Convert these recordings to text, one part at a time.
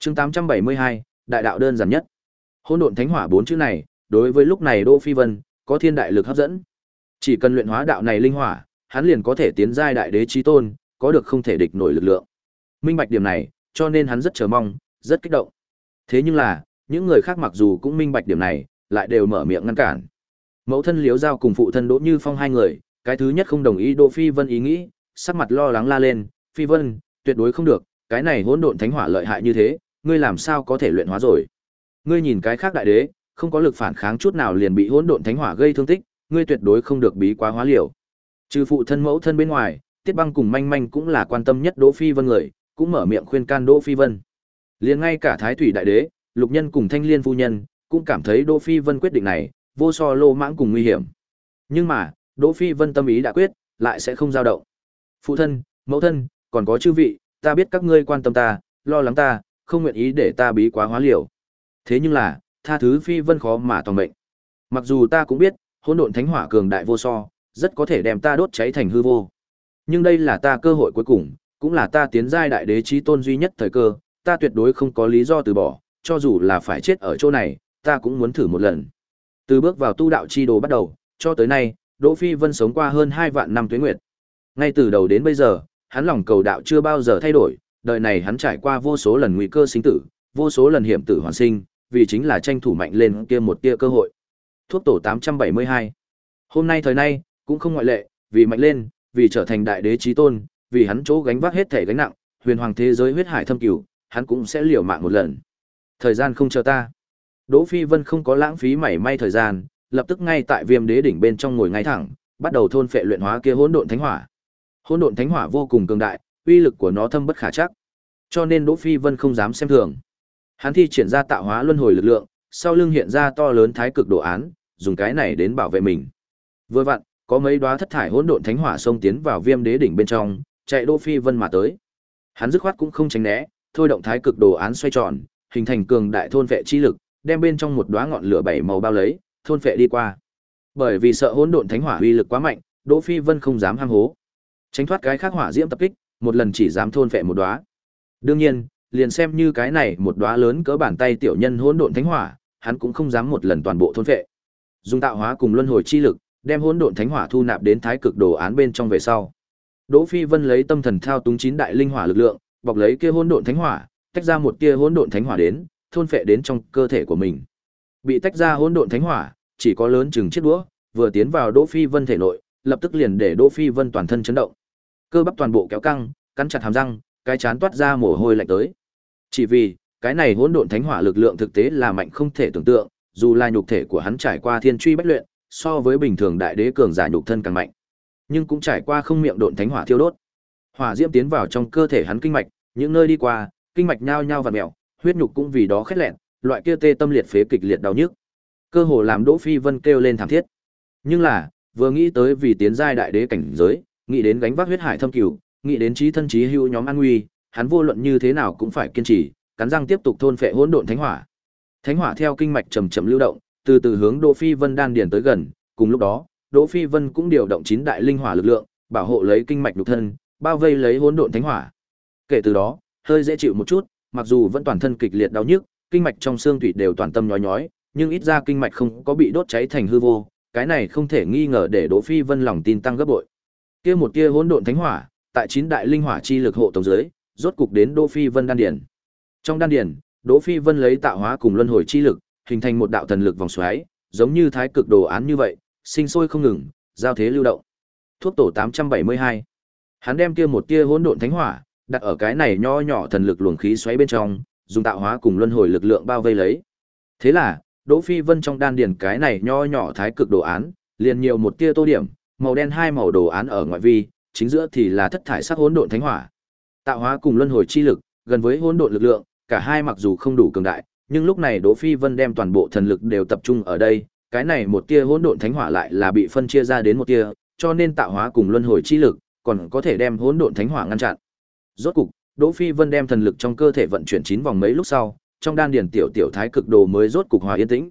Chương 872, đại đạo đơn giản nhất. Hỗn độn thánh hỏa bốn chữ này, đối với lúc này Đỗ Phi Vân có thiên đại lực hấp dẫn. Chỉ cần luyện hóa đạo này linh hỏa, hắn liền có thể tiến giai đại đế chí tôn, có được không thể địch nổi lực lượng. Minh bạch điểm này, cho nên hắn rất chờ mong, rất kích động. Thế nhưng là, những người khác mặc dù cũng minh bạch điểm này, lại đều mở miệng ngăn cản. Mẫu thân Liễu Giao cùng phụ thân Đỗ Như Phong hai người, cái thứ nhất không đồng ý Đỗ Phi Vân ý nghĩ, sắc mặt lo lắng la lên, "Phi Vân, tuyệt đối không được, cái này hỗn độn thánh hỏa lợi hại như thế, ngươi làm sao có thể luyện hóa rồi? Ngươi nhìn cái khác đại đế, không có lực phản kháng chút nào liền bị hỗn độn thánh hỏa gây thương tích, ngươi tuyệt đối không được bí quá hóa liều." Trừ phụ thân mẫu thân bên ngoài, Tiết Băng cùng Manh Manh cũng là quan tâm nhất Đỗ Phi Vân người, cũng mở miệng khuyên can Đỗ Phi Vân. Liền ngay cả Thái Thủy đại đế, Lục Nhân cùng Thanh Liên phu nhân, cũng cảm thấy Đỗ Phi Vân quyết định này vô so lô mãng cùng nguy hiểm. Nhưng mà, Đỗ Phi Vân tâm ý đã quyết, lại sẽ không dao động. Phụ thân, mẫu thân, còn có chư vị, ta biết các ngươi quan tâm ta, lo lắng ta, không nguyện ý để ta bí quá hóa liều. Thế nhưng là, tha thứ Phi Vân khó mà toàn mệnh. Mặc dù ta cũng biết, hỗn độn thánh hỏa cường đại vô so, rất có thể đem ta đốt cháy thành hư vô. Nhưng đây là ta cơ hội cuối cùng, cũng là ta tiến giai đại đế chí tôn duy nhất thời cơ, ta tuyệt đối không có lý do từ bỏ, cho dù là phải chết ở chỗ này, ta cũng muốn thử một lần. Từ bước vào tu đạo chi đồ bắt đầu, cho tới nay, Đỗ Phi Vân sống qua hơn 2 vạn năm tuế nguyệt. Ngay từ đầu đến bây giờ, hắn lòng cầu đạo chưa bao giờ thay đổi, đời này hắn trải qua vô số lần nguy cơ sinh tử, vô số lần hiểm tử hoàn sinh, vì chính là tranh thủ mạnh lên kia một tia cơ hội. Thuốc tổ 872. Hôm nay thời nay, cũng không ngoại lệ, vì mạnh lên, vì trở thành đại đế chí tôn, vì hắn chỗ gánh vác hết thể gánh nặng, huyền hoàng thế giới huyết hải thâm cửu, hắn cũng sẽ liều mạng một lần. Thời gian không chờ ta. Đỗ Phi Vân không có lãng phí mảy may thời gian, lập tức ngay tại Viêm Đế đỉnh bên trong ngồi ngay thẳng, bắt đầu thôn phệ luyện hóa kia hỗn độn thánh hỏa. Hỗn độn thánh hỏa vô cùng cường đại, uy lực của nó thâm bất khả chắc. Cho nên Đỗ Phi Vân không dám xem thường. Hắn thi triển ra tạo hóa luân hồi lực lượng, sau lưng hiện ra to lớn thái cực đồ án, dùng cái này đến bảo vệ mình. Vừa vặn, có mấy đóa thất thải hỗn độn thánh hỏa xông tiến vào Viêm Đế đỉnh bên trong, chạy Đỗ Phi Vân mà tới. Hắn dứt khoát cũng không tránh né, thôi động thái cực đồ án xoay tròn, hình thành cường đại thôn vệ chi lực, đem bên trong một đóa ngọn lửa bảy màu bao lấy, thôn vệ đi qua. Bởi vì sợ hỗn độn thánh hỏa uy lực quá mạnh, Đỗ Phi Vân không dám ham hố. Tránh thoát cái khác hỏa diễm tập kích, một lần chỉ dám thôn phệ một đóa. Đương nhiên, liền xem như cái này một đóa lớn cỡ bàn tay tiểu nhân hỗn độn thánh hỏa, hắn cũng không dám một lần toàn bộ thôn vệ. Dùng tạo hóa cùng luân hồi chi lực, đem hỗn độn thánh hỏa thu nạp đến thái cực đồ án bên trong về sau. Đỗ Phi Vân lấy tâm thần thao túng chín đại linh hỏa lực lượng, bọc lấy kia hỗn độn thánh hỏa, tách ra một tia hỗn độn thánh hỏa đến, thôn phệ đến trong cơ thể của mình. Bị tách ra hỗn độn thánh hỏa, chỉ có lớn chừng chiếc đũa, vừa tiến vào Đỗ Phi Vân thể nội, lập tức liền để Đỗ Phi Vân toàn thân chấn động. Cơ bắp toàn bộ kéo căng, cắn chặt hàm răng, cái chán toát ra mồ hôi lạnh tới. Chỉ vì, cái này hỗn độn thánh hỏa lực lượng thực tế là mạnh không thể tưởng tượng, dù là nhục thể của hắn trải qua thiên truy bách luyện, so với bình thường đại đế cường giả nhục thân càng mạnh, nhưng cũng trải qua không miệng độn thánh hỏa thiêu đốt. Hỏa diễm tiến vào trong cơ thể hắn kinh mạch, những nơi đi qua, kinh mạch nhao nhao và mèo, huyết nhục cũng vì đó khét lẹn, loại kia tê tâm liệt phế kịch liệt đau nhức. Cơ hồ làm Đỗ Phi Vân kêu lên thảm thiết. Nhưng là, vừa nghĩ tới vì tiến giai đại đế cảnh giới, nghĩ đến gánh vác huyết hải thâm cửu, nghĩ đến chí thân chí hữu nhóm an nguy, hắn vô luận như thế nào cũng phải kiên trì, cắn răng tiếp tục thôn phệ hỗn độn thánh hỏa. Thánh hỏa theo kinh mạch chậm chậm lưu động, từ từ hướng Đỗ Phi Vân đan điền tới gần, cùng lúc đó, Đỗ Phi Vân cũng điều động chín đại linh hỏa lực lượng, bảo hộ lấy kinh mạch nhục thân, bao vây lấy hỗn độn thánh hỏa. Kể từ đó, hơi dễ chịu một chút, mặc dù vẫn toàn thân kịch liệt đau nhức, kinh mạch trong xương thủy đều toàn tâm nhói nhói, nhưng ít ra kinh mạch không có bị đốt cháy thành hư vô, cái này không thể nghi ngờ để Đỗ Phi Vân lòng tin tăng gấp bội. Kia một tia hỗn độn thánh hỏa, tại chín đại linh hỏa chi lực hộ tổng dưới, rốt cục đến Đỗ Phi Vân đan điền. Trong đan điền, Đỗ Phi Vân lấy tạo hóa cùng luân hồi chi lực, hình thành một đạo thần lực vòng xoáy, giống như thái cực đồ án như vậy, sinh sôi không ngừng, giao thế lưu động. Thuốc tổ 872. Hắn đem kia một tia hỗn độn thánh hỏa, đặt ở cái này nho nhỏ thần lực luồng khí xoáy bên trong, dùng tạo hóa cùng luân hồi lực lượng bao vây lấy. Thế là, Đỗ Phi Vân trong đan điền cái này nho nhỏ thái cực đồ án, liền nhiều một tia tô điểm, màu đen hai màu đồ án ở ngoại vi, chính giữa thì là thất thải sắc hỗn độn thánh hỏa. Tạo hóa cùng luân hồi chi lực, gần với hỗn độn lực lượng, cả hai mặc dù không đủ cường đại, nhưng lúc này Đỗ Phi Vân đem toàn bộ thần lực đều tập trung ở đây, cái này một tia hỗn độn thánh hỏa lại là bị phân chia ra đến một tia, cho nên tạo hóa cùng luân hồi chi lực, còn có thể đem hỗn độn thánh hỏa ngăn chặn. Rốt cục, Đỗ Phi Vân đem thần lực trong cơ thể vận chuyển chín vòng mấy lúc sau, trong đan điền tiểu tiểu thái cực đồ mới rốt cục hòa yên tĩnh.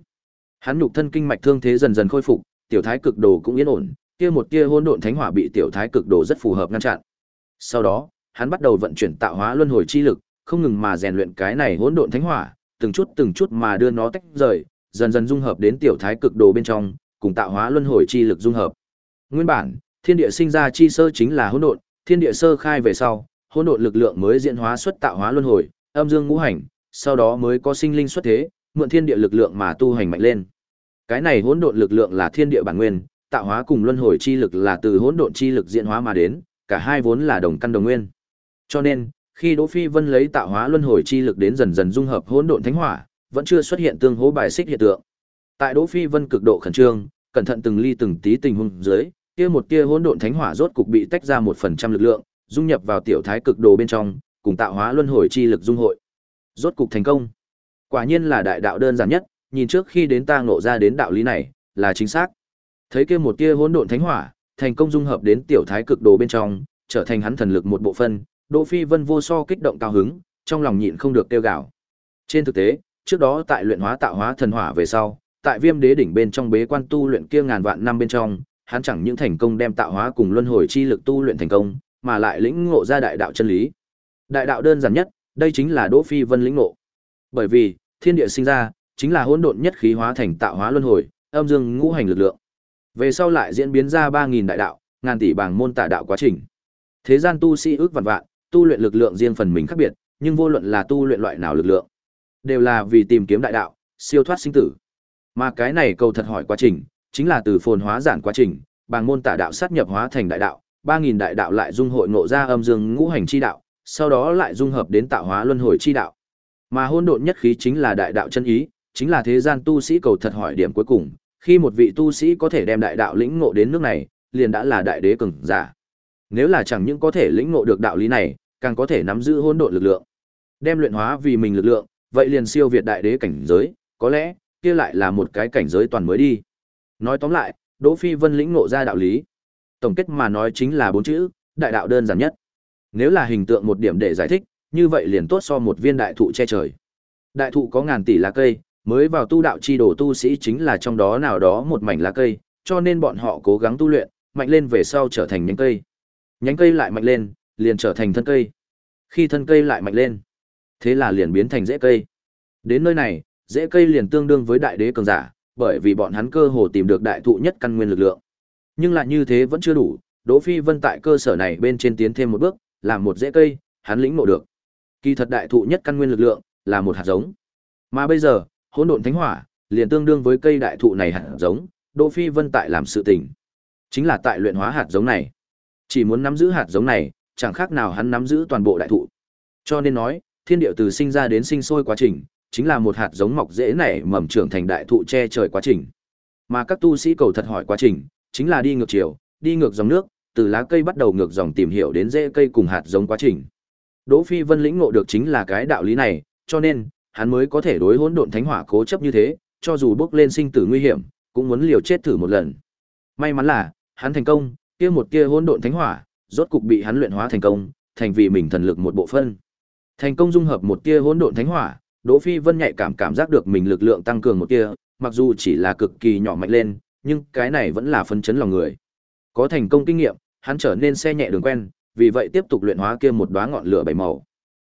Hắn nhục thân kinh mạch thương thế dần dần khôi phục, tiểu thái cực đồ cũng yên ổn, kia một tia hỗn độn thánh hỏa bị tiểu thái cực đồ rất phù hợp ngăn chặn. Sau đó, hắn bắt đầu vận chuyển tạo hóa luân hồi chi lực, không ngừng mà rèn luyện cái này hỗn độn thánh hỏa, từng chút từng chút mà đưa nó tách rời, dần dần dung hợp đến tiểu thái cực đồ bên trong, cùng tạo hóa luân hồi chi lực dung hợp. Nguyên bản, thiên địa sinh ra chi sơ chính là hỗn độn, thiên địa sơ khai về sau, hỗn độn lực lượng mới diễn hóa xuất tạo hóa luân hồi, âm dương ngũ hành, sau đó mới có sinh linh xuất thế, mượn thiên địa lực lượng mà tu hành mạnh lên. Cái này hỗn độn lực lượng là thiên địa bản nguyên, tạo hóa cùng luân hồi chi lực là từ hỗn độn chi lực diễn hóa mà đến, cả hai vốn là đồng căn đồng nguyên. Cho nên, khi Đỗ Phi Vân lấy tạo hóa luân hồi chi lực đến dần dần dung hợp hỗn độn thánh hỏa, vẫn chưa xuất hiện tương hỗ bài xích hiện tượng. Tại Đỗ Phi Vân cực độ khẩn trương, cẩn thận từng ly từng tí tình huống dưới, kia một tia hỗn độn thánh hỏa rốt cục bị tách ra một phần trăm lực lượng, dung nhập vào tiểu thái cực đồ bên trong, cùng tạo hóa luân hồi chi lực dung hội. Rốt cục thành công. Quả nhiên là đại đạo đơn giản nhất, nhìn trước khi đến ta ngộ ra đến đạo lý này, là chính xác. Thấy kia một tia hỗn độn thánh hỏa, thành công dung hợp đến tiểu thái cực đồ bên trong, trở thành hắn thần lực một bộ phận, Đỗ Phi Vân vô so kích động cao hứng, trong lòng nhịn không được tiêu gạo Trên thực tế, trước đó tại luyện hóa tạo hóa thần hỏa về sau, tại Viêm Đế đỉnh bên trong bế quan tu luyện kia ngàn vạn năm bên trong, hắn chẳng những thành công đem tạo hóa cùng luân hồi chi lực tu luyện thành công, mà lại lĩnh ngộ ra đại đạo chân lý. Đại đạo đơn giản nhất, đây chính là Đỗ Phi Vân lĩnh ngộ. Bởi vì, thiên địa sinh ra, chính là hỗn độn nhất khí hóa thành tạo hóa luân hồi, âm dương ngũ hành lực lượng. Về sau lại diễn biến ra 3000 đại đạo, ngàn tỷ bảng môn tả đạo quá trình. Thế gian tu sĩ ước vạn vạn, tu luyện lực lượng riêng phần mình khác biệt, nhưng vô luận là tu luyện loại nào lực lượng, đều là vì tìm kiếm đại đạo, siêu thoát sinh tử. Mà cái này cầu thật hỏi quá trình, chính là từ phồn hóa giản quá trình, bảng môn tả đạo sát nhập hóa thành đại đạo, 3000 đại đạo lại dung hội ngộ ra âm dương ngũ hành chi đạo, sau đó lại dung hợp đến tạo hóa luân hồi chi đạo. Mà hỗn độn nhất khí chính là đại đạo chân ý, chính là thế gian tu sĩ cầu thật hỏi điểm cuối cùng, khi một vị tu sĩ có thể đem đại đạo lĩnh ngộ đến nước này, liền đã là đại đế cường giả. Nếu là chẳng những có thể lĩnh ngộ được đạo lý này, càng có thể nắm giữ hỗn độn lực lượng, đem luyện hóa vì mình lực lượng, vậy liền siêu việt đại đế cảnh giới, có lẽ kia lại là một cái cảnh giới toàn mới đi. Nói tóm lại, Đỗ Phi Vân lĩnh ngộ ra đạo lý. Tổng kết mà nói chính là bốn chữ, đại đạo đơn giản nhất. Nếu là hình tượng một điểm để giải thích, như vậy liền tốt so một viên đại thụ che trời. Đại thụ có ngàn tỷ lá cây, mới vào tu đạo chi đồ tu sĩ chính là trong đó nào đó một mảnh lá cây, cho nên bọn họ cố gắng tu luyện, mạnh lên về sau trở thành nhánh cây. Nhánh cây lại mạnh lên, liền trở thành thân cây. Khi thân cây lại mạnh lên, thế là liền biến thành rễ cây. Đến nơi này, rễ cây liền tương đương với đại đế cường giả, bởi vì bọn hắn cơ hồ tìm được đại thụ nhất căn nguyên lực lượng. Nhưng lại như thế vẫn chưa đủ, Đỗ Phi Vân tại cơ sở này bên trên tiến thêm một bước, làm một rễ cây, hắn lĩnh ngộ được. Kỳ thật đại thụ nhất căn nguyên lực lượng là một hạt giống. Mà bây giờ, hỗn độn thánh hỏa liền tương đương với cây đại thụ này hạt giống, Đỗ Phi Vân tại làm sự tình, chính là tại luyện hóa hạt giống này. Chỉ muốn nắm giữ hạt giống này, chẳng khác nào hắn nắm giữ toàn bộ đại thụ. Cho nên nói, thiên địa từ sinh ra đến sinh sôi quá trình, chính là một hạt giống mọc dễ nảy mầm trưởng thành đại thụ che trời quá trình. Mà các tu sĩ cầu thật hỏi quá trình, chính là đi ngược chiều, đi ngược dòng nước, từ lá cây bắt đầu ngược dòng tìm hiểu đến rễ cây cùng hạt giống quá trình. Đỗ Phi Vân lĩnh ngộ được chính là cái đạo lý này, cho nên hắn mới có thể đối hỗn độn thánh hỏa cố chấp như thế, cho dù bước lên sinh tử nguy hiểm, cũng muốn liều chết thử một lần. May mắn là, hắn thành công, kia một kia hỗn độn thánh hỏa, rốt cục bị hắn luyện hóa thành công, thành vì mình thần lực một bộ phận. Thành công dung hợp một tia hỗn độn thánh hỏa, Đỗ Phi Vân nhạy cảm cảm giác được mình lực lượng tăng cường một tia, mặc dù chỉ là cực kỳ nhỏ mạnh lên, nhưng cái này vẫn là phấn chấn lòng người. Có thành công kinh nghiệm, hắn trở nên xe nhẹ đường quen, vì vậy tiếp tục luyện hóa kia một đóa ngọn lửa bảy màu.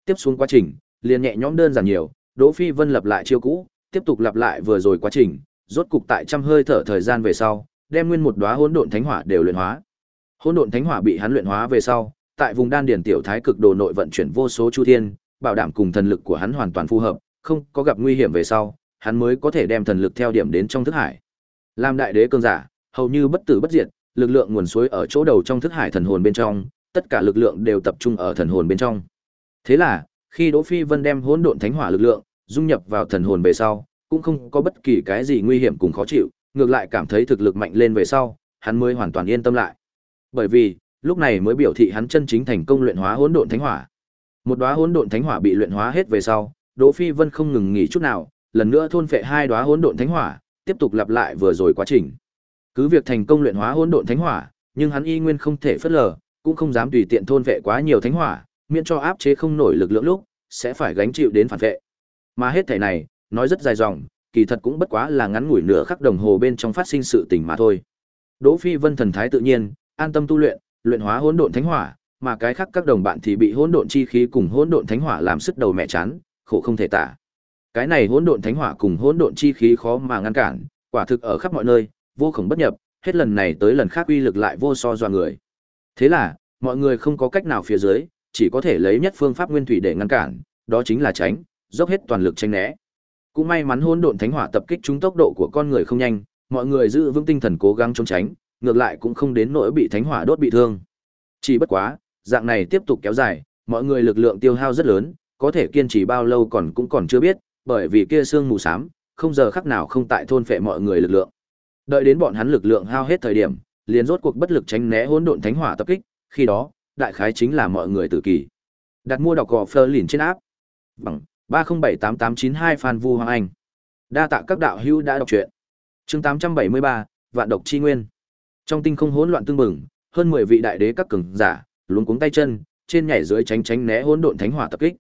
Tiếp xuống quá trình, liền nhẹ nhõm đơn giản nhiều, Đỗ Phi Vân lập lại chiêu cũ, tiếp tục lặp lại vừa rồi quá trình, rốt cục tại trăm hơi thở thời gian về sau, đem nguyên một đóa hỗn độn thánh hỏa đều luyện hóa. Hỗn độn thánh hỏa bị hắn luyện hóa về sau, tại vùng đan điền tiểu thái cực đồ nội vận chuyển vô số chu thiên, bảo đảm cùng thần lực của hắn hoàn toàn phù hợp, không có gặp nguy hiểm về sau, hắn mới có thể đem thần lực theo điểm đến trong thức hải. Làm đại đế cương giả, hầu như bất tử bất diệt, lực lượng nguồn suối ở chỗ đầu trong thức hải thần hồn bên trong, tất cả lực lượng đều tập trung ở thần hồn bên trong. Thế là, khi Đỗ Phi Vân đem hỗn độn thánh hỏa lực lượng dung nhập vào thần hồn về sau, cũng không có bất kỳ cái gì nguy hiểm cùng khó chịu, ngược lại cảm thấy thực lực mạnh lên về sau, hắn mới hoàn toàn yên tâm lại. Bởi vì, lúc này mới biểu thị hắn chân chính thành công luyện hóa hỗn độn thánh hỏa. Một đóa hỗn độn thánh hỏa bị luyện hóa hết về sau, Đỗ Phi Vân không ngừng nghỉ chút nào, lần nữa thôn phệ hai đóa hỗn độn thánh hỏa, tiếp tục lặp lại vừa rồi quá trình. Cứ việc thành công luyện hóa hỗn độn thánh hỏa, nhưng hắn y nguyên không thể phất lờ, cũng không dám tùy tiện thôn vệ quá nhiều thánh hỏa, miễn cho áp chế không nổi lực lượng lúc, sẽ phải gánh chịu đến phản vệ. Mà hết thảy này, nói rất dài dòng, kỳ thật cũng bất quá là ngắn ngủi nửa khắc đồng hồ bên trong phát sinh sự tình mà thôi. Đỗ Phi Vân thần thái tự nhiên, an tâm tu luyện, luyện hóa hỗn độn thánh hỏa, mà cái khác các đồng bạn thì bị hỗn độn chi khí cùng hỗn độn thánh hỏa làm sức đầu mẹ chán, khổ không thể tả. Cái này hỗn độn thánh hỏa cùng hỗn độn chi khí khó mà ngăn cản, quả thực ở khắp mọi nơi, vô khổng bất nhập, hết lần này tới lần khác uy lực lại vô so doa người. Thế là, mọi người không có cách nào phía dưới, chỉ có thể lấy nhất phương pháp nguyên thủy để ngăn cản, đó chính là tránh, dốc hết toàn lực tránh né. Cũng may mắn hỗn độn thánh hỏa tập kích chúng tốc độ của con người không nhanh, mọi người giữ vững tinh thần cố gắng trốn tránh, ngược lại cũng không đến nỗi bị thánh hỏa đốt bị thương. Chỉ bất quá, dạng này tiếp tục kéo dài, mọi người lực lượng tiêu hao rất lớn, có thể kiên trì bao lâu còn cũng còn chưa biết, bởi vì kia sương mù xám, không giờ khắc nào không tại thôn phệ mọi người lực lượng. Đợi đến bọn hắn lực lượng hao hết thời điểm, liền rốt cuộc bất lực tránh né hỗn độn thánh hỏa tập kích, khi đó, đại khái chính là mọi người tự kỳ. Đặt mua đọc gò Fleur liền trên áp. Bằng 3078892 Phan Vu Hoàng Anh. Đa tạ các đạo hữu đã đọc truyện. Chương 873, Vạn độc chi nguyên. Trong tinh không hỗn loạn tương bừng, hơn 10 vị đại đế các cường giả, luống cuống tay chân, trên nhảy dưới tránh tránh né hỗn độn thánh hỏa tập kích.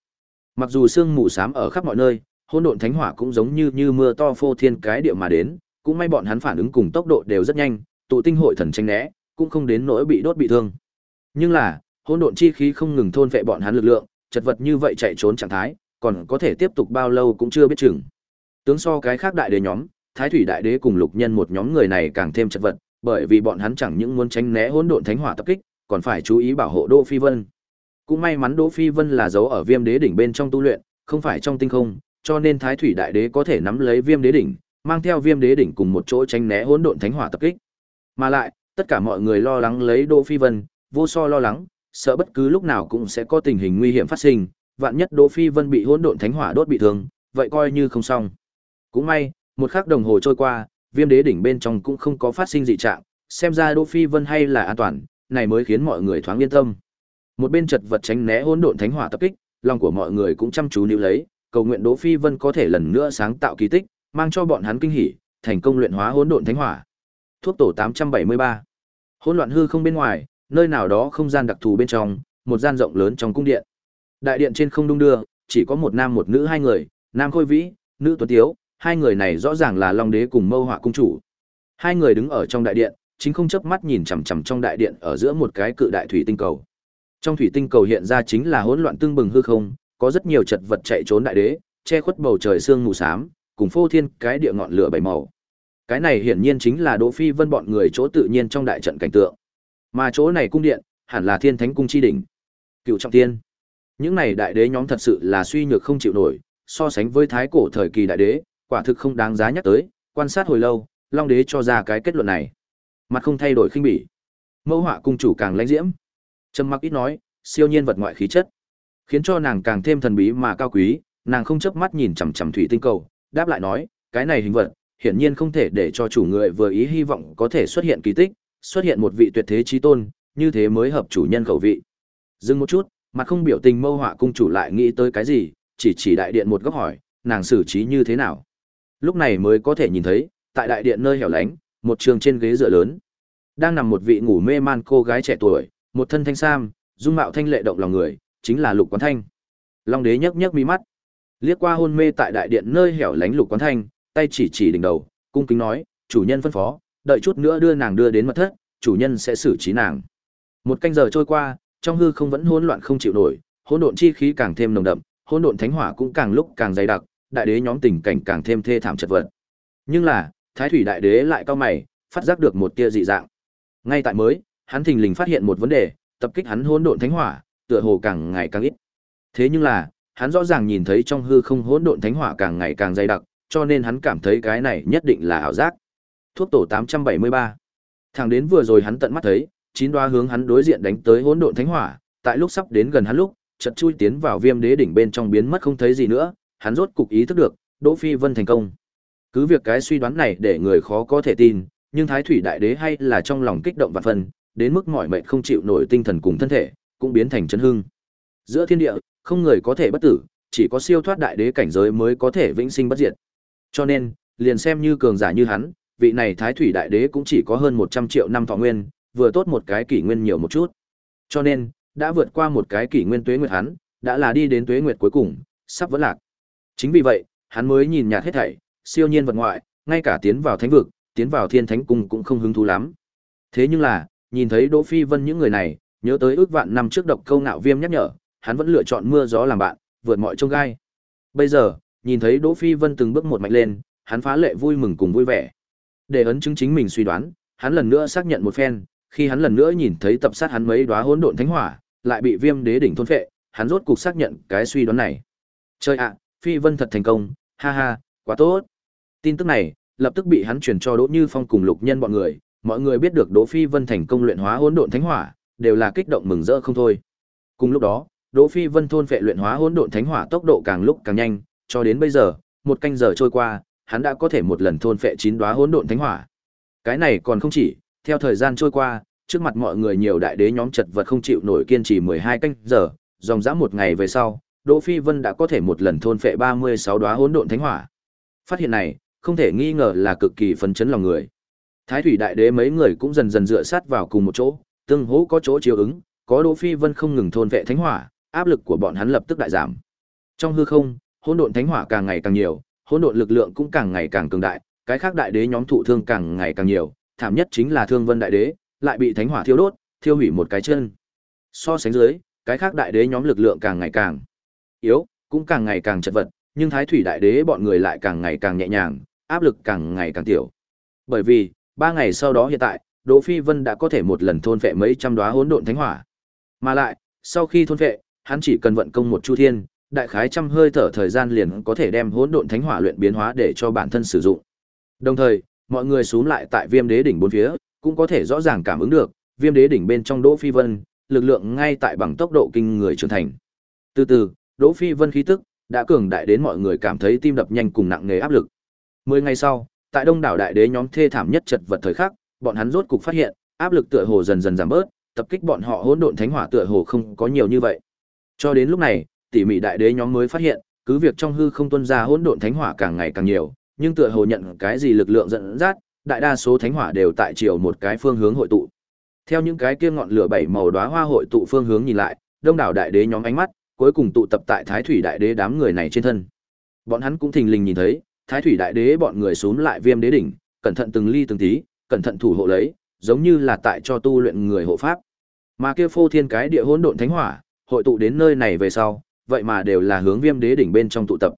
Mặc dù sương mù xám ở khắp mọi nơi, hỗn độn thánh hỏa cũng giống như như mưa to phô thiên cái địa mà đến, cũng may bọn hắn phản ứng cùng tốc độ đều rất nhanh, tụ tinh hội thần tránh né, cũng không đến nỗi bị đốt bị thương. Nhưng là, hỗn độn chi khí không ngừng thôn vệ bọn hắn lực lượng, chật vật như vậy chạy trốn trạng thái, còn có thể tiếp tục bao lâu cũng chưa biết chừng. Tướng so cái khác đại đế nhóm, Thái thủy đại đế cùng lục nhân một nhóm người này càng thêm chật vật, bởi vì bọn hắn chẳng những muốn tránh né hỗn độn thánh hỏa tập kích, còn phải chú ý bảo hộ Đỗ Phi Vân. Cũng may mắn Đỗ Phi Vân là giấu ở Viêm Đế đỉnh bên trong tu luyện, không phải trong tinh không, cho nên Thái thủy đại đế có thể nắm lấy Viêm Đế đỉnh, mang theo Viêm Đế đỉnh cùng một chỗ tránh né hỗn độn thánh hỏa tập kích. Mà lại, tất cả mọi người lo lắng lấy Đỗ Phi Vân, vô so lo lắng, sợ bất cứ lúc nào cũng sẽ có tình hình nguy hiểm phát sinh, vạn nhất Đỗ Phi Vân bị hỗn độn thánh hỏa đốt bị thương, vậy coi như không xong. Cũng may, một khắc đồng hồ trôi qua, Viêm Đế đỉnh bên trong cũng không có phát sinh dị trạng, xem ra Đỗ Phi Vân hay là an toàn, này mới khiến mọi người thoáng yên tâm. Một bên chật vật tránh né hỗn độn thánh hỏa tập kích, lòng của mọi người cũng chăm chú níu lấy, cầu nguyện Đỗ Phi Vân có thể lần nữa sáng tạo kỳ tích, mang cho bọn hắn kinh hỉ, thành công luyện hóa hỗn độn thánh hỏa. Thuốc tổ 873. Hỗn loạn hư không bên ngoài, nơi nào đó không gian đặc thù bên trong, một gian rộng lớn trong cung điện. Đại điện trên không đung đưa, chỉ có một nam một nữ hai người, nam khôi vĩ, nữ tuấn tiếu, hai người này rõ ràng là Long đế cùng Mâu Họa cung chủ. Hai người đứng ở trong đại điện, chính không chớp mắt nhìn chằm chằm trong đại điện ở giữa một cái cự đại thủy tinh cầu. Trong thủy tinh cầu hiện ra chính là hỗn loạn tương bừng hư không, có rất nhiều chật vật chạy trốn đại đế, che khuất bầu trời sương mù xám, cùng phô thiên cái địa ngọn lửa bảy màu. Cái này hiển nhiên chính là Đỗ Phi Vân bọn người chỗ tự nhiên trong đại trận cảnh tượng. Mà chỗ này cung điện, hẳn là Thiên Thánh cung chi đỉnh. Cựu trọng thiên. Những này đại đế nhóm thật sự là suy nhược không chịu nổi, so sánh với thái cổ thời kỳ đại đế, quả thực không đáng giá nhắc tới, quan sát hồi lâu, Long đế cho ra cái kết luận này. Mặt không thay đổi khinh bỉ. Mẫu họa cung chủ càng lãnh diễm. Trầm mặc ít nói, siêu nhiên vật ngoại khí chất, khiến cho nàng càng thêm thần bí mà cao quý, nàng không chớp mắt nhìn chằm chằm thủy tinh cầu, đáp lại nói, cái này hình vật, hiển nhiên không thể để cho chủ người vừa ý hy vọng có thể xuất hiện kỳ tích, xuất hiện một vị tuyệt thế chí tôn, như thế mới hợp chủ nhân khẩu vị. Dừng một chút, mặt không biểu tình mâu họa cung chủ lại nghĩ tới cái gì, chỉ chỉ đại điện một góc hỏi, nàng xử trí như thế nào. Lúc này mới có thể nhìn thấy, tại đại điện nơi hẻo lánh, một trường trên ghế dựa lớn, đang nằm một vị ngủ mê man cô gái trẻ tuổi, một thân thanh sam, dung mạo thanh lệ động lòng người, chính là Lục Quán Thanh. Long đế nhấc nhấc mi mắt, liếc qua hôn mê tại đại điện nơi hẻo lánh Lục Quán Thanh, tay chỉ chỉ đỉnh đầu, cung kính nói, chủ nhân phân phó, đợi chút nữa đưa nàng đưa đến mật thất, chủ nhân sẽ xử trí nàng. Một canh giờ trôi qua, trong hư không vẫn hỗn loạn không chịu nổi, hỗn độn chi khí càng thêm nồng đậm, hỗn độn thánh hỏa cũng càng lúc càng dày đặc, đại đế nhóm tình cảnh càng thêm thê thảm chật vật. Nhưng là, Thái thủy đại đế lại cao mày, phát giác được một tia dị dạng. Ngay tại mới, hắn thình lình phát hiện một vấn đề, tập kích hắn hỗn độn thánh hỏa, tựa hồ càng ngày càng ít. Thế nhưng là, hắn rõ ràng nhìn thấy trong hư không hỗn độn thánh hỏa càng ngày càng dày đặc, cho nên hắn cảm thấy cái này nhất định là ảo giác. Thuốc tổ 873. Thẳng đến vừa rồi hắn tận mắt thấy, chín đoá hướng hắn đối diện đánh tới hỗn độn thánh hỏa, tại lúc sắp đến gần hắn lúc, chợt chui tiến vào viêm đế đỉnh bên trong biến mất không thấy gì nữa, hắn rốt cục ý thức được, Đỗ Phi Vân thành công. Cứ việc cái suy đoán này để người khó có thể tin, nhưng Thái Thủy Đại Đế hay là trong lòng kích động và phần, đến mức mỏi mệt không chịu nổi tinh thần cùng thân thể, cũng biến thành chấn hưng. Giữa thiên địa, không người có thể bất tử, chỉ có siêu thoát đại đế cảnh giới mới có thể vĩnh sinh bất diệt. Cho nên, liền xem như cường giả như hắn, vị này Thái Thủy Đại Đế cũng chỉ có hơn 100 triệu năm thọ nguyên, vừa tốt một cái kỷ nguyên nhiều một chút. Cho nên, đã vượt qua một cái kỷ nguyên tuế nguyệt hắn, đã là đi đến tuế nguyệt cuối cùng, sắp vẫn lạc. Chính vì vậy, hắn mới nhìn nhạt hết thảy, siêu nhiên vật ngoại, ngay cả tiến vào thánh vực, tiến vào thiên thánh cung cũng không hứng thú lắm. Thế nhưng là, nhìn thấy Đỗ Phi Vân những người này, Nhớ tới ước vạn năm trước độc câu ngạo viêm nhắc nhở, hắn vẫn lựa chọn mưa gió làm bạn, vượt mọi trông gai. Bây giờ, nhìn thấy Đỗ Phi Vân từng bước một mạnh lên, hắn phá lệ vui mừng cùng vui vẻ. Để ấn chứng chính mình suy đoán, hắn lần nữa xác nhận một phen, khi hắn lần nữa nhìn thấy tập sát hắn mấy đóa hỗn độn thánh hỏa, lại bị Viêm Đế đỉnh thôn phệ, hắn rốt cục xác nhận cái suy đoán này. Chơi ạ, Phi Vân thật thành công, ha ha, quá tốt. Tin tức này lập tức bị hắn truyền cho Đỗ Như Phong cùng Lục Nhân bọn người, mọi người biết được Đỗ Phi Vân thành công luyện hóa hỗn độn thánh hỏa, đều là kích động mừng rỡ không thôi. Cùng lúc đó, Đỗ Phi Vân thôn phệ luyện hóa hỗn độn thánh hỏa tốc độ càng lúc càng nhanh, cho đến bây giờ, một canh giờ trôi qua, hắn đã có thể một lần thôn phệ chín đóa hỗn độn thánh hỏa. Cái này còn không chỉ, theo thời gian trôi qua, trước mặt mọi người nhiều đại đế nhóm chật vật không chịu nổi kiên trì 12 canh giờ, dòng dã một ngày về sau, Đỗ Phi Vân đã có thể một lần thôn phệ 36 đóa hỗn độn thánh hỏa. Phát hiện này, không thể nghi ngờ là cực kỳ phấn chấn lòng người. Thái thủy đại đế mấy người cũng dần dần dựa sát vào cùng một chỗ, tương hỗ có chỗ chiếu ứng, có Đỗ Phi Vân không ngừng thôn vệ thánh hỏa, áp lực của bọn hắn lập tức đại giảm. Trong hư không, hỗn độn thánh hỏa càng ngày càng nhiều, hỗn độn lực lượng cũng càng ngày càng cường đại, cái khác đại đế nhóm thụ thương càng ngày càng nhiều, thảm nhất chính là Thương Vân đại đế, lại bị thánh hỏa thiêu đốt, thiêu hủy một cái chân. So sánh dưới, cái khác đại đế nhóm lực lượng càng ngày càng yếu, cũng càng ngày càng chật vật, nhưng Thái thủy đại đế bọn người lại càng ngày càng nhẹ nhàng, áp lực càng ngày càng tiểu. Bởi vì, ba ngày sau đó hiện tại, Đỗ Phi Vân đã có thể một lần thôn vệ mấy trăm đóa hỗn độn thánh hỏa. Mà lại, sau khi thôn vệ, hắn chỉ cần vận công một chu thiên, đại khái trăm hơi thở thời gian liền có thể đem hỗn độn thánh hỏa luyện biến hóa để cho bản thân sử dụng. Đồng thời, mọi người xuống lại tại Viêm Đế đỉnh bốn phía, cũng có thể rõ ràng cảm ứng được, Viêm Đế đỉnh bên trong Đỗ Phi Vân, lực lượng ngay tại bằng tốc độ kinh người trưởng thành. Từ từ, Đỗ Phi Vân khí tức đã cường đại đến mọi người cảm thấy tim đập nhanh cùng nặng nề áp lực. Mười ngày sau, tại Đông đảo đại đế nhóm thê thảm nhất chật vật thời khắc, bọn hắn rốt cục phát hiện, áp lực tựa hồ dần dần giảm bớt, tập kích bọn họ hỗn độn thánh hỏa tựa hồ không có nhiều như vậy. Cho đến lúc này, tỉ mỉ đại đế nhóm mới phát hiện, cứ việc trong hư không tuân ra hỗn độn thánh hỏa càng ngày càng nhiều, nhưng tựa hồ nhận cái gì lực lượng dẫn dắt, đại đa số thánh hỏa đều tại chiều một cái phương hướng hội tụ. Theo những cái kia ngọn lửa bảy màu đóa hoa hội tụ phương hướng nhìn lại, đông đảo đại đế nhóm ánh mắt cuối cùng tụ tập tại Thái Thủy đại đế đám người này trên thân. Bọn hắn cũng thình lình nhìn thấy, Thái Thủy đại đế bọn người xuống lại Viêm đế đỉnh, cẩn thận từng ly từng tí, cẩn thận thủ hộ lấy, giống như là tại cho tu luyện người hộ pháp. Mà kia phô thiên cái địa hỗn độn thánh hỏa, hội tụ đến nơi này về sau, vậy mà đều là hướng Viêm Đế đỉnh bên trong tụ tập.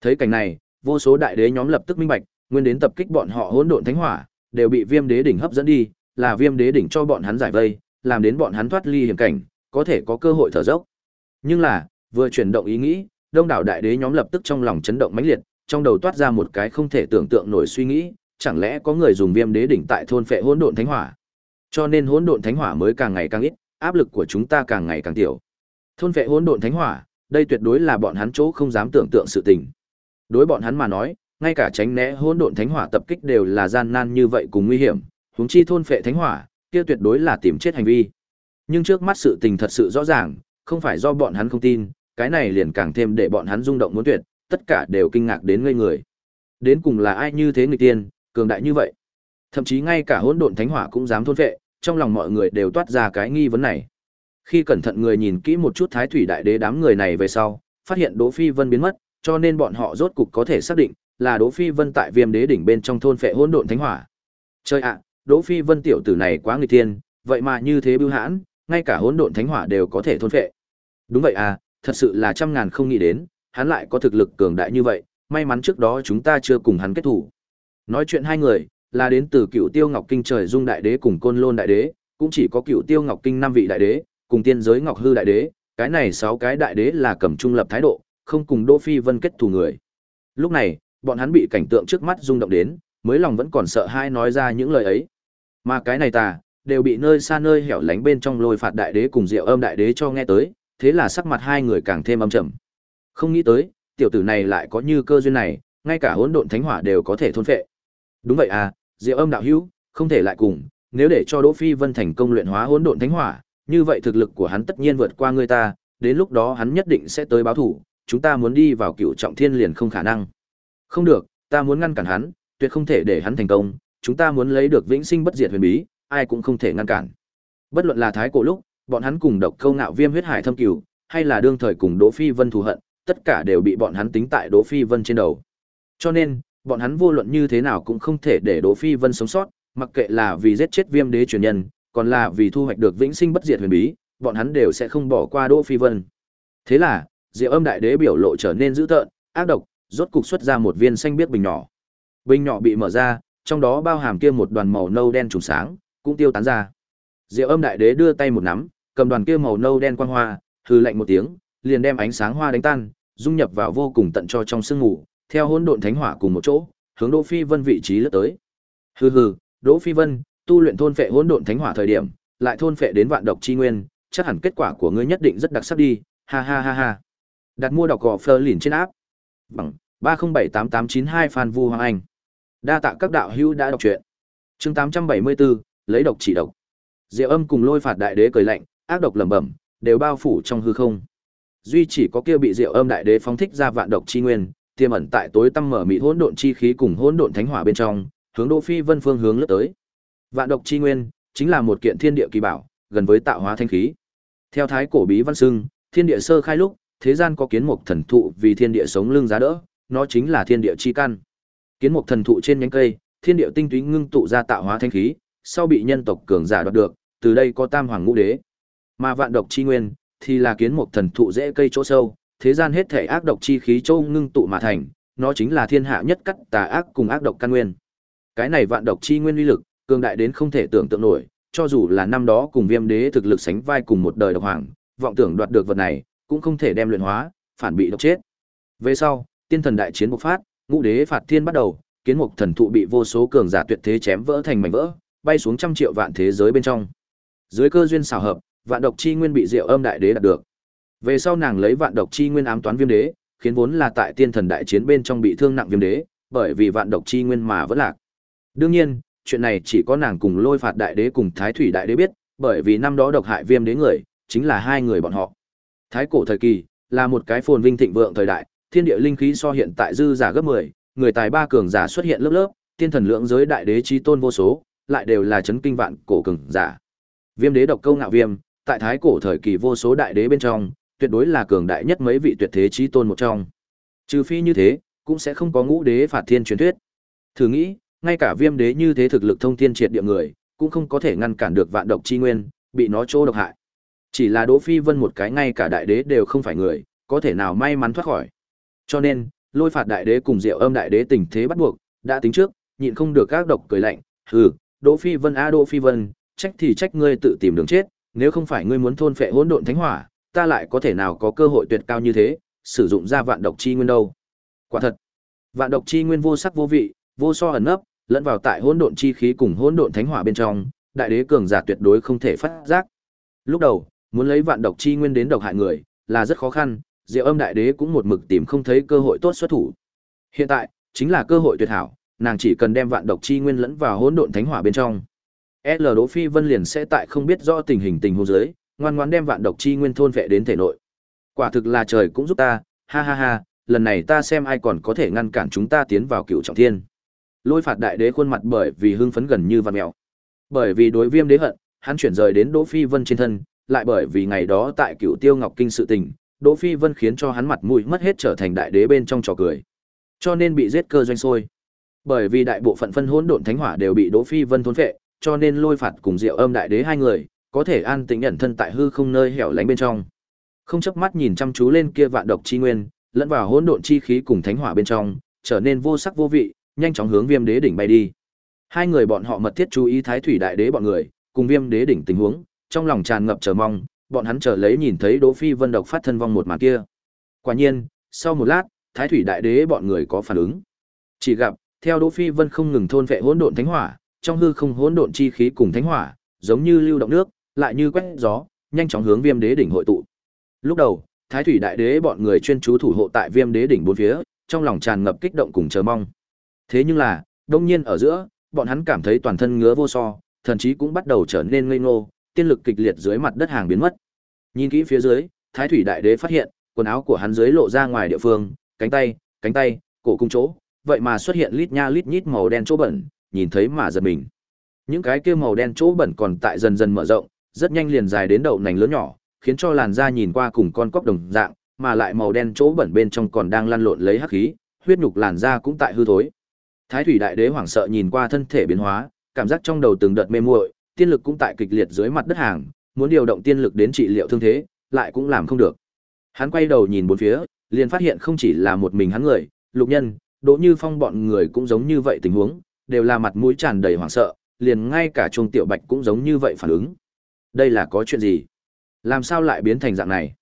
Thấy cảnh này, vô số đại đế nhóm lập tức minh bạch, nguyên đến tập kích bọn họ hỗn độn thánh hỏa, đều bị Viêm Đế đỉnh hấp dẫn đi, là Viêm Đế đỉnh cho bọn hắn giải vây, làm đến bọn hắn thoát ly hiểm cảnh, có thể có cơ hội thở dốc. Nhưng là, vừa chuyển động ý nghĩ, đông đảo đại đế nhóm lập tức trong lòng chấn động mãnh liệt, trong đầu toát ra một cái không thể tưởng tượng nổi suy nghĩ, chẳng lẽ có người dùng Viêm Đế đỉnh tại thôn phệ hỗn độn thánh hỏa? Cho nên hỗn độn thánh hỏa mới càng ngày càng ít, áp lực của chúng ta càng ngày càng tiểu. Thôn vệ hỗn độn thánh hỏa, đây tuyệt đối là bọn hắn chỗ không dám tưởng tượng sự tình. Đối bọn hắn mà nói, ngay cả tránh né hỗn độn thánh hỏa tập kích đều là gian nan như vậy cùng nguy hiểm, huống chi thôn phệ thánh hỏa, kia tuyệt đối là tìm chết hành vi. Nhưng trước mắt sự tình thật sự rõ ràng, không phải do bọn hắn không tin, cái này liền càng thêm để bọn hắn rung động muốn tuyệt, tất cả đều kinh ngạc đến ngây người. Đến cùng là ai như thế người tiên, cường đại như vậy? Thậm chí ngay cả hỗn độn thánh hỏa cũng dám thôn phệ, trong lòng mọi người đều toát ra cái nghi vấn này. Khi cẩn thận người nhìn kỹ một chút Thái Thủy Đại Đế đám người này về sau, phát hiện Đỗ Phi Vân biến mất, cho nên bọn họ rốt cục có thể xác định là Đỗ Phi Vân tại Viêm Đế đỉnh bên trong thôn phệ hỗn độn thánh hỏa. Chơi ạ, Đỗ Phi Vân tiểu tử này quá nguy tiên, vậy mà như thế bưu hãn, ngay cả hỗn độn thánh hỏa đều có thể thôn phệ. Đúng vậy à, thật sự là trăm ngàn không nghĩ đến, hắn lại có thực lực cường đại như vậy, may mắn trước đó chúng ta chưa cùng hắn kết thủ. Nói chuyện hai người, là đến từ cựu tiêu ngọc kinh trời dung đại đế cùng côn lôn đại đế cũng chỉ có cựu tiêu ngọc kinh năm vị đại đế cùng tiên giới ngọc hư đại đế cái này sáu cái đại đế là cầm trung lập thái độ không cùng đỗ phi vân kết thù người. Lúc này bọn hắn bị cảnh tượng trước mắt rung động đến mới lòng vẫn còn sợ hai nói ra những lời ấy. Mà cái này ta đều bị nơi xa nơi hẻo lánh bên trong lôi phạt đại đế cùng diệu âm đại đế cho nghe tới thế là sắc mặt hai người càng thêm âm trầm. Không nghĩ tới tiểu tử này lại có như cơ duyên này ngay cả hỗn độn thánh hỏa đều có thể thôn phệ. Đúng vậy à Diệu Âm đạo hữu, không thể lại cùng, nếu để cho Đỗ Phi Vân thành công luyện hóa hỗn độn thánh hỏa, như vậy thực lực của hắn tất nhiên vượt qua người ta, đến lúc đó hắn nhất định sẽ tới báo thủ, chúng ta muốn đi vào cựu trọng thiên liền không khả năng. Không được, ta muốn ngăn cản hắn, tuyệt không thể để hắn thành công, chúng ta muốn lấy được vĩnh sinh bất diệt huyền bí, ai cũng không thể ngăn cản. Bất luận là thái cổ lúc, bọn hắn cùng độc câu ngạo viêm huyết hải thâm cửu, hay là đương thời cùng Đỗ Phi Vân thù hận, tất cả đều bị bọn hắn tính tại Đỗ Phi Vân trên đầu. Cho nên, Bọn hắn vô luận như thế nào cũng không thể để Đỗ Phi Vân sống sót, mặc kệ là vì giết chết Viêm Đế truyền nhân, còn là vì thu hoạch được vĩnh sinh bất diệt huyền bí, bọn hắn đều sẽ không bỏ qua Đỗ Phi Vân. Thế là, Diệu Âm Đại Đế biểu lộ trở nên dữ tợn, ác độc, rốt cục xuất ra một viên xanh biếc bình nhỏ. Bình nhỏ bị mở ra, trong đó bao hàm kia một đoàn màu nâu đen trùng sáng, cũng tiêu tán ra. Diệu Âm Đại Đế đưa tay một nắm, cầm đoàn kia màu nâu đen quang hoa, hừ lạnh một tiếng, liền đem ánh sáng hoa đánh tan, dung nhập vào vô cùng tận cho trong sương ngủ, theo hỗn độn thánh hỏa cùng một chỗ, hướng Đỗ Phi Vân vị trí lướt tới. Hừ hừ, Đỗ Phi Vân, tu luyện thôn phệ hỗn độn thánh hỏa thời điểm, lại thôn phệ đến vạn độc chi nguyên, chắc hẳn kết quả của ngươi nhất định rất đặc sắc đi, ha ha ha ha. Đặt mua đọc gỏ Fleur lìn trên áp. Bằng 3078892 Phan Vu Hoàng Anh. Đa tạ các đạo hữu đã đọc truyện. Chương 874, lấy độc chỉ độc. Diệu Âm cùng Lôi Phạt Đại Đế cười lạnh, ác độc lẩm bẩm, đều bao phủ trong hư không. Duy chỉ có kia bị Diệu Âm Đại Đế phóng thích ra vạn độc chi nguyên, tiềm ẩn tại tối tăm mở mịt hỗn độn chi khí cùng hỗn độn thánh hỏa bên trong, hướng Đỗ Phi Vân phương hướng lướt tới. Vạn độc chi nguyên chính là một kiện thiên địa kỳ bảo, gần với tạo hóa thanh khí. Theo thái cổ bí văn xưng, thiên địa sơ khai lúc, thế gian có kiến mục thần thụ vì thiên địa sống lưng giá đỡ, nó chính là thiên địa chi căn. Kiến mục thần thụ trên nhánh cây, thiên địa tinh túy ngưng tụ ra tạo hóa thanh khí, sau bị nhân tộc cường giả đoạt được, từ đây có tam hoàng ngũ đế. Mà vạn độc chi nguyên thì là kiến mục thần thụ dễ cây chỗ sâu, thế gian hết thể ác độc chi khí châu ngưng tụ mà thành, nó chính là thiên hạ nhất cắt tà ác cùng ác độc căn nguyên. Cái này vạn độc chi nguyên uy lực, cường đại đến không thể tưởng tượng nổi, cho dù là năm đó cùng Viêm Đế thực lực sánh vai cùng một đời độc hoàng, vọng tưởng đoạt được vật này, cũng không thể đem luyện hóa, phản bị độc chết. Về sau, tiên thần đại chiến bộc phát, ngũ đế phạt thiên bắt đầu, kiến mục thần thụ bị vô số cường giả tuyệt thế chém vỡ thành mảnh vỡ, bay xuống trăm triệu vạn thế giới bên trong. Dưới cơ duyên xảo hợp, vạn độc chi nguyên bị Diệu Âm đại đế đạt được. Về sau nàng lấy vạn độc chi nguyên ám toán viêm đế, khiến vốn là tại tiên thần đại chiến bên trong bị thương nặng viêm đế, bởi vì vạn độc chi nguyên mà vẫn lạc. Đương nhiên, chuyện này chỉ có nàng cùng Lôi phạt đại đế cùng Thái thủy đại đế biết, bởi vì năm đó độc hại viêm đế người, chính là hai người bọn họ. Thái cổ thời kỳ là một cái phồn vinh thịnh vượng thời đại, thiên địa linh khí so hiện tại dư giả gấp 10, người tài ba cường giả xuất hiện lớp lớp, tiên thần lượng giới đại đế trí tôn vô số, lại đều là chấn kinh vạn cổ cường giả. Viêm đế độc câu ngạo viêm, tại thái cổ thời kỳ vô số đại đế bên trong, tuyệt đối là cường đại nhất mấy vị tuyệt thế trí tôn một trong. Trừ phi như thế, cũng sẽ không có ngũ đế phạt thiên truyền thuyết. Thử nghĩ, ngay cả viêm đế như thế thực lực thông thiên triệt địa người, cũng không có thể ngăn cản được vạn độc chi nguyên, bị nó chỗ độc hại. Chỉ là Đỗ Phi Vân một cái ngay cả đại đế đều không phải người, có thể nào may mắn thoát khỏi. Cho nên, lôi phạt đại đế cùng diệu âm đại đế tình thế bắt buộc, đã tính trước, nhịn không được các độc cười lạnh, hừ, Đỗ Phi Vân a Đỗ Phi Vân, trách thì trách ngươi tự tìm đường chết, nếu không phải ngươi muốn thôn phệ hỗn độn thánh hỏa, ta lại có thể nào có cơ hội tuyệt cao như thế, sử dụng ra vạn độc chi nguyên đâu. Quả thật, vạn độc chi nguyên vô sắc vô vị, vô so ẩn nấp, lẫn vào tại hỗn độn chi khí cùng hỗn độn thánh hỏa bên trong, đại đế cường giả tuyệt đối không thể phát giác. Lúc đầu, muốn lấy vạn độc chi nguyên đến độc hại người, là rất khó khăn, Diệu Âm đại đế cũng một mực tìm không thấy cơ hội tốt xuất thủ. Hiện tại, chính là cơ hội tuyệt hảo, nàng chỉ cần đem vạn độc chi nguyên lẫn vào hỗn độn thánh hỏa bên trong. L Đỗ Phi Vân liền sẽ tại không biết rõ tình hình tình huống dưới, ngoan ngoãn đem vạn độc chi nguyên thôn vệ đến thể nội. Quả thực là trời cũng giúp ta, ha ha ha, lần này ta xem ai còn có thể ngăn cản chúng ta tiến vào cựu trọng thiên. Lôi phạt đại đế khuôn mặt bởi vì hưng phấn gần như vặn mèo. Bởi vì đối viêm đế hận, hắn chuyển rời đến Đỗ Phi Vân trên thân, lại bởi vì ngày đó tại cựu Tiêu Ngọc Kinh sự tình, Đỗ Phi Vân khiến cho hắn mặt mũi mất hết trở thành đại đế bên trong trò cười. Cho nên bị giết cơ doanh sôi. Bởi vì đại bộ phận phân hỗn độn thánh hỏa đều bị Đỗ Phi Vân thôn phệ, cho nên lôi phạt cùng Diệu Âm đại đế hai người có thể an tĩnh ẩn thân tại hư không nơi hẻo lánh bên trong. Không chớp mắt nhìn chăm chú lên kia vạn độc chi nguyên, lẫn vào hỗn độn chi khí cùng thánh hỏa bên trong, trở nên vô sắc vô vị, nhanh chóng hướng Viêm Đế đỉnh bay đi. Hai người bọn họ mật thiết chú ý Thái Thủy Đại Đế bọn người, cùng Viêm Đế đỉnh tình huống, trong lòng tràn ngập chờ mong, bọn hắn chờ lấy nhìn thấy Đỗ Phi Vân độc phát thân vong một màn kia. Quả nhiên, sau một lát, Thái Thủy Đại Đế bọn người có phản ứng. Chỉ gặp, theo Đỗ Phi Vân không ngừng thôn vệ hỗn độn thánh hỏa, trong hư không hỗn độn chi khí cùng thánh hỏa, giống như lưu động nước, lại như quét gió, nhanh chóng hướng Viêm Đế đỉnh hội tụ. Lúc đầu, Thái Thủy Đại Đế bọn người chuyên chú thủ hộ tại Viêm Đế đỉnh bốn phía, trong lòng tràn ngập kích động cùng chờ mong. Thế nhưng là, đông nhiên ở giữa, bọn hắn cảm thấy toàn thân ngứa vô so, thần chí cũng bắt đầu trở nên ngây ngô, tiên lực kịch liệt dưới mặt đất hàng biến mất. Nhìn kỹ phía dưới, Thái Thủy Đại Đế phát hiện, quần áo của hắn dưới lộ ra ngoài địa phương, cánh tay, cánh tay, cổ cung chỗ, vậy mà xuất hiện lít nha lít nhít màu đen chỗ bẩn, nhìn thấy mà giật mình. Những cái kia màu đen chỗ bẩn còn tại dần dần mở rộng, rất nhanh liền dài đến đậu nành lớn nhỏ, khiến cho làn da nhìn qua cùng con cóc đồng dạng, mà lại màu đen chỗ bẩn bên trong còn đang lăn lộn lấy hắc khí, huyết nhục làn da cũng tại hư thối. Thái thủy đại đế hoảng sợ nhìn qua thân thể biến hóa, cảm giác trong đầu từng đợt mê muội, tiên lực cũng tại kịch liệt dưới mặt đất hàng, muốn điều động tiên lực đến trị liệu thương thế, lại cũng làm không được. Hắn quay đầu nhìn bốn phía, liền phát hiện không chỉ là một mình hắn người, Lục Nhân, Đỗ Như Phong bọn người cũng giống như vậy tình huống, đều là mặt mũi tràn đầy hoảng sợ, liền ngay cả Trung Tiểu Bạch cũng giống như vậy phản ứng. Đây là có chuyện gì? Làm sao lại biến thành dạng này?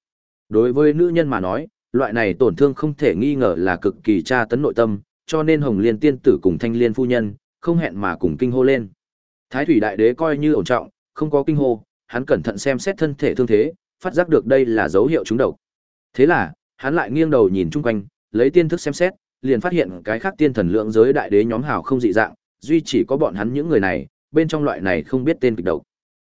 Đối với nữ nhân mà nói, loại này tổn thương không thể nghi ngờ là cực kỳ tra tấn nội tâm, cho nên Hồng Liên tiên tử cùng Thanh Liên phu nhân, không hẹn mà cùng kinh hô lên. Thái thủy đại đế coi như ổn trọng, không có kinh hô, hắn cẩn thận xem xét thân thể thương thế, phát giác được đây là dấu hiệu trúng độc. Thế là, hắn lại nghiêng đầu nhìn chung quanh, lấy tiên thức xem xét, liền phát hiện cái khác tiên thần lượng giới đại đế nhóm hào không dị dạng, duy chỉ có bọn hắn những người này, bên trong loại này không biết tên kịch độc.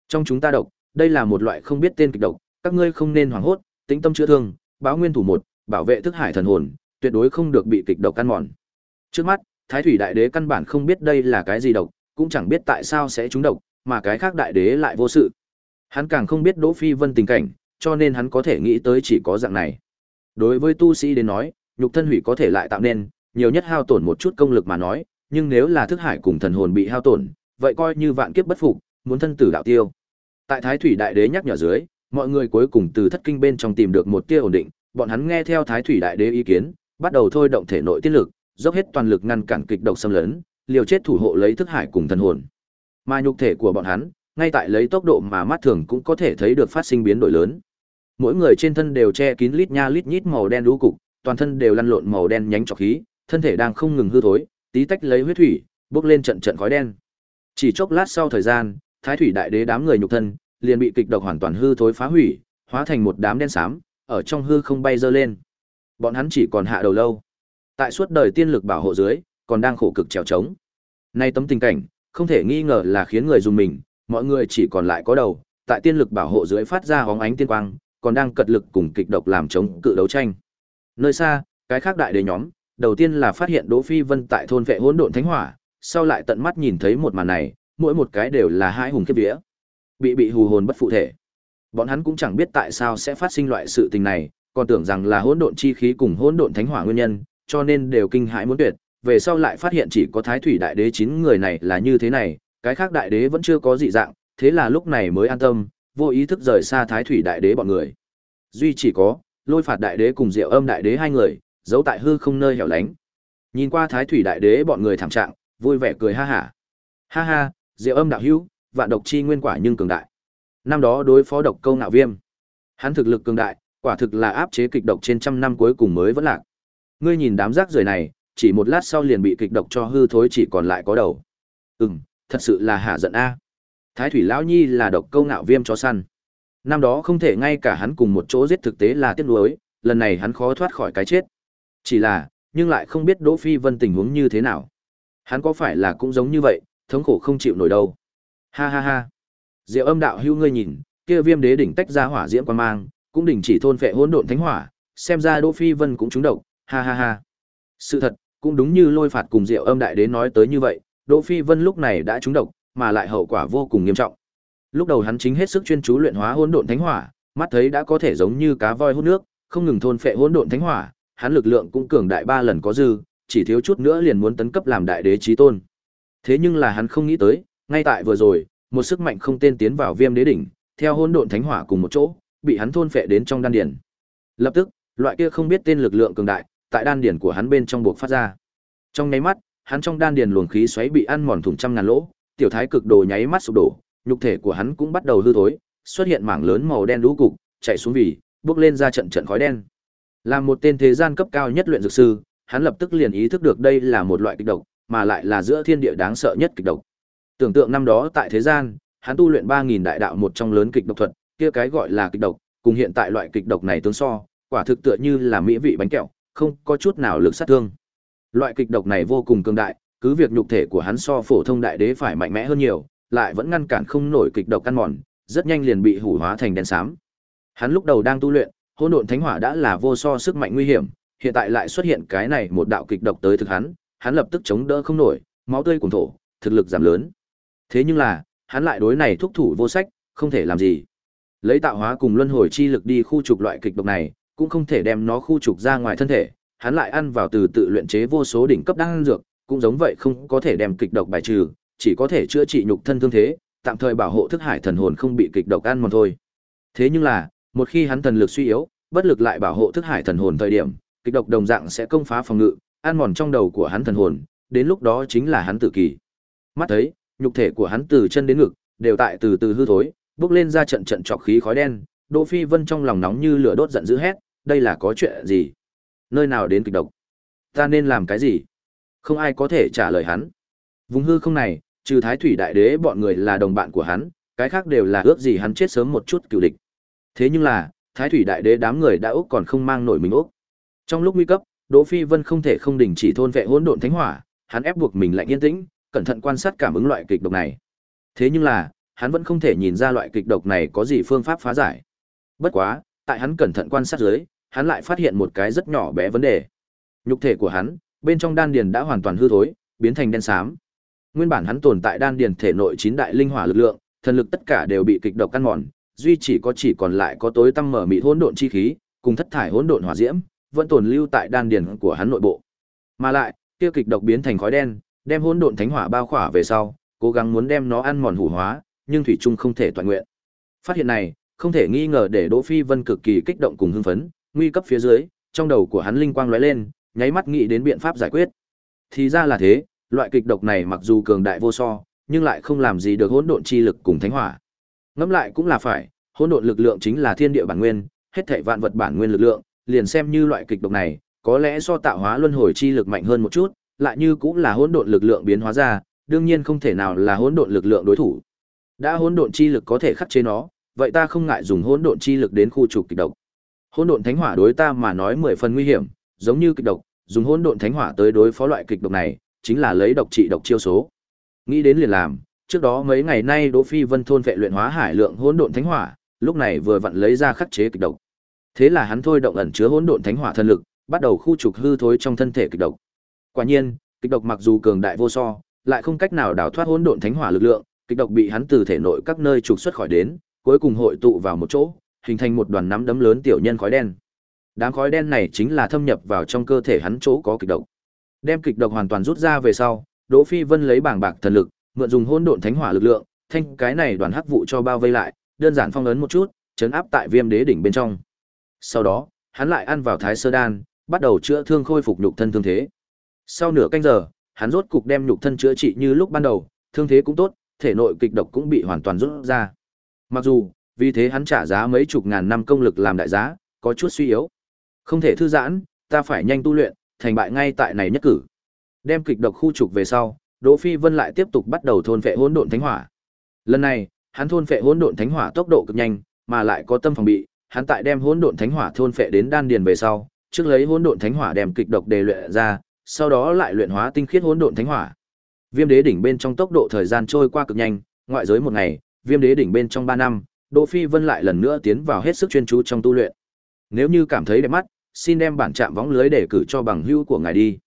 Trong chúng ta độc, đây là một loại không biết tên kịch độc, các ngươi không nên hoảng hốt, tĩnh tâm chữa thương, báo nguyên thủ một, bảo vệ thức hải thần hồn, tuyệt đối không được bị kịch độc căn mòn. Trước mắt, Thái thủy đại đế căn bản không biết đây là cái gì độc, cũng chẳng biết tại sao sẽ trúng độc, mà cái khác đại đế lại vô sự. Hắn càng không biết Đỗ Phi Vân tình cảnh, cho nên hắn có thể nghĩ tới chỉ có dạng này. Đối với tu sĩ đến nói, nhục thân hủy có thể lại tạo nên, nhiều nhất hao tổn một chút công lực mà nói, nhưng nếu là thức hải cùng thần hồn bị hao tổn, vậy coi như vạn kiếp bất phục, muốn thân tử đạo tiêu. Tại Thái Thủy Đại Đế nhắc nhở dưới, mọi người cuối cùng từ thất kinh bên trong tìm được một tia ổn định, bọn hắn nghe theo Thái Thủy Đại Đế ý kiến, bắt đầu thôi động thể nội tiên lực, dốc hết toàn lực ngăn cản kịch độc xâm lấn, liều chết thủ hộ lấy thức hải cùng thần hồn. Mà nhục thể của bọn hắn, ngay tại lấy tốc độ mà mắt thường cũng có thể thấy được phát sinh biến đổi lớn. Mỗi người trên thân đều che kín lít nha lít nhít màu đen đú cục, toàn thân đều lăn lộn màu đen nhánh trọc khí, thân thể đang không ngừng hư thối, tí tách lấy huyết thủy, bước lên trận trận khói đen. Chỉ chốc lát sau thời gian, Thái thủy đại đế đám người nhục thân liền bị kịch độc hoàn toàn hư thối phá hủy, hóa thành một đám đen xám, ở trong hư không bay dơ lên. Bọn hắn chỉ còn hạ đầu lâu. Tại suốt đời tiên lực bảo hộ dưới, còn đang khổ cực trèo trống. Nay tấm tình cảnh, không thể nghi ngờ là khiến người dùng mình, mọi người chỉ còn lại có đầu, tại tiên lực bảo hộ dưới phát ra hóng ánh tiên quang, còn đang cật lực cùng kịch độc làm chống cự đấu tranh. Nơi xa, cái khác đại đế nhóm, đầu tiên là phát hiện Đỗ Phi Vân tại thôn vệ hỗn độn thánh hỏa, sau lại tận mắt nhìn thấy một màn này, mỗi một cái đều là hai hùng kiếp vía. Bị bị hù hồn bất phụ thể. Bọn hắn cũng chẳng biết tại sao sẽ phát sinh loại sự tình này, còn tưởng rằng là hỗn độn chi khí cùng hỗn độn thánh hỏa nguyên nhân, cho nên đều kinh hãi muốn tuyệt, về sau lại phát hiện chỉ có Thái Thủy Đại Đế chín người này là như thế này, cái khác đại đế vẫn chưa có dị dạng, thế là lúc này mới an tâm, vô ý thức rời xa Thái Thủy Đại Đế bọn người. Duy chỉ có, Lôi Phạt Đại Đế cùng Diệu Âm Đại Đế hai người, giấu tại hư không nơi hẻo lánh. Nhìn qua Thái Thủy Đại Đế bọn người thảm trạng, vui vẻ cười ha hả. Ha ha, Diệu Âm đạo hữu, vạn độc chi nguyên quả nhưng cường đại. Năm đó đối phó độc câu ngạo viêm, hắn thực lực cường đại, quả thực là áp chế kịch độc trên trăm năm cuối cùng mới vẫn lạc. Ngươi nhìn đám rác rưởi này, chỉ một lát sau liền bị kịch độc cho hư thối chỉ còn lại có đầu. Ừm, thật sự là hạ giận a. Thái thủy lão nhi là độc câu ngạo viêm cho săn. Năm đó không thể ngay cả hắn cùng một chỗ giết thực tế là tiếc nuối, lần này hắn khó thoát khỏi cái chết. Chỉ là, nhưng lại không biết Đỗ Phi Vân tình huống như thế nào. Hắn có phải là cũng giống như vậy, thống khổ không chịu nổi đâu. Ha ha ha. Diệu Âm đạo hữu ngươi nhìn, kia Viêm Đế đỉnh tách ra hỏa diễm quan mang, cũng đình chỉ thôn phệ hỗn độn thánh hỏa, xem ra Đỗ Phi Vân cũng trúng độc, ha ha ha. Sự thật, cũng đúng như Lôi Phạt cùng Diệu Âm đại đế nói tới như vậy, Đỗ Phi Vân lúc này đã trúng độc, mà lại hậu quả vô cùng nghiêm trọng. Lúc đầu hắn chính hết sức chuyên chú luyện hóa hỗn độn thánh hỏa, mắt thấy đã có thể giống như cá voi hút nước, không ngừng thôn phệ hỗn độn thánh hỏa, hắn lực lượng cũng cường đại ba lần có dư, chỉ thiếu chút nữa liền muốn tấn cấp làm đại đế chí tôn. Thế nhưng là hắn không nghĩ tới, ngay tại vừa rồi, một sức mạnh không tên tiến vào Viêm Đế đỉnh, theo hỗn độn thánh hỏa cùng một chỗ, bị hắn thôn phệ đến trong đan điền. Lập tức, loại kia không biết tên lực lượng cường đại, tại đan điền của hắn bên trong buộc phát ra. Trong nháy mắt, hắn trong đan điền luồng khí xoáy bị ăn mòn thủng trăm ngàn lỗ, tiểu thái cực đồ nháy mắt sụp đổ, nhục thể của hắn cũng bắt đầu hư thối, xuất hiện mảng lớn màu đen lũ cục, chạy xuống vì, bước lên ra trận trận khói đen. Là một tên thế gian cấp cao nhất luyện dược sư, hắn lập tức liền ý thức được đây là một loại kịch độc, mà lại là giữa thiên địa đáng sợ nhất kịch độc. Tưởng tượng năm đó tại thế gian, hắn tu luyện 3000 đại đạo một trong lớn kịch độc thuật, kia cái gọi là kịch độc, cùng hiện tại loại kịch độc này tương so, quả thực tựa như là mỹ vị bánh kẹo, không có chút nào lực sát thương. Loại kịch độc này vô cùng cường đại, cứ việc nhục thể của hắn so phổ thông đại đế phải mạnh mẽ hơn nhiều, lại vẫn ngăn cản không nổi kịch độc căn mòn, rất nhanh liền bị hủ hóa thành đen xám. Hắn lúc đầu đang tu luyện, hỗn độn thánh hỏa đã là vô so sức mạnh nguy hiểm, hiện tại lại xuất hiện cái này một đạo kịch độc tới thực hắn, hắn lập tức chống đỡ không nổi, máu tươi cuồn thổ, thực lực giảm lớn. Thế nhưng là, hắn lại đối này thúc thủ vô sách, không thể làm gì. Lấy tạo hóa cùng luân hồi chi lực đi khu trục loại kịch độc này, cũng không thể đem nó khu trục ra ngoài thân thể, hắn lại ăn vào từ tự luyện chế vô số đỉnh cấp đan dược, cũng giống vậy không có thể đem kịch độc bài trừ, chỉ có thể chữa trị nhục thân thương thế, tạm thời bảo hộ thức hải thần hồn không bị kịch độc ăn mòn thôi. Thế nhưng là, một khi hắn thần lực suy yếu, bất lực lại bảo hộ thức hải thần hồn thời điểm, kịch độc đồng dạng sẽ công phá phòng ngự, ăn mòn trong đầu của hắn thần hồn, đến lúc đó chính là hắn tử kỳ. Mắt thấy, nhục thể của hắn từ chân đến ngực đều tại từ từ hư thối, bốc lên ra trận trận trọc khí khói đen, Đỗ Phi Vân trong lòng nóng như lửa đốt giận dữ hét, đây là có chuyện gì? Nơi nào đến kịch độc? Ta nên làm cái gì? Không ai có thể trả lời hắn. Vùng hư không này, trừ Thái Thủy Đại Đế bọn người là đồng bạn của hắn, cái khác đều là ước gì hắn chết sớm một chút cựu địch. Thế nhưng là, Thái Thủy Đại Đế đám người đã úc còn không mang nổi mình úc. Trong lúc nguy cấp, Đỗ Phi Vân không thể không đình chỉ thôn vệ hỗn độn thánh hỏa, hắn ép buộc mình lạnh yên tĩnh, cẩn thận quan sát cảm ứng loại kịch độc này. Thế nhưng là, hắn vẫn không thể nhìn ra loại kịch độc này có gì phương pháp phá giải. Bất quá, tại hắn cẩn thận quan sát dưới, hắn lại phát hiện một cái rất nhỏ bé vấn đề. Nhục thể của hắn, bên trong đan điền đã hoàn toàn hư thối, biến thành đen xám. Nguyên bản hắn tồn tại đan điền thể nội chín đại linh hỏa lực lượng, thần lực tất cả đều bị kịch độc căn mòn, duy chỉ có chỉ còn lại có tối tăm mở mịt hỗn độn chi khí, cùng thất thải hỗn độn hỏa diễm, vẫn tồn lưu tại đan điền của hắn nội bộ. Mà lại, kia kịch độc biến thành khói đen, đem hỗn độn thánh hỏa bao khỏa về sau, cố gắng muốn đem nó ăn mòn hủ hóa, nhưng thủy chung không thể toàn nguyện. Phát hiện này, không thể nghi ngờ để Đỗ Phi Vân cực kỳ kích động cùng hưng phấn, nguy cấp phía dưới, trong đầu của hắn linh quang lóe lên, nháy mắt nghĩ đến biện pháp giải quyết. Thì ra là thế, loại kịch độc này mặc dù cường đại vô so, nhưng lại không làm gì được hỗn độn chi lực cùng thánh hỏa. Ngẫm lại cũng là phải, hỗn độn lực lượng chính là thiên địa bản nguyên, hết thảy vạn vật bản nguyên lực lượng, liền xem như loại kịch độc này, có lẽ do tạo hóa luân hồi chi lực mạnh hơn một chút, lại như cũng là hỗn độn lực lượng biến hóa ra, đương nhiên không thể nào là hỗn độn lực lượng đối thủ. Đã hỗn độn chi lực có thể khắc chế nó, vậy ta không ngại dùng hỗn độn chi lực đến khu trục kịch độc. Hỗn độn thánh hỏa đối ta mà nói mười phần nguy hiểm, giống như kịch độc, dùng hỗn độn thánh hỏa tới đối phó loại kịch độc này, chính là lấy độc trị độc chiêu số. Nghĩ đến liền làm, trước đó mấy ngày nay Đỗ Phi Vân thôn vệ luyện hóa hải lượng hỗn độn thánh hỏa, lúc này vừa vặn lấy ra khắc chế kịch độc. Thế là hắn thôi động ẩn chứa hỗn độn thánh hỏa thân lực, bắt đầu khu trục hư thối trong thân thể kịch độc. Quả nhiên, kịch độc mặc dù cường đại vô so, lại không cách nào đào thoát hỗn độn thánh hỏa lực lượng, kịch độc bị hắn từ thể nội các nơi trục xuất khỏi đến, cuối cùng hội tụ vào một chỗ, hình thành một đoàn nắm đấm lớn tiểu nhân khói đen. Đám khói đen này chính là thâm nhập vào trong cơ thể hắn chỗ có kịch độc. Đem kịch độc hoàn toàn rút ra về sau, Đỗ Phi Vân lấy bảng bạc thần lực, mượn dùng hỗn độn thánh hỏa lực lượng, thanh cái này đoàn hắc vụ cho bao vây lại, đơn giản phong ấn một chút, chấn áp tại Viêm Đế đỉnh bên trong. Sau đó, hắn lại ăn vào Thái Sơ đan, bắt đầu chữa thương khôi phục nhục thân thương thế. Sau nửa canh giờ, hắn rốt cục đem nhục thân chữa trị như lúc ban đầu, thương thế cũng tốt, thể nội kịch độc cũng bị hoàn toàn rút ra. Mặc dù, vì thế hắn trả giá mấy chục ngàn năm công lực làm đại giá, có chút suy yếu. Không thể thư giãn, ta phải nhanh tu luyện, thành bại ngay tại này nhất cử. Đem kịch độc khu trục về sau, Đỗ Phi Vân lại tiếp tục bắt đầu thôn phệ hỗn độn thánh hỏa. Lần này, hắn thôn phệ hỗn độn thánh hỏa tốc độ cực nhanh, mà lại có tâm phòng bị, hắn tại đem hỗn độn thánh hỏa thôn phệ đến đan điền về sau, trước lấy hỗn độn thánh hỏa đem kịch độc đề luyện ra, sau đó lại luyện hóa tinh khiết hỗn độn thánh hỏa. Viêm đế đỉnh bên trong tốc độ thời gian trôi qua cực nhanh, ngoại giới một ngày, viêm đế đỉnh bên trong ba năm, Đỗ Phi Vân lại lần nữa tiến vào hết sức chuyên chú trong tu luyện. Nếu như cảm thấy đẹp mắt, xin đem bản chạm võng lưới để cử cho bằng hữu của ngài đi.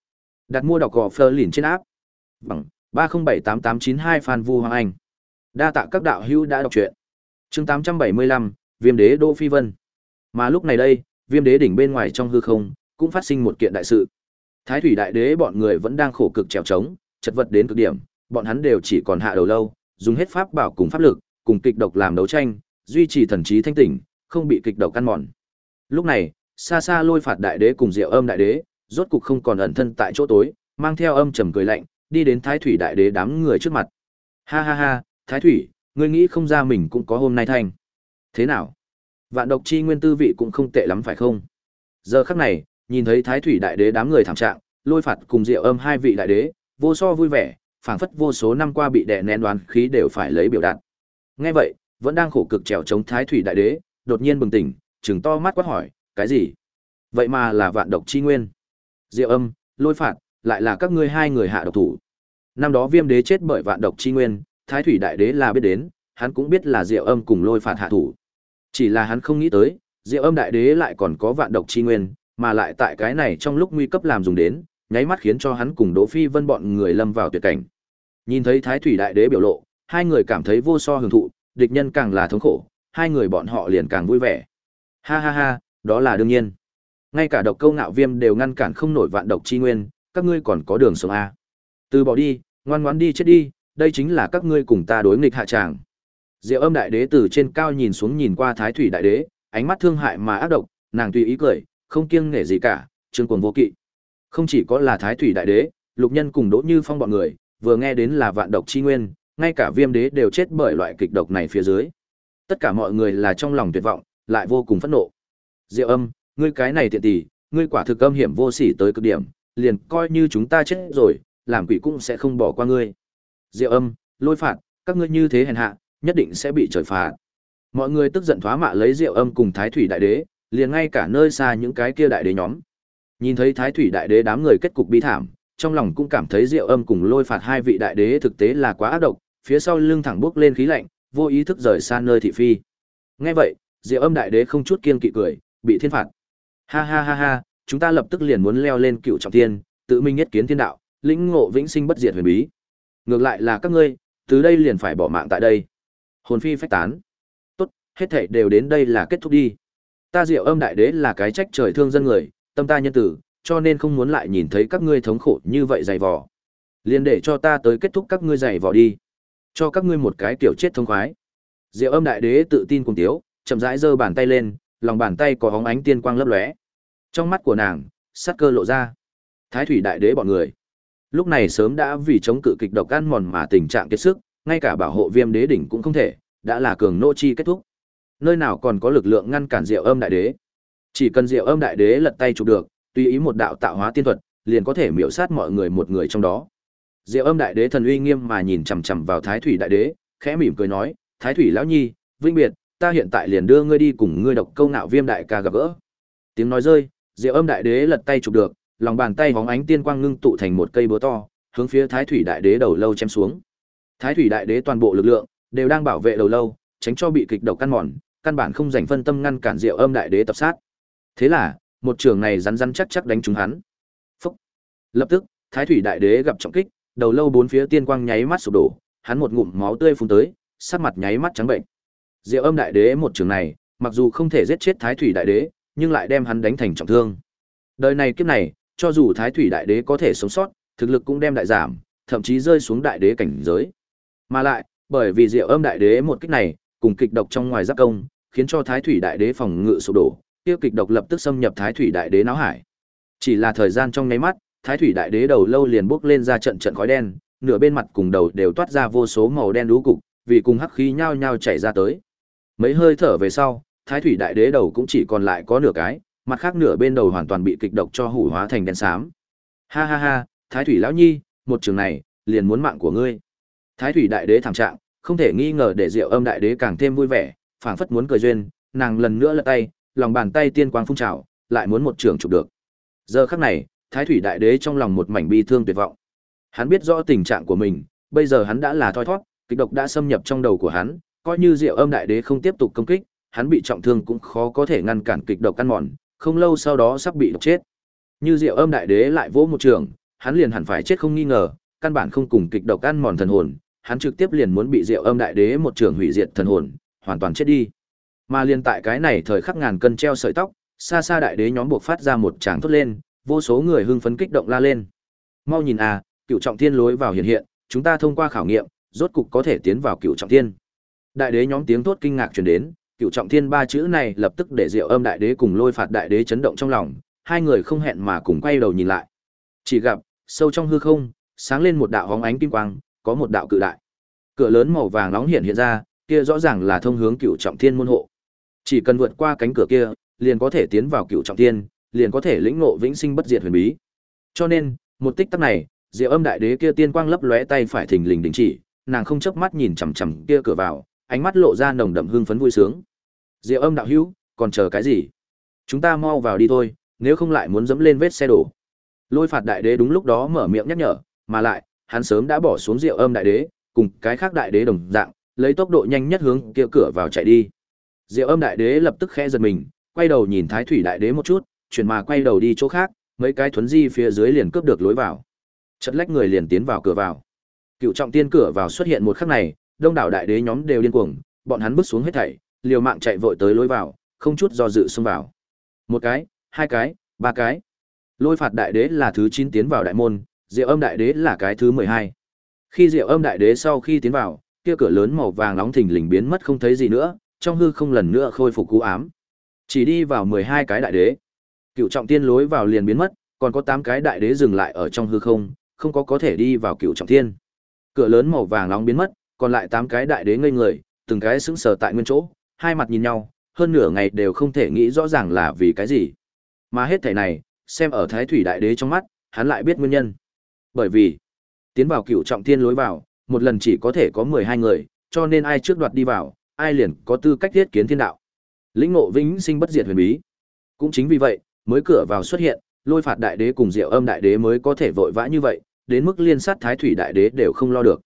Đặt mua đọc gò Fleur lìn trên áp. Bằng 3078892 Phan Vu Hoàng Anh. Đa tạ các đạo hữu đã đọc truyện. Chương 875, Viêm đế Đỗ Phi Vân. Mà lúc này đây, Viêm đế đỉnh bên ngoài trong hư không, cũng phát sinh một kiện đại sự. Thái thủy đại đế bọn người vẫn đang khổ cực trèo trống, chật vật đến cực điểm, bọn hắn đều chỉ còn hạ đầu lâu, dùng hết pháp bảo cùng pháp lực, cùng kịch độc làm đấu tranh, duy trì thần trí thanh tỉnh, không bị kịch độc căn mòn. Lúc này, xa xa lôi phạt đại đế cùng diệu âm đại đế, rốt cục không còn ẩn thân tại chỗ tối, mang theo âm trầm cười lạnh, đi đến thái thủy đại đế đám người trước mặt. Ha ha ha, thái thủy, ngươi nghĩ không ra mình cũng có hôm nay thành. Thế nào? Vạn độc chi nguyên tư vị cũng không tệ lắm phải không? Giờ khắc này, nhìn thấy thái thủy đại đế đám người thảm trạng, lôi phạt cùng diệu âm hai vị đại đế, vô so vui vẻ, phảng phất vô số năm qua bị đè nén đoán khí đều phải lấy biểu đạt. Nghe vậy, vẫn đang khổ cực trèo chống thái thủy đại đế, đột nhiên bừng tỉnh, trừng to mắt quát hỏi, cái gì? Vậy mà là vạn độc chi nguyên. Diệu âm, lôi phạt, lại là các ngươi hai người hạ độc thủ. Năm đó viêm đế chết bởi vạn độc chi nguyên, thái thủy đại đế là biết đến, hắn cũng biết là diệu âm cùng lôi phạt hạ thủ. Chỉ là hắn không nghĩ tới, diệu âm đại đế lại còn có vạn độc chi nguyên, mà lại tại cái này trong lúc nguy cấp làm dùng đến, nháy mắt khiến cho hắn cùng Đỗ Phi Vân bọn người lâm vào tuyệt cảnh. Nhìn thấy Thái Thủy Đại Đế biểu lộ, hai người cảm thấy vô so hưởng thụ, địch nhân càng là thống khổ, hai người bọn họ liền càng vui vẻ. Ha ha ha, đó là đương nhiên. Ngay cả độc câu ngạo viêm đều ngăn cản không nổi vạn độc chi nguyên, các ngươi còn có đường sống a. Từ bỏ đi, ngoan ngoãn đi chết đi, đây chính là các ngươi cùng ta đối nghịch hạ tràng. Diệu Âm đại đế từ trên cao nhìn xuống nhìn qua Thái Thủy đại đế, ánh mắt thương hại mà ác độc, nàng tùy ý cười, không kiêng nể gì cả, trương cuồng vô kỵ. Không chỉ có là Thái Thủy đại đế, Lục Nhân cùng Đỗ Như Phong bọn người, vừa nghe đến là vạn độc chi nguyên, ngay cả Viêm đế đều chết bởi loại kịch độc này phía dưới. Tất cả mọi người là trong lòng tuyệt vọng, lại vô cùng phẫn nộ. Diệu Âm, ngươi cái này tiện tỷ, ngươi quả thực âm hiểm vô sỉ tới cực điểm, liền coi như chúng ta chết rồi, làm quỷ cũng sẽ không bỏ qua ngươi. Diệu Âm, Lôi Phạt, các ngươi như thế hèn hạ, nhất định sẽ bị trời phạt. Mọi người tức giận thoá mạ lấy Diệu Âm cùng Thái Thủy đại đế, liền ngay cả nơi xa những cái kia đại đế nhóm. Nhìn thấy Thái Thủy đại đế đám người kết cục bi thảm, trong lòng cũng cảm thấy Diệu Âm cùng Lôi Phạt hai vị đại đế thực tế là quá ác độc, phía sau lưng thẳng bước lên khí lạnh, vô ý thức rời xa nơi thị phi. Nghe vậy, Diệu Âm đại đế không chút kiên kỵ cười, bị thiên phạt. Ha ha ha ha, chúng ta lập tức liền muốn leo lên cựu trọng thiên, tự minh nhất kiến thiên đạo, lĩnh ngộ vĩnh sinh bất diệt huyền bí. Ngược lại là các ngươi, từ đây liền phải bỏ mạng tại đây. Hồn phi phách tán. Tốt, hết thảy đều đến đây là kết thúc đi. Ta Diệu Âm đại đế là cái trách trời thương dân người, tâm ta nhân tử, cho nên không muốn lại nhìn thấy các ngươi thống khổ như vậy dày vò. Liền để cho ta tới kết thúc các ngươi dày vò đi. Cho các ngươi một cái tiểu chết thông khoái. Diệu Âm đại đế tự tin cùng tiếu, chậm rãi giơ bàn tay lên, lòng bàn tay có hóng ánh tiên quang lấp lóe. Trong mắt của nàng, sát cơ lộ ra. Thái thủy đại đế bọn người, lúc này sớm đã vì chống cự kịch độc ăn mòn mà tình trạng kiệt sức, ngay cả bảo hộ viêm đế đỉnh cũng không thể, đã là cường nô chi kết thúc. Nơi nào còn có lực lượng ngăn cản Diệu Âm đại đế? Chỉ cần Diệu Âm đại đế lật tay chụp được, tùy ý một đạo tạo hóa tiên thuật, liền có thể miểu sát mọi người một người trong đó. Diệu Âm đại đế thần uy nghiêm mà nhìn chằm chằm vào Thái thủy đại đế, khẽ mỉm cười nói, "Thái thủy lão nhi, vinh biệt, ta hiện tại liền đưa ngươi đi cùng ngươi độc câu nạo viêm đại ca gặp gỡ." Tiếng nói rơi, Diệu Âm đại đế lật tay chụp được, lòng bàn tay hóng ánh tiên quang ngưng tụ thành một cây búa to, hướng phía Thái thủy đại đế đầu lâu chém xuống. Thái thủy đại đế toàn bộ lực lượng đều đang bảo vệ đầu lâu, tránh cho bị kịch độc căn mòn, căn bản không dành phân tâm ngăn cản Diệu Âm đại đế tập sát. Thế là, một trường này rắn rắn chắc chắc đánh trúng hắn. Phúc. Lập tức, Thái thủy đại đế gặp trọng kích, đầu lâu bốn phía tiên quang nháy mắt sụp đổ, hắn một ngụm máu tươi phun tới, sắc mặt nháy mắt trắng bệnh. Diệu Âm đại đế một trường này, mặc dù không thể giết chết Thái thủy đại đế, nhưng lại đem hắn đánh thành trọng thương. Đời này kiếp này, cho dù Thái thủy đại đế có thể sống sót, thực lực cũng đem đại giảm, thậm chí rơi xuống đại đế cảnh giới. Mà lại, bởi vì Diệu Âm đại đế một kích này, cùng kịch độc trong ngoài giáp công, khiến cho Thái thủy đại đế phòng ngự sụp đổ, tiêu kịch độc lập tức xâm nhập Thái thủy đại đế não hải. Chỉ là thời gian trong nháy mắt, Thái thủy đại đế đầu lâu liền bốc lên ra trận trận khói đen, nửa bên mặt cùng đầu đều toát ra vô số màu đen đú cục, vì cùng hắc khí nhao nhao chảy ra tới. Mấy hơi thở về sau, Thái thủy đại đế đầu cũng chỉ còn lại có nửa cái, mặt khác nửa bên đầu hoàn toàn bị kịch độc cho hủ hóa thành đen xám. Ha ha ha, Thái thủy lão nhi, một trường này, liền muốn mạng của ngươi. Thái thủy đại đế thảm trạng, không thể nghi ngờ để Diệu Âm đại đế càng thêm vui vẻ, phảng phất muốn cười duyên, nàng lần nữa lật tay, lòng bàn tay tiên quang phun trào, lại muốn một trường chụp được. Giờ khắc này, Thái thủy đại đế trong lòng một mảnh bi thương tuyệt vọng. Hắn biết rõ tình trạng của mình, bây giờ hắn đã là thoi thoát, kịch độc đã xâm nhập trong đầu của hắn, coi như Diệu Âm đại đế không tiếp tục công kích, hắn bị trọng thương cũng khó có thể ngăn cản kịch độc căn mòn, không lâu sau đó sắp bị độc chết. Như Diệu Âm đại đế lại vỗ một trường, hắn liền hẳn phải chết không nghi ngờ, căn bản không cùng kịch độc ăn mòn thần hồn, hắn trực tiếp liền muốn bị Diệu Âm đại đế một trường hủy diệt thần hồn, hoàn toàn chết đi. Mà liền tại cái này thời khắc ngàn cân treo sợi tóc, xa xa đại đế nhóm buộc phát ra một tràng thốt lên, vô số người hưng phấn kích động la lên. Mau nhìn à, cựu trọng thiên lối vào hiện hiện, chúng ta thông qua khảo nghiệm, rốt cục có thể tiến vào cựu trọng thiên. Đại đế nhóm tiếng thốt kinh ngạc truyền đến, cựu trọng thiên ba chữ này lập tức để Diệu Âm đại đế cùng Lôi Phạt đại đế chấn động trong lòng, hai người không hẹn mà cùng quay đầu nhìn lại. Chỉ gặp, sâu trong hư không, sáng lên một đạo hóng ánh kim quang, có một đạo cự đại. Cửa lớn màu vàng nóng hiện hiện ra, kia rõ ràng là thông hướng cựu trọng thiên môn hộ. Chỉ cần vượt qua cánh cửa kia, liền có thể tiến vào cựu trọng thiên, liền có thể lĩnh ngộ vĩnh sinh bất diệt huyền bí. Cho nên, một tích tắc này, Diệu Âm đại đế kia tiên quang lấp lóe tay phải thình lình đình chỉ, nàng không chớp mắt nhìn chằm chằm kia cửa vào, ánh mắt lộ ra nồng đậm hương phấn vui sướng. Diệu Âm đạo hữu, còn chờ cái gì? Chúng ta mau vào đi thôi, nếu không lại muốn dẫm lên vết xe đổ. Lôi phạt đại đế đúng lúc đó mở miệng nhắc nhở, mà lại, hắn sớm đã bỏ xuống Diệu Âm đại đế, cùng cái khác đại đế đồng dạng, lấy tốc độ nhanh nhất hướng kia cửa vào chạy đi. Diệu Âm đại đế lập tức khẽ giật mình, quay đầu nhìn Thái Thủy đại đế một chút, chuyển mà quay đầu đi chỗ khác, mấy cái thuấn di phía dưới liền cướp được lối vào. Chật lách người liền tiến vào cửa vào. Cựu trọng tiên cửa vào xuất hiện một khắc này, đông đảo đại đế nhóm đều điên cuồng, bọn hắn bước xuống hết thảy, liều mạng chạy vội tới lối vào, không chút do dự xông vào. Một cái, hai cái, ba cái. Lôi phạt đại đế là thứ chín tiến vào đại môn, Diệu Âm đại đế là cái thứ mười hai. Khi Diệu Âm Đại Đế sau khi tiến vào, kia cửa lớn màu vàng nóng thình lình biến mất không thấy gì nữa, trong hư không lần nữa khôi phục cú ám. Chỉ đi vào 12 cái đại đế. Cựu trọng tiên lối vào liền biến mất, còn có 8 cái đại đế dừng lại ở trong hư không, không có có thể đi vào cựu trọng thiên. Cửa lớn màu vàng nóng biến mất, còn lại 8 cái đại đế ngây người, từng cái sững sờ tại nguyên chỗ, hai mặt nhìn nhau, hơn nửa ngày đều không thể nghĩ rõ ràng là vì cái gì. Mà hết thảy này, xem ở Thái Thủy đại đế trong mắt, hắn lại biết nguyên nhân. Bởi vì, tiến vào cựu trọng thiên lối vào, một lần chỉ có thể có 12 người, cho nên ai trước đoạt đi vào, ai liền có tư cách thiết kiến thiên đạo. Lĩnh ngộ vĩnh sinh bất diệt huyền bí. Cũng chính vì vậy, mới cửa vào xuất hiện, lôi phạt đại đế cùng diệu âm đại đế mới có thể vội vã như vậy, đến mức liên sát thái thủy đại đế đều không lo được.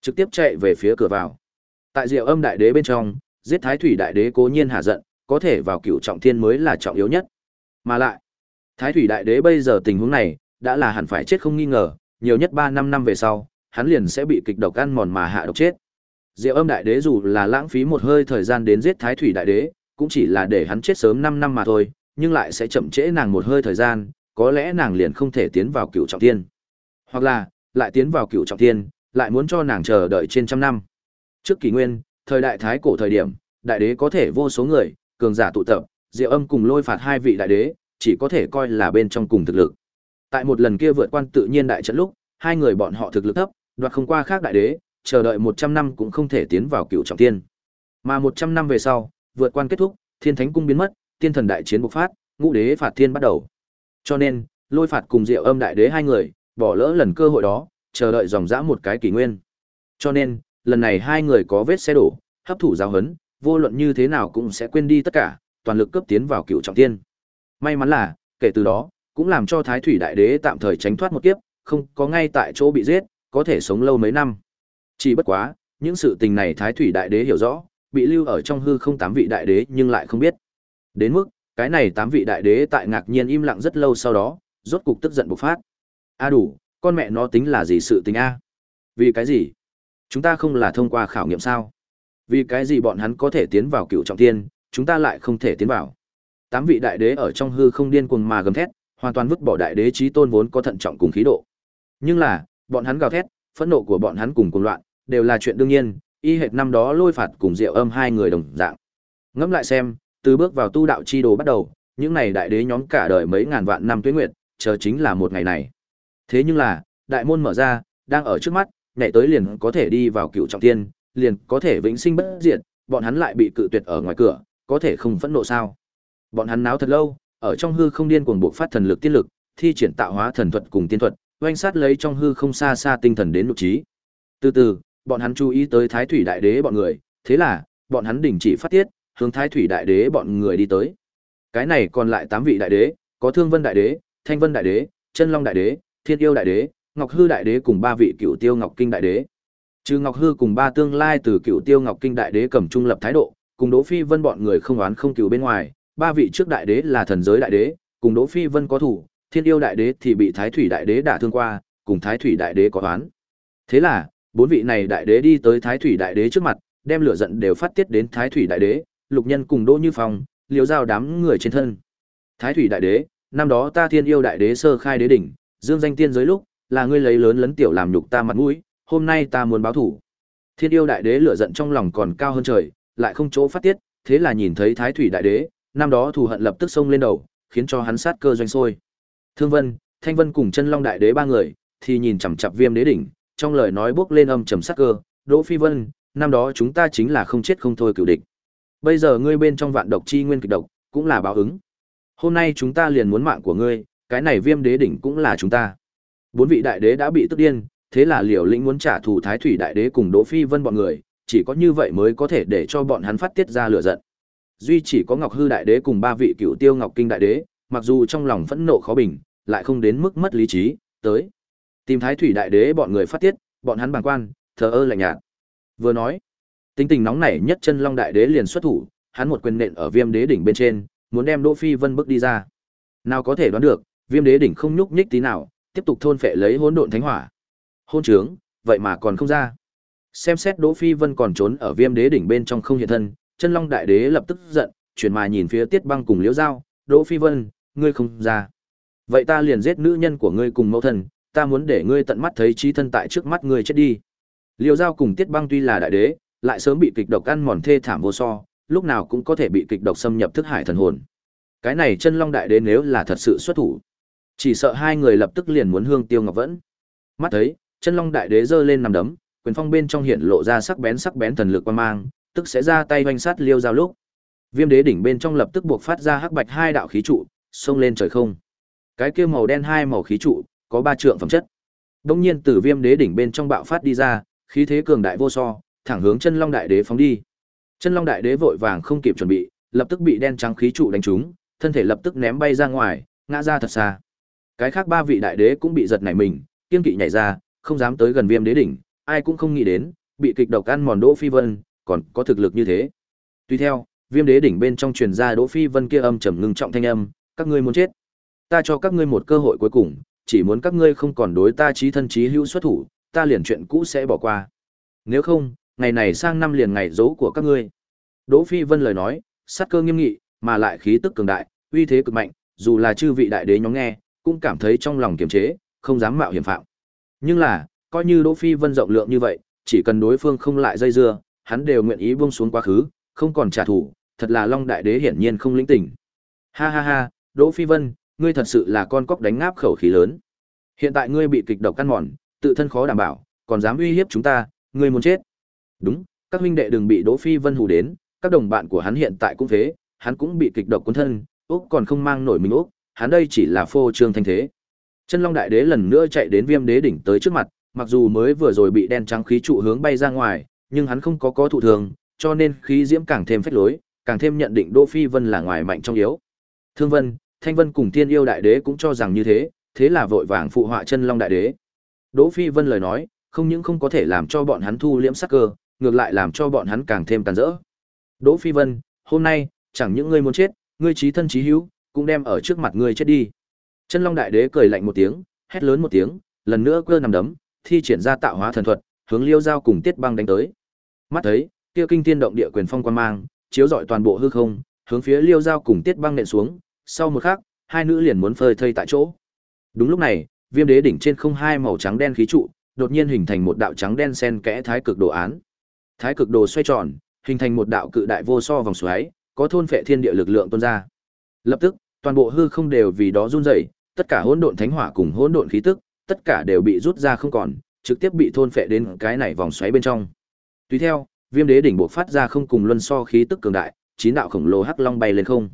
Trực tiếp chạy về phía cửa vào. Tại diệu âm đại đế bên trong, giết thái thủy đại đế cố nhiên hạ giận, có thể vào cựu trọng thiên mới là trọng yếu nhất. Mà lại, thái thủy đại đế bây giờ tình huống này, đã là hẳn phải chết không nghi ngờ, nhiều nhất 3 năm năm về sau, hắn liền sẽ bị kịch độc ăn mòn mà hạ độc chết. Diệu Âm Đại Đế dù là lãng phí một hơi thời gian đến giết Thái Thủy Đại Đế, cũng chỉ là để hắn chết sớm 5 năm mà thôi, nhưng lại sẽ chậm trễ nàng một hơi thời gian, có lẽ nàng liền không thể tiến vào Cửu trọng thiên. Hoặc là, lại tiến vào Cửu trọng thiên, lại muốn cho nàng chờ đợi trên trăm năm. Trước kỷ nguyên, thời đại thái cổ thời điểm, đại đế có thể vô số người, cường giả tụ tập, Diệu Âm cùng lôi phạt hai vị đại đế, chỉ có thể coi là bên trong cùng thực lực. Tại một lần kia vượt quan tự nhiên đại trận lúc, hai người bọn họ thực lực thấp, đoạt không qua khác đại đế, chờ đợi 100 năm cũng không thể tiến vào cựu trọng thiên. Mà 100 năm về sau, vượt quan kết thúc, thiên thánh cung biến mất, tiên thần đại chiến bộc phát, ngũ đế phạt thiên bắt đầu. Cho nên, lôi phạt cùng diệu âm đại đế hai người, bỏ lỡ lần cơ hội đó, chờ đợi dòng dã một cái kỷ nguyên. Cho nên, lần này hai người có vết xe đổ, hấp thụ giáo hấn, vô luận như thế nào cũng sẽ quên đi tất cả, toàn lực cấp tiến vào cựu trọng thiên. May mắn là, kể từ đó, cũng làm cho Thái Thủy Đại Đế tạm thời tránh thoát một kiếp, không có ngay tại chỗ bị giết, có thể sống lâu mấy năm. Chỉ bất quá, những sự tình này Thái Thủy Đại Đế hiểu rõ, bị lưu ở trong hư không tám vị đại đế nhưng lại không biết. Đến mức, cái này tám vị đại đế tại ngạc nhiên im lặng rất lâu sau đó, rốt cục tức giận bộc phát. A đủ, con mẹ nó tính là gì sự tình a? Vì cái gì? Chúng ta không là thông qua khảo nghiệm sao? Vì cái gì bọn hắn có thể tiến vào cựu trọng thiên, chúng ta lại không thể tiến vào? Tám vị đại đế ở trong hư không điên cuồng mà gầm thét, hoàn toàn vứt bỏ đại đế chí tôn vốn có thận trọng cùng khí độ. Nhưng là, bọn hắn gào thét, phẫn nộ của bọn hắn cùng cuồng loạn, đều là chuyện đương nhiên, y hệt năm đó lôi phạt cùng diệu âm hai người đồng dạng. Ngẫm lại xem, từ bước vào tu đạo chi đồ bắt đầu, những này đại đế nhóm cả đời mấy ngàn vạn năm tuế nguyệt, chờ chính là một ngày này. Thế nhưng là, đại môn mở ra, đang ở trước mắt, nhảy tới liền có thể đi vào cựu trọng thiên, liền có thể vĩnh sinh bất diệt, bọn hắn lại bị cự tuyệt ở ngoài cửa, có thể không phẫn nộ sao? Bọn hắn náo thật lâu, ở trong hư không điên cuồng bộc phát thần lực tiên lực, thi triển tạo hóa thần thuật cùng tiên thuật, oanh sát lấy trong hư không xa xa tinh thần đến lục trí. Từ từ, bọn hắn chú ý tới Thái Thủy Đại Đế bọn người, thế là, bọn hắn đình chỉ phát tiết, hướng Thái Thủy Đại Đế bọn người đi tới. Cái này còn lại 8 vị đại đế, có Thương Vân Đại Đế, Thanh Vân Đại Đế, Chân Long Đại Đế, Thiên Yêu Đại Đế, Ngọc Hư Đại Đế cùng ba vị Cựu Tiêu Ngọc Kinh Đại Đế. Trừ Ngọc Hư cùng ba tương lai từ Cựu Tiêu Ngọc Kinh Đại Đế cầm trung lập thái độ, cùng Đỗ Phi Vân bọn người không oán không cừu bên ngoài, ba vị trước đại đế là thần giới đại đế, cùng Đỗ Phi Vân có thủ, Thiên Yêu đại đế thì bị Thái Thủy đại đế đả thương qua, cùng Thái Thủy đại đế có oán. Thế là, bốn vị này đại đế đi tới Thái Thủy đại đế trước mặt, đem lửa giận đều phát tiết đến Thái Thủy đại đế, Lục Nhân cùng Đỗ Như Phong, liều giao đám người trên thân. Thái Thủy đại đế, năm đó ta Thiên Yêu đại đế sơ khai đế đỉnh, dương danh tiên giới lúc, là ngươi lấy lớn lấn tiểu làm nhục ta mặt mũi, hôm nay ta muốn báo thủ. Thiên Yêu đại đế lửa giận trong lòng còn cao hơn trời, lại không chỗ phát tiết, thế là nhìn thấy Thái Thủy đại đế, năm đó thù hận lập tức xông lên đầu, khiến cho hắn sát cơ doanh sôi. Thương Vân, Thanh Vân cùng Chân Long đại đế ba người thì nhìn chằm chằm Viêm đế đỉnh, trong lời nói bước lên âm trầm sắc cơ, "Đỗ Phi Vân, năm đó chúng ta chính là không chết không thôi cửu địch. Bây giờ ngươi bên trong vạn độc chi nguyên kịch độc, cũng là báo ứng. Hôm nay chúng ta liền muốn mạng của ngươi, cái này Viêm đế đỉnh cũng là chúng ta." Bốn vị đại đế đã bị tức điên, thế là Liều Lĩnh muốn trả thù Thái Thủy đại đế cùng Đỗ Phi Vân bọn người, chỉ có như vậy mới có thể để cho bọn hắn phát tiết ra lửa giận duy chỉ có Ngọc Hư Đại Đế cùng ba vị cựu tiêu Ngọc Kinh Đại Đế, mặc dù trong lòng phẫn nộ khó bình, lại không đến mức mất lý trí, tới. Tìm Thái Thủy Đại Đế bọn người phát tiết, bọn hắn bàng quan, thờ ơ lạnh nhạt. Vừa nói, tính tình nóng nảy nhất chân Long Đại Đế liền xuất thủ, hắn một quyền nện ở Viêm Đế đỉnh bên trên, muốn đem Đỗ Phi Vân bước đi ra. Nào có thể đoán được, Viêm Đế đỉnh không nhúc nhích tí nào, tiếp tục thôn phệ lấy hỗn độn thánh hỏa. Hôn trướng, vậy mà còn không ra. Xem xét Đỗ Phi Vân còn trốn ở Viêm Đế đỉnh bên trong không hiện thân, chân long đại đế lập tức giận chuyển mà nhìn phía tiết băng cùng liễu giao đỗ phi vân ngươi không ra vậy ta liền giết nữ nhân của ngươi cùng mẫu thân ta muốn để ngươi tận mắt thấy trí thân tại trước mắt ngươi chết đi. Liêu Giao cùng Tiết Băng tuy là đại đế, lại sớm bị kịch độc ăn mòn thê thảm vô so, lúc nào cũng có thể bị kịch độc xâm nhập thức hải thần hồn. Cái này chân long đại đế nếu là thật sự xuất thủ, chỉ sợ hai người lập tức liền muốn hương tiêu ngọc vẫn. Mắt thấy, chân long đại đế giơ lên nằm đấm, quyền phong bên trong hiện lộ ra sắc bén sắc bén thần lực quan mang, tức sẽ ra tay hoành sát Liêu Giao lúc. Viêm đế đỉnh bên trong lập tức buộc phát ra hắc bạch hai đạo khí trụ, xông lên trời không. Cái kia màu đen hai màu khí trụ, có ba trượng phẩm chất. Đông nhiên từ viêm đế đỉnh bên trong bạo phát đi ra, khí thế cường đại vô so, thẳng hướng chân long đại đế phóng đi. Chân long đại đế vội vàng không kịp chuẩn bị, lập tức bị đen trắng khí trụ đánh trúng, thân thể lập tức ném bay ra ngoài, ngã ra thật xa. Cái khác ba vị đại đế cũng bị giật nảy mình, kiên kỵ nhảy ra, không dám tới gần viêm đế đỉnh, ai cũng không nghĩ đến, bị kịch độc ăn mòn Đỗ Phi Vân, còn có thực lực như thế. Tuy theo, viêm đế đỉnh bên trong truyền ra Đỗ Phi Vân kia âm trầm ngưng trọng thanh âm, các ngươi muốn chết. Ta cho các ngươi một cơ hội cuối cùng, chỉ muốn các ngươi không còn đối ta trí thân trí hữu xuất thủ, ta liền chuyện cũ sẽ bỏ qua. Nếu không, ngày này sang năm liền ngày giấu của các ngươi. Đỗ Phi Vân lời nói, sát cơ nghiêm nghị, mà lại khí tức cường đại, uy thế cực mạnh, dù là chư vị đại đế nhóm nghe, cũng cảm thấy trong lòng kiềm chế, không dám mạo hiểm phạm. Nhưng là, coi như Đỗ Phi Vân rộng lượng như vậy, chỉ cần đối phương không lại dây dưa, hắn đều nguyện ý buông xuống quá khứ, không còn trả thù, thật là Long Đại Đế hiển nhiên không lĩnh tỉnh. Ha ha ha, Đỗ Phi Vân, ngươi thật sự là con cóc đánh ngáp khẩu khí lớn. Hiện tại ngươi bị kịch độc căn mòn, tự thân khó đảm bảo, còn dám uy hiếp chúng ta, ngươi muốn chết. Đúng, các huynh đệ đừng bị Đỗ Phi Vân hù đến, các đồng bạn của hắn hiện tại cũng thế, hắn cũng bị kịch độc cuốn thân, Úc còn không mang nổi mình Úc, hắn đây chỉ là phô trương thanh thế. Chân Long Đại Đế lần nữa chạy đến Viêm Đế đỉnh tới trước mặt, mặc dù mới vừa rồi bị đen trắng khí trụ hướng bay ra ngoài, nhưng hắn không có có thụ thường, cho nên khí diễm càng thêm phách lối, càng thêm nhận định Đỗ Phi Vân là ngoài mạnh trong yếu. Thương Vân, Thanh Vân cùng Thiên Yêu Đại Đế cũng cho rằng như thế, thế là vội vàng phụ họa chân Long Đại Đế. Đỗ Phi Vân lời nói, không những không có thể làm cho bọn hắn thu liễm sắc cơ, ngược lại làm cho bọn hắn càng thêm tàn rỡ. Đỗ Phi Vân, hôm nay, chẳng những ngươi muốn chết, ngươi trí thân trí hữu, cũng đem ở trước mặt ngươi chết đi. Chân Long Đại Đế cười lạnh một tiếng, hét lớn một tiếng, lần nữa cơ nằm đấm, thi triển ra tạo hóa thần thuật, hướng Liêu Giao cùng Tiết Băng đánh tới. Mắt thấy, kia kinh thiên động địa quyền phong quan mang, chiếu rọi toàn bộ hư không, hướng phía Liêu Giao cùng Tiết Băng nện xuống, sau một khắc, hai nữ liền muốn phơi thây tại chỗ. Đúng lúc này, Viêm Đế đỉnh trên không hai màu trắng đen khí trụ, đột nhiên hình thành một đạo trắng đen xen kẽ thái cực đồ án. Thái cực đồ xoay tròn, hình thành một đạo cự đại vô so vòng xoáy, có thôn phệ thiên địa lực lượng tuôn ra. Lập tức, toàn bộ hư không đều vì đó run rẩy, tất cả hỗn độn thánh hỏa cùng hỗn độn khí tức, tất cả đều bị rút ra không còn, trực tiếp bị thôn phệ đến cái này vòng xoáy bên trong. Tùy theo, Viêm Đế đỉnh bộc phát ra không cùng luân so khí tức cường đại, chín đạo khổng lồ hắc long bay lên không.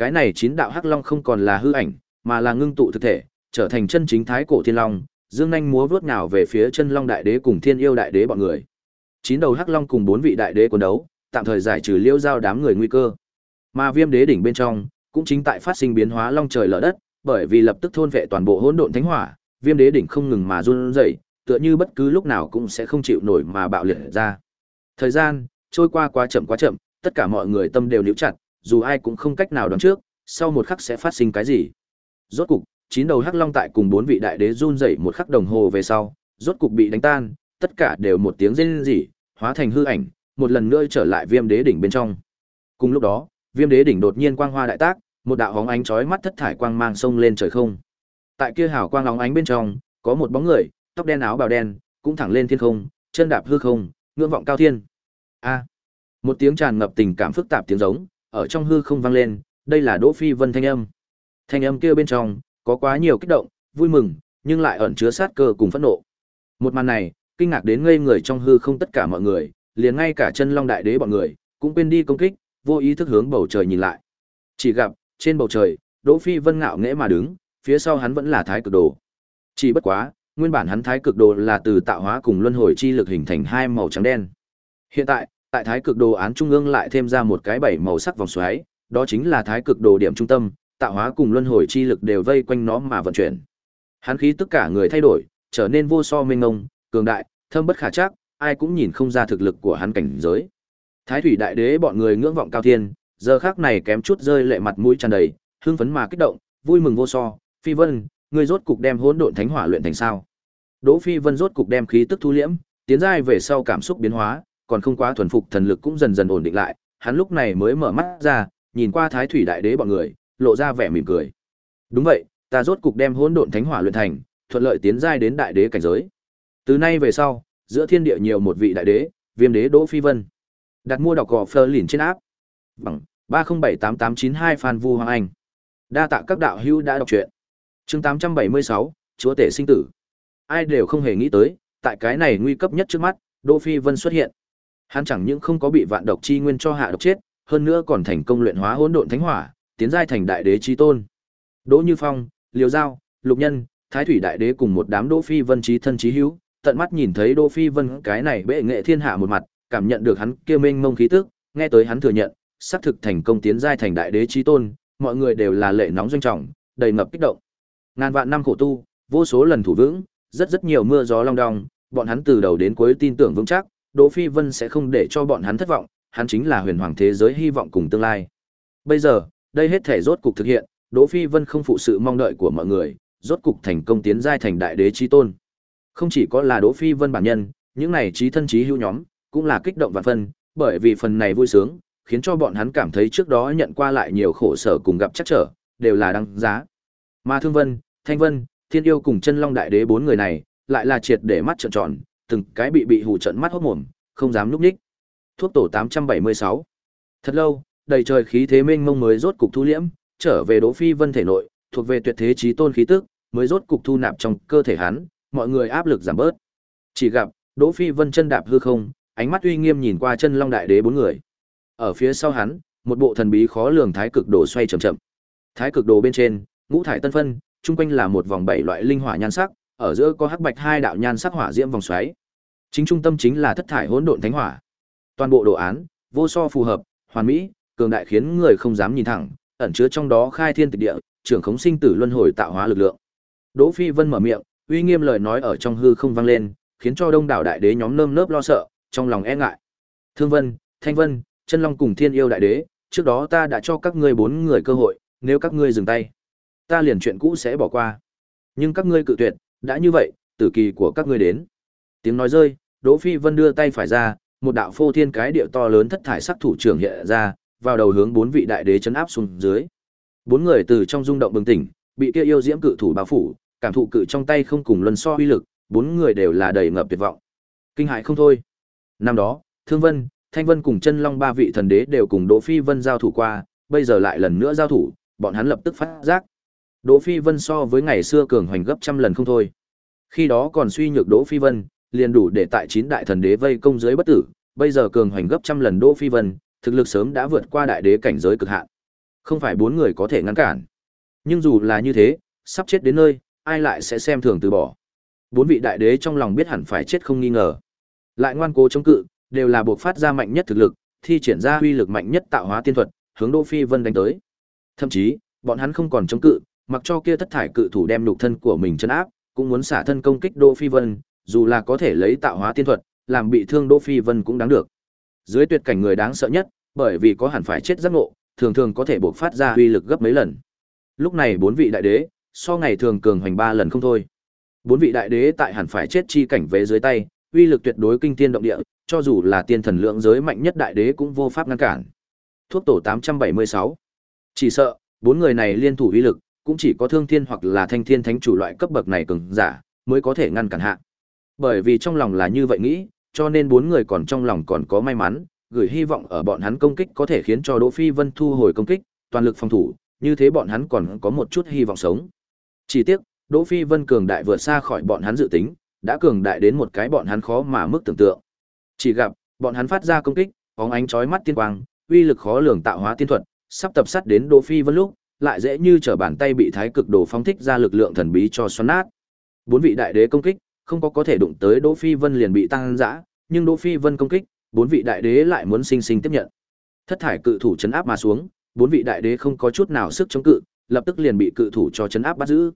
Cái này chín đạo hắc long không còn là hư ảnh, mà là ngưng tụ thực thể, trở thành chân chính thái cổ thiên long, dương nhanh múa vuốt nào về phía chân long đại đế cùng thiên yêu đại đế bọn người. Chín đầu hắc long cùng bốn vị đại đế quân đấu, tạm thời giải trừ liêu giao đám người nguy cơ. Mà Viêm Đế đỉnh bên trong cũng chính tại phát sinh biến hóa long trời lở đất, bởi vì lập tức thôn vệ toàn bộ hỗn độn thánh hỏa, Viêm Đế đỉnh không ngừng mà run rẩy, tựa như bất cứ lúc nào cũng sẽ không chịu nổi mà bạo liệt ra. Thời gian trôi qua quá chậm quá chậm, tất cả mọi người tâm đều níu chặt, dù ai cũng không cách nào đoán trước, sau một khắc sẽ phát sinh cái gì. Rốt cục, chín đầu hắc long tại cùng bốn vị đại đế run rẩy một khắc đồng hồ về sau, rốt cục bị đánh tan, tất cả đều một tiếng rên rỉ, hóa thành hư ảnh, một lần nữa trở lại Viêm Đế đỉnh bên trong. Cùng lúc đó, Viêm Đế đỉnh đột nhiên quang hoa đại tác, một đạo hóng ánh chói mắt thất thải quang mang sông lên trời không. Tại kia hào quang lóng ánh bên trong, có một bóng người, tóc đen áo bào đen, cũng thẳng lên thiên không, chân đạp hư không, ngưỡng vọng cao thiên. A! một tiếng tràn ngập tình cảm phức tạp tiếng giống, ở trong hư không vang lên, đây là Đỗ Phi Vân thanh âm. Thanh âm kia bên trong có quá nhiều kích động, vui mừng, nhưng lại ẩn chứa sát cơ cùng phẫn nộ. Một màn này, kinh ngạc đến ngây người trong hư không tất cả mọi người, liền ngay cả chân Long Đại Đế bọn người, cũng quên đi công kích, vô ý thức hướng bầu trời nhìn lại. Chỉ gặp, trên bầu trời, Đỗ Phi Vân ngạo nghễ mà đứng, phía sau hắn vẫn là Thái Cực Đồ. Chỉ bất quá, nguyên bản hắn Thái Cực Đồ là từ tạo hóa cùng luân hồi chi lực hình thành hai màu trắng đen. Hiện tại, tại Thái Cực Đồ án trung ương lại thêm ra một cái bảy màu sắc vòng xoáy, đó chính là Thái Cực Đồ điểm trung tâm, tạo hóa cùng luân hồi chi lực đều vây quanh nó mà vận chuyển. Hắn khí tất cả người thay đổi, trở nên vô so mênh ngông, cường đại, thâm bất khả trắc, ai cũng nhìn không ra thực lực của hắn cảnh giới. Thái thủy đại đế bọn người ngưỡng vọng cao thiên, giờ khắc này kém chút rơi lệ mặt mũi tràn đầy, hưng phấn mà kích động, vui mừng vô so. Phi Vân, ngươi rốt cục đem hỗn độn thánh hỏa luyện thành sao? Đỗ Phi Vân rốt cục đem khí tức thu liễm, tiến giai về sau cảm xúc biến hóa, còn không quá thuần phục thần lực cũng dần dần ổn định lại, hắn lúc này mới mở mắt ra, nhìn qua Thái thủy đại đế bọn người, lộ ra vẻ mỉm cười. Đúng vậy, ta rốt cục đem hỗn độn thánh hỏa luyện thành, thuận lợi tiến giai đến đại đế cảnh giới. Từ nay về sau, giữa thiên địa nhiều một vị đại đế, Viêm đế Đỗ Phi Vân. Đặt mua đọc gỏ Fleur lìn trên áp. Bằng 3078892 Phan Vu Hoàng Anh. Đa tạ các đạo hữu đã đọc truyện. Chương 876, Chúa tể sinh tử. Ai đều không hề nghĩ tới, tại cái này nguy cấp nhất trước mắt, Đỗ Phi Vân xuất hiện. Hắn chẳng những không có bị vạn độc chi nguyên cho hạ độc chết, hơn nữa còn thành công luyện hóa hỗn độn thánh hỏa, tiến giai thành đại đế chi tôn. Đỗ Như Phong, Liêu Giao, Lục Nhân, Thái Thủy đại đế cùng một đám Đỗ Phi Vân chí thân chí hữu, tận mắt nhìn thấy Đỗ Phi Vân cái này bệ nghệ thiên hạ một mặt, cảm nhận được hắn kia mênh mông khí tức, nghe tới hắn thừa nhận, sắp thực thành công tiến giai thành đại đế chí tôn, mọi người đều là lệ nóng doanh trọng, đầy ngập kích động. Ngàn vạn năm khổ tu, vô số lần thủ vững, rất rất nhiều mưa gió long đong, bọn hắn từ đầu đến cuối tin tưởng vững chắc, Đỗ Phi Vân sẽ không để cho bọn hắn thất vọng, hắn chính là huyền hoàng thế giới hy vọng cùng tương lai. Bây giờ, đây hết thể rốt cục thực hiện, Đỗ Phi Vân không phụ sự mong đợi của mọi người, rốt cục thành công tiến giai thành đại đế chí tôn. Không chỉ có là Đỗ Phi Vân bản nhân, những này chí thân chí hữu nhóm, cũng là kích động vạn phân, bởi vì phần này vui sướng, khiến cho bọn hắn cảm thấy trước đó nhận qua lại nhiều khổ sở cùng gặp chắc trở, đều là đăng giá. Mà Thương Vân, Thanh Vân, Thiên Yêu cùng Chân Long Đại Đế bốn người này, lại là triệt để mắt trợn tròn, từng cái bị bị hù trận mắt hốt mồm, không dám núp nhích. Thuốc tổ 876. Thật lâu, đầy trời khí thế mênh mông mới rốt cục thu liễm, trở về Đỗ Phi Vân thể nội, thuộc về tuyệt thế chí tôn khí tức, mới rốt cục thu nạp trong cơ thể hắn, mọi người áp lực giảm bớt. Chỉ gặp, Đỗ Phi Vân chân đạp hư không, ánh mắt uy nghiêm nhìn qua chân Long Đại Đế bốn người. Ở phía sau hắn, một bộ thần bí khó lường thái cực đồ xoay chậm chậm. Thái cực đồ bên trên, ngũ thải tân phân, trung quanh là một vòng bảy loại linh hỏa nhan sắc, ở giữa có hắc bạch hai đạo nhan sắc hỏa diễm vòng xoáy. Chính trung tâm chính là thất thải hỗn độn thánh hỏa. Toàn bộ đồ án, vô so phù hợp, hoàn mỹ, cường đại khiến người không dám nhìn thẳng, ẩn chứa trong đó khai thiên tịch địa, trưởng khống sinh tử luân hồi tạo hóa lực lượng. Đỗ Phi Vân mở miệng, uy nghiêm lời nói ở trong hư không vang lên, khiến cho đông đảo đại đế nhóm nơm nớp lo sợ, trong lòng e ngại. Thương Vân, Thanh Vân, Chân Long cùng Thiên Yêu đại đế, trước đó ta đã cho các ngươi bốn người cơ hội, nếu các ngươi dừng tay, ta liền chuyện cũ sẽ bỏ qua. Nhưng các ngươi cự tuyệt, đã như vậy, tử kỳ của các ngươi đến. Tiếng nói rơi, Đỗ Phi Vân đưa tay phải ra, một đạo phô thiên cái địa to lớn thất thải sắc thủ trưởng hiện ra, vào đầu hướng bốn vị đại đế chấn áp xuống dưới. Bốn người từ trong rung động bừng tỉnh, bị kia yêu diễm cự thủ bao phủ, cảm thụ cự trong tay không cùng luân so uy lực, bốn người đều là đầy ngập tuyệt vọng. Kinh hãi không thôi. Năm đó, Thương Vân, Thanh Vân cùng Chân Long ba vị thần đế đều cùng Đỗ Phi Vân giao thủ qua, bây giờ lại lần nữa giao thủ, bọn hắn lập tức phát giác. Đỗ Phi Vân so với ngày xưa cường hoành gấp trăm lần không thôi. Khi đó còn suy nhược Đỗ Phi Vân, liền đủ để tại chín đại thần đế vây công dưới bất tử, bây giờ cường hoành gấp trăm lần Đỗ Phi Vân, thực lực sớm đã vượt qua đại đế cảnh giới cực hạn. Không phải bốn người có thể ngăn cản. Nhưng dù là như thế, sắp chết đến nơi, ai lại sẽ xem thường từ bỏ. Bốn vị đại đế trong lòng biết hẳn phải chết không nghi ngờ. Lại ngoan cố chống cự, đều là buộc phát ra mạnh nhất thực lực, thi triển ra uy lực mạnh nhất tạo hóa tiên thuật, hướng Đỗ Phi Vân đánh tới. Thậm chí, bọn hắn không còn chống cự, mặc cho kia thất thải cự thủ đem lục thân của mình chấn áp, cũng muốn xả thân công kích Đỗ Phi Vân, dù là có thể lấy tạo hóa tiên thuật, làm bị thương Đỗ Phi Vân cũng đáng được. Dưới tuyệt cảnh người đáng sợ nhất, bởi vì có hẳn phải chết giác ngộ, thường thường có thể bộc phát ra uy lực gấp mấy lần. Lúc này bốn vị đại đế, so ngày thường cường hoành ba lần không thôi. Bốn vị đại đế tại hẳn phải chết chi cảnh về dưới tay, uy lực tuyệt đối kinh thiên động địa, cho dù là tiên thần lượng giới mạnh nhất đại đế cũng vô pháp ngăn cản. Thuốc tổ 876. Chỉ sợ, bốn người này liên thủ uy lực, cũng chỉ có thương thiên hoặc là thanh thiên thánh chủ loại cấp bậc này cường giả, mới có thể ngăn cản hạ. Bởi vì trong lòng là như vậy nghĩ, cho nên bốn người còn trong lòng còn có may mắn, gửi hy vọng ở bọn hắn công kích có thể khiến cho Đỗ Phi Vân thu hồi công kích, toàn lực phòng thủ, như thế bọn hắn còn có một chút hy vọng sống. Chỉ tiếc, Đỗ Phi Vân cường đại vượt xa khỏi bọn hắn dự tính, đã cường đại đến một cái bọn hắn khó mà mức tưởng tượng. Chỉ gặp, bọn hắn phát ra công kích, bóng ánh chói mắt tiên quang, uy lực khó lường tạo hóa tiên thuật, sắp tập sát đến Đỗ Phi Vân lúc, lại dễ như trở bàn tay bị thái cực đồ phóng thích ra lực lượng thần bí cho xoắn nát. Bốn vị đại đế công kích, không có có thể đụng tới Đỗ Phi Vân liền bị tăng dã, nhưng Đỗ Phi Vân công kích, bốn vị đại đế lại muốn sinh sinh tiếp nhận. Thất thải cự thủ chấn áp mà xuống, bốn vị đại đế không có chút nào sức chống cự, lập tức liền bị cự thủ cho chấn áp bắt giữ.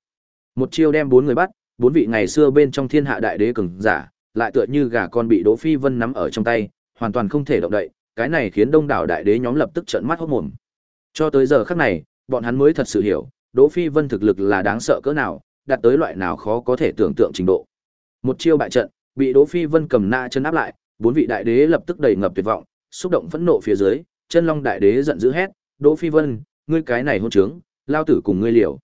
Một chiêu đem bốn người bắt, bốn vị ngày xưa bên trong thiên hạ đại đế cường giả, lại tựa như gà con bị Đỗ Phi Vân nắm ở trong tay, hoàn toàn không thể động đậy, cái này khiến đông đảo đại đế nhóm lập tức trợn mắt hốt mồm. Cho tới giờ khắc này, bọn hắn mới thật sự hiểu, Đỗ Phi Vân thực lực là đáng sợ cỡ nào, đạt tới loại nào khó có thể tưởng tượng trình độ. Một chiêu bại trận, bị Đỗ Phi Vân cầm na chân áp lại, bốn vị đại đế lập tức đầy ngập tuyệt vọng, xúc động phẫn nộ phía dưới, chân long đại đế giận dữ hét, "Đỗ Phi Vân, ngươi cái này hôn trướng, lao tử cùng ngươi liều."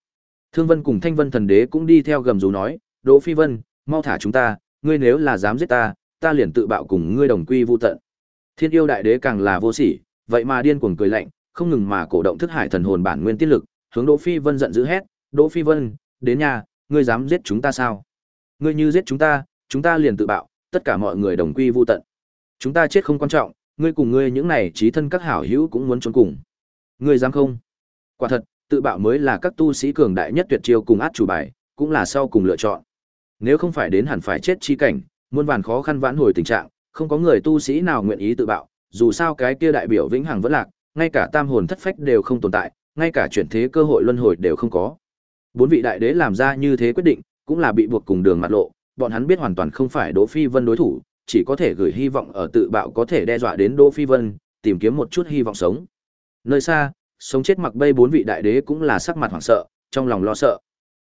Thương Vân cùng Thanh Vân thần đế cũng đi theo gầm rú nói, Đỗ Phi Vân, mau thả chúng ta, ngươi nếu là dám giết ta, ta liền tự bạo cùng ngươi đồng quy vu tận. Thiên yêu đại đế càng là vô sỉ, vậy mà điên cuồng cười lạnh, không ngừng mà cổ động thức hải thần hồn bản nguyên tiết lực, hướng Đỗ Phi Vân giận dữ hét, "Đỗ Phi Vân, đến nhà, ngươi dám giết chúng ta sao? Ngươi như giết chúng ta, chúng ta liền tự bạo, tất cả mọi người đồng quy vu tận. Chúng ta chết không quan trọng, ngươi cùng ngươi những này trí thân các hảo hữu cũng muốn trốn cùng. Ngươi dám không?" Quả thật, tự bạo mới là các tu sĩ cường đại nhất tuyệt chiêu cùng át chủ bài, cũng là sau cùng lựa chọn. Nếu không phải đến hẳn phải chết chi cảnh, muôn vàn khó khăn vãn hồi tình trạng, không có người tu sĩ nào nguyện ý tự bạo, dù sao cái kia đại biểu vĩnh hằng vẫn lạc, ngay cả tam hồn thất phách đều không tồn tại, ngay cả chuyển thế cơ hội luân hồi đều không có. Bốn vị đại đế làm ra như thế quyết định, cũng là bị buộc cùng đường mặt lộ, bọn hắn biết hoàn toàn không phải Đỗ Phi Vân đối thủ, chỉ có thể gửi hy vọng ở tự bạo có thể đe dọa đến Đỗ Phi Vân, tìm kiếm một chút hy vọng sống. Nơi xa, sống chết mặc bay bốn vị đại đế cũng là sắc mặt hoảng sợ, trong lòng lo sợ.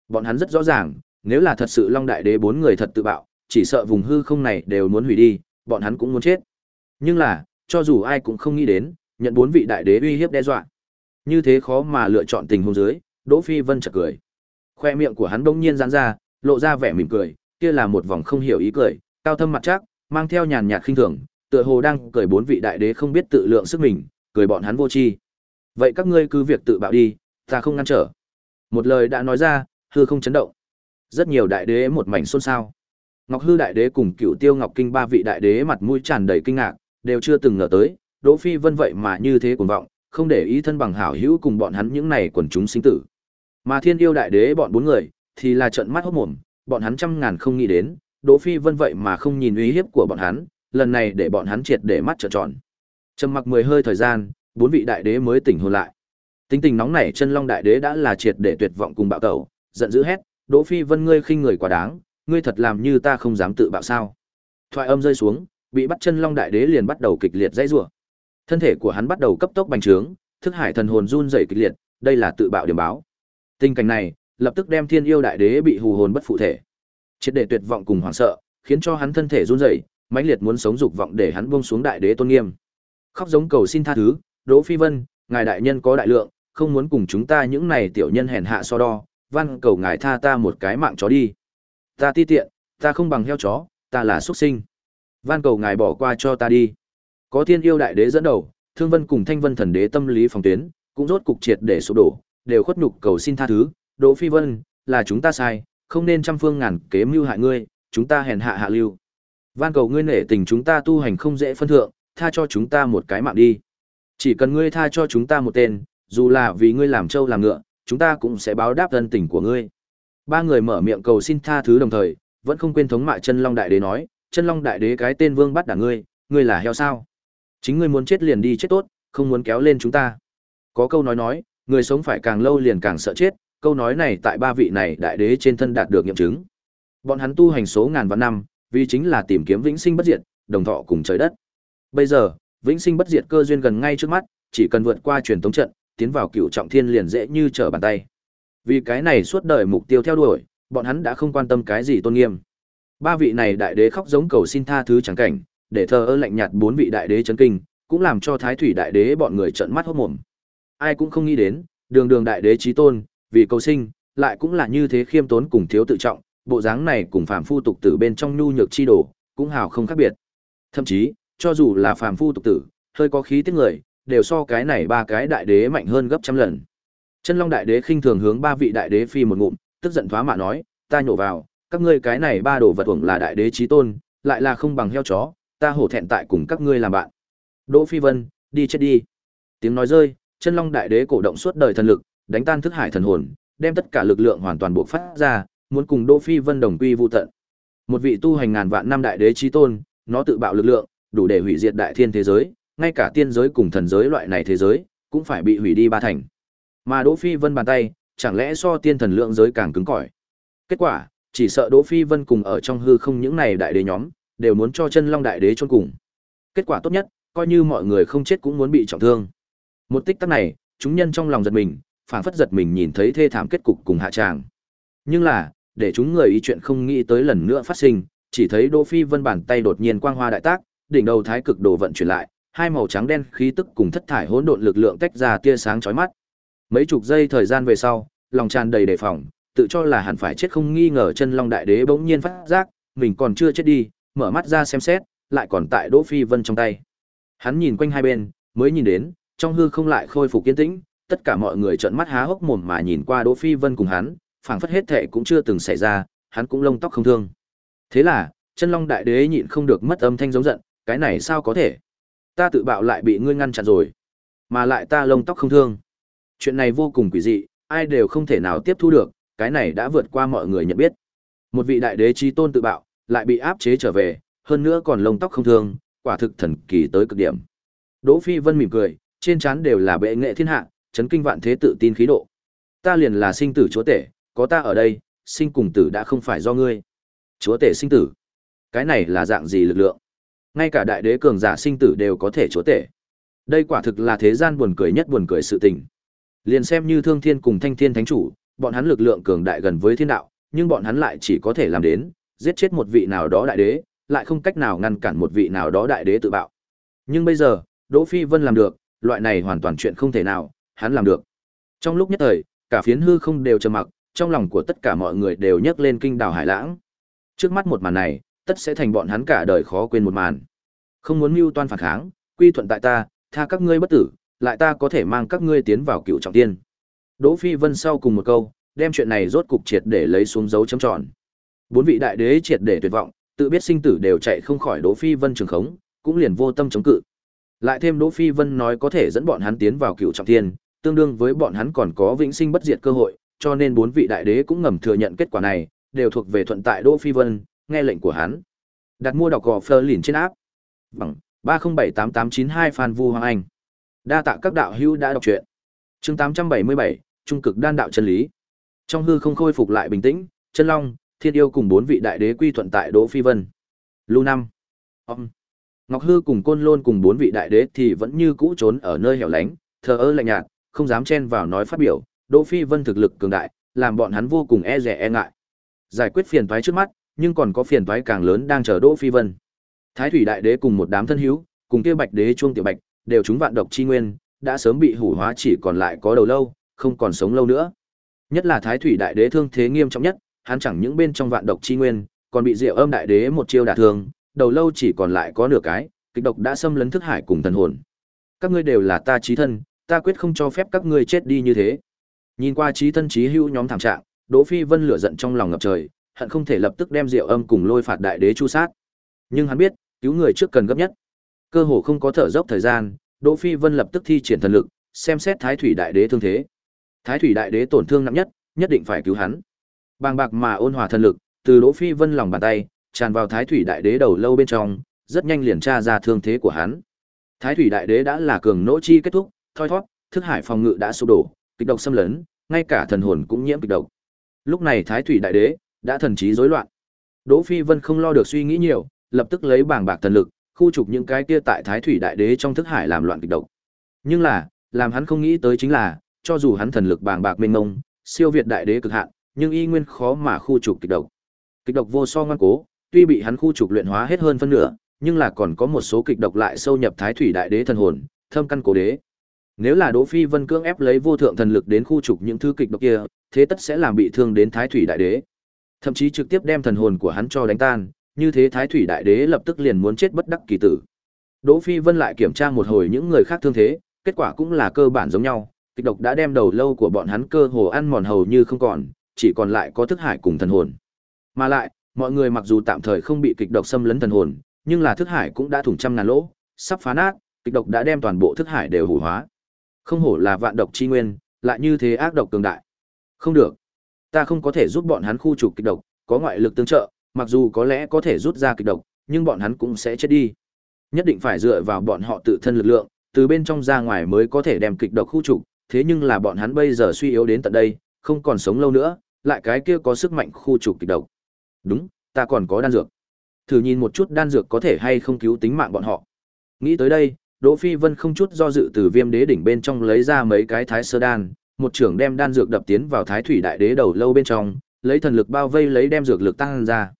Bọn hắn rất rõ ràng, nếu là thật sự Long đại đế bốn người thật tự bạo, chỉ sợ vùng hư không này đều muốn hủy đi, bọn hắn cũng muốn chết. Nhưng là, cho dù ai cũng không nghĩ đến, nhận bốn vị đại đế uy hiếp đe dọa. Như thế khó mà lựa chọn tình huống dưới, Đỗ Phi Vân chợt cười. Khoe miệng của hắn bỗng nhiên giãn ra, lộ ra vẻ mỉm cười, kia là một vòng không hiểu ý cười, cao thâm mặt chắc, mang theo nhàn nhạt khinh thường, tựa hồ đang cười bốn vị đại đế không biết tự lượng sức mình, cười bọn hắn vô tri. Vậy các ngươi cứ việc tự bạo đi, ta không ngăn trở. Một lời đã nói ra, hư không chấn động. Rất nhiều đại đế một mảnh xôn xao. Ngọc Hư đại đế cùng cửu Tiêu Ngọc Kinh ba vị đại đế mặt mũi tràn đầy kinh ngạc, đều chưa từng ngờ tới, Đỗ Phi Vân vậy mà như thế cuồng vọng, không để ý thân bằng hảo hữu cùng bọn hắn những này quần chúng sinh tử. Mà Thiên Yêu đại đế bọn bốn người thì là trợn mắt hốt mồm, bọn hắn trăm ngàn không nghĩ đến, Đỗ Phi Vân vậy mà không nhìn uy hiếp của bọn hắn, lần này để bọn hắn triệt để mắt trợn tròn. Trầm mặc mười hơi thời gian, bốn vị đại đế mới tỉnh hồn lại. Tính tình nóng nảy chân long đại đế đã là triệt để tuyệt vọng cùng bạo tẩu, giận dữ hét, "Đỗ Phi Vân ngươi khinh người quá đáng, ngươi thật làm như ta không dám tự bạo sao?" Thoại âm rơi xuống, bị bắt chân long đại đế liền bắt đầu kịch liệt dãy rủa. Thân thể của hắn bắt đầu cấp tốc bành trướng, thức hải thần hồn run rẩy kịch liệt, đây là tự bạo điểm báo. Tình cảnh này, lập tức đem Thiên Yêu đại đế bị hù hồn bất phụ thể. Triệt để tuyệt vọng cùng hoảng sợ, khiến cho hắn thân thể run rẩy, mãnh liệt muốn sống dục vọng để hắn buông xuống đại đế tôn nghiêm. Khóc giống cầu xin tha thứ, Đỗ Phi Vân, ngài đại nhân có đại lượng, không muốn cùng chúng ta những này tiểu nhân hèn hạ so đo, van cầu ngài tha ta một cái mạng chó đi. Ta ti tiện, ta không bằng heo chó, ta là xuất sinh. Van cầu ngài bỏ qua cho ta đi. Có thiên yêu đại đế dẫn đầu, thương vân cùng thanh vân thần đế tâm lý phòng tuyến, cũng rốt cục triệt để sụp đổ, đều khuất nhục cầu xin tha thứ. Đỗ Phi Vân, là chúng ta sai, không nên trăm phương ngàn kế mưu hại ngươi, chúng ta hèn hạ hạ lưu. Van cầu ngươi nể tình chúng ta tu hành không dễ phân thượng, tha cho chúng ta một cái mạng đi. Chỉ cần ngươi tha cho chúng ta một tên, dù là vì ngươi làm trâu làm ngựa, chúng ta cũng sẽ báo đáp ân tình của ngươi. Ba người mở miệng cầu xin tha thứ đồng thời, vẫn không quên thống mại chân long đại đế nói, chân long đại đế cái tên vương bắt đả ngươi, ngươi là heo sao? Chính ngươi muốn chết liền đi chết tốt, không muốn kéo lên chúng ta. Có câu nói nói, người sống phải càng lâu liền càng sợ chết, câu nói này tại ba vị này đại đế trên thân đạt được nghiệm chứng. Bọn hắn tu hành số ngàn vạn năm, vì chính là tìm kiếm vĩnh sinh bất diệt, đồng thọ cùng trời đất. Bây giờ, vĩnh sinh bất diệt cơ duyên gần ngay trước mắt, chỉ cần vượt qua truyền tống trận, tiến vào cựu trọng thiên liền dễ như trở bàn tay. Vì cái này suốt đời mục tiêu theo đuổi, bọn hắn đã không quan tâm cái gì tôn nghiêm. Ba vị này đại đế khóc giống cầu xin tha thứ chẳng cảnh, để thờ ơ lạnh nhạt bốn vị đại đế chấn kinh, cũng làm cho thái thủy đại đế bọn người trợn mắt hốt mồm. Ai cũng không nghĩ đến, đường đường đại đế chí tôn, vì cầu sinh, lại cũng là như thế khiêm tốn cùng thiếu tự trọng, bộ dáng này cùng phàm phu tục tử bên trong nhu nhược chi đồ, cũng hào không khác biệt. Thậm chí, cho dù là phàm phu tục tử, hơi có khí tiết người, đều so cái này ba cái đại đế mạnh hơn gấp trăm lần. Chân Long đại đế khinh thường hướng ba vị đại đế phi một ngụm, tức giận thoá mạ nói, ta nhổ vào, các ngươi cái này ba đồ vật uổng là đại đế chí tôn, lại là không bằng heo chó, ta hổ thẹn tại cùng các ngươi làm bạn. Đỗ Phi Vân, đi chết đi. Tiếng nói rơi, Chân Long đại đế cổ động suốt đời thần lực, đánh tan thức hải thần hồn, đem tất cả lực lượng hoàn toàn bộc phát ra, muốn cùng Đỗ Phi Vân đồng quy vu tận. Một vị tu hành ngàn vạn năm đại đế chí tôn, nó tự bạo lực lượng, đủ để hủy diệt đại thiên thế giới, ngay cả tiên giới cùng thần giới loại này thế giới, cũng phải bị hủy đi ba thành. Mà Đỗ Phi Vân bàn tay, chẳng lẽ so tiên thần lượng giới càng cứng cỏi. Kết quả, chỉ sợ Đỗ Phi Vân cùng ở trong hư không những này đại đế nhóm, đều muốn cho chân long đại đế chôn cùng. Kết quả tốt nhất, coi như mọi người không chết cũng muốn bị trọng thương. Một tích tắc này, chúng nhân trong lòng giật mình, phảng phất giật mình nhìn thấy thê thảm kết cục cùng hạ tràng. Nhưng là, để chúng người ý chuyện không nghĩ tới lần nữa phát sinh, chỉ thấy Đỗ Phi Vân bàn tay đột nhiên quang hoa đại tác, đỉnh đầu thái cực đồ vận chuyển lại, hai màu trắng đen khí tức cùng thất thải hỗn độn lực lượng tách ra tia sáng chói mắt. Mấy chục giây thời gian về sau, lòng tràn đầy đề phòng, tự cho là hẳn phải chết không nghi ngờ chân long đại đế bỗng nhiên phát giác, mình còn chưa chết đi, mở mắt ra xem xét, lại còn tại Đỗ Phi Vân trong tay. Hắn nhìn quanh hai bên, mới nhìn đến, trong hư không lại khôi phục kiên tĩnh, tất cả mọi người trợn mắt há hốc mồm mà nhìn qua Đỗ Phi Vân cùng hắn, phảng phất hết thệ cũng chưa từng xảy ra, hắn cũng lông tóc không thương. Thế là, chân long đại đế nhịn không được mất âm thanh giống giận, cái này sao có thể? Ta tự bạo lại bị ngươi ngăn chặn rồi, mà lại ta lông tóc không thương. Chuyện này vô cùng quỷ dị, ai đều không thể nào tiếp thu được, cái này đã vượt qua mọi người nhận biết. Một vị đại đế chí tôn tự bạo, lại bị áp chế trở về, hơn nữa còn lông tóc không thương, quả thực thần kỳ tới cực điểm. Đỗ Phi Vân mỉm cười, trên trán đều là bệ nghệ thiên hạ, chấn kinh vạn thế tự tin khí độ. Ta liền là sinh tử chúa tể, có ta ở đây, sinh cùng tử đã không phải do ngươi. Chúa tể sinh tử, cái này là dạng gì lực lượng? Ngay cả đại đế cường giả sinh tử đều có thể chúa tể. Đây quả thực là thế gian buồn cười nhất buồn cười sự tình. Liền xem như Thương Thiên cùng Thanh Thiên Thánh chủ, bọn hắn lực lượng cường đại gần với thiên đạo, nhưng bọn hắn lại chỉ có thể làm đến giết chết một vị nào đó đại đế, lại không cách nào ngăn cản một vị nào đó đại đế tự bạo. Nhưng bây giờ, Đỗ Phi Vân làm được, loại này hoàn toàn chuyện không thể nào, hắn làm được. Trong lúc nhất thời, cả phiến hư không đều trầm mặc, trong lòng của tất cả mọi người đều nhấc lên kinh đảo hải lãng. Trước mắt một màn này, tất sẽ thành bọn hắn cả đời khó quên một màn. Không muốn mưu toan phản kháng, quy thuận tại ta, tha các ngươi bất tử, lại ta có thể mang các ngươi tiến vào cựu trọng tiên. Đỗ Phi Vân sau cùng một câu, đem chuyện này rốt cục triệt để lấy xuống dấu chấm tròn. Bốn vị đại đế triệt để tuyệt vọng, tự biết sinh tử đều chạy không khỏi Đỗ Phi Vân trường khống, cũng liền vô tâm chống cự. Lại thêm Đỗ Phi Vân nói có thể dẫn bọn hắn tiến vào cựu trọng thiên, tương đương với bọn hắn còn có vĩnh sinh bất diệt cơ hội, cho nên bốn vị đại đế cũng ngầm thừa nhận kết quả này, đều thuộc về thuận tại Đỗ Phi Vân, nghe lệnh của hắn. Đặt mua đọc gò Fleur liền trên áp. Bằng 3078892 Phan Vu Hoàng Anh. Đa tạ các đạo hữu đã đọc truyện. Chương 877, trung cực đan đạo chân lý. Trong hư không khôi phục lại bình tĩnh, Chân Long, Thiên Yêu cùng bốn vị đại đế quy thuận tại Đỗ Phi Vân. Lưu năm. Ông. Ngọc Hư cùng Côn Lôn cùng bốn vị đại đế thì vẫn như cũ trốn ở nơi hẻo lánh, thờ ơ lạnh nhạt, không dám chen vào nói phát biểu, Đỗ Phi Vân thực lực cường đại, làm bọn hắn vô cùng e dè e ngại. Giải quyết phiền toái trước mắt, nhưng còn có phiền toái càng lớn đang chờ Đỗ Phi Vân. Thái thủy đại đế cùng một đám thân hữu, cùng kia Bạch đế chuông tiểu bạch, đều chúng vạn độc chi nguyên, đã sớm bị hủ hóa chỉ còn lại có đầu lâu, không còn sống lâu nữa. Nhất là Thái thủy đại đế thương thế nghiêm trọng nhất, hắn chẳng những bên trong vạn độc chi nguyên, còn bị Diệu Âm đại đế một chiêu đả thương, đầu lâu chỉ còn lại có nửa cái, kịch độc đã xâm lấn thức hải cùng thần hồn. Các ngươi đều là ta chí thân, ta quyết không cho phép các ngươi chết đi như thế. Nhìn qua trí thân trí hữu nhóm thảm trạng, Đỗ Phi Vân lửa giận trong lòng ngập trời, hận không thể lập tức đem Diệu Âm cùng lôi phạt đại đế chu sát. Nhưng hắn biết, cứu người trước cần gấp nhất. Cơ hồ không có thở dốc thời gian, Đỗ Phi Vân lập tức thi triển thần lực, xem xét Thái Thủy Đại Đế thương thế. Thái Thủy Đại Đế tổn thương nặng nhất, nhất định phải cứu hắn. Bàng bạc mà ôn hòa thần lực, từ Đỗ Phi Vân lòng bàn tay, tràn vào Thái Thủy Đại Đế đầu lâu bên trong, rất nhanh liền tra ra thương thế của hắn. Thái Thủy Đại Đế đã là cường nỗ chi kết thúc, thoi thoát, thức hải phòng ngự đã sụp đổ, kịch độc xâm lấn, ngay cả thần hồn cũng nhiễm kịch độc. Lúc này Thái Thủy Đại Đế đã thần trí rối loạn. Đỗ Phi Vân không lo được suy nghĩ nhiều, lập tức lấy bảng bạc thần lực, khu trục những cái kia tại Thái Thủy Đại Đế trong thức hải làm loạn kịch độc. Nhưng là, làm hắn không nghĩ tới chính là, cho dù hắn thần lực bảng bạc mênh mông, siêu việt đại đế cực hạn, nhưng y nguyên khó mà khu trục kịch độc. Kịch độc vô so ngoan cố, tuy bị hắn khu trục luyện hóa hết hơn phân nửa, nhưng là còn có một số kịch độc lại sâu nhập Thái Thủy Đại Đế thần hồn, thâm căn cố đế. Nếu là Đỗ Phi Vân cưỡng ép lấy vô thượng thần lực đến khu trục những thứ kịch độc kia, thế tất sẽ làm bị thương đến Thái Thủy Đại Đế. Thậm chí trực tiếp đem thần hồn của hắn cho đánh tan, như thế Thái Thủy Đại Đế lập tức liền muốn chết bất đắc kỳ tử. Đỗ Phi Vân lại kiểm tra một hồi những người khác thương thế, kết quả cũng là cơ bản giống nhau, kịch độc đã đem đầu lâu của bọn hắn cơ hồ ăn mòn hầu như không còn, chỉ còn lại có thức hải cùng thần hồn. Mà lại, mọi người mặc dù tạm thời không bị kịch độc xâm lấn thần hồn, nhưng là thức hải cũng đã thủng trăm ngàn lỗ, sắp phá nát, kịch độc đã đem toàn bộ thức hải đều hủ hóa. Không hổ là vạn độc chi nguyên, lại như thế ác độc cường đại. Không được, ta không có thể giúp bọn hắn khu trục kịch độc, có ngoại lực tương trợ, mặc dù có lẽ có thể rút ra kịch độc, nhưng bọn hắn cũng sẽ chết đi. Nhất định phải dựa vào bọn họ tự thân lực lượng, từ bên trong ra ngoài mới có thể đem kịch độc khu trục, thế nhưng là bọn hắn bây giờ suy yếu đến tận đây, không còn sống lâu nữa, lại cái kia có sức mạnh khu trục kịch độc. Đúng, ta còn có đan dược. Thử nhìn một chút đan dược có thể hay không cứu tính mạng bọn họ. Nghĩ tới đây, Đỗ Phi Vân không chút do dự từ Viêm Đế đỉnh bên trong lấy ra mấy cái thái sơ đan, một trưởng đem đan dược đập tiến vào Thái Thủy Đại Đế đầu lâu bên trong, lấy thần lực bao vây lấy đem dược lực tăng ra.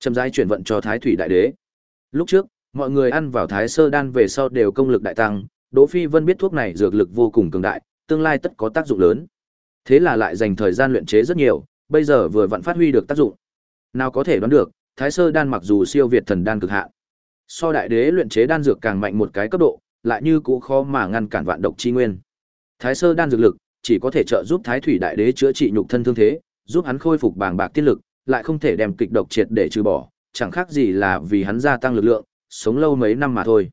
Chậm rãi chuyển vận cho Thái Thủy Đại Đế. Lúc trước, mọi người ăn vào thái sơ đan về sau đều công lực đại tăng, Đỗ Phi Vân biết thuốc này dược lực vô cùng cường đại, tương lai tất có tác dụng lớn. Thế là lại dành thời gian luyện chế rất nhiều, bây giờ vừa vặn phát huy được tác dụng. Nào có thể đoán được, Thái Sơ đan mặc dù siêu việt thần đan cực hạn, so đại đế luyện chế đan dược càng mạnh một cái cấp độ, lại như cũ khó mà ngăn cản vạn độc chi nguyên. Thái Sơ đan dược lực chỉ có thể trợ giúp Thái Thủy đại đế chữa trị nhục thân thương thế, giúp hắn khôi phục bàng bạc tiết lực, lại không thể đem kịch độc triệt để trừ bỏ, chẳng khác gì là vì hắn gia tăng lực lượng, sống lâu mấy năm mà thôi.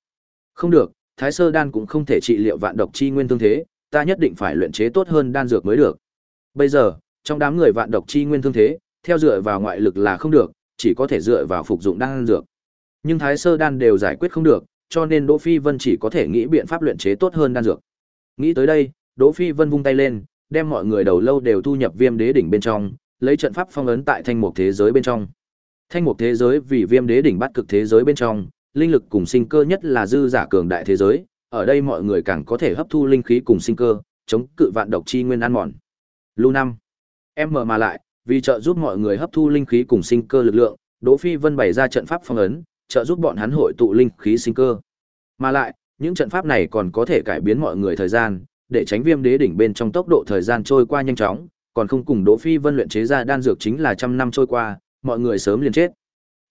Không được, Thái Sơ đan cũng không thể trị liệu vạn độc chi nguyên thương thế, ta nhất định phải luyện chế tốt hơn đan dược mới được. Bây giờ, trong đám người vạn độc chi nguyên thương thế, theo dựa vào ngoại lực là không được, chỉ có thể dựa vào phục dụng đan dược. Nhưng Thái Sơ đan đều giải quyết không được, cho nên Đỗ Phi Vân chỉ có thể nghĩ biện pháp luyện chế tốt hơn đan dược. Nghĩ tới đây, Đỗ Phi Vân vung tay lên, đem mọi người đầu lâu đều thu nhập Viêm Đế đỉnh bên trong, lấy trận pháp phong ấn tại thanh mục thế giới bên trong. Thanh mục thế giới vì Viêm Đế đỉnh bắt cực thế giới bên trong, linh lực cùng sinh cơ nhất là dư giả cường đại thế giới, ở đây mọi người càng có thể hấp thu linh khí cùng sinh cơ, chống cự vạn độc chi nguyên ăn mòn. Lưu năm, em mở mà lại, vì trợ giúp mọi người hấp thu linh khí cùng sinh cơ lực lượng, Đỗ Phi Vân bày ra trận pháp phong ấn, trợ giúp bọn hắn hội tụ linh khí sinh cơ. Mà lại, những trận pháp này còn có thể cải biến mọi người thời gian, để tránh viêm đế đỉnh bên trong tốc độ thời gian trôi qua nhanh chóng, còn không cùng Đỗ Phi Vân luyện chế ra đan dược chính là trăm năm trôi qua, mọi người sớm liền chết.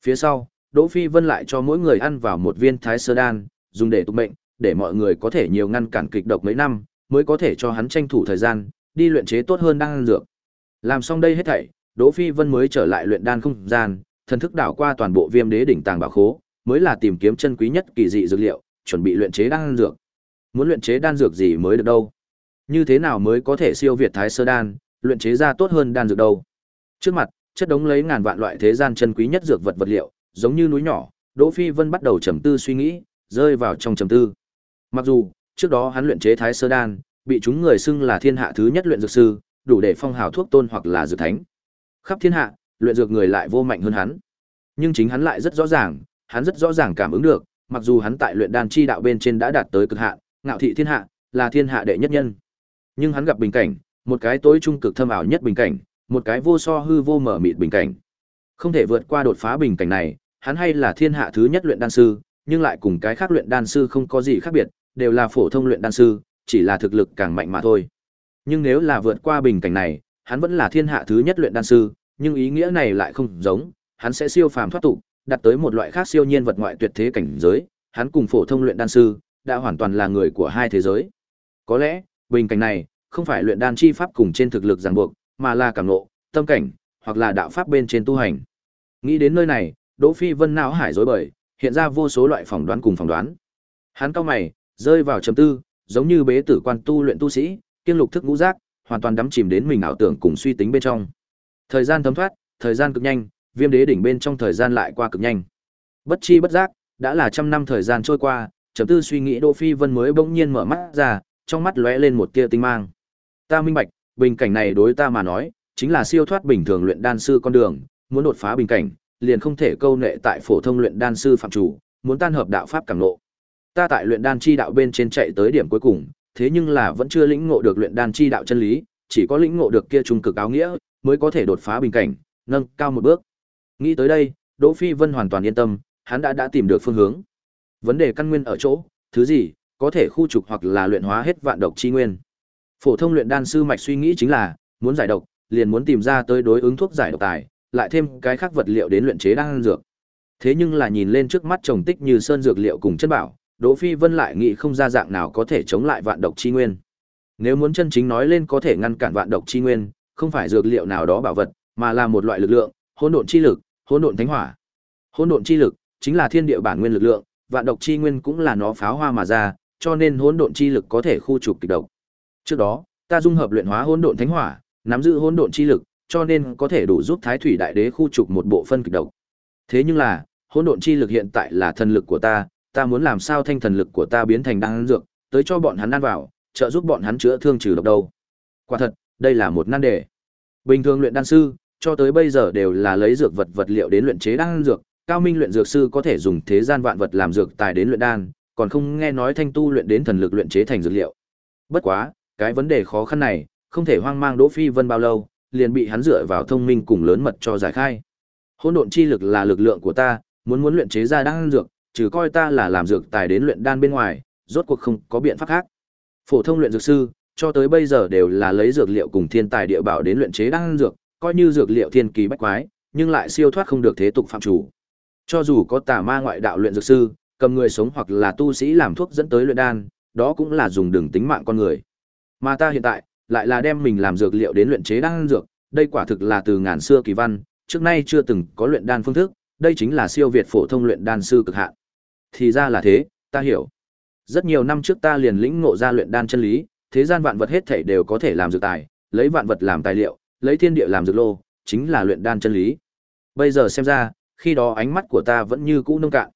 Phía sau, Đỗ Phi Vân lại cho mỗi người ăn vào một viên thái sơ đan, dùng để tụ mệnh, để mọi người có thể nhiều ngăn cản kịch độc mấy năm, mới có thể cho hắn tranh thủ thời gian, đi luyện chế tốt hơn đan dược. Làm xong đây hết thảy, Đỗ Phi Vân mới trở lại luyện đan không gian, thần thức đảo qua toàn bộ Viêm Đế đỉnh tàng bảo khố, mới là tìm kiếm chân quý nhất kỳ dị dược liệu, chuẩn bị luyện chế đan dược. Muốn luyện chế đan dược gì mới được đâu? Như thế nào mới có thể siêu việt Thái Sơ đan, luyện chế ra tốt hơn đan dược đâu? Trước mặt, chất đống lấy ngàn vạn loại thế gian chân quý nhất dược vật vật liệu, giống như núi nhỏ, Đỗ Phi Vân bắt đầu trầm tư suy nghĩ, rơi vào trong trầm tư. Mặc dù, trước đó hắn luyện chế Thái Sơ đan, bị chúng người xưng là thiên hạ thứ nhất luyện dược sư, đủ để phong hào thuốc tôn hoặc là dược thánh. Khắp thiên hạ, luyện dược người lại vô mạnh hơn hắn. Nhưng chính hắn lại rất rõ ràng, hắn rất rõ ràng cảm ứng được, mặc dù hắn tại luyện đan chi đạo bên trên đã đạt tới cực hạn, ngạo thị thiên hạ, là thiên hạ đệ nhất nhân. Nhưng hắn gặp bình cảnh, một cái tối trung cực thâm ảo nhất bình cảnh, một cái vô so hư vô mở mịt bình cảnh. Không thể vượt qua đột phá bình cảnh này, hắn hay là thiên hạ thứ nhất luyện đan sư, nhưng lại cùng cái khác luyện đan sư không có gì khác biệt, đều là phổ thông luyện đan sư, chỉ là thực lực càng mạnh mà thôi. Nhưng nếu là vượt qua bình cảnh này, hắn vẫn là thiên hạ thứ nhất luyện đan sư, nhưng ý nghĩa này lại không giống, hắn sẽ siêu phàm thoát tục, đạt tới một loại khác siêu nhiên vật ngoại tuyệt thế cảnh giới, hắn cùng phổ thông luyện đan sư đã hoàn toàn là người của hai thế giới. Có lẽ, bình cảnh này không phải luyện đan chi pháp cùng trên thực lực ràng buộc, mà là cảm ngộ, tâm cảnh, hoặc là đạo pháp bên trên tu hành. Nghĩ đến nơi này, Đỗ Phi Vân não hải rối bời, hiện ra vô số loại phỏng đoán cùng phỏng đoán. Hắn cao mày, rơi vào trầm tư, giống như bế tử quan tu luyện tu sĩ, kiên lục thức ngũ giác, hoàn toàn đắm chìm đến mình ảo tưởng cùng suy tính bên trong. Thời gian thấm thoát, thời gian cực nhanh, viêm đế đỉnh bên trong thời gian lại qua cực nhanh. Bất chi bất giác, đã là trăm năm thời gian trôi qua, trầm tư suy nghĩ Đỗ Phi Vân mới bỗng nhiên mở mắt ra, trong mắt lóe lên một tia tinh mang. Ta minh bạch, bình cảnh này đối ta mà nói, chính là siêu thoát bình thường luyện đan sư con đường, muốn đột phá bình cảnh, liền không thể câu nệ tại phổ thông luyện đan sư phạm chủ, muốn tan hợp đạo pháp càng ngộ. Ta tại luyện đan chi đạo bên trên chạy tới điểm cuối cùng, thế nhưng là vẫn chưa lĩnh ngộ được luyện đan chi đạo chân lý, chỉ có lĩnh ngộ được kia trung cực áo nghĩa, mới có thể đột phá bình cảnh, nâng cao một bước. Nghĩ tới đây, Đỗ Phi Vân hoàn toàn yên tâm, hắn đã đã tìm được phương hướng. Vấn đề căn nguyên ở chỗ, thứ gì có thể khu trục hoặc là luyện hóa hết vạn độc chi nguyên. Phổ thông luyện đan sư mạch suy nghĩ chính là, muốn giải độc, liền muốn tìm ra tới đối ứng thuốc giải độc tài, lại thêm cái khác vật liệu đến luyện chế đan dược. Thế nhưng là nhìn lên trước mắt trồng tích như sơn dược liệu cùng chân bảo, Đỗ Phi Vân lại nghĩ không ra dạng nào có thể chống lại vạn độc chi nguyên. Nếu muốn chân chính nói lên có thể ngăn cản vạn độc chi nguyên, không phải dược liệu nào đó bảo vật, mà là một loại lực lượng, hỗn độn chi lực, hỗn độn thánh hỏa. Hỗn độn chi lực chính là thiên địa bản nguyên lực lượng, vạn độc chi nguyên cũng là nó pháo hoa mà ra, cho nên hỗn độn chi lực có thể khu trục kịch độc. Trước đó, ta dung hợp luyện hóa hỗn độn thánh hỏa, nắm giữ hỗn độn chi lực, cho nên có thể đủ giúp Thái Thủy Đại Đế khu trục một bộ phân kịch độc. Thế nhưng là, hỗn độn chi lực hiện tại là thần lực của ta, ta muốn làm sao thanh thần lực của ta biến thành đan dược, tới cho bọn hắn ăn vào, trợ giúp bọn hắn chữa thương trừ độc đâu. Quả thật, đây là một nan đề. Bình thường luyện đan sư, cho tới bây giờ đều là lấy dược vật vật liệu đến luyện chế đan dược, cao minh luyện dược sư có thể dùng thế gian vạn vật làm dược tài đến luyện đan, còn không nghe nói thanh tu luyện đến thần lực luyện chế thành dược liệu. Bất quá, cái vấn đề khó khăn này, không thể hoang mang Đỗ Phi Vân bao lâu, liền bị hắn dựa vào thông minh cùng lớn mật cho giải khai. Hỗn độn chi lực là lực lượng của ta, muốn muốn luyện chế ra đan dược, trừ coi ta là làm dược tài đến luyện đan bên ngoài, rốt cuộc không có biện pháp khác. Phổ thông luyện dược sư, cho tới bây giờ đều là lấy dược liệu cùng thiên tài địa bảo đến luyện chế đan dược, coi như dược liệu thiên kỳ bách quái, nhưng lại siêu thoát không được thế tục phạm chủ. Cho dù có tà ma ngoại đạo luyện dược sư, cầm người sống hoặc là tu sĩ làm thuốc dẫn tới luyện đan, đó cũng là dùng đường tính mạng con người. Mà ta hiện tại, lại là đem mình làm dược liệu đến luyện chế đan dược, đây quả thực là từ ngàn xưa kỳ văn, trước nay chưa từng có luyện đan phương thức, đây chính là siêu việt phổ thông luyện đan sư cực hạn. Thì ra là thế, ta hiểu. Rất nhiều năm trước ta liền lĩnh ngộ ra luyện đan chân lý, thế gian vạn vật hết thảy đều có thể làm dược tài, lấy vạn vật làm tài liệu, lấy thiên địa làm dược lô, chính là luyện đan chân lý. Bây giờ xem ra, khi đó ánh mắt của ta vẫn như cũ nông cạn.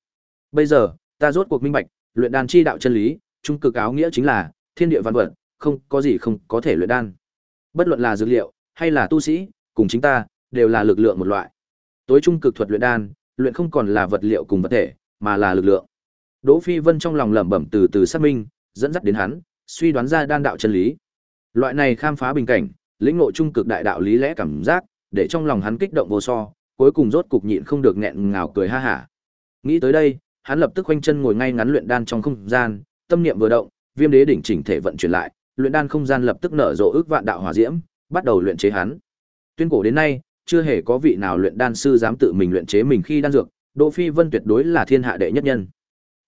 Bây giờ, ta rốt cuộc minh bạch, luyện đan chi đạo chân lý, trung cực áo nghĩa chính là thiên địa vạn vật, không có gì không có thể luyện đan. Bất luận là dược liệu hay là tu sĩ, cùng chính ta đều là lực lượng một loại. Tối trung cực thuật luyện đan, luyện không còn là vật liệu cùng vật thể, mà là lực lượng. Đỗ Phi Vân trong lòng lẩm bẩm từ từ xác minh, dẫn dắt đến hắn, suy đoán ra đan đạo chân lý. Loại này khám phá bình cảnh, lĩnh ngộ trung cực đại đạo lý lẽ cảm giác, để trong lòng hắn kích động vô so, cuối cùng rốt cục nhịn không được nghẹn ngào cười ha hả. Nghĩ tới đây, hắn lập tức khoanh chân ngồi ngay ngắn luyện đan trong không gian, tâm niệm vừa động, Viêm Đế đỉnh chỉnh thể vận chuyển lại, luyện đan không gian lập tức nở rộ ước vạn đạo hỏa diễm, bắt đầu luyện chế hắn. Tuyên cổ đến nay, chưa hề có vị nào luyện đan sư dám tự mình luyện chế mình khi đan dược, Đỗ Phi Vân tuyệt đối là thiên hạ đệ nhất nhân.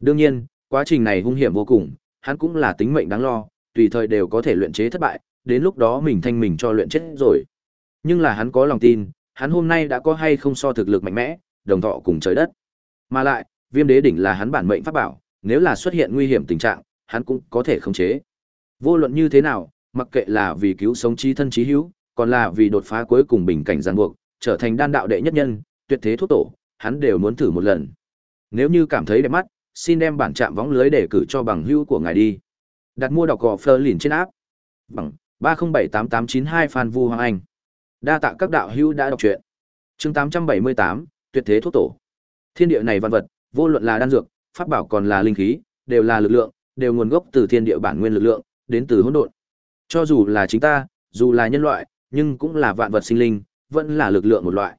Đương nhiên, quá trình này hung hiểm vô cùng, hắn cũng là tính mệnh đáng lo, tùy thời đều có thể luyện chế thất bại, đến lúc đó mình thanh mình cho luyện chết rồi. Nhưng là hắn có lòng tin, hắn hôm nay đã có hay không so thực lực mạnh mẽ, đồng thọ cùng trời đất. Mà lại, Viêm Đế đỉnh là hắn bản mệnh pháp bảo, nếu là xuất hiện nguy hiểm tình trạng, hắn cũng có thể khống chế. Vô luận như thế nào, mặc kệ là vì cứu sống trí thân trí hữu, còn là vì đột phá cuối cùng bình cảnh giáng buộc, trở thành đan đạo đệ nhất nhân, tuyệt thế thuốc tổ, hắn đều muốn thử một lần. Nếu như cảm thấy đẹp mắt, xin đem bản trạm võng lưới để cử cho bằng hữu của ngài đi. Đặt mua đọc gò Fleur lìn trên áp. Bằng 3078892 Phan Vu Hoàng Anh. Đa tạ các đạo hữu đã đọc truyện. Chương 878, tuyệt thế thuốc tổ. Thiên địa này văn vật, vô luận là đan dược, pháp bảo còn là linh khí, đều là lực lượng, đều nguồn gốc từ thiên địa bản nguyên lực lượng, đến từ hỗn độn. Cho dù là chính ta, dù là nhân loại, nhưng cũng là vạn vật sinh linh, vẫn là lực lượng một loại.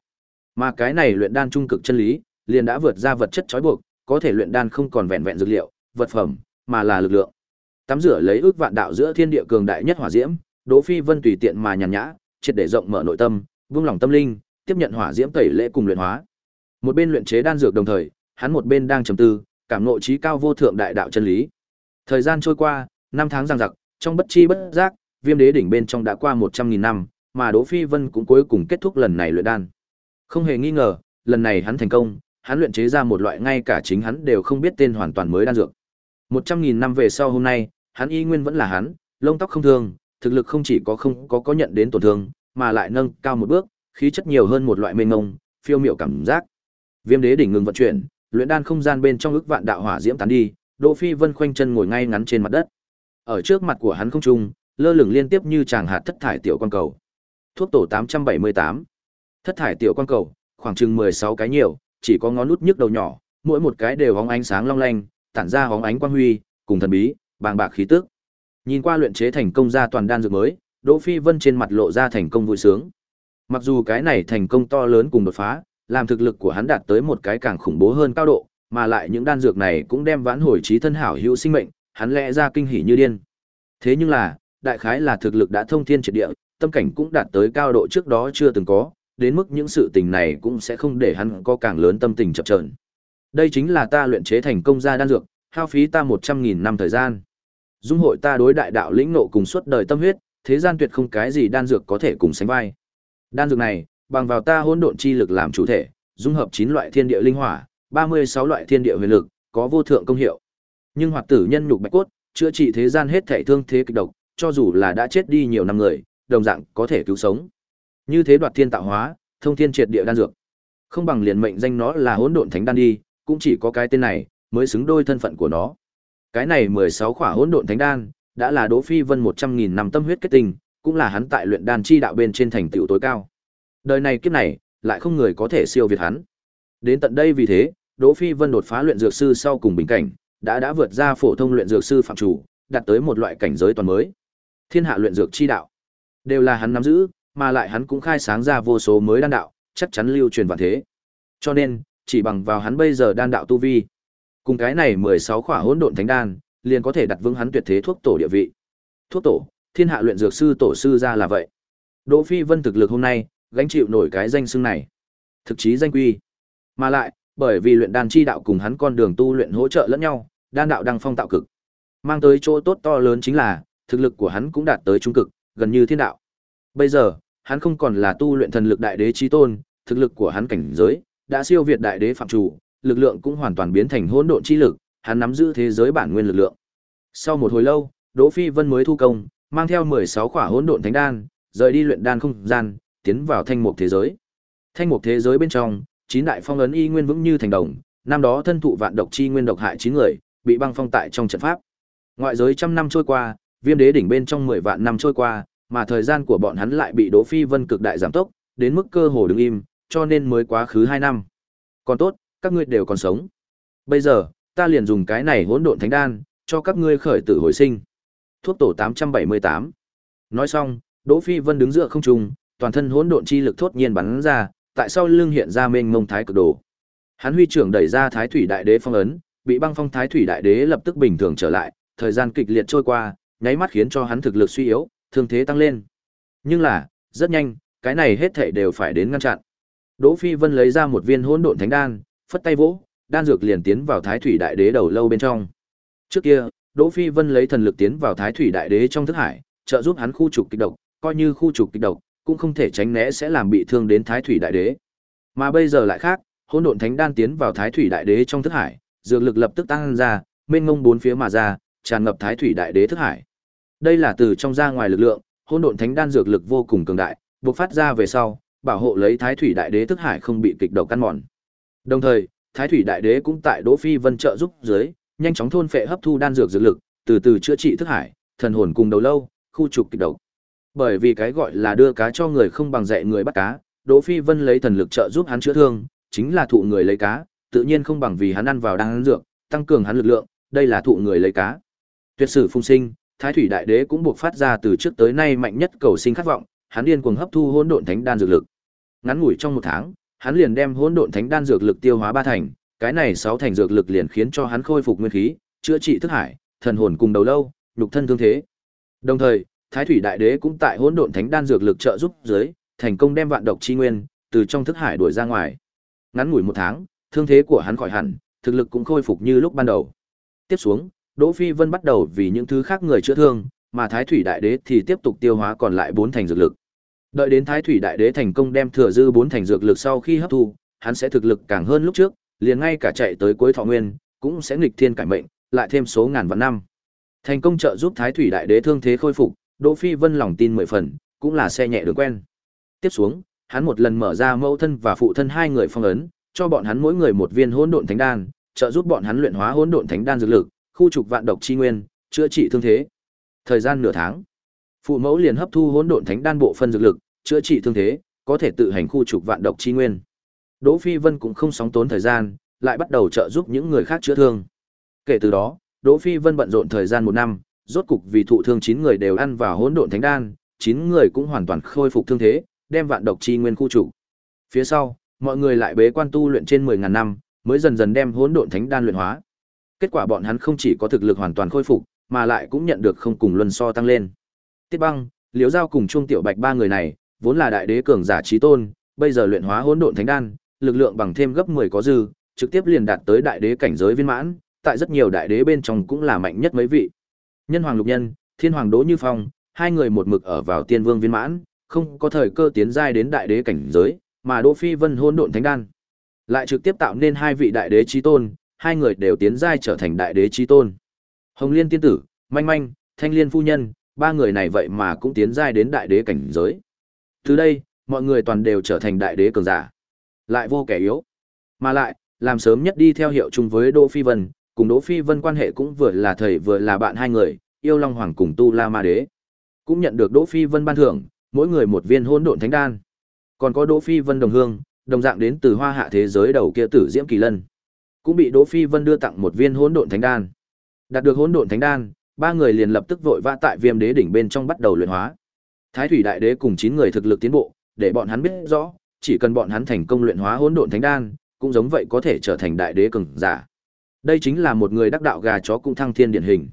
Mà cái này luyện đan trung cực chân lý, liền đã vượt ra vật chất trói buộc, có thể luyện đan không còn vẹn vẹn dược liệu, vật phẩm, mà là lực lượng. Tắm rửa lấy ước vạn đạo giữa thiên địa cường đại nhất hỏa diễm, Đỗ Phi Vân tùy tiện mà nhàn nhã, triệt để rộng mở nội tâm, vương lòng tâm linh, tiếp nhận hỏa diễm tẩy lễ cùng luyện hóa. Một bên luyện chế đan dược đồng thời, hắn một bên đang trầm tư, cảm ngộ trí cao vô thượng đại đạo chân lý. Thời gian trôi qua, năm tháng giằng giặc, trong bất chi bất giác, Viêm Đế đỉnh bên trong đã qua một trăm nghìn năm, mà Đỗ Phi Vân cũng cuối cùng kết thúc lần này luyện đan. Không hề nghi ngờ, lần này hắn thành công, hắn luyện chế ra một loại ngay cả chính hắn đều không biết tên hoàn toàn mới đan dược. Một trăm nghìn năm về sau hôm nay, hắn y nguyên vẫn là hắn, lông tóc không thương, thực lực không chỉ có không có có nhận đến tổn thương, mà lại nâng cao một bước, khí chất nhiều hơn một loại mênh mông, phiêu miểu cảm giác. Viêm đế đỉnh ngừng vận chuyển, luyện đan không gian bên trong ức vạn đạo hỏa diễm tán đi, Đỗ Phi Vân khoanh chân ngồi ngay ngắn trên mặt đất. Ở trước mặt của hắn không trung, lơ lửng liên tiếp như chàng hạt thất thải tiểu quan cầu. Thuốc tổ 878. Thất thải tiểu quan cầu, khoảng chừng 16 cái nhiều, chỉ có ngón nút nhức đầu nhỏ, mỗi một cái đều hóng ánh sáng long lanh, tản ra hóng ánh quang huy, cùng thần bí, bàng bạc khí tức. Nhìn qua luyện chế thành công ra toàn đan dược mới, Đỗ Phi Vân trên mặt lộ ra thành công vui sướng. Mặc dù cái này thành công to lớn cùng đột phá, làm thực lực của hắn đạt tới một cái càng khủng bố hơn cao độ, mà lại những đan dược này cũng đem vãn hồi trí thân hảo hữu sinh mệnh, hắn lẽ ra kinh hỉ như điên. Thế nhưng là, đại khái là thực lực đã thông thiên triệt địa, tâm cảnh cũng đạt tới cao độ trước đó chưa từng có, đến mức những sự tình này cũng sẽ không để hắn có càng lớn tâm tình chập chờn. Đây chính là ta luyện chế thành công gia đan dược, hao phí ta một trăm nghìn năm thời gian. Dung hội ta đối đại đạo lĩnh nộ cùng suốt đời tâm huyết, thế gian tuyệt không cái gì đan dược có thể cùng sánh vai. Đan dược này, bằng vào ta hỗn độn chi lực làm chủ thể, dung hợp chín loại thiên địa linh hỏa, ba mươi sáu loại thiên địa huyền lực, có vô thượng công hiệu. Nhưng hoạt tử nhân nhục bạch cốt, chữa trị thế gian hết thảy thương thế kịch độc, cho dù là đã chết đi nhiều năm người, đồng dạng có thể cứu sống. Như thế đoạt thiên tạo hóa, thông thiên triệt địa đan dược. Không bằng liền mệnh danh nó là hỗn độn thánh đan đi, cũng chỉ có cái tên này mới xứng đôi thân phận của nó. Cái này 16 khỏa hỗn độn thánh đan, đã là Đỗ Phi Vân 100.000 năm tâm huyết kết tinh, cũng là hắn tại luyện đan chi đạo bên trên thành tựu tối cao. Đời này kiếp này, lại không người có thể siêu việt hắn. Đến tận đây vì thế, Đỗ Phi Vân đột phá luyện dược sư sau cùng bình cảnh, đã đã vượt ra phổ thông luyện dược sư phạm chủ, đạt tới một loại cảnh giới toàn mới. Thiên hạ luyện dược chi đạo, đều là hắn nắm giữ, mà lại hắn cũng khai sáng ra vô số mới đan đạo, chắc chắn lưu truyền vạn thế. Cho nên, chỉ bằng vào hắn bây giờ đan đạo tu vi, cùng cái này 16 khỏa hỗn độn thánh đan, liền có thể đặt vững hắn tuyệt thế thuốc tổ địa vị. Thuốc tổ, thiên hạ luyện dược sư tổ sư ra là vậy. Đỗ Phi Vân thực lực hôm nay, gánh chịu nổi cái danh xưng này. Thực chí danh quy. Mà lại, bởi vì luyện đan chi đạo cùng hắn con đường tu luyện hỗ trợ lẫn nhau, đan đạo đang phong tạo cực. Mang tới chỗ tốt to lớn chính là, thực lực của hắn cũng đạt tới trung cực, gần như thiên đạo. Bây giờ, hắn không còn là tu luyện thần lực đại đế chí tôn, thực lực của hắn cảnh giới đã siêu việt đại đế phạm chủ, lực lượng cũng hoàn toàn biến thành hỗn độn chi lực, hắn nắm giữ thế giới bản nguyên lực lượng. Sau một hồi lâu, Đỗ Phi Vân mới thu công, mang theo 16 quả hỗn độn thánh đan, rời đi luyện đan không gian, tiến vào thanh mục thế giới. Thanh mục thế giới bên trong, chín đại phong ấn y nguyên vững như thành đồng, năm đó thân thụ vạn độc chi nguyên độc hại chín người, bị băng phong tại trong trận pháp. Ngoại giới trăm năm trôi qua, Viêm Đế đỉnh bên trong 10 vạn năm trôi qua, mà thời gian của bọn hắn lại bị Đỗ Phi Vân cực đại giảm tốc, đến mức cơ hồ đứng im, cho nên mới quá khứ 2 năm. Còn tốt, các ngươi đều còn sống. Bây giờ, ta liền dùng cái này hỗn độn thánh đan, cho các ngươi khởi tử hồi sinh. Thuốc tổ 878. Nói xong, Đỗ Phi Vân đứng dựa không trung, toàn thân hỗn độn chi lực thốt nhiên bắn ra, tại sau lưng hiện ra mênh mông thái cực đồ. Hắn huy trưởng đẩy ra Thái Thủy Đại Đế phong ấn, bị băng phong Thái Thủy Đại Đế lập tức bình thường trở lại, thời gian kịch liệt trôi qua, nháy mắt khiến cho hắn thực lực suy yếu, thương thế tăng lên. Nhưng là, rất nhanh, cái này hết thảy đều phải đến ngăn chặn. Đỗ Phi Vân lấy ra một viên hỗn độn thánh đan, phất tay vỗ, đan dược liền tiến vào Thái Thủy Đại Đế đầu lâu bên trong. Trước kia, Đỗ Phi Vân lấy thần lực tiến vào Thái Thủy Đại Đế trong thức hải, trợ giúp hắn khu trục kịch độc, coi như khu trục kịch độc, cũng không thể tránh né sẽ làm bị thương đến Thái Thủy Đại Đế. Mà bây giờ lại khác, hỗn độn thánh đan tiến vào Thái Thủy Đại Đế trong thức hải, dược lực lập tức tăng ra, mênh mông bốn phía mà ra, tràn ngập Thái Thủy Đại Đế thức hải. Đây là từ trong ra ngoài lực lượng, hỗn độn thánh đan dược lực vô cùng cường đại, bộc phát ra về sau, bảo hộ lấy Thái Thủy Đại Đế thức hải không bị kịch độc căn mòn. Đồng thời, Thái Thủy Đại Đế cũng tại Đỗ Phi Vân trợ giúp dưới, nhanh chóng thôn phệ hấp thu đan dược dược lực, từ từ chữa trị thức hải, thần hồn cùng đầu lâu, khu trục kịch độc. Bởi vì cái gọi là đưa cá cho người không bằng dạy người bắt cá, Đỗ Phi Vân lấy thần lực trợ giúp hắn chữa thương, chính là thụ người lấy cá, tự nhiên không bằng vì hắn ăn vào đan dược, tăng cường hắn lực lượng, đây là thụ người lấy cá. Tuyệt sử phung sinh, Thái Thủy Đại Đế cũng buộc phát ra từ trước tới nay mạnh nhất cầu sinh khát vọng, hắn điên cuồng hấp thu hỗn độn thánh đan dược lực. Ngắn ngủi trong một tháng, hắn liền đem hỗn độn thánh đan dược lực tiêu hóa ba thành, cái này sáu thành dược lực liền khiến cho hắn khôi phục nguyên khí, chữa trị thức hải, thần hồn cùng đầu lâu, nhục thân thương thế. Đồng thời, Thái Thủy Đại Đế cũng tại hỗn độn thánh đan dược lực trợ giúp dưới, thành công đem vạn độc chi nguyên từ trong thức hải đuổi ra ngoài. Ngắn ngủi một tháng, thương thế của hắn khỏi hẳn, thực lực cũng khôi phục như lúc ban đầu. Tiếp xuống, Đỗ Phi Vân bắt đầu vì những thứ khác người chữa thương, mà Thái Thủy Đại Đế thì tiếp tục tiêu hóa còn lại bốn thành dược lực. Đợi đến Thái Thủy Đại Đế thành công đem thừa dư bốn thành dược lực sau khi hấp thu, hắn sẽ thực lực càng hơn lúc trước, liền ngay cả chạy tới cuối thọ nguyên, cũng sẽ nghịch thiên cải mệnh, lại thêm số ngàn vạn năm. Thành công trợ giúp Thái Thủy Đại Đế thương thế khôi phục, Đỗ Phi Vân lòng tin mười phần, cũng là xe nhẹ đường quen. Tiếp xuống, hắn một lần mở ra mẫu thân và phụ thân hai người phong ấn, cho bọn hắn mỗi người một viên hỗn độn thánh đan, trợ giúp bọn hắn luyện hóa hỗn độn thánh đan dược lực, khu trục vạn độc chi nguyên, chữa trị thương thế. Thời gian nửa tháng, phụ mẫu liền hấp thu hỗn độn thánh đan bộ phân dược lực, chữa trị thương thế, có thể tự hành khu trục vạn độc chi nguyên. Đỗ Phi Vân cũng không sóng tốn thời gian, lại bắt đầu trợ giúp những người khác chữa thương. Kể từ đó, Đỗ Phi Vân bận rộn thời gian một năm, rốt cục vì thụ thương 9 người đều ăn vào hỗn độn thánh đan, 9 người cũng hoàn toàn khôi phục thương thế, đem vạn độc chi nguyên khu trục. Phía sau, mọi người lại bế quan tu luyện trên 10000 năm, mới dần dần đem hỗn độn thánh đan luyện hóa. Kết quả bọn hắn không chỉ có thực lực hoàn toàn khôi phục, mà lại cũng nhận được không cùng luân so tăng lên. Tiết Băng, Liễu Giao cùng Trung Tiểu Bạch ba người này, vốn là đại đế cường giả trí tôn, bây giờ luyện hóa hỗn độn thánh đan, lực lượng bằng thêm gấp 10 có dư, trực tiếp liền đạt tới đại đế cảnh giới viên mãn, tại rất nhiều đại đế bên trong cũng là mạnh nhất mấy vị. Nhân Hoàng Lục Nhân, Thiên Hoàng Đỗ Như Phong, hai người một mực ở vào Tiên Vương viên mãn, không có thời cơ tiến giai đến đại đế cảnh giới, mà Đỗ Phi Vân hôn độn thánh đan, lại trực tiếp tạo nên hai vị đại đế chí tôn, hai người đều tiến giai trở thành đại đế chí tôn. Hồng Liên tiên tử, Manh Manh, Thanh Liên phu nhân, ba người này vậy mà cũng tiến giai đến đại đế cảnh giới. Từ đây, mọi người toàn đều trở thành đại đế cường giả, lại vô kẻ yếu. Mà lại, làm sớm nhất đi theo hiệu chung với Đỗ Phi Vân, cùng Đỗ Phi Vân quan hệ cũng vừa là thầy vừa là bạn hai người, yêu Long Hoàng cùng Tu La Ma Đế. Cũng nhận được Đỗ Phi Vân ban thưởng, mỗi người một viên hôn độn thánh đan. Còn có Đỗ Phi Vân đồng hương, đồng dạng đến từ Hoa Hạ thế giới đầu kia tử Diễm Kỳ Lân, cũng bị Đỗ Phi Vân đưa tặng một viên hỗn độn thánh đan. Đạt được hỗn độn thánh đan, ba người liền lập tức vội vã tại Viêm Đế đỉnh bên trong bắt đầu luyện hóa. Thái Thủy Đại Đế cùng chín người thực lực tiến bộ, để bọn hắn biết rõ, chỉ cần bọn hắn thành công luyện hóa hỗn độn thánh đan, cũng giống vậy có thể trở thành đại đế cường giả. Đây chính là một người đắc đạo gà chó cũng thăng thiên điển hình.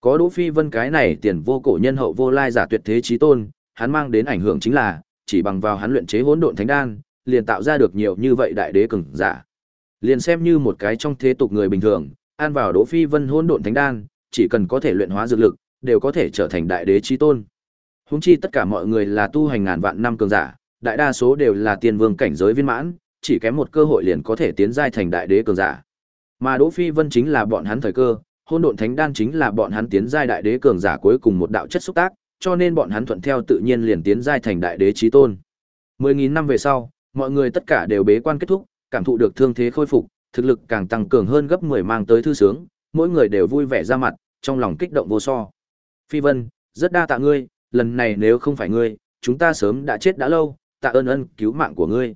Có Đỗ Phi Vân cái này tiền vô cổ nhân hậu vô lai giả tuyệt thế chí tôn, hắn mang đến ảnh hưởng chính là chỉ bằng vào hắn luyện chế hỗn độn thánh đan, liền tạo ra được nhiều như vậy đại đế cường giả. Liền xem như một cái trong thế tục người bình thường, an vào Đỗ Phi Vân hỗn độn thánh đan, chỉ cần có thể luyện hóa dược lực, đều có thể trở thành đại đế chí tôn. Huống chi tất cả mọi người là tu hành ngàn vạn năm cường giả, đại đa số đều là tiên vương cảnh giới viên mãn, chỉ kém một cơ hội liền có thể tiến giai thành đại đế cường giả. Mà Đỗ Phi Vân chính là bọn hắn thời cơ, hôn độn thánh đan chính là bọn hắn tiến giai đại đế cường giả cuối cùng một đạo chất xúc tác, cho nên bọn hắn thuận theo tự nhiên liền tiến giai thành đại đế chí tôn. Mười nghìn năm về sau, mọi người tất cả đều bế quan kết thúc, cảm thụ được thương thế khôi phục, thực lực càng tăng cường hơn gấp 10 mang tới thư sướng, mỗi người đều vui vẻ ra mặt, trong lòng kích động vô so. Phi Vân, rất đa tạ ngươi, lần này nếu không phải ngươi, chúng ta sớm đã chết đã lâu, tạ ơn ân cứu mạng của ngươi.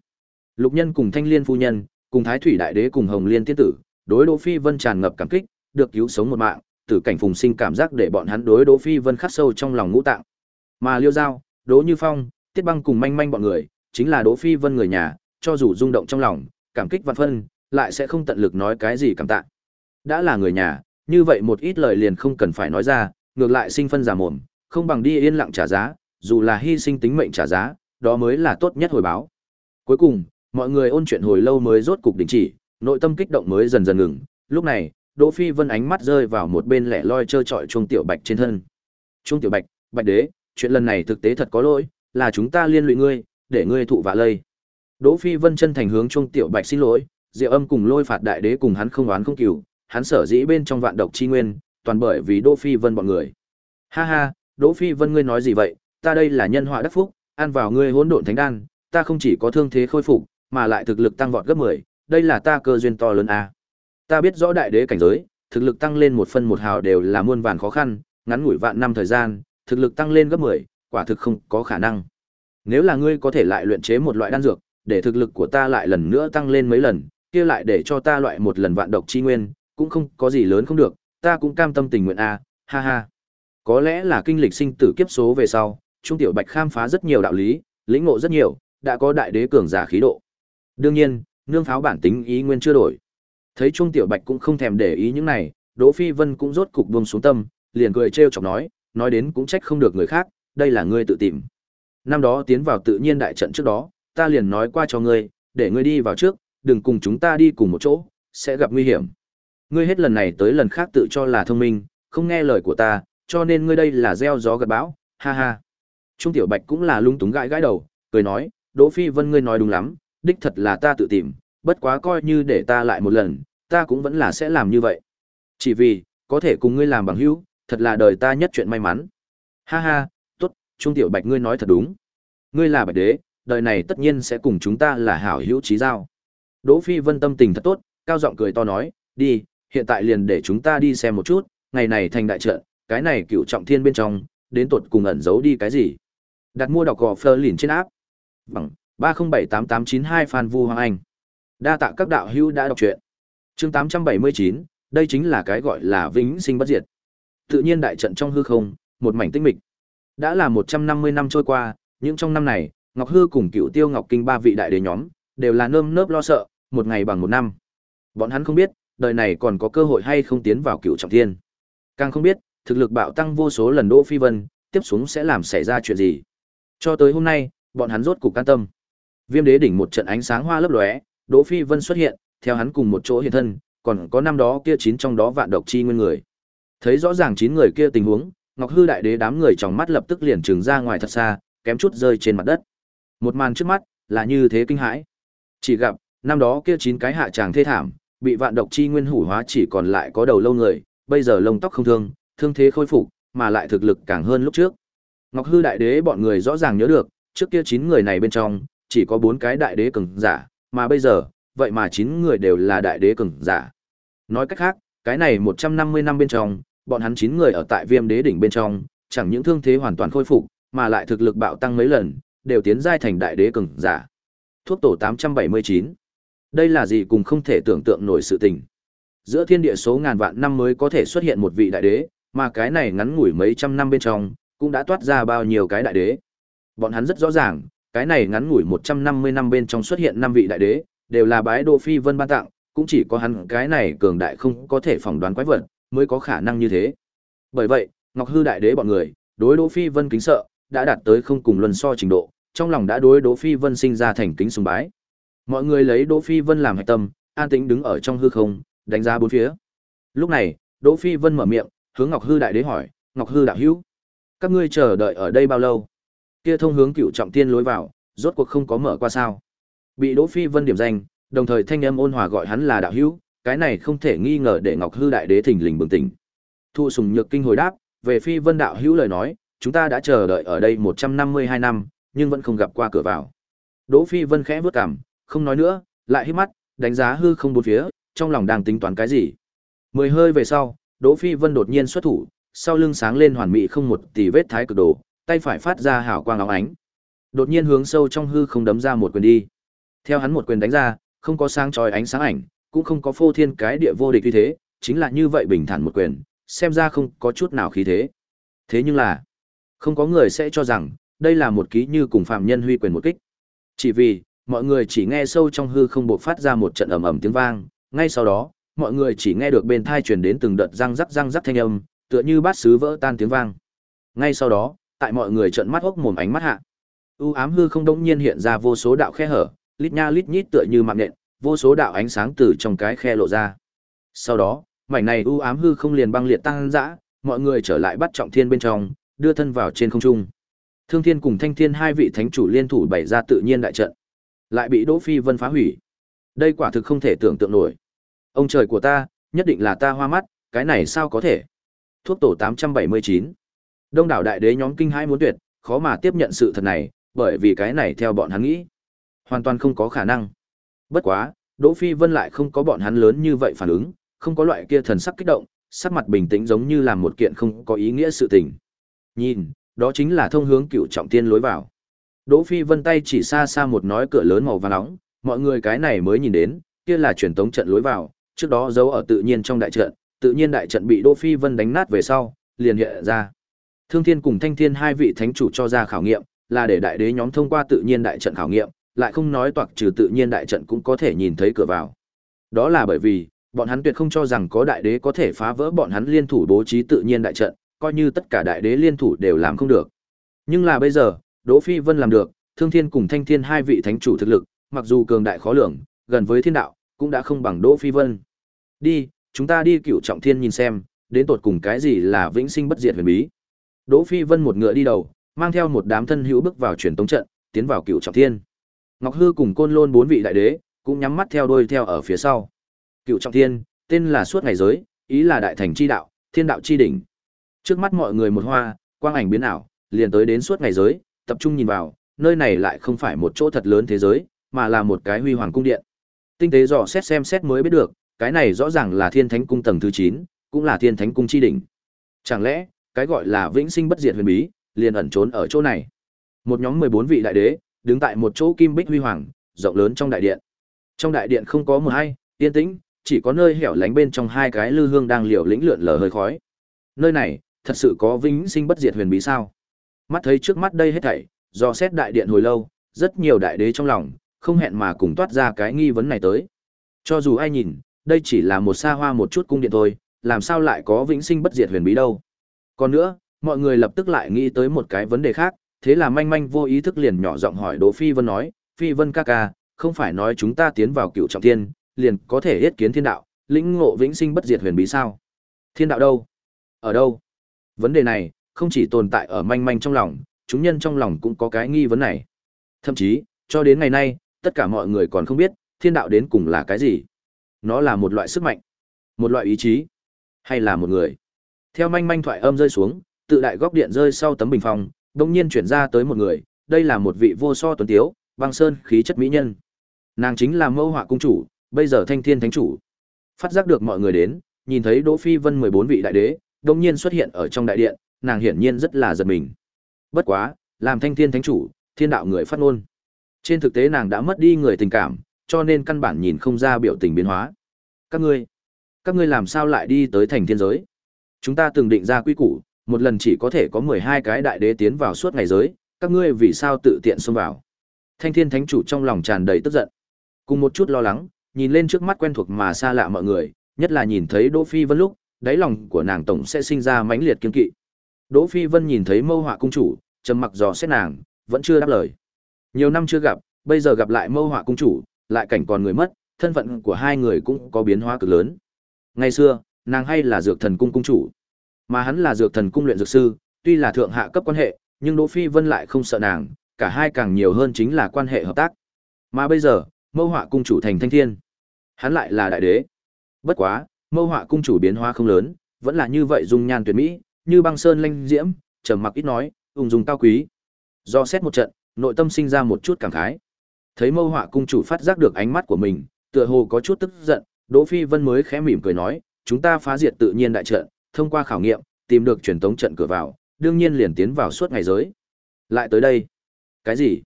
Lục Nhân cùng Thanh Liên phu nhân, cùng Thái Thủy đại đế cùng Hồng Liên tiên tử, đối Đỗ Phi Vân tràn ngập cảm kích, được cứu sống một mạng, tử cảnh phùng sinh cảm giác để bọn hắn đối Đỗ Phi Vân khắc sâu trong lòng ngũ tạng. Mà Liêu Giao, Đỗ Như Phong, Tiết Băng cùng manh manh bọn người, chính là Đỗ Phi Vân người nhà, cho dù rung động trong lòng, cảm kích vạn phân, lại sẽ không tận lực nói cái gì cảm tạ. Đã là người nhà, như vậy một ít lời liền không cần phải nói ra, ngược lại sinh phân giả mồm, không bằng đi yên lặng trả giá, dù là hy sinh tính mệnh trả giá, đó mới là tốt nhất hồi báo. Cuối cùng, mọi người ôn chuyện hồi lâu mới rốt cục đình chỉ, nội tâm kích động mới dần dần ngừng. Lúc này, Đỗ Phi Vân ánh mắt rơi vào một bên lẻ loi chơi chọi Trung Tiểu Bạch trên thân. Trung Tiểu Bạch, Bạch Đế, chuyện lần này thực tế thật có lỗi, là chúng ta liên lụy ngươi, để ngươi thụ vạ lây. Đỗ Phi Vân chân thành hướng Trung Tiểu Bạch xin lỗi, Diệu Âm cùng Lôi Phạt Đại Đế cùng hắn không oán không kỷ, hắn sở dĩ bên trong vạn độc chi nguyên, toàn bởi vì Đỗ Phi Vân bọn người. Ha ha, Đỗ Phi Vân ngươi nói gì vậy, ta đây là nhân họa đắc phúc, ăn vào ngươi hỗn độn thánh đan, ta không chỉ có thương thế khôi phục, mà lại thực lực tăng vọt gấp 10, đây là ta cơ duyên to lớn a. Ta biết rõ đại đế cảnh giới, thực lực tăng lên một phân một hào đều là muôn vàn khó khăn, ngắn ngủi vạn năm thời gian, thực lực tăng lên gấp 10, quả thực không có khả năng. Nếu là ngươi có thể lại luyện chế một loại đan dược, để thực lực của ta lại lần nữa tăng lên mấy lần, kia lại để cho ta loại một lần vạn độc chi nguyên, cũng không có gì lớn không được, ta cũng cam tâm tình nguyện a, ha ha. Có lẽ là kinh lịch sinh tử kiếp số về sau, Trung Tiểu Bạch khám phá rất nhiều đạo lý, lĩnh ngộ rất nhiều, đã có đại đế cường giả khí độ. Đương nhiên, nương pháo bản tính ý nguyên chưa đổi. Thấy Trung Tiểu Bạch cũng không thèm để ý những này, Đỗ Phi Vân cũng rốt cục buông xuống tâm, liền cười trêu chọc nói, nói đến cũng trách không được người khác, đây là ngươi tự tìm. Năm đó tiến vào tự nhiên đại trận trước đó, ta liền nói qua cho ngươi, để ngươi đi vào trước, đừng cùng chúng ta đi cùng một chỗ, sẽ gặp nguy hiểm. Ngươi hết lần này tới lần khác tự cho là thông minh, không nghe lời của ta, cho nên ngươi đây là gieo gió gặt bão, ha ha. Trung Tiểu Bạch cũng là lung túng gãi gãi đầu, cười nói, Đỗ Phi Vân ngươi nói đúng lắm, đích thật là ta tự tìm, bất quá coi như để ta lại một lần, ta cũng vẫn là sẽ làm như vậy. Chỉ vì, có thể cùng ngươi làm bằng hữu, thật là đời ta nhất chuyện may mắn. Ha ha, tốt, Trung Tiểu Bạch ngươi nói thật đúng. Ngươi là Bạch Đế, đời này tất nhiên sẽ cùng chúng ta là hảo hữu chí giao. Đỗ Phi Vân tâm tình thật tốt, cao giọng cười to nói, đi, hiện tại liền để chúng ta đi xem một chút, ngày này thành đại trận, cái này cựu trọng thiên bên trong, đến tột cùng ẩn giấu đi cái gì. Đặt mua đọc gò phơ lìn trên áp. Bằng vâng, ba không bảy tám tám chín hai Phan Vu Hoàng Anh. Đa tạ các đạo hữu đã đọc truyện. Chương tám trăm bảy mươi chín đây chính là cái gọi là vĩnh sinh bất diệt. Tự nhiên đại trận trong hư không, một mảnh tinh mịch. Đã là một trăm năm mươi năm trôi qua, những trong năm này, Ngọc Hư cùng Cựu Tiêu Ngọc Kinh ba vị đại đế nhóm, đều là nơm nớp lo sợ, một ngày bằng một năm. Bọn hắn không biết, đời này còn có cơ hội hay không tiến vào Cựu Trọng Thiên. Càng không biết, thực lực bạo tăng vô số lần Đỗ Phi Vân, tiếp xuống sẽ làm xảy ra chuyện gì. Cho tới hôm nay, bọn hắn rốt cục can tâm. Viêm Đế đỉnh một trận ánh sáng hoa lấp lóe, Đỗ Phi Vân xuất hiện, theo hắn cùng một chỗ hiện thân, còn có năm đó kia chín trong đó vạn độc chi nguyên người. Thấy rõ ràng chín người kia tình huống, Ngọc Hư đại đế đám người trong mắt lập tức liền trừng ra ngoài thật xa, kém chút rơi trên mặt đất. Một màn trước mắt, là như thế kinh hãi. Chỉ gặp, năm đó kia chín cái hạ tràng thê thảm, bị vạn độc chi nguyên hủ hóa chỉ còn lại có đầu lâu người, bây giờ lông tóc không thương, thương thế khôi phục, mà lại thực lực càng hơn lúc trước. Ngọc Hư đại đế bọn người rõ ràng nhớ được, trước kia chín người này bên trong, chỉ có bốn cái đại đế cường giả, mà bây giờ, vậy mà chín người đều là đại đế cường giả. Nói cách khác, cái này 150 năm bên trong, bọn hắn chín người ở tại Viêm Đế đỉnh bên trong, chẳng những thương thế hoàn toàn khôi phục, mà lại thực lực bạo tăng mấy lần, đều tiến giai thành đại đế cường giả. Thuốc tổ 879. Đây là gì cùng không thể tưởng tượng nổi sự tình. Giữa thiên địa số ngàn vạn năm mới có thể xuất hiện một vị đại đế, mà cái này ngắn ngủi mấy trăm năm bên trong, cũng đã toát ra bao nhiêu cái đại đế. Bọn hắn rất rõ ràng, cái này ngắn ngủi 150 năm bên trong xuất hiện năm vị đại đế, đều là bái Đỗ Phi Vân ban tặng, cũng chỉ có hắn cái này cường đại không có thể phỏng đoán quái vật, mới có khả năng như thế. Bởi vậy, Ngọc Hư đại đế bọn người, đối Đỗ Phi Vân kính sợ, đã đạt tới không cùng luân so trình độ, trong lòng đã đối Đỗ Phi Vân sinh ra thành kính sùng bái. Mọi người lấy Đỗ Phi Vân làm hạch tâm, an tĩnh đứng ở trong hư không, đánh giá bốn phía. Lúc này, Đỗ Phi Vân mở miệng, hướng Ngọc Hư Đại Đế hỏi, "Ngọc Hư đạo hữu, các ngươi chờ đợi ở đây bao lâu?" Kia thông hướng cựu trọng tiên lối vào, rốt cuộc không có mở qua sao? Bị Đỗ Phi Vân điểm danh, đồng thời thanh âm ôn hòa gọi hắn là đạo hữu, cái này không thể nghi ngờ để Ngọc Hư Đại Đế thỉnh lình bừng tỉnh. Thu Sùng Nhược kinh hồi đáp, về Phi Vân đạo hữu lời nói, chúng ta đã chờ đợi ở đây 152 năm, nhưng vẫn không gặp qua cửa vào. Đỗ Phi Vân khẽ bước cằm, không nói nữa, lại hít mắt, đánh giá hư không bốn phía, trong lòng đang tính toán cái gì. Mười hơi về sau, Đỗ Phi Vân đột nhiên xuất thủ, sau lưng sáng lên hoàn mỹ không một tỷ vết thái cực đồ, tay phải phát ra hào quang óng ánh. Đột nhiên hướng sâu trong hư không đấm ra một quyền đi. Theo hắn một quyền đánh ra, không có sáng chói ánh sáng ảnh, cũng không có phô thiên cái địa vô địch như thế, chính là như vậy bình thản một quyền, xem ra không có chút nào khí thế. Thế nhưng là, không có người sẽ cho rằng, đây là một ký như cùng phạm nhân huy quyền một kích. Chỉ vì, mọi người chỉ nghe sâu trong hư không bộc phát ra một trận ầm ầm tiếng vang, ngay sau đó, mọi người chỉ nghe được bên thai truyền đến từng đợt răng rắc răng rắc thanh âm, tựa như bát sứ vỡ tan tiếng vang. Ngay sau đó, tại mọi người trợn mắt hốc mồm ánh mắt hạ, u ám hư không đống nhiên hiện ra vô số đạo khe hở, lít nha lít nhít tựa như mạng nện vô số đạo ánh sáng từ trong cái khe lộ ra. Sau đó, mảnh này u ám hư không liền băng liệt tăng dã, mọi người trở lại bắt trọng thiên bên trong, đưa thân vào trên không trung. Thương Thiên cùng Thanh Thiên hai vị thánh chủ liên thủ bày ra tự nhiên đại trận, lại bị Đỗ Phi Vân phá hủy. Đây quả thực không thể tưởng tượng nổi. Ông trời của ta, nhất định là ta hoa mắt, cái này sao có thể? Thuốc tổ 879. Đông đảo đại đế nhóm kinh hai muốn tuyệt, khó mà tiếp nhận sự thật này, bởi vì cái này theo bọn hắn nghĩ, hoàn toàn không có khả năng. Bất quá, Đỗ Phi Vân lại không có bọn hắn lớn như vậy phản ứng, không có loại kia thần sắc kích động, sắc mặt bình tĩnh giống như làm một kiện không có ý nghĩa sự tình. Nhìn, đó chính là thông hướng cựu trọng tiên lối vào. Đỗ Phi Vân tay chỉ xa xa một nói cửa lớn màu vàng nóng, mọi người cái này mới nhìn đến, kia là truyền tống trận lối vào, trước đó giấu ở tự nhiên trong đại trận, tự nhiên đại trận bị Đỗ Phi Vân đánh nát về sau, liền hiện ra. Thương Thiên cùng Thanh Thiên hai vị thánh chủ cho ra khảo nghiệm, là để đại đế nhóm thông qua tự nhiên đại trận khảo nghiệm, lại không nói toạc trừ tự nhiên đại trận cũng có thể nhìn thấy cửa vào. Đó là bởi vì, bọn hắn tuyệt không cho rằng có đại đế có thể phá vỡ bọn hắn liên thủ bố trí tự nhiên đại trận, coi như tất cả đại đế liên thủ đều làm không được. Nhưng là bây giờ, Đỗ Phi Vân làm được, Thương Thiên cùng Thanh Thiên hai vị thánh chủ thực lực, mặc dù cường đại khó lường, gần với thiên đạo, cũng đã không bằng Đỗ Phi Vân. Đi, chúng ta đi cựu trọng thiên nhìn xem, đến tột cùng cái gì là vĩnh sinh bất diệt huyền bí. Đỗ Phi Vân một ngựa đi đầu, mang theo một đám thân hữu bước vào truyền tống trận, tiến vào cựu trọng thiên. Ngọc Hư cùng Côn Lôn bốn vị đại đế, cũng nhắm mắt theo đuôi theo ở phía sau. Cựu trọng thiên, tên là suốt ngày giới, ý là đại thành chi đạo, thiên đạo chi đỉnh. Trước mắt mọi người một hoa, quang ảnh biến ảo, liền tới đến suốt ngày giới, tập trung nhìn vào, nơi này lại không phải một chỗ thật lớn thế giới, mà là một cái huy hoàng cung điện. Tinh tế dò xét xem xét mới biết được, cái này rõ ràng là Thiên Thánh cung tầng thứ 9, cũng là Thiên Thánh cung chi đỉnh. Chẳng lẽ, cái gọi là vĩnh sinh bất diệt huyền bí, liền ẩn trốn ở chỗ này. Một nhóm 14 vị đại đế, đứng tại một chỗ kim bích huy hoàng, rộng lớn trong đại điện. Trong đại điện không có một ai, yên tĩnh, chỉ có nơi hẻo lánh bên trong hai cái lư hương đang liều lĩnh lượn lờ hơi khói. Nơi này, thật sự có vĩnh sinh bất diệt huyền bí sao? Mắt thấy trước mắt đây hết thảy, do xét đại điện hồi lâu, rất nhiều đại đế trong lòng, không hẹn mà cùng toát ra cái nghi vấn này tới. Cho dù ai nhìn, đây chỉ là một xa hoa một chút cung điện thôi, làm sao lại có vĩnh sinh bất diệt huyền bí đâu. Còn nữa, mọi người lập tức lại nghĩ tới một cái vấn đề khác, thế là manh manh vô ý thức liền nhỏ giọng hỏi Đỗ Phi Vân nói, Phi Vân ca ca, không phải nói chúng ta tiến vào cựu trọng thiên, liền có thể hết kiến thiên đạo, lĩnh ngộ vĩnh sinh bất diệt huyền bí sao? Thiên đạo đâu? Ở đâu? Vấn đề này, không chỉ tồn tại ở manh manh trong lòng, chúng nhân trong lòng cũng có cái nghi vấn này. Thậm chí, cho đến ngày nay, tất cả mọi người còn không biết, thiên đạo đến cùng là cái gì. Nó là một loại sức mạnh, một loại ý chí, hay là một người. Theo manh manh thoại âm rơi xuống, tự đại góc điện rơi sau tấm bình phong, đồng nhiên chuyển ra tới một người, đây là một vị vô so tuấn tiếu, băng sơn khí chất mỹ nhân. Nàng chính là mâu họa cung chủ, bây giờ thanh thiên thánh chủ. Phát giác được mọi người đến, nhìn thấy Đỗ Phi Vân 14 vị đại đế, đông nhiên xuất hiện ở trong đại điện, nàng hiển nhiên rất là giật mình. Bất quá, làm thanh thiên thánh chủ, thiên đạo người phát ngôn. Trên thực tế nàng đã mất đi người tình cảm, cho nên căn bản nhìn không ra biểu tình biến hóa. Các ngươi, các ngươi làm sao lại đi tới thành thiên giới? Chúng ta từng định ra quy củ, một lần chỉ có thể có 12 cái đại đế tiến vào suốt ngày giới, các ngươi vì sao tự tiện xông vào? Thanh thiên thánh chủ trong lòng tràn đầy tức giận. Cùng một chút lo lắng, nhìn lên trước mắt quen thuộc mà xa lạ mọi người, nhất là nhìn thấy Đỗ Phi Vân lúc, đáy lòng của nàng tổng sẽ sinh ra mãnh liệt kiên kỵ. Đỗ Phi Vân nhìn thấy Mâu Họa cung chủ, trầm mặc dò xét nàng, vẫn chưa đáp lời. Nhiều năm chưa gặp, bây giờ gặp lại Mâu Họa cung chủ, lại cảnh còn người mất, thân phận của hai người cũng có biến hóa cực lớn. Ngày xưa, nàng hay là Dược Thần cung cung chủ, mà hắn là Dược Thần cung luyện dược sư, tuy là thượng hạ cấp quan hệ, nhưng Đỗ Phi Vân lại không sợ nàng, cả hai càng nhiều hơn chính là quan hệ hợp tác. Mà bây giờ, Mâu Họa cung chủ thành Thanh Thiên, hắn lại là đại đế. Bất quá, Mâu Họa cung chủ biến hóa không lớn, vẫn là như vậy dung nhan tuyệt mỹ, như băng sơn lanh diễm, trầm mặc ít nói, ung dung cao quý. Do xét một trận, nội tâm sinh ra một chút cảm khái. Thấy Mâu Họa cung chủ phát giác được ánh mắt của mình, tựa hồ có chút tức giận, Đỗ Phi Vân mới khẽ mỉm cười nói, chúng ta phá diệt tự nhiên đại trận, thông qua khảo nghiệm, tìm được truyền tống trận cửa vào, đương nhiên liền tiến vào suốt ngày giới. Lại tới đây. Cái gì?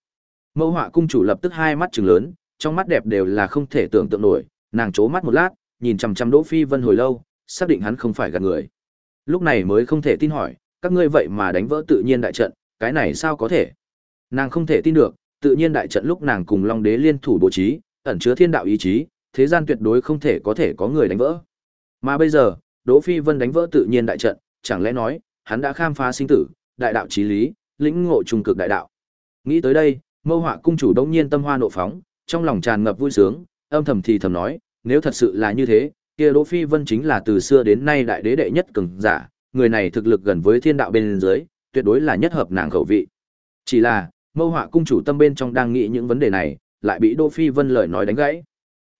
Mâu Họa cung chủ lập tức hai mắt trừng lớn, trong mắt đẹp đều là không thể tưởng tượng nổi, nàng chố mắt một lát, nhìn chằm chằm Đỗ Phi Vân hồi lâu, xác định hắn không phải gạt người. Lúc này mới không thể tin hỏi, các ngươi vậy mà đánh vỡ tự nhiên đại trận, cái này sao có thể? Nàng không thể tin được, tự nhiên đại trận lúc nàng cùng Long Đế liên thủ bố trí, ẩn chứa thiên đạo ý chí, thế gian tuyệt đối không thể có thể có người đánh vỡ. Mà bây giờ, Đỗ Phi Vân đánh vỡ tự nhiên đại trận, chẳng lẽ nói, hắn đã khám phá sinh tử, đại đạo chí lý, lĩnh ngộ trung cực đại đạo. Nghĩ tới đây, Mâu Họa cung chủ đông nhiên tâm hoa nộ phóng, trong lòng tràn ngập vui sướng, âm thầm thì thầm nói, nếu thật sự là như thế, kia Đỗ Phi Vân chính là từ xưa đến nay đại đế đệ nhất cường giả, người này thực lực gần với thiên đạo bên dưới, tuyệt đối là nhất hợp nàng khẩu vị. Chỉ là, Mâu Họa cung chủ tâm bên trong đang nghĩ những vấn đề này, lại bị Đỗ Phi Vân lời nói đánh gãy.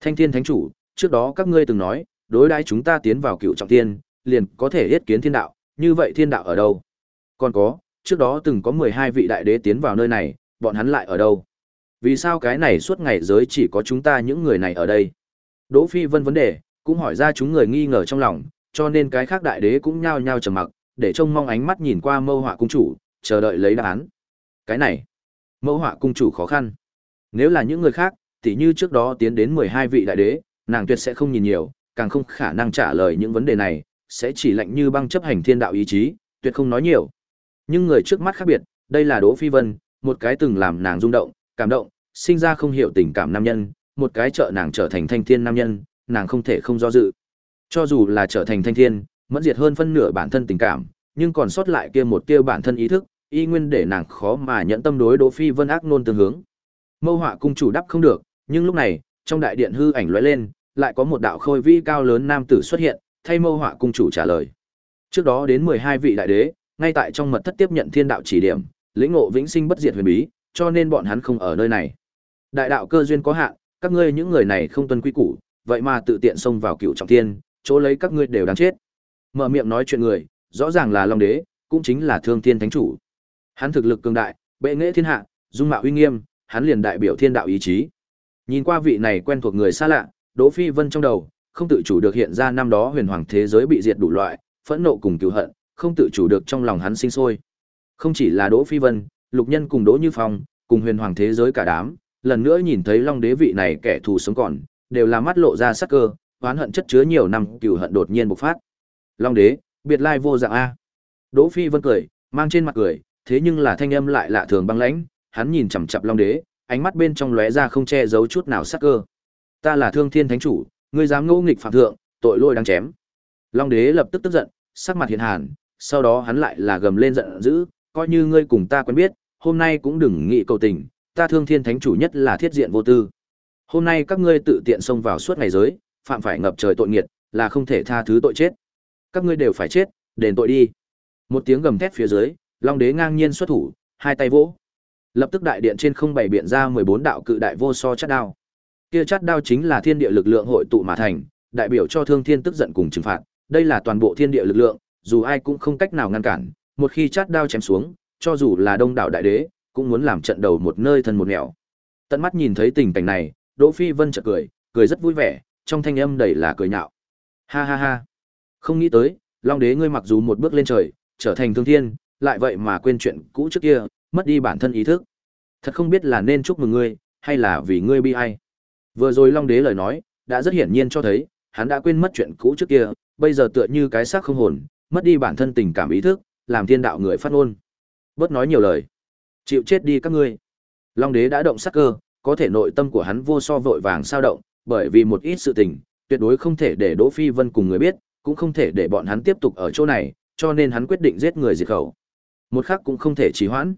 Thanh Thiên Thánh chủ, trước đó các ngươi từng nói, đối đãi chúng ta tiến vào cựu trọng thiên, liền có thể yết kiến thiên đạo, như vậy thiên đạo ở đâu? Còn có, trước đó từng có 12 vị đại đế tiến vào nơi này, bọn hắn lại ở đâu? Vì sao cái này suốt ngày giới chỉ có chúng ta những người này ở đây? Đỗ Phi Vân vấn đề, cũng hỏi ra chúng người nghi ngờ trong lòng, cho nên cái khác đại đế cũng nhao nhao trầm mặc, để trông mong ánh mắt nhìn qua Mâu Họa cung chủ, chờ đợi lấy đáp án. Cái này, Mâu Họa cung chủ khó khăn. Nếu là những người khác, tỉ như trước đó tiến đến 12 vị đại đế, nàng tuyệt sẽ không nhìn nhiều, càng không khả năng trả lời những vấn đề này, sẽ chỉ lạnh như băng chấp hành thiên đạo ý chí, tuyệt không nói nhiều. Nhưng người trước mắt khác biệt, đây là Đỗ Phi Vân, một cái từng làm nàng rung động, cảm động, sinh ra không hiểu tình cảm nam nhân, một cái trợ nàng trở thành thanh thiên nam nhân, nàng không thể không do dự. Cho dù là trở thành thanh thiên, mẫn diệt hơn phân nửa bản thân tình cảm, nhưng còn sót lại kia một kia bản thân ý thức, y nguyên để nàng khó mà nhận tâm đối Đỗ Phi Vân ác nôn tương hướng. Mâu Họa cung chủ đáp không được, nhưng lúc này, trong đại điện hư ảnh lóe lên, lại có một đạo khôi vi cao lớn nam tử xuất hiện, thay Mâu Họa cung chủ trả lời. Trước đó đến 12 vị đại đế, ngay tại trong mật thất tiếp nhận thiên đạo chỉ điểm, lĩnh ngộ vĩnh sinh bất diệt huyền bí, cho nên bọn hắn không ở nơi này. Đại đạo cơ duyên có hạn, các ngươi những người này không tuân quy củ, vậy mà tự tiện xông vào cựu trọng thiên, chỗ lấy các ngươi đều đáng chết. Mở miệng nói chuyện người, rõ ràng là Long Đế, cũng chính là Thương Thiên Thánh chủ. Hắn thực lực cường đại, bệ nghệ thiên hạ, dung mạo uy nghiêm, hắn liền đại biểu thiên đạo ý chí. Nhìn qua vị này quen thuộc người xa lạ, Đỗ Phi Vân trong đầu không tự chủ được hiện ra năm đó huyền hoàng thế giới bị diệt đủ loại, phẫn nộ cùng cứu hận, không tự chủ được trong lòng hắn sinh sôi. Không chỉ là Đỗ Phi Vân, Lục Nhân cùng Đỗ Như Phong, cùng huyền hoàng thế giới cả đám, lần nữa nhìn thấy Long Đế vị này kẻ thù sống còn, đều là mắt lộ ra sắc cơ, oán hận chất chứa nhiều năm cựu hận đột nhiên bộc phát. Long Đế, biệt lai vô dạng a. Đỗ Phi Vân cười, mang trên mặt cười, thế nhưng là thanh âm lại lạ thường băng lãnh, hắn nhìn chằm chặp Long Đế, ánh mắt bên trong lóe ra không che giấu chút nào sắc cơ. Ta là Thương Thiên Thánh chủ, ngươi dám ngỗ nghịch phạm thượng, tội lỗi đáng chém. Long Đế lập tức tức giận, sắc mặt hiền hàn, sau đó hắn lại là gầm lên giận dữ, coi như ngươi cùng ta quen biết, hôm nay cũng đừng nghị cầu tình, ta Thương Thiên Thánh chủ nhất là thiết diện vô tư. Hôm nay các ngươi tự tiện xông vào suốt ngày giới, phạm phải ngập trời tội nghiệt, là không thể tha thứ tội chết. Các ngươi đều phải chết, đền tội đi. Một tiếng gầm thét phía dưới, Long Đế ngang nhiên xuất thủ, hai tay vỗ. Lập tức đại điện trên không bày biện ra 14 đạo cự đại vô so chát đao. Kia chát đao chính là thiên địa lực lượng hội tụ mà thành, đại biểu cho thương thiên tức giận cùng trừng phạt, đây là toàn bộ thiên địa lực lượng, dù ai cũng không cách nào ngăn cản, một khi chát đao chém xuống, cho dù là đông đảo đại đế, cũng muốn làm trận đầu một nơi thân một nẻo. Tận mắt nhìn thấy tình cảnh này, Đỗ Phi Vân chợt cười, cười rất vui vẻ, trong thanh âm đầy là cười nhạo. Ha ha ha. Không nghĩ tới, Long Đế ngươi mặc dù một bước lên trời, trở thành thương thiên, lại vậy mà quên chuyện cũ trước kia, mất đi bản thân ý thức. Thật không biết là nên chúc mừng ngươi, hay là vì ngươi bi ai. Vừa rồi Long Đế lời nói, đã rất hiển nhiên cho thấy, hắn đã quên mất chuyện cũ trước kia, bây giờ tựa như cái xác không hồn, mất đi bản thân tình cảm ý thức, làm thiên đạo người phát ngôn. Bớt nói nhiều lời. Chịu chết đi các ngươi. Long Đế đã động sắc cơ, có thể nội tâm của hắn vô so vội vàng sao động, bởi vì một ít sự tình, tuyệt đối không thể để Đỗ Phi Vân cùng người biết, cũng không thể để bọn hắn tiếp tục ở chỗ này, cho nên hắn quyết định giết người diệt khẩu. Một khắc cũng không thể trì hoãn.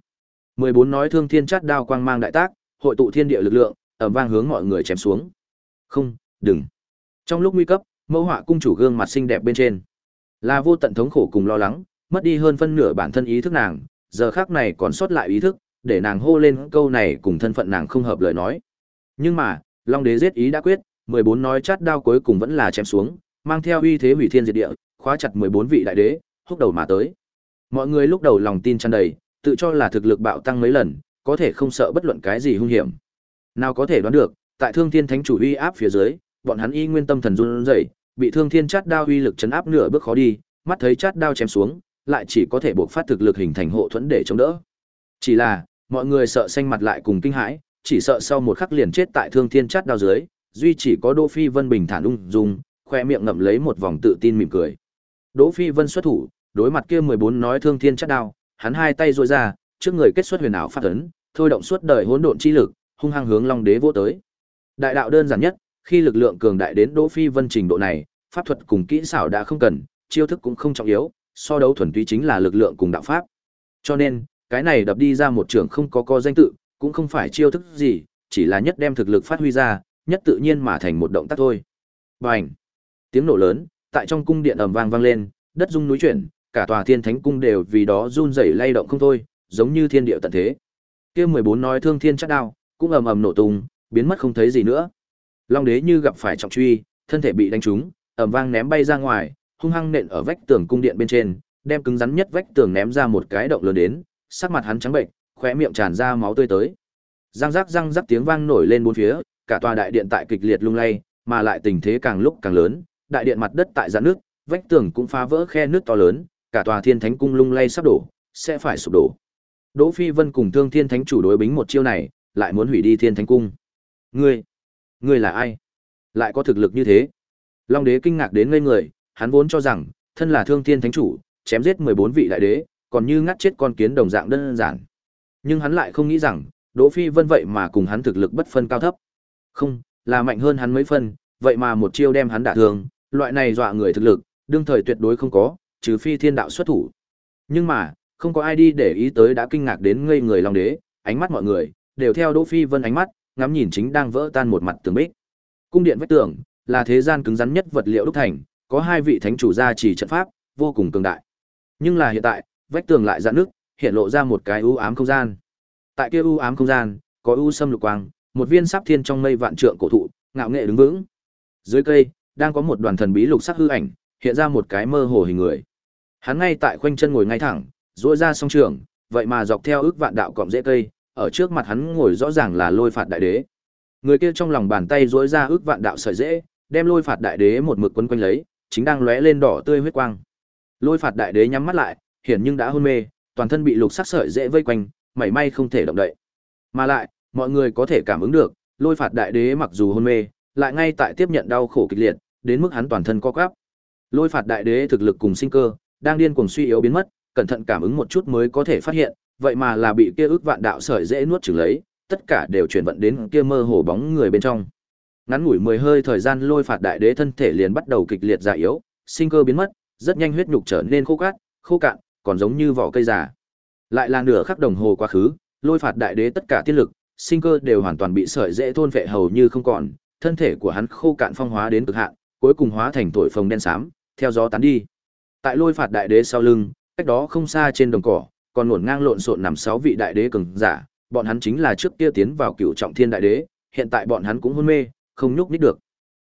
14 nói thương thiên chát đao quang mang đại tác, hội tụ thiên địa lực lượng, ầm vang hướng mọi người chém xuống. Không, đừng. Trong lúc nguy cấp, mẫu họa cung chủ gương mặt xinh đẹp bên trên, là vô tận thống khổ cùng lo lắng, mất đi hơn phân nửa bản thân ý thức nàng, giờ khác này còn sót lại ý thức, để nàng hô lên câu này cùng thân phận nàng không hợp lời nói. Nhưng mà, Long đế giết ý đã quyết, 14 nói chát đao cuối cùng vẫn là chém xuống, mang theo uy thế hủy thiên diệt địa, khóa chặt 14 vị đại đế, húc đầu mà tới. Mọi người lúc đầu lòng tin tràn đầy, tự cho là thực lực bạo tăng mấy lần, có thể không sợ bất luận cái gì hung hiểm. Nào có thể đoán được, tại Thương Thiên Thánh chủ uy áp phía dưới, bọn hắn y nguyên tâm thần run rẩy, bị Thương Thiên chát đao uy lực chấn áp nửa bước khó đi, mắt thấy chát đao chém xuống, lại chỉ có thể buộc phát thực lực hình thành hộ thuẫn để chống đỡ. Chỉ là, mọi người sợ xanh mặt lại cùng kinh hãi, chỉ sợ sau một khắc liền chết tại Thương Thiên chát đao dưới, duy chỉ có Đỗ Phi Vân bình thản ung dung, khoe miệng ngậm lấy một vòng tự tin mỉm cười. Đỗ Phi Vân xuất thủ, đối mặt kia 14 nói Thương Thiên chát đao, hắn hai tay duỗi ra, trước người kết xuất huyền ảo phát ấn, thôi động suốt đời hỗn độn chi lực, hung hăng hướng Long Đế vô tới. Đại đạo đơn giản nhất, khi lực lượng cường đại đến Đỗ Phi Vân trình độ này, pháp thuật cùng kỹ xảo đã không cần, chiêu thức cũng không trọng yếu, so đấu thuần túy chính là lực lượng cùng đạo pháp. Cho nên, cái này đập đi ra một trường không có co danh tự, cũng không phải chiêu thức gì, chỉ là nhất đem thực lực phát huy ra, nhất tự nhiên mà thành một động tác thôi. Bành! Tiếng nổ lớn, tại trong cung điện ầm vang vang lên, đất rung núi chuyển, cả tòa thiên thánh cung đều vì đó run rẩy lay động không thôi, giống như thiên địa tận thế. Kia 14 nói thương thiên chắc đao, cũng ầm ầm nổ tung, biến mất không thấy gì nữa. Long đế như gặp phải trọng truy, thân thể bị đánh trúng, ầm vang ném bay ra ngoài, hung hăng nện ở vách tường cung điện bên trên, đem cứng rắn nhất vách tường ném ra một cái động lớn đến, sắc mặt hắn trắng bệnh, khóe miệng tràn ra máu tươi tới. Răng rắc răng rắc tiếng vang nổi lên bốn phía, cả tòa đại điện tại kịch liệt lung lay, mà lại tình thế càng lúc càng lớn, đại điện mặt đất tại giãn nước, vách tường cũng phá vỡ khe nước to lớn, cả tòa Thiên Thánh cung lung lay sắp đổ, sẽ phải sụp đổ. Đỗ Phi Vân cùng Thương Thiên Thánh chủ đối bính một chiêu này, lại muốn hủy đi Thiên Thánh cung. Ngươi, ngươi là ai? Lại có thực lực như thế? Long đế kinh ngạc đến ngây người, hắn vốn cho rằng, thân là Thương Thiên Thánh chủ, chém giết 14 vị đại đế, còn như ngắt chết con kiến đồng dạng đơn giản. Nhưng hắn lại không nghĩ rằng, Đỗ Phi Vân vậy mà cùng hắn thực lực bất phân cao thấp. Không, là mạnh hơn hắn mấy phân, vậy mà một chiêu đem hắn đả thương, loại này dọa người thực lực, đương thời tuyệt đối không có, trừ phi thiên đạo xuất thủ. Nhưng mà, không có ai đi để ý tới đã kinh ngạc đến ngây người lòng Đế, ánh mắt mọi người đều theo Đỗ Phi Vân ánh mắt, ngắm nhìn chính đang vỡ tan một mặt tường bích. Cung điện vách tường là thế gian cứng rắn nhất vật liệu đúc thành, có hai vị thánh chủ gia trì trận pháp, vô cùng cường đại. Nhưng là hiện tại, vách tường lại giãn nước, hiện lộ ra một cái u ám không gian. Tại kia u ám không gian, có u sâm lục quang, một viên sắp thiên trong mây vạn trượng cổ thụ, ngạo nghệ đứng vững. Dưới cây, đang có một đoàn thần bí lục sắc hư ảnh, hiện ra một cái mơ hồ hình người. Hắn ngay tại khoanh chân ngồi ngay thẳng, duỗi ra song trường, vậy mà dọc theo ước vạn đạo cọm rễ cây, ở trước mặt hắn ngồi rõ ràng là Lôi Phạt Đại Đế. Người kia trong lòng bàn tay duỗi ra ước vạn đạo sợi rễ, đem Lôi Phạt Đại Đế một mực quấn quanh lấy, chính đang lóe lên đỏ tươi huyết quang. Lôi Phạt Đại Đế nhắm mắt lại, hiển nhưng đã hôn mê, toàn thân bị lục sắc sợi dễ vây quanh, mảy may không thể động đậy. Mà lại, mọi người có thể cảm ứng được, Lôi Phạt Đại Đế mặc dù hôn mê, lại ngay tại tiếp nhận đau khổ kịch liệt, đến mức hắn toàn thân co quắp. Lôi phạt đại đế thực lực cùng sinh cơ, đang điên cuồng suy yếu biến mất, cẩn thận cảm ứng một chút mới có thể phát hiện, vậy mà là bị kia ước vạn đạo sợi dễ nuốt chửng lấy, tất cả đều chuyển vận đến kia mơ hồ bóng người bên trong. Ngắn ngủi mười hơi thời gian lôi phạt đại đế thân thể liền bắt đầu kịch liệt già yếu, sinh cơ biến mất, rất nhanh huyết nhục trở nên khô cát, khô cạn, còn giống như vỏ cây già. Lại là nửa khắc đồng hồ quá khứ, lôi phạt đại đế tất cả tiết lực, sinh cơ đều hoàn toàn bị sợi dễ thôn vệ hầu như không còn, thân thể của hắn khô cạn phong hóa đến cực hạn, cuối cùng hóa thành thổi phồng đen xám, theo gió tán đi. Tại lôi phạt đại đế sau lưng, cách đó không xa trên đồng cỏ, còn luồn ngang lộn xộn nằm sáu vị đại đế cường giả, bọn hắn chính là trước kia tiến vào cựu trọng thiên đại đế, hiện tại bọn hắn cũng hôn mê, không nhúc nhích được.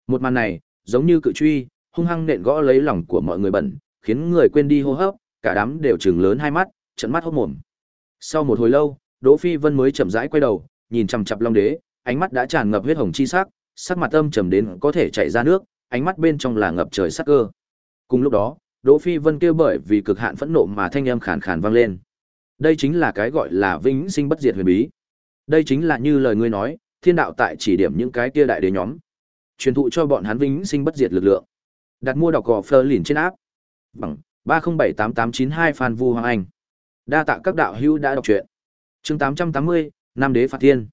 Một màn này, giống như cự truy, hung hăng nện gõ lấy lòng của mọi người bẩn, khiến người quên đi hô hấp, cả đám đều trừng lớn hai mắt, trợn mắt hốt mồm. Sau một hồi lâu, Đỗ Phi Vân mới chậm rãi quay đầu, nhìn chằm chằm Long Đế, ánh mắt đã tràn ngập huyết hồng chi sắc, sắc mặt âm trầm đến có thể chảy ra nước, ánh mắt bên trong là ngập trời sắc cơ. Cùng lúc đó, Đỗ Phi Vân kêu bởi vì cực hạn phẫn nộ mà thanh âm khàn khàn vang lên. Đây chính là cái gọi là vĩnh sinh bất diệt huyền bí. Đây chính là như lời ngươi nói, thiên đạo tại chỉ điểm những cái kia đại đế nhóm, truyền thụ cho bọn hắn vĩnh sinh bất diệt lực lượng. Đặt mua đọc gò phơ lìn trên áp. Bằng 3078892 Phan Vu Hoàng Anh. Đa tạ các đạo hữu đã đọc truyện. Chương 880, Nam đế phạt thiên.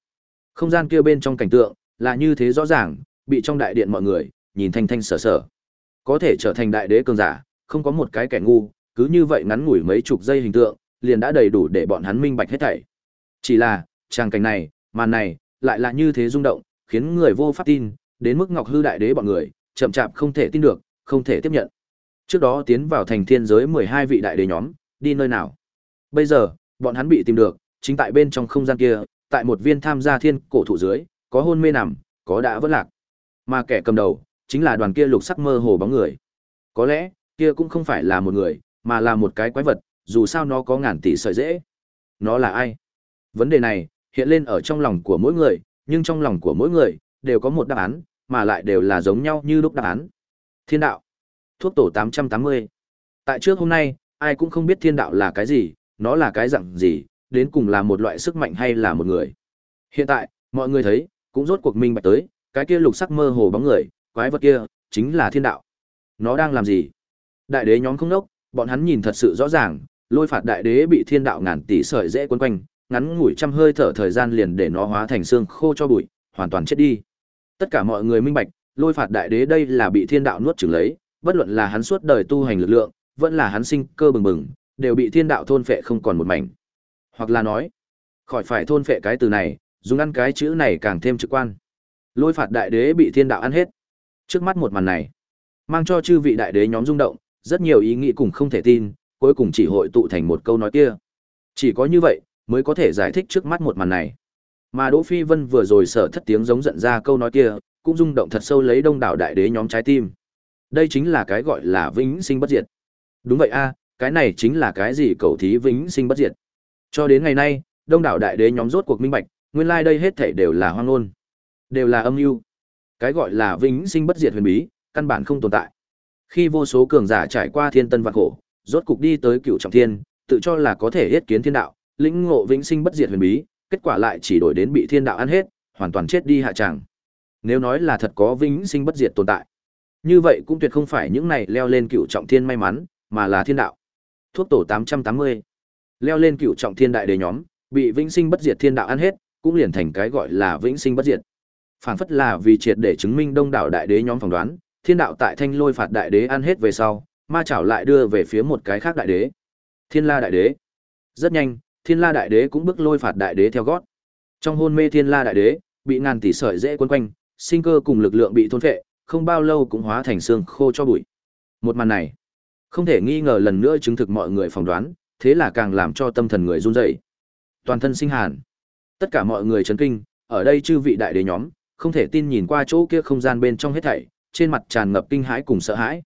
Không gian kia bên trong cảnh tượng là như thế rõ ràng, bị trong đại điện mọi người nhìn thanh thanh sở sở. Có thể trở thành đại đế cường giả, không có một cái kẻ ngu, cứ như vậy ngắn ngủi mấy chục giây hình tượng, liền đã đầy đủ để bọn hắn minh bạch hết thảy. Chỉ là, trang cảnh này, màn này, lại là như thế rung động, khiến người vô pháp tin, đến mức Ngọc Hư đại đế bọn người, chậm chạp không thể tin được, không thể tiếp nhận. Trước đó tiến vào thành thiên giới 12 vị đại đế nhóm, đi nơi nào? Bây giờ, bọn hắn bị tìm được, chính tại bên trong không gian kia, tại một viên tham gia thiên cổ thụ dưới, có hôn mê nằm, có đã vỡ lạc. Mà kẻ cầm đầu, chính là đoàn kia lục sắc mơ hồ bóng người. Có lẽ, kia cũng không phải là một người, mà là một cái quái vật, dù sao nó có ngàn tỷ sợi dễ. Nó là ai? Vấn đề này, hiện lên ở trong lòng của mỗi người, nhưng trong lòng của mỗi người, đều có một đáp án, mà lại đều là giống nhau như lúc đáp án. Thiên đạo. Thuốc tổ 880. Tại trước hôm nay, ai cũng không biết thiên đạo là cái gì, nó là cái dạng gì, đến cùng là một loại sức mạnh hay là một người. Hiện tại, mọi người thấy, cũng rốt cuộc minh bạch tới, cái kia lục sắc mơ hồ bóng người, quái vật kia, chính là thiên đạo. Nó đang làm gì? Đại đế nhóm không nốc, bọn hắn nhìn thật sự rõ ràng, lôi phạt đại đế bị thiên đạo ngàn tỷ sợi dễ quấn quanh, ngắn ngủi trăm hơi thở thời gian liền để nó hóa thành xương khô cho bụi, hoàn toàn chết đi. Tất cả mọi người minh bạch, lôi phạt đại đế đây là bị thiên đạo nuốt chửng lấy, bất luận là hắn suốt đời tu hành lực lượng, vẫn là hắn sinh cơ bừng bừng, đều bị thiên đạo thôn phệ không còn một mảnh. Hoặc là nói, khỏi phải thôn phệ cái từ này, dùng ăn cái chữ này càng thêm trực quan. Lôi phạt đại đế bị thiên đạo ăn hết. Trước mắt một màn này, mang cho chư vị đại đế nhóm rung động, rất nhiều ý nghĩ cùng không thể tin, cuối cùng chỉ hội tụ thành một câu nói kia. Chỉ có như vậy, mới có thể giải thích trước mắt một màn này. Mà Đỗ Phi Vân vừa rồi sợ thất tiếng giống giận ra câu nói kia, cũng rung động thật sâu lấy đông đảo đại đế nhóm trái tim. Đây chính là cái gọi là vĩnh sinh bất diệt. Đúng vậy a, cái này chính là cái gì cầu thí vĩnh sinh bất diệt. Cho đến ngày nay, đông đảo đại đế nhóm rốt cuộc minh bạch, nguyên lai like đây hết thảy đều là hoang ngôn, đều là âm mưu. Cái gọi là vĩnh sinh bất diệt huyền bí, căn bản không tồn tại. Khi vô số cường giả trải qua thiên tân vạn khổ, rốt cục đi tới cựu trọng thiên, tự cho là có thể yết kiến thiên đạo, lĩnh ngộ vĩnh sinh bất diệt huyền bí, kết quả lại chỉ đổi đến bị thiên đạo ăn hết, hoàn toàn chết đi hạ chẳng. Nếu nói là thật có vĩnh sinh bất diệt tồn tại, như vậy cũng tuyệt không phải những này leo lên cựu trọng thiên may mắn, mà là thiên đạo. Thuốc tổ 880. Leo lên cựu trọng thiên đại đế nhóm, bị vĩnh sinh bất diệt thiên đạo ăn hết, cũng liền thành cái gọi là vĩnh sinh bất diệt. Phản phất là vì triệt để chứng minh đông đảo đại đế nhóm phỏng đoán, thiên đạo tại thanh lôi phạt đại đế ăn hết về sau, ma chảo lại đưa về phía một cái khác đại đế. Thiên la đại đế. Rất nhanh, thiên la đại đế cũng bước lôi phạt đại đế theo gót. Trong hôn mê thiên la đại đế, bị ngàn tỷ sợi dễ quấn quanh, sinh cơ cùng lực lượng bị thôn phệ, không bao lâu cũng hóa thành xương khô cho bụi. Một màn này, không thể nghi ngờ lần nữa chứng thực mọi người phỏng đoán, thế là càng làm cho tâm thần người run rẩy. Toàn thân sinh hàn. Tất cả mọi người chấn kinh, ở đây chư vị đại đế nhóm, không thể tin nhìn qua chỗ kia không gian bên trong hết thảy, trên mặt tràn ngập kinh hãi cùng sợ hãi.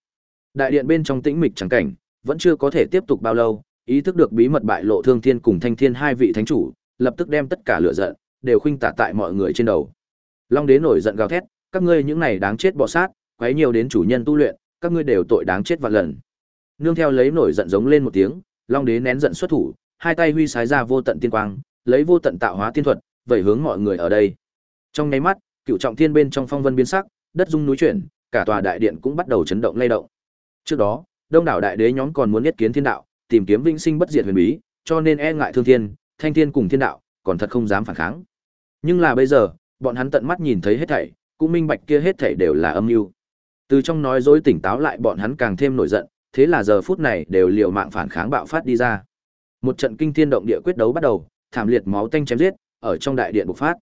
Đại điện bên trong tĩnh mịch chẳng cảnh, vẫn chưa có thể tiếp tục bao lâu, ý thức được bí mật bại lộ Thương Thiên cùng Thanh Thiên hai vị thánh chủ, lập tức đem tất cả lửa giận đều khuynh tả tại mọi người trên đầu. Long đế nổi giận gào thét, các ngươi những này đáng chết bọ sát, quấy nhiều đến chủ nhân tu luyện, các ngươi đều tội đáng chết vạn lần. Nương theo lấy nổi giận giống lên một tiếng, Long đế nén giận xuất thủ, hai tay huy sái ra vô tận tiên quang, lấy vô tận tạo hóa tiên thuật, vẩy hướng mọi người ở đây. Trong nháy mắt, cựu trọng thiên bên trong phong vân biến sắc, đất rung núi chuyển, cả tòa đại điện cũng bắt đầu chấn động lay động. Trước đó, đông đảo đại đế nhóm còn muốn nhất kiến thiên đạo, tìm kiếm vĩnh sinh bất diệt huyền bí, cho nên e ngại thương thiên, thanh thiên cùng thiên đạo, còn thật không dám phản kháng. Nhưng là bây giờ, bọn hắn tận mắt nhìn thấy hết thảy, cũng minh bạch kia hết thảy đều là âm mưu. Từ trong nói dối tỉnh táo lại bọn hắn càng thêm nổi giận, thế là giờ phút này đều liều mạng phản kháng bạo phát đi ra. Một trận kinh thiên động địa quyết đấu bắt đầu, thảm liệt máu tanh chém giết, ở trong đại điện bộc phát.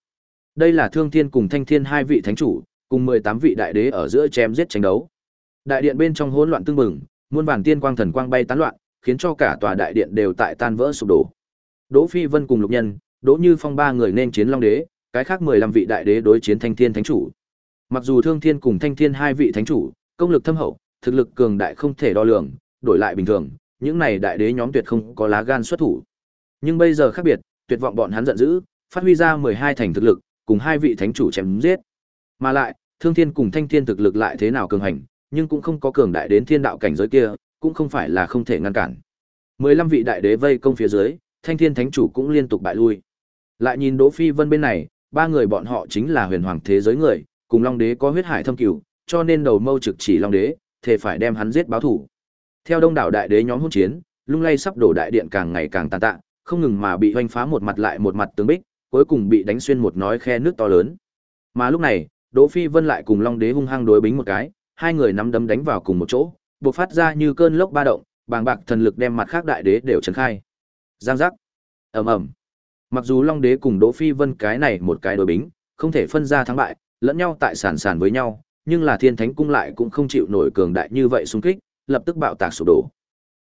Đây là Thương Thiên cùng Thanh Thiên hai vị thánh chủ, cùng 18 vị đại đế ở giữa chém giết tranh đấu. Đại điện bên trong hỗn loạn tương mừng, muôn bản tiên quang thần quang bay tán loạn, khiến cho cả tòa đại điện đều tại tan vỡ sụp đổ. Đỗ Phi Vân cùng Lục Nhân, Đỗ Như Phong ba người nên chiến Long Đế, cái khác 15 vị đại đế đối chiến Thanh Thiên Thánh chủ. Mặc dù Thương Thiên cùng Thanh Thiên hai vị thánh chủ, công lực thâm hậu, thực lực cường đại không thể đo lường, đổi lại bình thường, những này đại đế nhóm tuyệt không có lá gan xuất thủ. Nhưng bây giờ khác biệt, tuyệt vọng bọn hắn giận dữ, phát huy ra 12 thành thực lực, cùng hai vị thánh chủ chém giết. Mà lại, Thương Thiên cùng Thanh Thiên thực lực lại thế nào cường hành, nhưng cũng không có cường đại đến thiên đạo cảnh giới kia, cũng không phải là không thể ngăn cản. 15 vị đại đế vây công phía dưới, Thanh Thiên Thánh chủ cũng liên tục bại lui. Lại nhìn Đỗ Phi Vân bên này, ba người bọn họ chính là huyền hoàng thế giới người, cùng Long đế có huyết hải thâm cửu, cho nên đầu mâu trực chỉ Long đế, thể phải đem hắn giết báo thủ. Theo đông đảo đại đế nhóm hỗn chiến, lung lay sắp đổ đại điện càng ngày càng tàn tạ, không ngừng mà bị hoành phá một mặt lại một mặt tường bích, cuối cùng bị đánh xuyên một nói khe nước to lớn. Mà lúc này, Đỗ Phi Vân lại cùng Long Đế hung hăng đối bính một cái, hai người nắm đấm đánh vào cùng một chỗ, bộc phát ra như cơn lốc ba động, bàng bạc thần lực đem mặt khác đại đế đều trấn khai. Giang giác. Ầm ầm. Mặc dù Long Đế cùng Đỗ Phi Vân cái này một cái đối bính, không thể phân ra thắng bại, lẫn nhau tại sản sản với nhau, nhưng là Thiên Thánh cung lại cũng không chịu nổi cường đại như vậy xung kích, lập tức bạo tạc sụp đổ.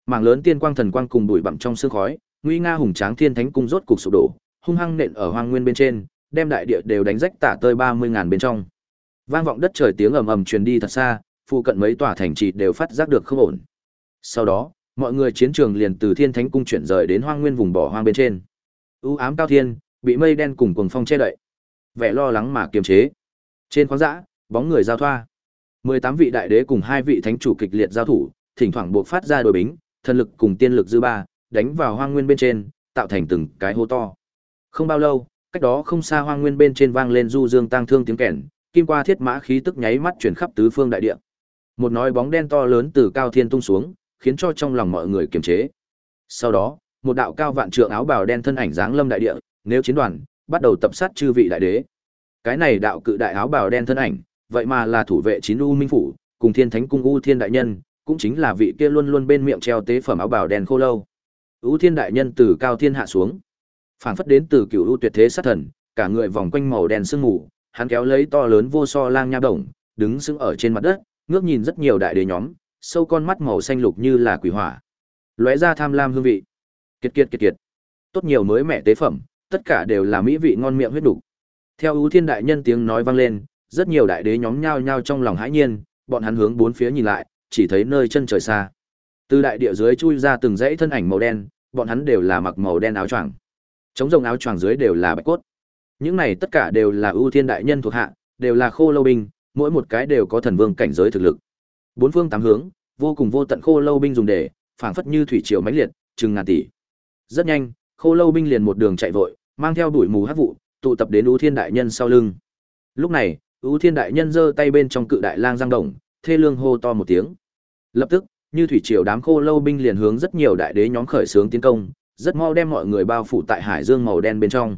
Mảng lớn tiên quang thần quang cùng bụi bặm trong sương khói, nguy nga hùng tráng Thiên Thánh cung rốt cục sụp đổ, hung hăng nện ở hoang nguyên bên trên, đem đại địa đều đánh rách tả tơi 30 ngàn bên trong. Vang vọng đất trời tiếng ầm ầm truyền đi thật xa, phụ cận mấy tòa thành trì đều phát giác được không ổn. Sau đó, mọi người chiến trường liền từ Thiên Thánh cung chuyển rời đến hoang nguyên vùng bỏ hoang bên trên. U ám cao thiên, bị mây đen cùng cuồng phong che đậy. Vẻ lo lắng mà kiềm chế. Trên khoáng dã, bóng người giao thoa. 18 vị đại đế cùng hai vị thánh chủ kịch liệt giao thủ, thỉnh thoảng buộc phát ra đôi bính, thần lực cùng tiên lực dư ba, đánh vào hoang nguyên bên trên, tạo thành từng cái hô to. Không bao lâu, cách đó không xa hoang nguyên bên trên vang lên du dương tăng thương tiếng kèn, kim qua thiết mã khí tức nháy mắt chuyển khắp tứ phương đại địa. Một nói bóng đen to lớn từ cao thiên tung xuống, khiến cho trong lòng mọi người kiềm chế. Sau đó, một đạo cao vạn trượng áo bào đen thân ảnh dáng lâm đại địa, nếu chiến đoàn bắt đầu tập sát chư vị đại đế. Cái này đạo cự đại áo bào đen thân ảnh, vậy mà là thủ vệ chín u minh phủ, cùng thiên thánh cung u thiên đại nhân, cũng chính là vị kia luôn luôn bên miệng treo tế phẩm áo bào đen khô lâu. U thiên đại nhân từ cao thiên hạ xuống, phảng phất đến từ cựu u tuyệt thế sát thần, cả người vòng quanh màu đen sương mù, hắn kéo lấy to lớn vô so lang nha đồng, đứng sững ở trên mặt đất, ngước nhìn rất nhiều đại đế nhóm, sâu con mắt màu xanh lục như là quỷ hỏa. Lóe ra tham lam hương vị. Kiệt kiệt kiệt kiệt. Tốt nhiều mới mẹ tế phẩm, tất cả đều là mỹ vị ngon miệng huyết đủ. Theo ưu thiên đại nhân tiếng nói vang lên, rất nhiều đại đế nhóm nhao nhao trong lòng hãi nhiên, bọn hắn hướng bốn phía nhìn lại, chỉ thấy nơi chân trời xa. Từ đại địa dưới chui ra từng dãy thân ảnh màu đen, bọn hắn đều là mặc màu đen áo choàng. Trống rồng áo choàng dưới đều là bạch cốt. Những này tất cả đều là ưu thiên đại nhân thuộc hạ, đều là khô lâu binh, mỗi một cái đều có thần vương cảnh giới thực lực. Bốn phương tám hướng, vô cùng vô tận khô lâu binh dùng để, phảng phất như thủy triều mãnh liệt, chừng ngàn tỷ. Rất nhanh, khô lâu binh liền một đường chạy vội, mang theo đuổi mù hắc vụ, tụ tập đến U thiên đại nhân sau lưng. Lúc này, U thiên đại nhân giơ tay bên trong cự đại lang giang đồng, thê lương hô to một tiếng. Lập tức, như thủy triều đám khô lâu binh liền hướng rất nhiều đại đế nhóm khởi xướng tiến công, rất mau đem mọi người bao phủ tại hải dương màu đen bên trong.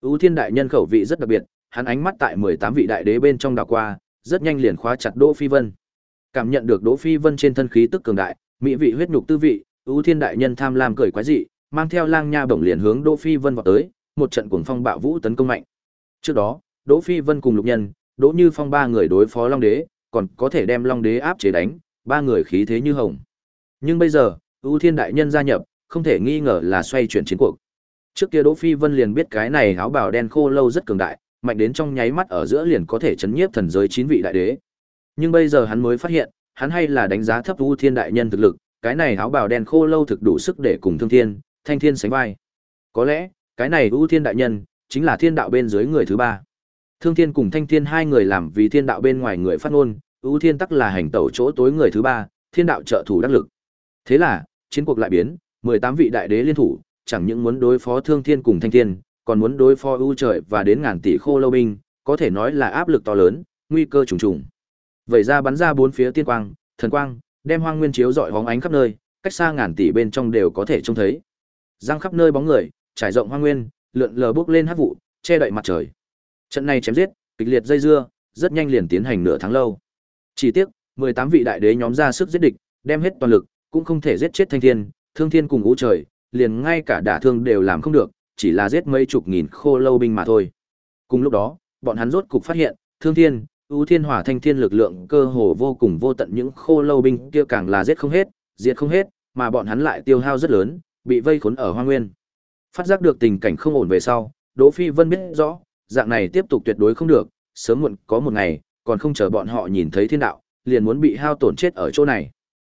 U Thiên đại nhân khẩu vị rất đặc biệt, hắn ánh mắt tại 18 vị đại đế bên trong đảo qua, rất nhanh liền khóa chặt Đỗ Phi Vân. Cảm nhận được Đỗ Phi Vân trên thân khí tức cường đại, mỹ vị huyết nhục tư vị, Ú Thiên đại nhân tham lam cười quái dị, mang theo lang nha bổng liền hướng Đỗ Phi Vân vào tới, một trận cuồng phong bạo vũ tấn công mạnh. Trước đó, Đỗ Phi Vân cùng Lục Nhân, Đỗ Như Phong ba người đối phó Long Đế, còn có thể đem Long Đế áp chế đánh, ba người khí thế như hồng. Nhưng bây giờ, Ú Thiên đại nhân gia nhập, không thể nghi ngờ là xoay chuyển chiến cuộc. Trước kia Đỗ Phi Vân liền biết cái này áo bào đen khô lâu rất cường đại, mạnh đến trong nháy mắt ở giữa liền có thể chấn nhiếp thần giới chín vị đại đế. Nhưng bây giờ hắn mới phát hiện, hắn hay là đánh giá thấp U Thiên đại nhân thực lực, cái này áo bào đen khô lâu thực đủ sức để cùng Thương Thiên, Thanh Thiên sánh vai. Có lẽ, cái này U Thiên đại nhân chính là thiên đạo bên dưới người thứ ba. Thương Thiên cùng Thanh Thiên hai người làm vì thiên đạo bên ngoài người phát ngôn, U Thiên tắc là hành tẩu chỗ tối người thứ ba, thiên đạo trợ thủ đắc lực. Thế là, chiến cuộc lại biến, 18 vị đại đế liên thủ, chẳng những muốn đối phó Thương Thiên cùng Thanh Thiên, còn muốn đối phó ưu trời và đến ngàn tỷ khô lâu binh, có thể nói là áp lực to lớn, nguy cơ trùng trùng. Vậy ra bắn ra bốn phía tiên quang, thần quang, đem hoang nguyên chiếu rọi hóng ánh khắp nơi, cách xa ngàn tỷ bên trong đều có thể trông thấy. Giang khắp nơi bóng người, trải rộng hoang nguyên, lượn lờ bước lên hắc vụ, che đậy mặt trời. Trận này chém giết, kịch liệt dây dưa, rất nhanh liền tiến hành nửa tháng lâu. Chỉ tiếc, 18 vị đại đế nhóm ra sức giết địch, đem hết toàn lực, cũng không thể giết chết Thanh Thiên, Thương Thiên cùng Ngũ Trời, liền ngay cả đả thương đều làm không được, chỉ là giết mấy chục nghìn khô lâu binh mà thôi. Cùng lúc đó, bọn hắn rốt cục phát hiện, Thương Thiên, U Thiên Hỏa Thanh Thiên lực lượng cơ hồ vô cùng vô tận những khô lâu binh kia càng là giết không hết, diệt không hết, mà bọn hắn lại tiêu hao rất lớn, bị vây khốn ở hoang nguyên. Phát giác được tình cảnh không ổn về sau, Đỗ Phi Vân biết rõ, dạng này tiếp tục tuyệt đối không được, sớm muộn có một ngày, còn không chờ bọn họ nhìn thấy thiên đạo, liền muốn bị hao tổn chết ở chỗ này.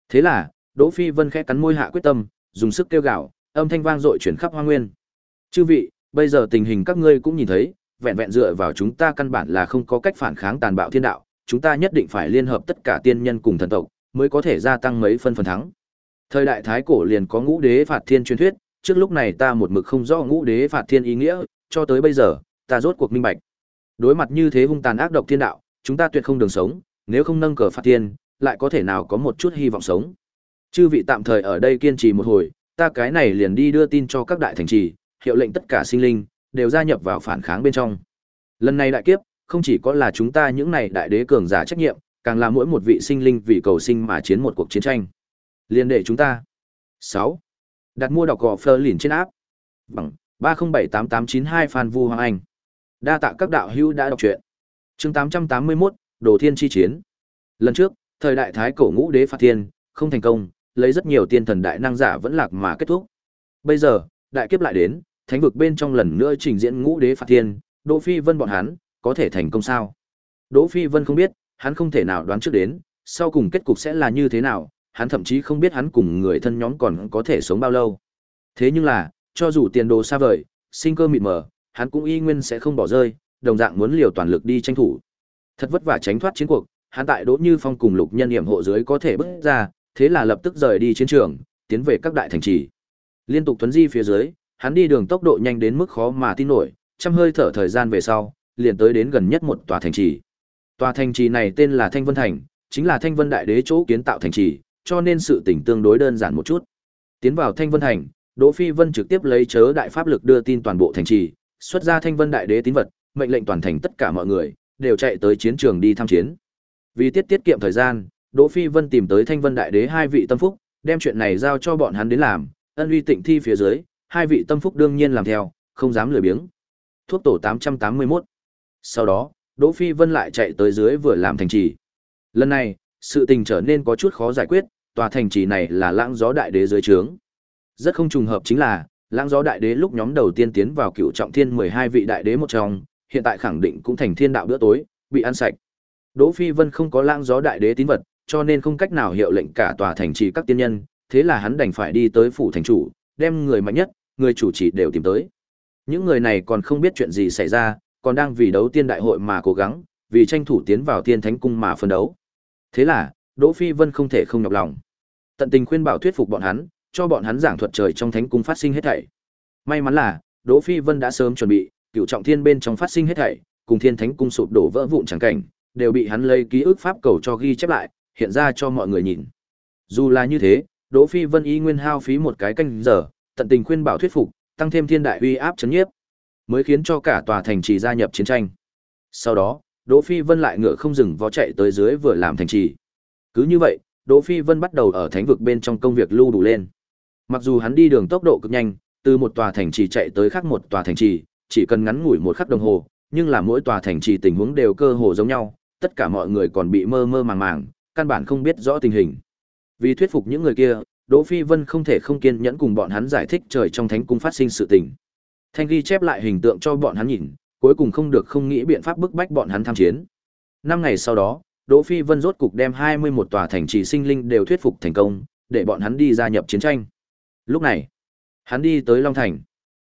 Thế là, Đỗ Phi Vân khẽ cắn môi hạ quyết tâm, dùng sức kêu gào, âm thanh vang dội chuyển khắp Hoang Nguyên. Chư vị, bây giờ tình hình các ngươi cũng nhìn thấy, vẹn vẹn dựa vào chúng ta căn bản là không có cách phản kháng tàn bạo thiên đạo, chúng ta nhất định phải liên hợp tất cả tiên nhân cùng thần tộc, mới có thể gia tăng mấy phân phần thắng. Thời đại thái cổ liền có ngũ đế phạt thiên truyền thuyết, trước lúc này ta một mực không rõ ngũ đế phạt thiên ý nghĩa, cho tới bây giờ, ta rốt cuộc minh bạch. Đối mặt như thế hung tàn ác độc thiên đạo, chúng ta tuyệt không đường sống, nếu không nâng cờ phạt thiên, lại có thể nào có một chút hy vọng sống. Chư vị tạm thời ở đây kiên trì một hồi, ta cái này liền đi đưa tin cho các đại thành trì, hiệu lệnh tất cả sinh linh đều gia nhập vào phản kháng bên trong. Lần này đại kiếp, không chỉ có là chúng ta những này đại đế cường giả trách nhiệm, càng là mỗi một vị sinh linh vì cầu sinh mà chiến một cuộc chiến tranh. Liên đệ chúng ta. 6. Đặt mua đọc gò Fleur lìn trên áp. Bằng 3078892 Phan Vu Hoàng Anh. Đa tạ các đạo hữu đã đọc truyện. Chương 881, Đồ Thiên chi chiến. Lần trước, thời đại thái cổ ngũ đế phạt thiên, không thành công, lấy rất nhiều tiên thần đại năng giả vẫn lạc mà kết thúc. Bây giờ, đại kiếp lại đến, thánh vực bên trong lần nữa trình diễn ngũ đế phạt thiên, Đỗ Phi Vân bọn hắn có thể thành công sao? Đỗ Phi Vân không biết, hắn không thể nào đoán trước đến, sau cùng kết cục sẽ là như thế nào, hắn thậm chí không biết hắn cùng người thân nhóm còn có thể sống bao lâu. Thế nhưng là, cho dù tiền đồ xa vời, sinh cơ mịt mờ, hắn cũng y nguyên sẽ không bỏ rơi, đồng dạng muốn liều toàn lực đi tranh thủ. Thật vất vả tránh thoát chiến cuộc, hắn tại Đỗ Như Phong cùng Lục Nhân hiểm hộ dưới có thể bước ra, thế là lập tức rời đi chiến trường, tiến về các đại thành trì. Liên tục tuấn di phía dưới, hắn đi đường tốc độ nhanh đến mức khó mà tin nổi, trăm hơi thở thời gian về sau, liền tới đến gần nhất một tòa thành trì. Tòa thành trì này tên là Thanh Vân Thành, chính là Thanh Vân Đại Đế chỗ kiến tạo thành trì, cho nên sự tình tương đối đơn giản một chút. Tiến vào Thanh Vân Thành, Đỗ Phi Vân trực tiếp lấy chớ đại pháp lực đưa tin toàn bộ thành trì, xuất ra Thanh Vân Đại Đế tín vật, mệnh lệnh toàn thành tất cả mọi người đều chạy tới chiến trường đi tham chiến. Vì tiết tiết kiệm thời gian, Đỗ Phi Vân tìm tới Thanh Vân Đại Đế hai vị tâm phúc, đem chuyện này giao cho bọn hắn đến làm, ân uy tịnh thi phía dưới, hai vị tâm phúc đương nhiên làm theo, không dám lười biếng. Thuốc tổ 881. Sau đó, Đỗ Phi Vân lại chạy tới dưới vừa làm thành trì. Lần này, sự tình trở nên có chút khó giải quyết, tòa thành trì này là lãng gió đại đế dưới trướng. Rất không trùng hợp chính là, lãng gió đại đế lúc nhóm đầu tiên tiến vào cựu trọng thiên 12 vị đại đế một trong, hiện tại khẳng định cũng thành thiên đạo bữa tối, bị ăn sạch. Đỗ Phi Vân không có lãng gió đại đế tín vật, cho nên không cách nào hiệu lệnh cả tòa thành trì các tiên nhân, thế là hắn đành phải đi tới phủ thành chủ, đem người mạnh nhất, người chủ trì đều tìm tới. Những người này còn không biết chuyện gì xảy ra, còn đang vì đấu tiên đại hội mà cố gắng, vì tranh thủ tiến vào tiên thánh cung mà phân đấu. Thế là, Đỗ Phi Vân không thể không nhọc lòng. Tận tình khuyên bảo thuyết phục bọn hắn, cho bọn hắn giảng thuật trời trong thánh cung phát sinh hết thảy. May mắn là, Đỗ Phi Vân đã sớm chuẩn bị, cựu trọng thiên bên trong phát sinh hết thảy, cùng thiên thánh cung sụp đổ vỡ vụn chẳng cảnh, đều bị hắn lấy ký ức pháp cầu cho ghi chép lại, hiện ra cho mọi người nhìn. Dù là như thế, Đỗ Phi Vân ý nguyên hao phí một cái canh giờ, tận tình khuyên bảo thuyết phục, tăng thêm thiên đại uy áp chấn nhiếp, mới khiến cho cả tòa thành trì gia nhập chiến tranh. Sau đó, Đỗ Phi Vân lại ngựa không dừng vó chạy tới dưới vừa làm thành trì. Cứ như vậy, Đỗ Phi Vân bắt đầu ở thánh vực bên trong công việc lưu đủ lên. Mặc dù hắn đi đường tốc độ cực nhanh, từ một tòa thành trì chạy tới khác một tòa thành trì, chỉ cần ngắn ngủi một khắc đồng hồ, nhưng là mỗi tòa thành trì tình huống đều cơ hồ giống nhau, tất cả mọi người còn bị mơ mơ màng màng, căn bản không biết rõ tình hình. Vì thuyết phục những người kia, Đỗ Phi Vân không thể không kiên nhẫn cùng bọn hắn giải thích trời trong thánh cung phát sinh sự tình. Thanh ghi chép lại hình tượng cho bọn hắn nhìn, cuối cùng không được không nghĩ biện pháp bức bách bọn hắn tham chiến. Năm ngày sau đó, Đỗ Phi Vân rốt cục đem 21 tòa thành trì sinh linh đều thuyết phục thành công, để bọn hắn đi gia nhập chiến tranh. Lúc này, hắn đi tới Long Thành.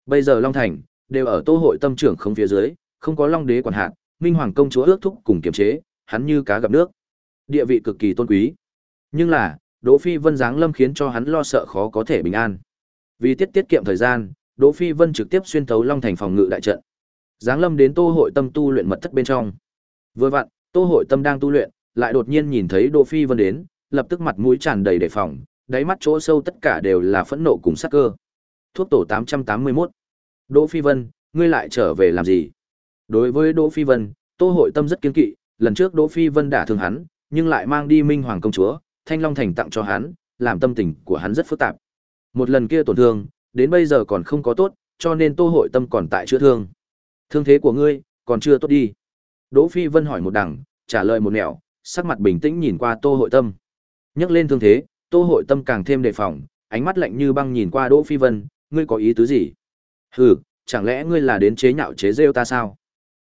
Bây giờ Long Thành đều ở Tô hội tâm trưởng không phía dưới, không có Long đế quản hạt, Minh Hoàng công chúa ước thúc cùng kiềm chế, hắn như cá gặp nước. Địa vị cực kỳ tôn quý. Nhưng là, Đỗ Phi Vân giáng lâm khiến cho hắn lo sợ khó có thể bình an. Vì tiết tiết kiệm thời gian, Đỗ Phi Vân trực tiếp xuyên thấu Long Thành phòng ngự đại trận. Giáng lâm đến Tô Hội Tâm tu luyện mật thất bên trong. Vừa vặn, Tô Hội Tâm đang tu luyện, lại đột nhiên nhìn thấy Đỗ Phi Vân đến, lập tức mặt mũi tràn đầy đề phòng, đáy mắt chỗ sâu tất cả đều là phẫn nộ cùng sát cơ. Thuốc tổ 881. Đỗ Phi Vân, ngươi lại trở về làm gì? Đối với Đỗ Phi Vân, Tô Hội Tâm rất kiên kỵ, lần trước Đỗ Phi Vân đả thương hắn, nhưng lại mang đi Minh Hoàng công chúa, Thanh Long Thành tặng cho hắn, làm tâm tình của hắn rất phức tạp. Một lần kia tổn thương, đến bây giờ còn không có tốt, cho nên Tô Hội Tâm còn tại chữa thương. Thương thế của ngươi còn chưa tốt đi. Đỗ Phi Vân hỏi một đằng, trả lời một nẻo, sắc mặt bình tĩnh nhìn qua Tô Hội Tâm. Nhắc lên thương thế, Tô Hội Tâm càng thêm đề phòng, ánh mắt lạnh như băng nhìn qua Đỗ Phi Vân, ngươi có ý tứ gì? Hừ, chẳng lẽ ngươi là đến chế nhạo chế rêu ta sao?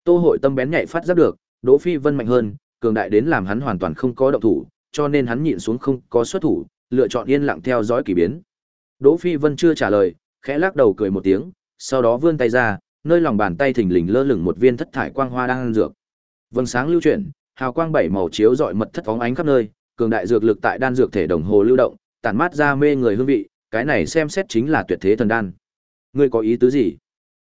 Tô Hội Tâm bén nhạy phát giác được, Đỗ Phi Vân mạnh hơn, cường đại đến làm hắn hoàn toàn không có động thủ, cho nên hắn nhịn xuống không có xuất thủ, lựa chọn yên lặng theo dõi kỳ biến. Đỗ Phi Vân chưa trả lời, khẽ lắc đầu cười một tiếng, sau đó vươn tay ra, nơi lòng bàn tay thình lình lơ lửng một viên thất thải quang hoa đang ăn dược. Vầng sáng lưu chuyển, hào quang bảy màu chiếu rọi mật thất phóng ánh khắp nơi, cường đại dược lực tại đan dược thể đồng hồ lưu động, tản mát ra mê người hương vị, cái này xem xét chính là tuyệt thế thần đan. Ngươi có ý tứ gì?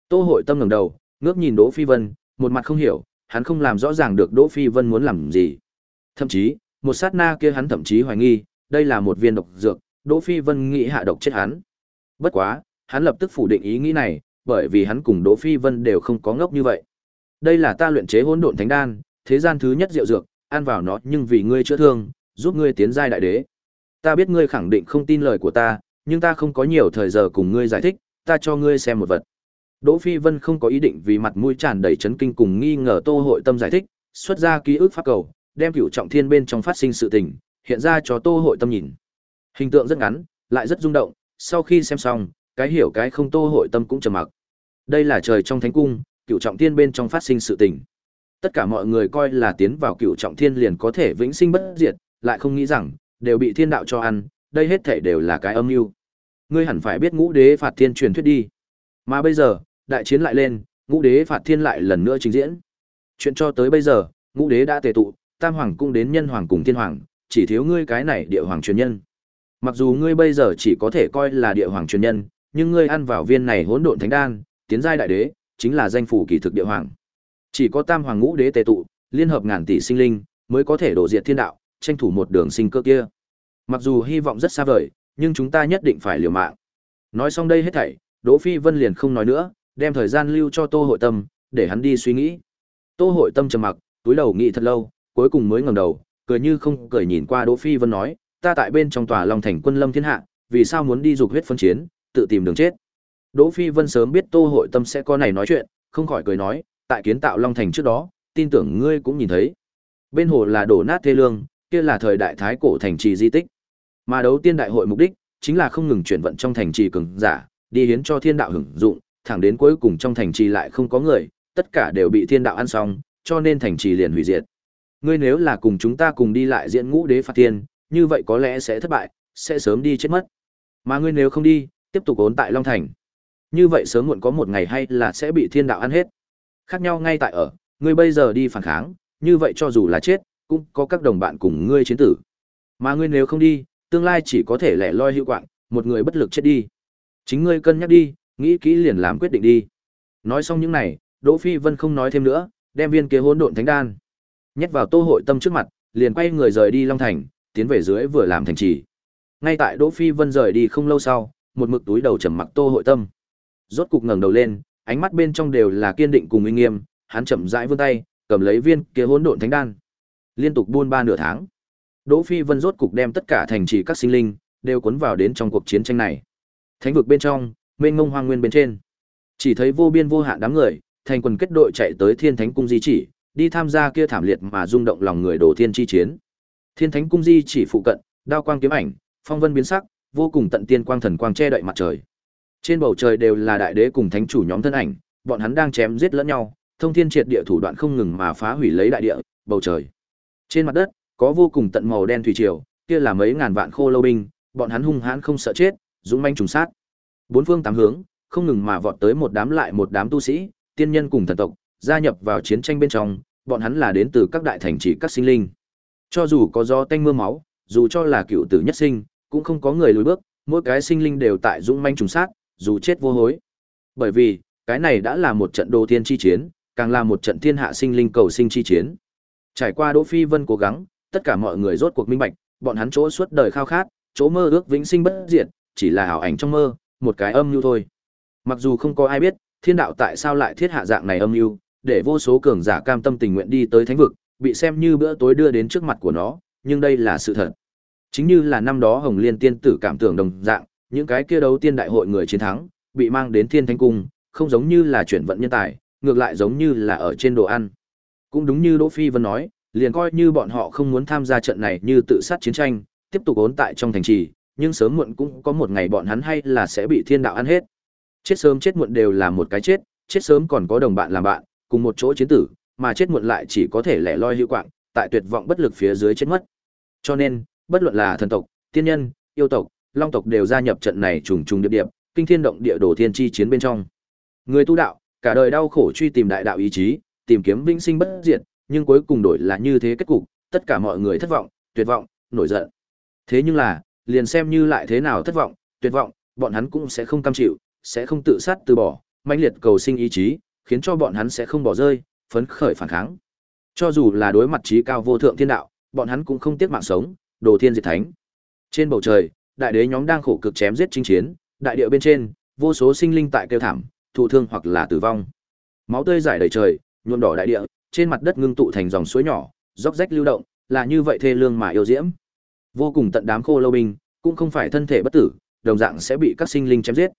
Tô Hội Tâm ngẩng đầu, ngước nhìn Đỗ Phi Vân, một mặt không hiểu, hắn không làm rõ ràng được Đỗ Phi Vân muốn làm gì. Thậm chí, một sát na kia hắn thậm chí hoài nghi, đây là một viên độc dược, Đỗ Phi Vân nghĩ hạ độc chết hắn. Bất quá, hắn lập tức phủ định ý nghĩ này, bởi vì hắn cùng Đỗ Phi Vân đều không có ngốc như vậy. Đây là ta luyện chế hỗn độn thánh đan, thế gian thứ nhất diệu dược, ăn vào nó nhưng vì ngươi chữa thương, giúp ngươi tiến giai đại đế. Ta biết ngươi khẳng định không tin lời của ta, nhưng ta không có nhiều thời giờ cùng ngươi giải thích, ta cho ngươi xem một vật. Đỗ Phi Vân không có ý định vì mặt mũi tràn đầy chấn kinh cùng nghi ngờ Tô Hội Tâm giải thích, xuất ra ký ức pháp cầu, đem cửu trọng thiên bên trong phát sinh sự tình, hiện ra cho Tô Hội Tâm nhìn. Hình tượng rất ngắn, lại rất rung động, sau khi xem xong, cái hiểu cái không Tô Hội Tâm cũng trầm mặc. Đây là trời trong thánh cung, cửu trọng thiên bên trong phát sinh sự tình. Tất cả mọi người coi là tiến vào cửu trọng thiên liền có thể vĩnh sinh bất diệt, lại không nghĩ rằng đều bị thiên đạo cho ăn, đây hết thảy đều là cái âm mưu. Ngươi hẳn phải biết ngũ đế phạt thiên truyền thuyết đi. Mà bây giờ, đại chiến lại lên, ngũ đế phạt thiên lại lần nữa trình diễn. Chuyện cho tới bây giờ, ngũ đế đã tề tụ, tam hoàng cũng đến nhân hoàng cùng thiên hoàng, chỉ thiếu ngươi cái này địa hoàng truyền nhân. Mặc dù ngươi bây giờ chỉ có thể coi là địa hoàng truyền nhân, nhưng ngươi ăn vào viên này hỗn độn thánh đan, tiến giai đại đế, chính là danh phủ kỳ thực địa hoàng. Chỉ có tam hoàng ngũ đế tề tụ, liên hợp ngàn tỷ sinh linh, mới có thể đổ diệt thiên đạo, tranh thủ một đường sinh cơ kia. Mặc dù hy vọng rất xa vời, nhưng chúng ta nhất định phải liều mạng. Nói xong đây hết thảy, Đỗ Phi Vân liền không nói nữa, đem thời gian lưu cho Tô Hội Tâm, để hắn đi suy nghĩ. Tô Hội Tâm trầm mặc, túi đầu nghĩ thật lâu, cuối cùng mới ngẩng đầu, cười như không cười nhìn qua Đỗ Phi Vân nói, ta tại bên trong tòa Long Thành Quân Lâm Thiên Hạ, vì sao muốn đi dục huyết phân chiến, tự tìm đường chết. Đỗ Phi Vân sớm biết Tô Hội Tâm sẽ có này nói chuyện, không khỏi cười nói, tại kiến tạo Long Thành trước đó, tin tưởng ngươi cũng nhìn thấy. Bên hồ là đổ nát thê lương, kia là thời đại thái cổ thành trì di tích. Mà đấu tiên đại hội mục đích chính là không ngừng chuyển vận trong thành trì cường giả, đi hiến cho thiên đạo hưởng dụng, thẳng đến cuối cùng trong thành trì lại không có người, tất cả đều bị thiên đạo ăn xong, cho nên thành trì liền hủy diệt. Ngươi nếu là cùng chúng ta cùng đi lại diễn ngũ đế phạt tiền như vậy có lẽ sẽ thất bại, sẽ sớm đi chết mất. Mà ngươi nếu không đi, tiếp tục ốn tại Long Thành. Như vậy sớm muộn có một ngày hay là sẽ bị thiên đạo ăn hết. Khác nhau ngay tại ở, ngươi bây giờ đi phản kháng, như vậy cho dù là chết, cũng có các đồng bạn cùng ngươi chiến tử. Mà ngươi nếu không đi, tương lai chỉ có thể lẻ loi hữu quạng, một người bất lực chết đi. Chính ngươi cân nhắc đi, nghĩ kỹ liền làm quyết định đi. Nói xong những này, Đỗ Phi Vân không nói thêm nữa, đem viên kia hỗn độn thánh đan nhét vào Tô Hội Tâm trước mặt, liền quay người rời đi Long Thành, tiến về dưới vừa làm thành trì. Ngay tại Đỗ Phi Vân rời đi không lâu sau, một mực túi đầu trầm mặc Tô Hội Tâm. Rốt cục ngẩng đầu lên, ánh mắt bên trong đều là kiên định cùng uy nghiêm, hắn chậm rãi vươn tay, cầm lấy viên kia hỗn độn thánh đan. Liên tục buôn ba nửa tháng, Đỗ Phi Vân rốt cục đem tất cả thành trì các sinh linh đều cuốn vào đến trong cuộc chiến tranh này. Thánh vực bên trong, mênh mông hoang nguyên bên trên, chỉ thấy vô biên vô hạn đám người, thành quần kết đội chạy tới Thiên Thánh cung di chỉ, đi tham gia kia thảm liệt mà rung động lòng người đổ thiên chi chiến. Thiên Thánh cung di chỉ phụ cận, đao quang kiếm ảnh, phong vân biến sắc, vô cùng tận tiên quang thần quang che đậy mặt trời. Trên bầu trời đều là đại đế cùng thánh chủ nhóm thân ảnh, bọn hắn đang chém giết lẫn nhau, thông thiên triệt địa thủ đoạn không ngừng mà phá hủy lấy đại địa, bầu trời. Trên mặt đất, có vô cùng tận màu đen thủy triều, kia là mấy ngàn vạn khô lâu binh, bọn hắn hung hãn không sợ chết, dũng manh trùng sát. Bốn phương tám hướng, không ngừng mà vọt tới một đám lại một đám tu sĩ, tiên nhân cùng thần tộc, gia nhập vào chiến tranh bên trong, bọn hắn là đến từ các đại thành trì các sinh linh. Cho dù có gió tanh mưa máu, dù cho là cựu tử nhất sinh, cũng không có người lùi bước, mỗi cái sinh linh đều tại dũng manh trùng sát, dù chết vô hối. Bởi vì, cái này đã là một trận đồ thiên chi chiến, càng là một trận thiên hạ sinh linh cầu sinh chi chiến. Trải qua Đỗ Phi Vân cố gắng, tất cả mọi người rốt cuộc minh bạch, bọn hắn chỗ suốt đời khao khát, chỗ mơ ước vĩnh sinh bất diệt, chỉ là ảo ảnh trong mơ, một cái âm mưu thôi. Mặc dù không có ai biết, thiên đạo tại sao lại thiết hạ dạng này âm mưu, để vô số cường giả cam tâm tình nguyện đi tới thánh vực, bị xem như bữa tối đưa đến trước mặt của nó, nhưng đây là sự thật. Chính như là năm đó Hồng Liên tiên tử cảm tưởng đồng dạng, những cái kia đấu tiên đại hội người chiến thắng, bị mang đến Thiên Thánh cung, không giống như là chuyển vận nhân tài, ngược lại giống như là ở trên đồ ăn. Cũng đúng như Đỗ Phi Vân nói, liền coi như bọn họ không muốn tham gia trận này như tự sát chiến tranh, tiếp tục ốn tại trong thành trì, nhưng sớm muộn cũng có một ngày bọn hắn hay là sẽ bị thiên đạo ăn hết. Chết sớm chết muộn đều là một cái chết, chết sớm còn có đồng bạn làm bạn, cùng một chỗ chiến tử, mà chết muộn lại chỉ có thể lẻ loi hữu quạng, tại tuyệt vọng bất lực phía dưới chết mất. Cho nên, bất luận là thần tộc, tiên nhân, yêu tộc, long tộc đều gia nhập trận này trùng trùng điệp điệp, kinh thiên động địa đồ thiên chi chiến bên trong. Người tu đạo, cả đời đau khổ truy tìm đại đạo ý chí, tìm kiếm vĩnh sinh bất diệt, nhưng cuối cùng đổi là như thế kết cục, tất cả mọi người thất vọng, tuyệt vọng, nổi giận. Thế nhưng là, liền xem như lại thế nào thất vọng, tuyệt vọng, bọn hắn cũng sẽ không cam chịu, sẽ không tự sát từ bỏ, mãnh liệt cầu sinh ý chí, khiến cho bọn hắn sẽ không bỏ rơi, phấn khởi phản kháng. Cho dù là đối mặt trí cao vô thượng thiên đạo, bọn hắn cũng không tiếc mạng sống, đồ thiên diệt thánh. Trên bầu trời, đại đế nhóm đang khổ cực chém giết chinh chiến, đại địa bên trên, vô số sinh linh tại kêu thảm, thụ thương hoặc là tử vong. Máu tươi rải đầy trời, nhuộm đỏ đại địa, trên mặt đất ngưng tụ thành dòng suối nhỏ, róc rách lưu động, là như vậy thê lương mà yêu diễm. Vô cùng tận đám khô lâu binh, cũng không phải thân thể bất tử, đồng dạng sẽ bị các sinh linh chém giết.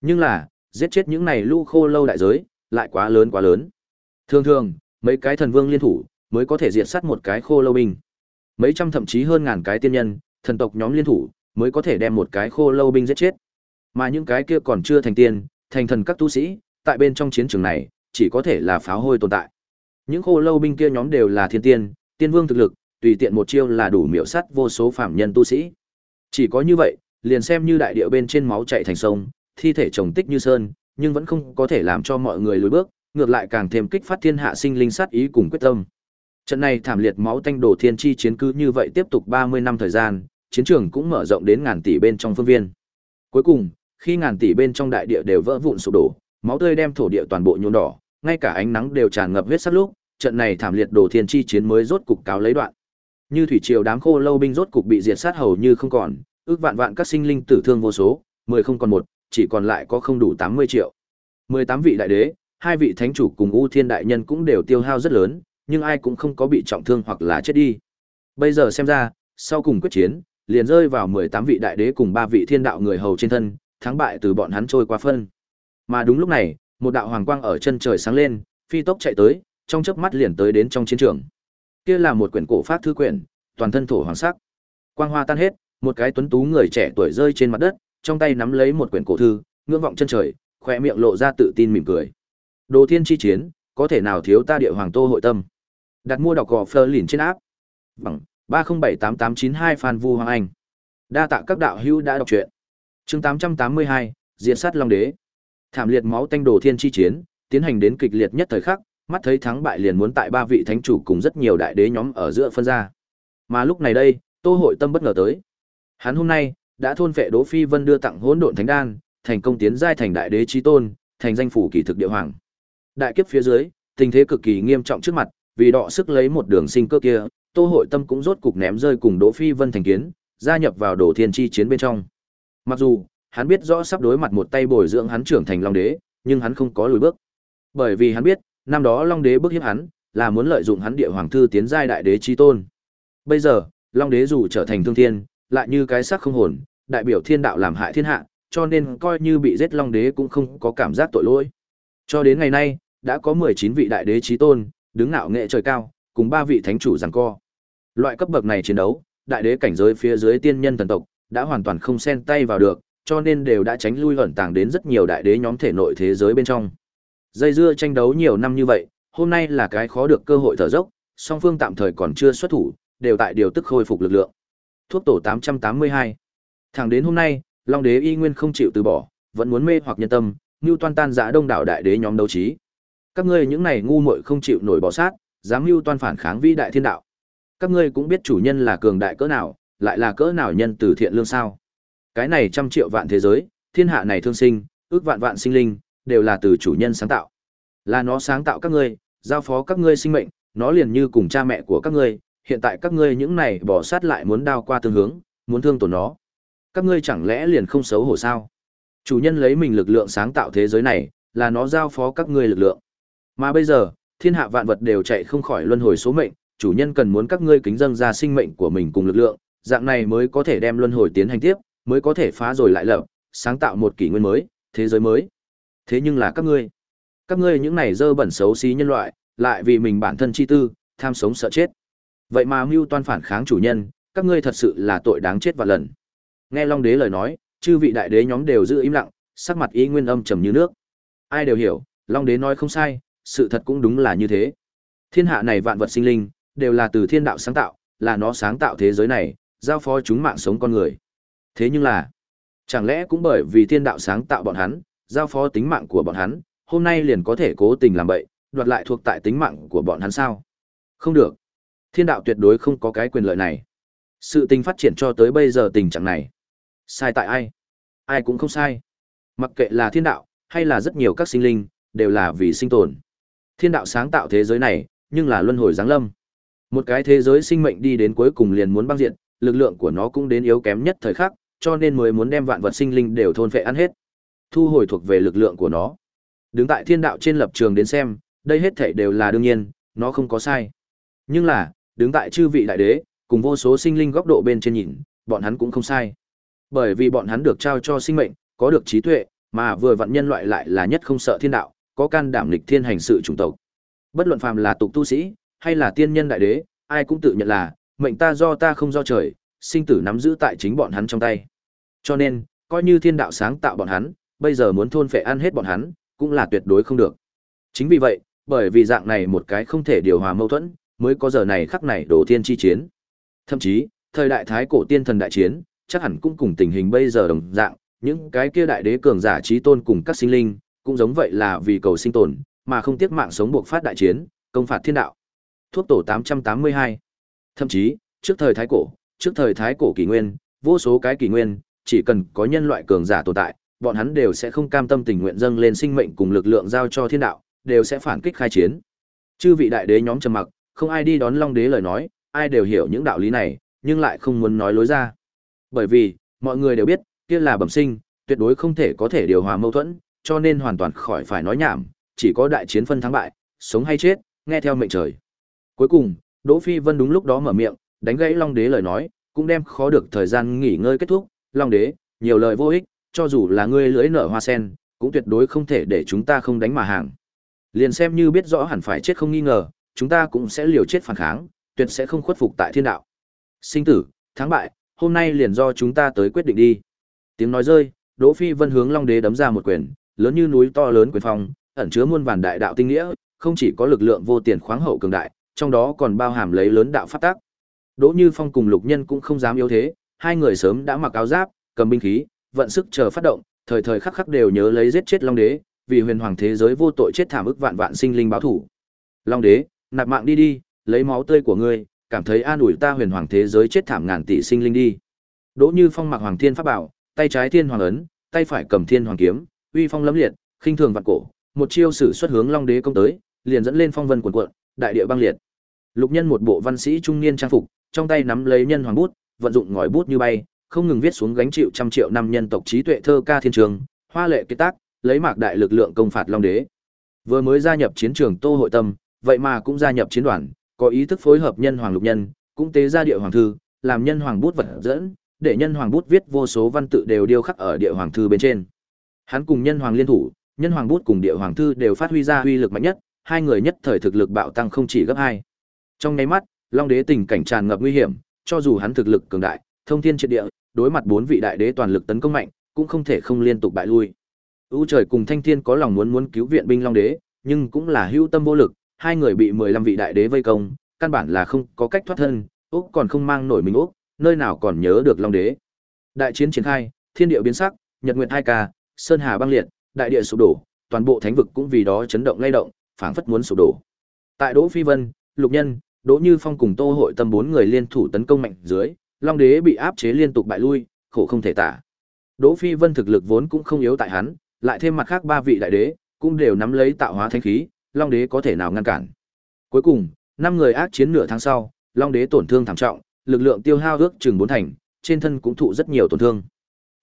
Nhưng là, Giết chết những này lũ khô lâu đại giới, lại quá lớn quá lớn. Thường thường, mấy cái thần vương liên thủ mới có thể diệt sát một cái khô lâu binh. Mấy trăm thậm chí hơn ngàn cái tiên nhân, thần tộc nhóm liên thủ mới có thể đem một cái khô lâu binh giết chết. Mà những cái kia còn chưa thành tiên, thành thần các tu sĩ, tại bên trong chiến trường này, chỉ có thể là pháo hôi tồn tại. Những khô lâu binh kia nhóm đều là thiên tiên, tiên vương thực lực, tùy tiện một chiêu là đủ miểu sát vô số phạm nhân tu sĩ. Chỉ có như vậy, liền xem như đại địa bên trên máu chảy thành sông, thi thể chồng tích như sơn, nhưng vẫn không có thể làm cho mọi người lùi bước, ngược lại càng thêm kích phát thiên hạ sinh linh sát ý cùng quyết tâm. Trận này thảm liệt máu tanh đổ thiên chi chiến cứ như vậy tiếp tục 30 năm thời gian, chiến trường cũng mở rộng đến ngàn tỷ bên trong phương viên. Cuối cùng, khi ngàn tỷ bên trong đại địa đều vỡ vụn sụp đổ, máu tươi đem thổ địa toàn bộ nhuộm đỏ, ngay cả ánh nắng đều tràn ngập huyết sắc lúc, trận này thảm liệt đổ thiên chi chiến mới rốt cục cáo lấy đoạn. Như thủy triều đám khô lâu binh rốt cục bị diệt sát hầu như không còn, ước vạn vạn các sinh linh tử thương vô số, mười không còn một, chỉ còn lại có không đủ 80 triệu. 18 vị đại đế, hai vị thánh chủ cùng U Thiên đại nhân cũng đều tiêu hao rất lớn, nhưng ai cũng không có bị trọng thương hoặc là chết đi. Bây giờ xem ra, sau cùng quyết chiến, liền rơi vào 18 vị đại đế cùng ba vị thiên đạo người hầu trên thân, thắng bại từ bọn hắn trôi qua phân. Mà đúng lúc này, một đạo hoàng quang ở chân trời sáng lên, phi tốc chạy tới, trong chớp mắt liền tới đến trong chiến trường. Kia là một quyển cổ pháp thư quyển, toàn thân thổ hoàng sắc. Quang hoa tan hết, một cái tuấn tú người trẻ tuổi rơi trên mặt đất, trong tay nắm lấy một quyển cổ thư, ngưỡng vọng chân trời, khóe miệng lộ ra tự tin mỉm cười. Đồ Thiên chi chiến, có thể nào thiếu ta địa hoàng tô hội tâm. Đặt mua đọc gò Fleur lìn trên áp. Bằng 3078892 Phan Vu Hoàng Anh. Đa tạ các đạo hữu đã đọc truyện. Chương 882, Diệt sát Long Đế. Thảm liệt máu tanh đồ thiên chi chiến, tiến hành đến kịch liệt nhất thời khắc, mắt thấy thắng bại liền muốn tại ba vị thánh chủ cùng rất nhiều đại đế nhóm ở giữa phân ra. Mà lúc này đây, Tô Hội Tâm bất ngờ tới. Hắn hôm nay đã thôn vệ Đỗ Phi Vân đưa tặng Hỗn Độn Thánh Đan, thành công tiến giai thành đại đế chí tôn, thành danh phủ kỳ thực địa hoàng. Đại kiếp phía dưới, tình thế cực kỳ nghiêm trọng trước mặt, vì đọ sức lấy một đường sinh cơ kia, Tô Hội Tâm cũng rốt cục ném rơi cùng Đỗ Phi Vân thành kiến, gia nhập vào Đồ Thiên chi chiến bên trong. Mặc dù, hắn biết rõ sắp đối mặt một tay bồi dưỡng hắn trưởng thành Long Đế, nhưng hắn không có lùi bước. Bởi vì hắn biết, năm đó Long Đế bức hiếp hắn, là muốn lợi dụng hắn địa hoàng thư tiến giai đại đế chi tôn. Bây giờ, Long Đế dù trở thành thương thiên, lại như cái xác không hồn, đại biểu thiên đạo làm hại thiên hạ, cho nên coi như bị giết Long Đế cũng không có cảm giác tội lỗi. Cho đến ngày nay, đã có 19 vị đại đế chí tôn, đứng ngạo nghệ trời cao, cùng ba vị thánh chủ giằng co. Loại cấp bậc này chiến đấu, đại đế cảnh giới phía dưới tiên nhân thần tộc, đã hoàn toàn không xen tay vào được, cho nên đều đã tránh lui ẩn tàng đến rất nhiều đại đế nhóm thể nội thế giới bên trong. Dây dưa tranh đấu nhiều năm như vậy, hôm nay là cái khó được cơ hội thở dốc, song phương tạm thời còn chưa xuất thủ, đều tại điều tức khôi phục lực lượng. Thuốc tổ 882. Thẳng đến hôm nay, Long Đế y nguyên không chịu từ bỏ, vẫn muốn mê hoặc nhân tâm, như toan tan dã đông đảo đại đế nhóm đấu trí. Các ngươi những này ngu muội không chịu nổi bỏ sát, dám mưu toan phản kháng vĩ đại thiên đạo. Các ngươi cũng biết chủ nhân là cường đại cỡ nào, lại là cỡ nào nhân từ thiện lương sao? Cái này trăm triệu vạn thế giới, thiên hạ này thương sinh, ước vạn vạn sinh linh, đều là từ chủ nhân sáng tạo. Là nó sáng tạo các ngươi, giao phó các ngươi sinh mệnh, nó liền như cùng cha mẹ của các ngươi, hiện tại các ngươi những này bỏ sát lại muốn đao qua tương hướng, muốn thương tổn nó. Các ngươi chẳng lẽ liền không xấu hổ sao? Chủ nhân lấy mình lực lượng sáng tạo thế giới này, là nó giao phó các ngươi lực lượng. Mà bây giờ, thiên hạ vạn vật đều chạy không khỏi luân hồi số mệnh, chủ nhân cần muốn các ngươi kính dâng ra sinh mệnh của mình cùng lực lượng, dạng này mới có thể đem luân hồi tiến hành tiếp, mới có thể phá rồi lại lập, sáng tạo một kỷ nguyên mới, thế giới mới. Thế nhưng là các ngươi, các ngươi những này dơ bẩn xấu xí nhân loại, lại vì mình bản thân chi tư, tham sống sợ chết. Vậy mà mưu toan phản kháng chủ nhân, các ngươi thật sự là tội đáng chết và lần. Nghe Long Đế lời nói, chư vị đại đế nhóm đều giữ im lặng, sắc mặt ý nguyên âm trầm như nước. Ai đều hiểu, Long Đế nói không sai, sự thật cũng đúng là như thế. Thiên hạ này vạn vật sinh linh, đều là từ thiên đạo sáng tạo, là nó sáng tạo thế giới này, giao phó chúng mạng sống con người. Thế nhưng là, chẳng lẽ cũng bởi vì thiên đạo sáng tạo bọn hắn, giao phó tính mạng của bọn hắn, hôm nay liền có thể cố tình làm bậy, đoạt lại thuộc tại tính mạng của bọn hắn sao? Không được. Thiên đạo tuyệt đối không có cái quyền lợi này. Sự tình phát triển cho tới bây giờ tình trạng này. Sai tại ai? Ai cũng không sai. Mặc kệ là thiên đạo, hay là rất nhiều các sinh linh, đều là vì sinh tồn. Thiên đạo sáng tạo thế giới này, nhưng là luân hồi giáng lâm. Một cái thế giới sinh mệnh đi đến cuối cùng liền muốn băng diện, lực lượng của nó cũng đến yếu kém nhất thời khắc, cho nên mới muốn đem vạn vật sinh linh đều thôn phệ ăn hết. Thu hồi thuộc về lực lượng của nó. Đứng tại thiên đạo trên lập trường đến xem, đây hết thảy đều là đương nhiên, nó không có sai. Nhưng là, đứng tại chư vị đại đế, cùng vô số sinh linh góc độ bên trên nhìn, bọn hắn cũng không sai. Bởi vì bọn hắn được trao cho sinh mệnh, có được trí tuệ, mà vừa vặn nhân loại lại là nhất không sợ thiên đạo, có can đảm lịch thiên hành sự chủng tộc. Bất luận phàm là tục tu sĩ, hay là tiên nhân đại đế, ai cũng tự nhận là, mệnh ta do ta không do trời, sinh tử nắm giữ tại chính bọn hắn trong tay. Cho nên, coi như thiên đạo sáng tạo bọn hắn, bây giờ muốn thôn phệ ăn hết bọn hắn, cũng là tuyệt đối không được. Chính vì vậy, bởi vì dạng này một cái không thể điều hòa mâu thuẫn, mới có giờ này khắc này đổ thiên chi chiến. Thậm chí, thời đại thái cổ tiên thần đại chiến, chắc hẳn cũng cùng tình hình bây giờ đồng dạng, những cái kia đại đế cường giả trí tôn cùng các sinh linh, cũng giống vậy là vì cầu sinh tồn, mà không tiếc mạng sống buộc phát đại chiến, công phạt thiên đạo. Thuốc tổ 882. Thậm chí, trước thời thái cổ, trước thời thái cổ kỷ nguyên, vô số cái kỷ nguyên, chỉ cần có nhân loại cường giả tồn tại, bọn hắn đều sẽ không cam tâm tình nguyện dâng lên sinh mệnh cùng lực lượng giao cho thiên đạo, đều sẽ phản kích khai chiến. Chư vị đại đế nhóm trầm mặc, không ai đi đón Long đế lời nói, ai đều hiểu những đạo lý này, nhưng lại không muốn nói lối ra. Bởi vì, mọi người đều biết, kia là bẩm sinh, tuyệt đối không thể có thể điều hòa mâu thuẫn, cho nên hoàn toàn khỏi phải nói nhảm, chỉ có đại chiến phân thắng bại, sống hay chết, nghe theo mệnh trời. Cuối cùng, Đỗ Phi Vân đúng lúc đó mở miệng, đánh gãy Long Đế lời nói, cũng đem khó được thời gian nghỉ ngơi kết thúc, Long Đế, nhiều lời vô ích, cho dù là ngươi lưỡi nở hoa sen, cũng tuyệt đối không thể để chúng ta không đánh mà hàng. Liền xem như biết rõ hẳn phải chết không nghi ngờ, chúng ta cũng sẽ liều chết phản kháng, tuyệt sẽ không khuất phục tại thiên đạo. Sinh tử, thắng bại, hôm nay liền do chúng ta tới quyết định đi. Tiếng nói rơi, Đỗ Phi Vân hướng Long Đế đấm ra một quyền, lớn như núi to lớn quyền phong, ẩn chứa muôn vàn đại đạo tinh nghĩa, không chỉ có lực lượng vô tiền khoáng hậu cường đại, trong đó còn bao hàm lấy lớn đạo pháp tắc. Đỗ Như Phong cùng Lục Nhân cũng không dám yếu thế, hai người sớm đã mặc áo giáp, cầm binh khí, vận sức chờ phát động, thời thời khắc khắc đều nhớ lấy giết chết Long Đế, vì huyền hoàng thế giới vô tội chết thảm ức vạn vạn sinh linh báo thủ. Long Đế, nạp mạng đi đi, lấy máu tươi của ngươi, cảm thấy an ủi ta huyền hoàng thế giới chết thảm ngàn tỷ sinh linh đi. Đỗ Như Phong mặc hoàng thiên pháp bảo, tay trái thiên hoàng ấn, tay phải cầm thiên hoàng kiếm, uy phong lẫm liệt, khinh thường vạn cổ, một chiêu sử xuất hướng Long Đế công tới, liền dẫn lên phong vân cuồn cuộn, đại địa băng liệt. Lục Nhân một bộ văn sĩ trung niên trang phục, trong tay nắm lấy nhân hoàng bút, vận dụng ngòi bút như bay, không ngừng viết xuống gánh chịu trăm triệu năm nhân tộc trí tuệ thơ ca thiên trường, hoa lệ kết tác, lấy mạc đại lực lượng công phạt Long Đế. Vừa mới gia nhập chiến trường Tô Hội Tâm, vậy mà cũng gia nhập chiến đoàn, có ý thức phối hợp nhân hoàng lục nhân, cũng tế ra địa hoàng thư, làm nhân hoàng bút vật dẫn, để nhân hoàng bút viết vô số văn tự đều điêu khắc ở địa hoàng thư bên trên. Hắn cùng nhân hoàng liên thủ, nhân hoàng bút cùng địa hoàng thư đều phát huy ra uy lực mạnh nhất, hai người nhất thời thực lực bạo tăng không chỉ gấp hai. Trong nháy mắt, Long đế tình cảnh tràn ngập nguy hiểm, cho dù hắn thực lực cường đại, thông thiên triệt địa, đối mặt bốn vị đại đế toàn lực tấn công mạnh, cũng không thể không liên tục bại lui. U trời cùng Thanh Thiên có lòng muốn muốn cứu viện binh Long đế, nhưng cũng là hữu tâm vô lực, hai người bị 15 vị đại đế vây công, căn bản là không có cách thoát thân, Úc còn không mang nổi mình Úc, nơi nào còn nhớ được Long đế. Đại chiến triển khai, thiên địa biến sắc, nhật nguyệt hai ca, sơn hà băng liệt, đại địa sụp đổ, toàn bộ thánh vực cũng vì đó chấn động lay động, phảng phất muốn sụp đổ. Tại Đỗ Phi Vân, Lục Nhân, Đỗ Như Phong cùng Tô Hội Tâm bốn người liên thủ tấn công mạnh dưới, Long Đế bị áp chế liên tục bại lui, khổ không thể tả. Đỗ Phi Vân thực lực vốn cũng không yếu tại hắn, lại thêm mặt khác ba vị đại đế, cũng đều nắm lấy tạo hóa thánh khí, Long Đế có thể nào ngăn cản. Cuối cùng, năm người ác chiến nửa tháng sau, Long Đế tổn thương thảm trọng, lực lượng tiêu hao ước chừng bốn thành, trên thân cũng thụ rất nhiều tổn thương.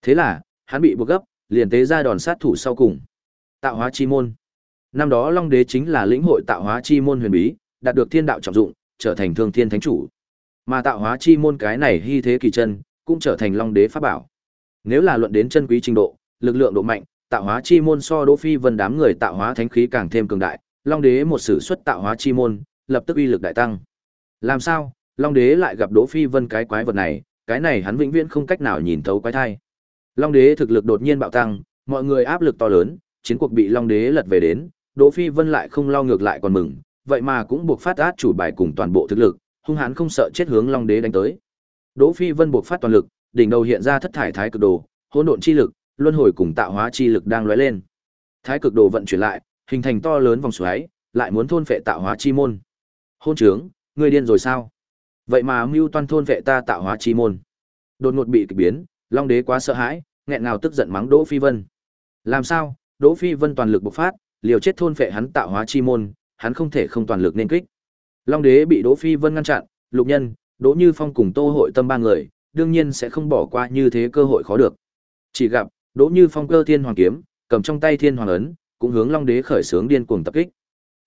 Thế là, hắn bị buộc gấp, liền tế ra đòn sát thủ sau cùng. Tạo hóa chi môn. Năm đó Long Đế chính là lĩnh hội tạo hóa chi môn huyền bí, đạt được thiên đạo trọng dụng, trở thành thương thiên thánh chủ. Mà tạo hóa chi môn cái này hy thế kỳ chân, cũng trở thành Long Đế pháp bảo. Nếu là luận đến chân quý trình độ, lực lượng độ mạnh, tạo hóa chi môn so Đỗ Phi Vân đám người tạo hóa thánh khí càng thêm cường đại, Long Đế một sử xuất tạo hóa chi môn, lập tức uy lực đại tăng. Làm sao? Long Đế lại gặp Đỗ Phi Vân cái quái vật này, cái này hắn vĩnh viễn không cách nào nhìn thấu quái thai. Long Đế thực lực đột nhiên bạo tăng, mọi người áp lực to lớn, chiến cuộc bị Long Đế lật về đến, Đỗ Phi Vân lại không lo ngược lại còn mừng, vậy mà cũng buộc phát át chủ bài cùng toàn bộ thực lực, hung hãn không sợ chết hướng Long Đế đánh tới. Đỗ Phi Vân buộc phát toàn lực, đỉnh đầu hiện ra thất thải thái cực đồ, hỗn độn chi lực, luân hồi cùng tạo hóa chi lực đang lóe lên. Thái cực đồ vận chuyển lại, hình thành to lớn vòng xoáy, lại muốn thôn phệ tạo hóa chi môn. Hôn trướng, ngươi điên rồi sao? Vậy mà mưu toan thôn phệ ta tạo hóa chi môn. Đột ngột bị kịch biến, Long Đế quá sợ hãi, nghẹn ngào tức giận mắng Đỗ Phi Vân. Làm sao? Đỗ Phi Vân toàn lực bộc phát, liều chết thôn phệ hắn tạo hóa chi môn, hắn không thể không toàn lực nên kích. Long Đế bị Đỗ Phi Vân ngăn chặn, Lục Nhân, Đỗ Như Phong cùng Tô Hội Tâm ba người, đương nhiên sẽ không bỏ qua như thế cơ hội khó được. Chỉ gặp, Đỗ Như Phong cơ thiên hoàng kiếm, cầm trong tay thiên hoàng ấn, cũng hướng Long Đế khởi xướng điên cuồng tập kích.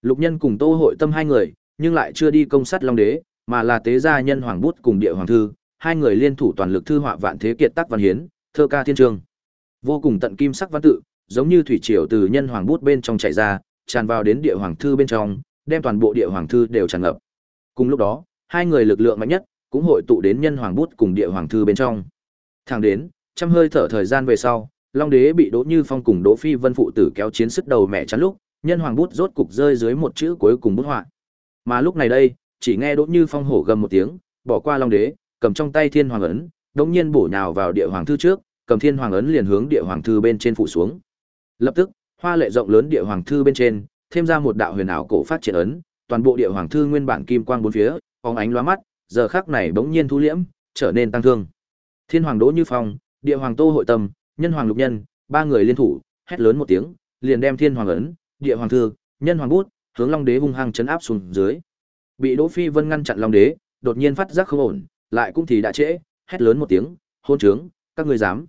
Lục Nhân cùng Tô Hội Tâm hai người, nhưng lại chưa đi công sát Long Đế, mà là tế gia nhân hoàng bút cùng địa hoàng thư, hai người liên thủ toàn lực thư họa vạn thế kiệt tác văn hiến, thơ ca thiên trường. Vô cùng tận kim sắc văn tự, giống như thủy triều từ nhân hoàng bút bên trong chảy ra, tràn vào đến địa hoàng thư bên trong, đem toàn bộ địa hoàng thư đều tràn ngập. Cùng lúc đó, hai người lực lượng mạnh nhất cũng hội tụ đến nhân hoàng bút cùng địa hoàng thư bên trong. Thẳng đến, trăm hơi thở thời gian về sau, Long đế bị Đỗ Như Phong cùng Đỗ Phi Vân phụ tử kéo chiến sức đầu mẹ chắn lúc, nhân hoàng bút rốt cục rơi dưới một chữ cuối cùng bút họa. Mà lúc này đây, chỉ nghe Đỗ Như Phong hổ gầm một tiếng, bỏ qua Long đế, cầm trong tay Thiên Hoàng ấn, đột nhiên bổ nhào vào địa hoàng thư trước, cầm Thiên Hoàng ấn liền hướng địa hoàng thư bên trên phụ xuống. Lập tức, hoa lệ rộng lớn địa hoàng thư bên trên, thêm ra một đạo huyền ảo cổ phát triển ấn, toàn bộ địa hoàng thư nguyên bản kim quang bốn phía, phóng ánh lóa mắt, giờ khắc này bỗng nhiên thu liễm, trở nên tăng thương. Thiên Hoàng Đỗ Như Phong, Địa Hoàng Tô Hội Tâm, Nhân Hoàng Lục Nhân, ba người liên thủ, hét lớn một tiếng, liền đem Thiên Hoàng ấn, Địa Hoàng Thư, Nhân Hoàng bút, hướng Long Đế hung hăng chấn áp xuống dưới. Bị Đỗ Phi Vân ngăn chặn Long Đế, đột nhiên phát giác không ổn, lại cũng thì đã trễ, hét lớn một tiếng, hôn trướng, các ngươi dám.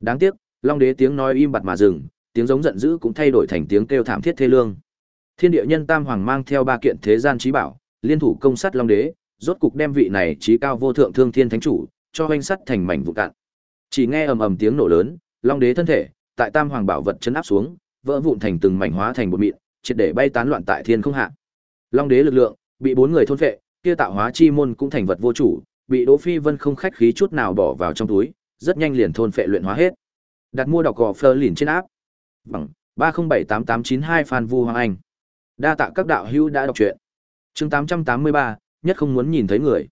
Đáng tiếc, Long Đế tiếng nói im bặt mà dừng, tiếng giống giận dữ cũng thay đổi thành tiếng kêu thảm thiết thê lương. Thiên địa nhân Tam Hoàng mang theo ba kiện thế gian trí bảo, liên thủ công sát Long Đế, rốt cục đem vị này trí cao vô thượng thương thiên thánh chủ, cho hoanh sắt thành mảnh vụn cạn. Chỉ nghe ầm ầm tiếng nổ lớn, Long Đế thân thể, tại Tam Hoàng bảo vật chấn áp xuống, vỡ vụn thành từng mảnh hóa thành bột mịn, triệt để bay tán loạn tại thiên không hạ. Long Đế lực lượng bị bốn người thôn phệ, kia tạo hóa chi môn cũng thành vật vô chủ, bị Đỗ Phi Vân không khách khí chút nào bỏ vào trong túi, rất nhanh liền thôn phệ luyện hóa hết. Đặt mua đọc gò Fleur lìn trên áp. Bằng 3078892 Phan Vu Hoàng Anh. Đa tạ các đạo hữu đã đọc truyện. Chương 883, nhất không muốn nhìn thấy người.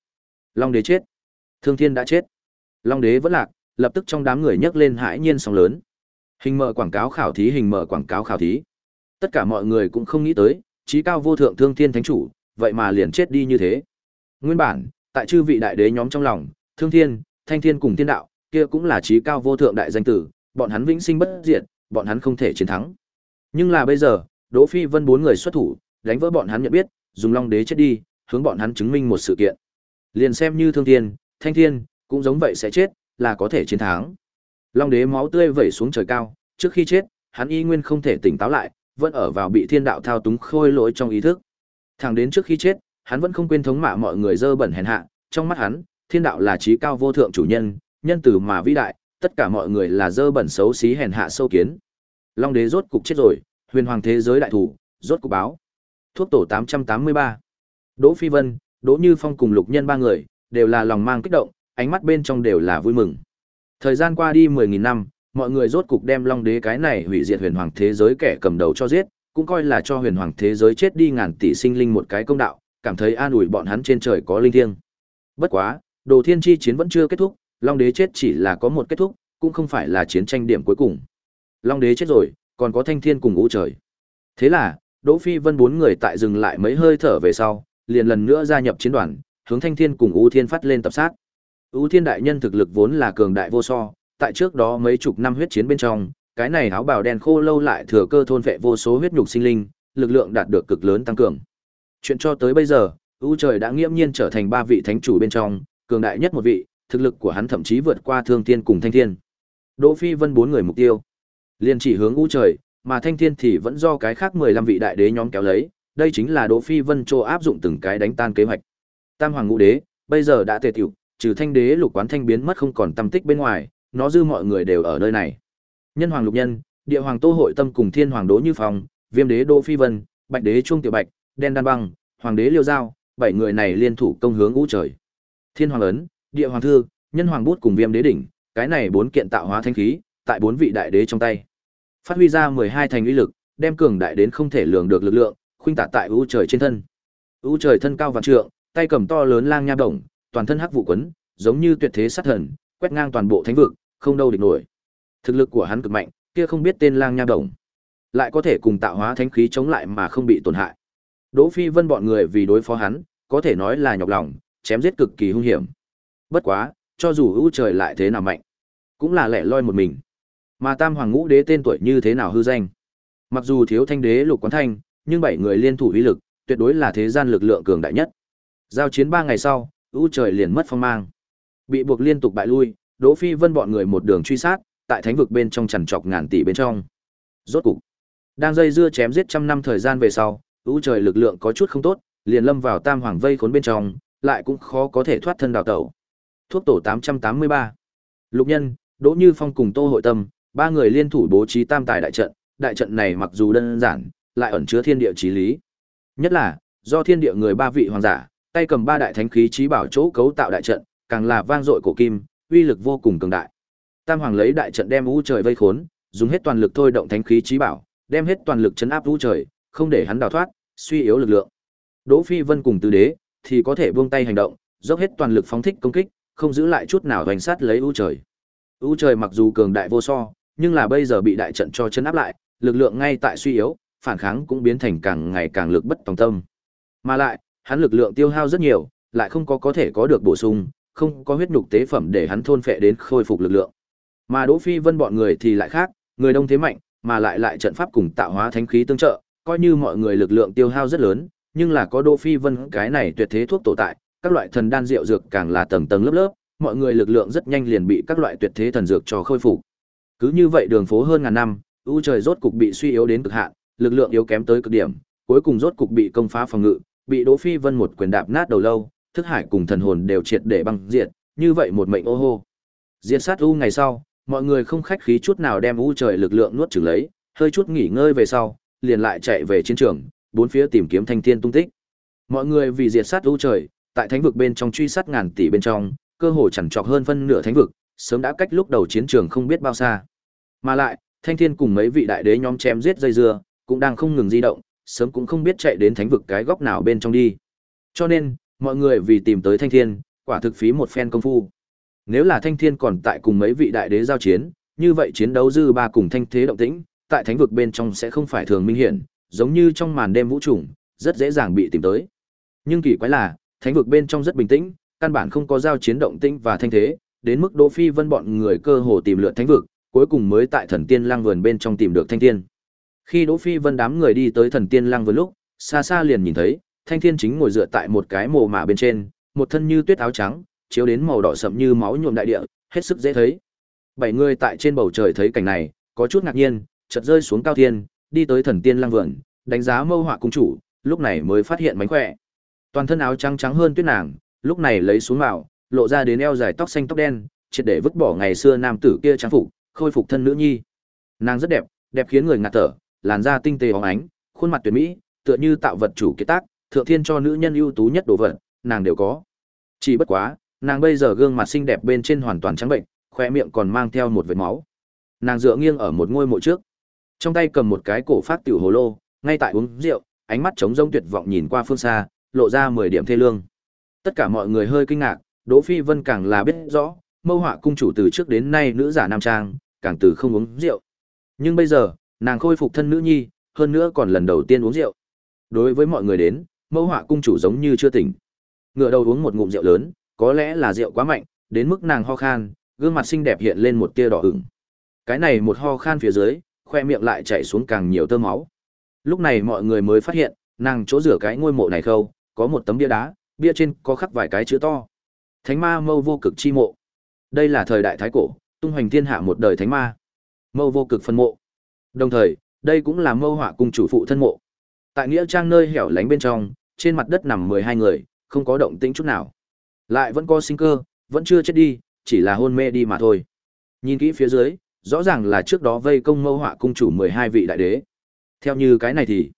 Long đế chết. Thương Thiên đã chết. Long đế vẫn lạc, lập tức trong đám người nhấc lên hãi nhiên sóng lớn. Hình mở quảng cáo khảo thí hình mở quảng cáo khảo thí. Tất cả mọi người cũng không nghĩ tới, trí cao vô thượng Thương Thiên thánh chủ, vậy mà liền chết đi như thế. Nguyên bản, tại chư vị đại đế nhóm trong lòng, Thương Thiên, Thanh Thiên cùng Thiên đạo, kia cũng là trí cao vô thượng đại danh tử, bọn hắn vĩnh sinh bất diệt, bọn hắn không thể chiến thắng. Nhưng là bây giờ, Đỗ Phi Vân bốn người xuất thủ, đánh vỡ bọn hắn nhận biết, dùng Long Đế chết đi, hướng bọn hắn chứng minh một sự kiện. Liền xem như Thương Thiên, Thanh Thiên, cũng giống vậy sẽ chết, là có thể chiến thắng. Long Đế máu tươi vẩy xuống trời cao, trước khi chết, hắn y nguyên không thể tỉnh táo lại, vẫn ở vào bị thiên đạo thao túng khôi lỗi trong ý thức. Thẳng đến trước khi chết, hắn vẫn không quên thống mạ mọi người dơ bẩn hèn hạ, trong mắt hắn, thiên đạo là trí cao vô thượng chủ nhân, nhân từ mà vĩ đại, tất cả mọi người là dơ bẩn xấu xí hèn hạ sâu kiến. Long đế rốt cục chết rồi, huyền hoàng thế giới đại thủ, rốt cục báo. Thuốc tổ 883. Đỗ Phi Vân, Đỗ Như Phong cùng Lục Nhân ba người, đều là lòng mang kích động, ánh mắt bên trong đều là vui mừng. Thời gian qua đi 10.000 năm, mọi người rốt cục đem Long đế cái này hủy diệt huyền hoàng thế giới kẻ cầm đầu cho giết, cũng coi là cho huyền hoàng thế giới chết đi ngàn tỷ sinh linh một cái công đạo, cảm thấy an ủi bọn hắn trên trời có linh thiêng. Bất quá, Đồ Thiên chi chiến vẫn chưa kết thúc, Long đế chết chỉ là có một kết thúc, cũng không phải là chiến tranh điểm cuối cùng. Long đế chết rồi, còn có thanh thiên cùng ngũ trời. Thế là, Đỗ Phi Vân bốn người tại dừng lại mấy hơi thở về sau, liền lần nữa gia nhập chiến đoàn, hướng thanh thiên cùng U Thiên phát lên tập sát. U Thiên đại nhân thực lực vốn là cường đại vô so, tại trước đó mấy chục năm huyết chiến bên trong, cái này áo bào đen khô lâu lại thừa cơ thôn vệ vô số huyết nhục sinh linh, lực lượng đạt được cực lớn tăng cường. Chuyện cho tới bây giờ, U trời đã nghiêm nhiên trở thành ba vị thánh chủ bên trong, cường đại nhất một vị, thực lực của hắn thậm chí vượt qua Thương Thiên cùng Thanh Thiên. Đỗ Phi Vân bốn người mục tiêu, liền chỉ hướng U trời, mà Thanh Thiên thì vẫn do cái khác 15 vị đại đế nhóm kéo lấy, đây chính là Đỗ Phi Vân cho áp dụng từng cái đánh tan kế hoạch. Tam Hoàng Ngũ Đế, bây giờ đã tề tiểu, trừ Thanh Đế Lục Quán Thanh biến mất không còn tâm tích bên ngoài, nó dư mọi người đều ở nơi này. Nhân Hoàng Lục Nhân, Địa Hoàng Tô Hội Tâm cùng Thiên Hoàng Đỗ Như Phong, Viêm Đế Đỗ Phi Vân, Bạch Đế Trung Tiểu Bạch, Đen Đan Băng, Hoàng Đế Liêu Giao, bảy người này liên thủ công hướng ngũ trời. Thiên Hoàng ấn, Địa Hoàng thư, Nhân Hoàng bút cùng Viêm Đế đỉnh, cái này bốn kiện tạo hóa thanh khí, tại bốn vị đại đế trong tay. Phát huy ra 12 thành uy lực, đem cường đại đến không thể lường được lực lượng, khuynh tả tại ngũ trời trên thân. ngũ trời thân cao vạn trượng, tay cầm to lớn lang nha động toàn thân hắc vụ quấn, giống như tuyệt thế sát thần, quét ngang toàn bộ thánh vực, không đâu địch nổi. Thực lực của hắn cực mạnh, kia không biết tên lang nha đồng, lại có thể cùng tạo hóa thánh khí chống lại mà không bị tổn hại. Đỗ Phi Vân bọn người vì đối phó hắn, có thể nói là nhọc lòng, chém giết cực kỳ hung hiểm. Bất quá, cho dù ưu trời lại thế nào mạnh, cũng là lẻ loi một mình. Mà Tam Hoàng Ngũ Đế tên tuổi như thế nào hư danh. Mặc dù thiếu thanh đế lục quán thanh, nhưng bảy người liên thủ uy lực, tuyệt đối là thế gian lực lượng cường đại nhất. Giao chiến ba ngày sau, ưu trời liền mất phong mang. Bị buộc liên tục bại lui, Đỗ Phi Vân bọn người một đường truy sát, tại thánh vực bên trong chằn trọc ngàn tỷ bên trong. Rốt cục, đang dây dưa chém giết trăm năm thời gian về sau, ưu trời lực lượng có chút không tốt, liền lâm vào tam hoàng vây khốn bên trong, lại cũng khó có thể thoát thân đào tẩu. Thuốc tổ 883. Lục Nhân, Đỗ Như Phong cùng Tô Hội Tâm, ba người liên thủ bố trí tam tài đại trận, đại trận này mặc dù đơn giản, lại ẩn chứa thiên địa chí lý. Nhất là, do thiên địa người ba vị hoàng giả, tay cầm ba đại thánh khí trí bảo chỗ cấu tạo đại trận, càng là vang dội cổ kim, uy lực vô cùng cường đại. Tam hoàng lấy đại trận đem u trời vây khốn, dùng hết toàn lực thôi động thánh khí trí bảo, đem hết toàn lực chấn áp u trời, không để hắn đào thoát, suy yếu lực lượng. Đỗ Phi Vân cùng tứ đế thì có thể buông tay hành động, dốc hết toàn lực phóng thích công kích, không giữ lại chút nào hoành sát lấy u trời. U trời mặc dù cường đại vô so, nhưng là bây giờ bị đại trận cho chấn áp lại, lực lượng ngay tại suy yếu, phản kháng cũng biến thành càng ngày càng lực bất tòng tâm. Mà lại, hắn lực lượng tiêu hao rất nhiều, lại không có có thể có được bổ sung, không có huyết nhục tế phẩm để hắn thôn phệ đến khôi phục lực lượng. Mà Đỗ Phi Vân bọn người thì lại khác, người đông thế mạnh, mà lại lại trận pháp cùng tạo hóa thánh khí tương trợ, coi như mọi người lực lượng tiêu hao rất lớn, nhưng là có Đỗ Phi Vân cái này tuyệt thế thuốc tổ tại, các loại thần đan rượu dược càng là tầng tầng lớp lớp, mọi người lực lượng rất nhanh liền bị các loại tuyệt thế thần dược cho khôi phục. Cứ như vậy đường phố hơn ngàn năm, u trời rốt cục bị suy yếu đến cực hạn, lực lượng yếu kém tới cực điểm, cuối cùng rốt cục bị công phá phòng ngự, bị Đỗ Phi Vân một quyền đạp nát đầu lâu, thức hải cùng thần hồn đều triệt để băng diệt, như vậy một mệnh ô hô. Diệt sát u ngày sau, mọi người không khách khí chút nào đem u trời lực lượng nuốt chửng lấy, hơi chút nghỉ ngơi về sau, liền lại chạy về chiến trường, bốn phía tìm kiếm thanh thiên tung tích. Mọi người vì diệt sát u trời, tại thánh vực bên trong truy sát ngàn tỷ bên trong, cơ hồ chẳng trọc hơn phân nửa thánh vực, sớm đã cách lúc đầu chiến trường không biết bao xa. Mà lại, Thanh Thiên cùng mấy vị đại đế nhóm chém giết dây dưa, cũng đang không ngừng di động, sớm cũng không biết chạy đến thánh vực cái góc nào bên trong đi. Cho nên, mọi người vì tìm tới Thanh Thiên, quả thực phí một phen công phu. Nếu là Thanh Thiên còn tại cùng mấy vị đại đế giao chiến, như vậy chiến đấu dư ba cùng thanh thế động tĩnh, tại thánh vực bên trong sẽ không phải thường minh hiển, giống như trong màn đêm vũ trùng, rất dễ dàng bị tìm tới. Nhưng kỳ quái là, thánh vực bên trong rất bình tĩnh, căn bản không có giao chiến động tĩnh và thanh thế, đến mức Đỗ Phi Vân bọn người cơ hồ tìm lượt thánh vực, cuối cùng mới tại Thần Tiên Lăng vườn bên trong tìm được Thanh Thiên. Khi Đỗ Phi Vân đám người đi tới Thần Tiên Lăng vườn lúc, xa xa liền nhìn thấy, Thanh Thiên chính ngồi dựa tại một cái mồ mả bên trên, một thân như tuyết áo trắng, chiếu đến màu đỏ sậm như máu nhuộm đại địa, hết sức dễ thấy. Bảy người tại trên bầu trời thấy cảnh này, có chút ngạc nhiên, chợt rơi xuống cao thiên, đi tới Thần Tiên Lăng vườn, đánh giá Mâu Họa cung chủ, lúc này mới phát hiện mánh khỏe. Toàn thân áo trắng trắng hơn tuyết nàng, lúc này lấy xuống mạo, lộ ra đến eo dài tóc xanh tóc đen, triệt để vứt bỏ ngày xưa nam tử kia trang phục, khôi phục thân nữ nhi. Nàng rất đẹp, đẹp khiến người ngạt thở, làn da tinh tế óng ánh, khuôn mặt tuyệt mỹ, tựa như tạo vật chủ kiệt tác, thượng thiên cho nữ nhân ưu tú nhất đồ vật, nàng đều có. Chỉ bất quá, nàng bây giờ gương mặt xinh đẹp bên trên hoàn toàn trắng bệnh, khóe miệng còn mang theo một vệt máu. Nàng dựa nghiêng ở một ngôi mộ trước, trong tay cầm một cái cổ phát tiểu hồ lô, ngay tại uống rượu, ánh mắt trống rỗng tuyệt vọng nhìn qua phương xa, lộ ra 10 điểm thê lương. Tất cả mọi người hơi kinh ngạc, Đỗ Phi Vân càng là biết rõ, Mâu Họa cung chủ từ trước đến nay nữ giả nam trang, càng từ không uống rượu. Nhưng bây giờ, nàng khôi phục thân nữ nhi, hơn nữa còn lần đầu tiên uống rượu. Đối với mọi người đến, mẫu Họa cung chủ giống như chưa tỉnh. Ngựa đầu uống một ngụm rượu lớn, có lẽ là rượu quá mạnh, đến mức nàng ho khan, gương mặt xinh đẹp hiện lên một tia đỏ ửng. Cái này một ho khan phía dưới, khoe miệng lại chảy xuống càng nhiều tơ máu. Lúc này mọi người mới phát hiện, nàng chỗ rửa cái ngôi mộ này khâu, có một tấm bia đá, bia trên có khắc vài cái chữ to. Thánh ma mâu vô cực chi mộ. Đây là thời đại thái cổ, tung hoành thiên hạ một đời thánh ma. Mâu vô cực phân mộ. Đồng thời, đây cũng là mâu họa cung chủ phụ thân mộ. Tại nghĩa trang nơi hẻo lánh bên trong, trên mặt đất nằm mười hai người, không có động tĩnh chút nào. Lại vẫn có sinh cơ, vẫn chưa chết đi, chỉ là hôn mê đi mà thôi. Nhìn kỹ phía dưới, rõ ràng là trước đó vây công mâu họa cung chủ mười hai vị đại đế. Theo như cái này thì,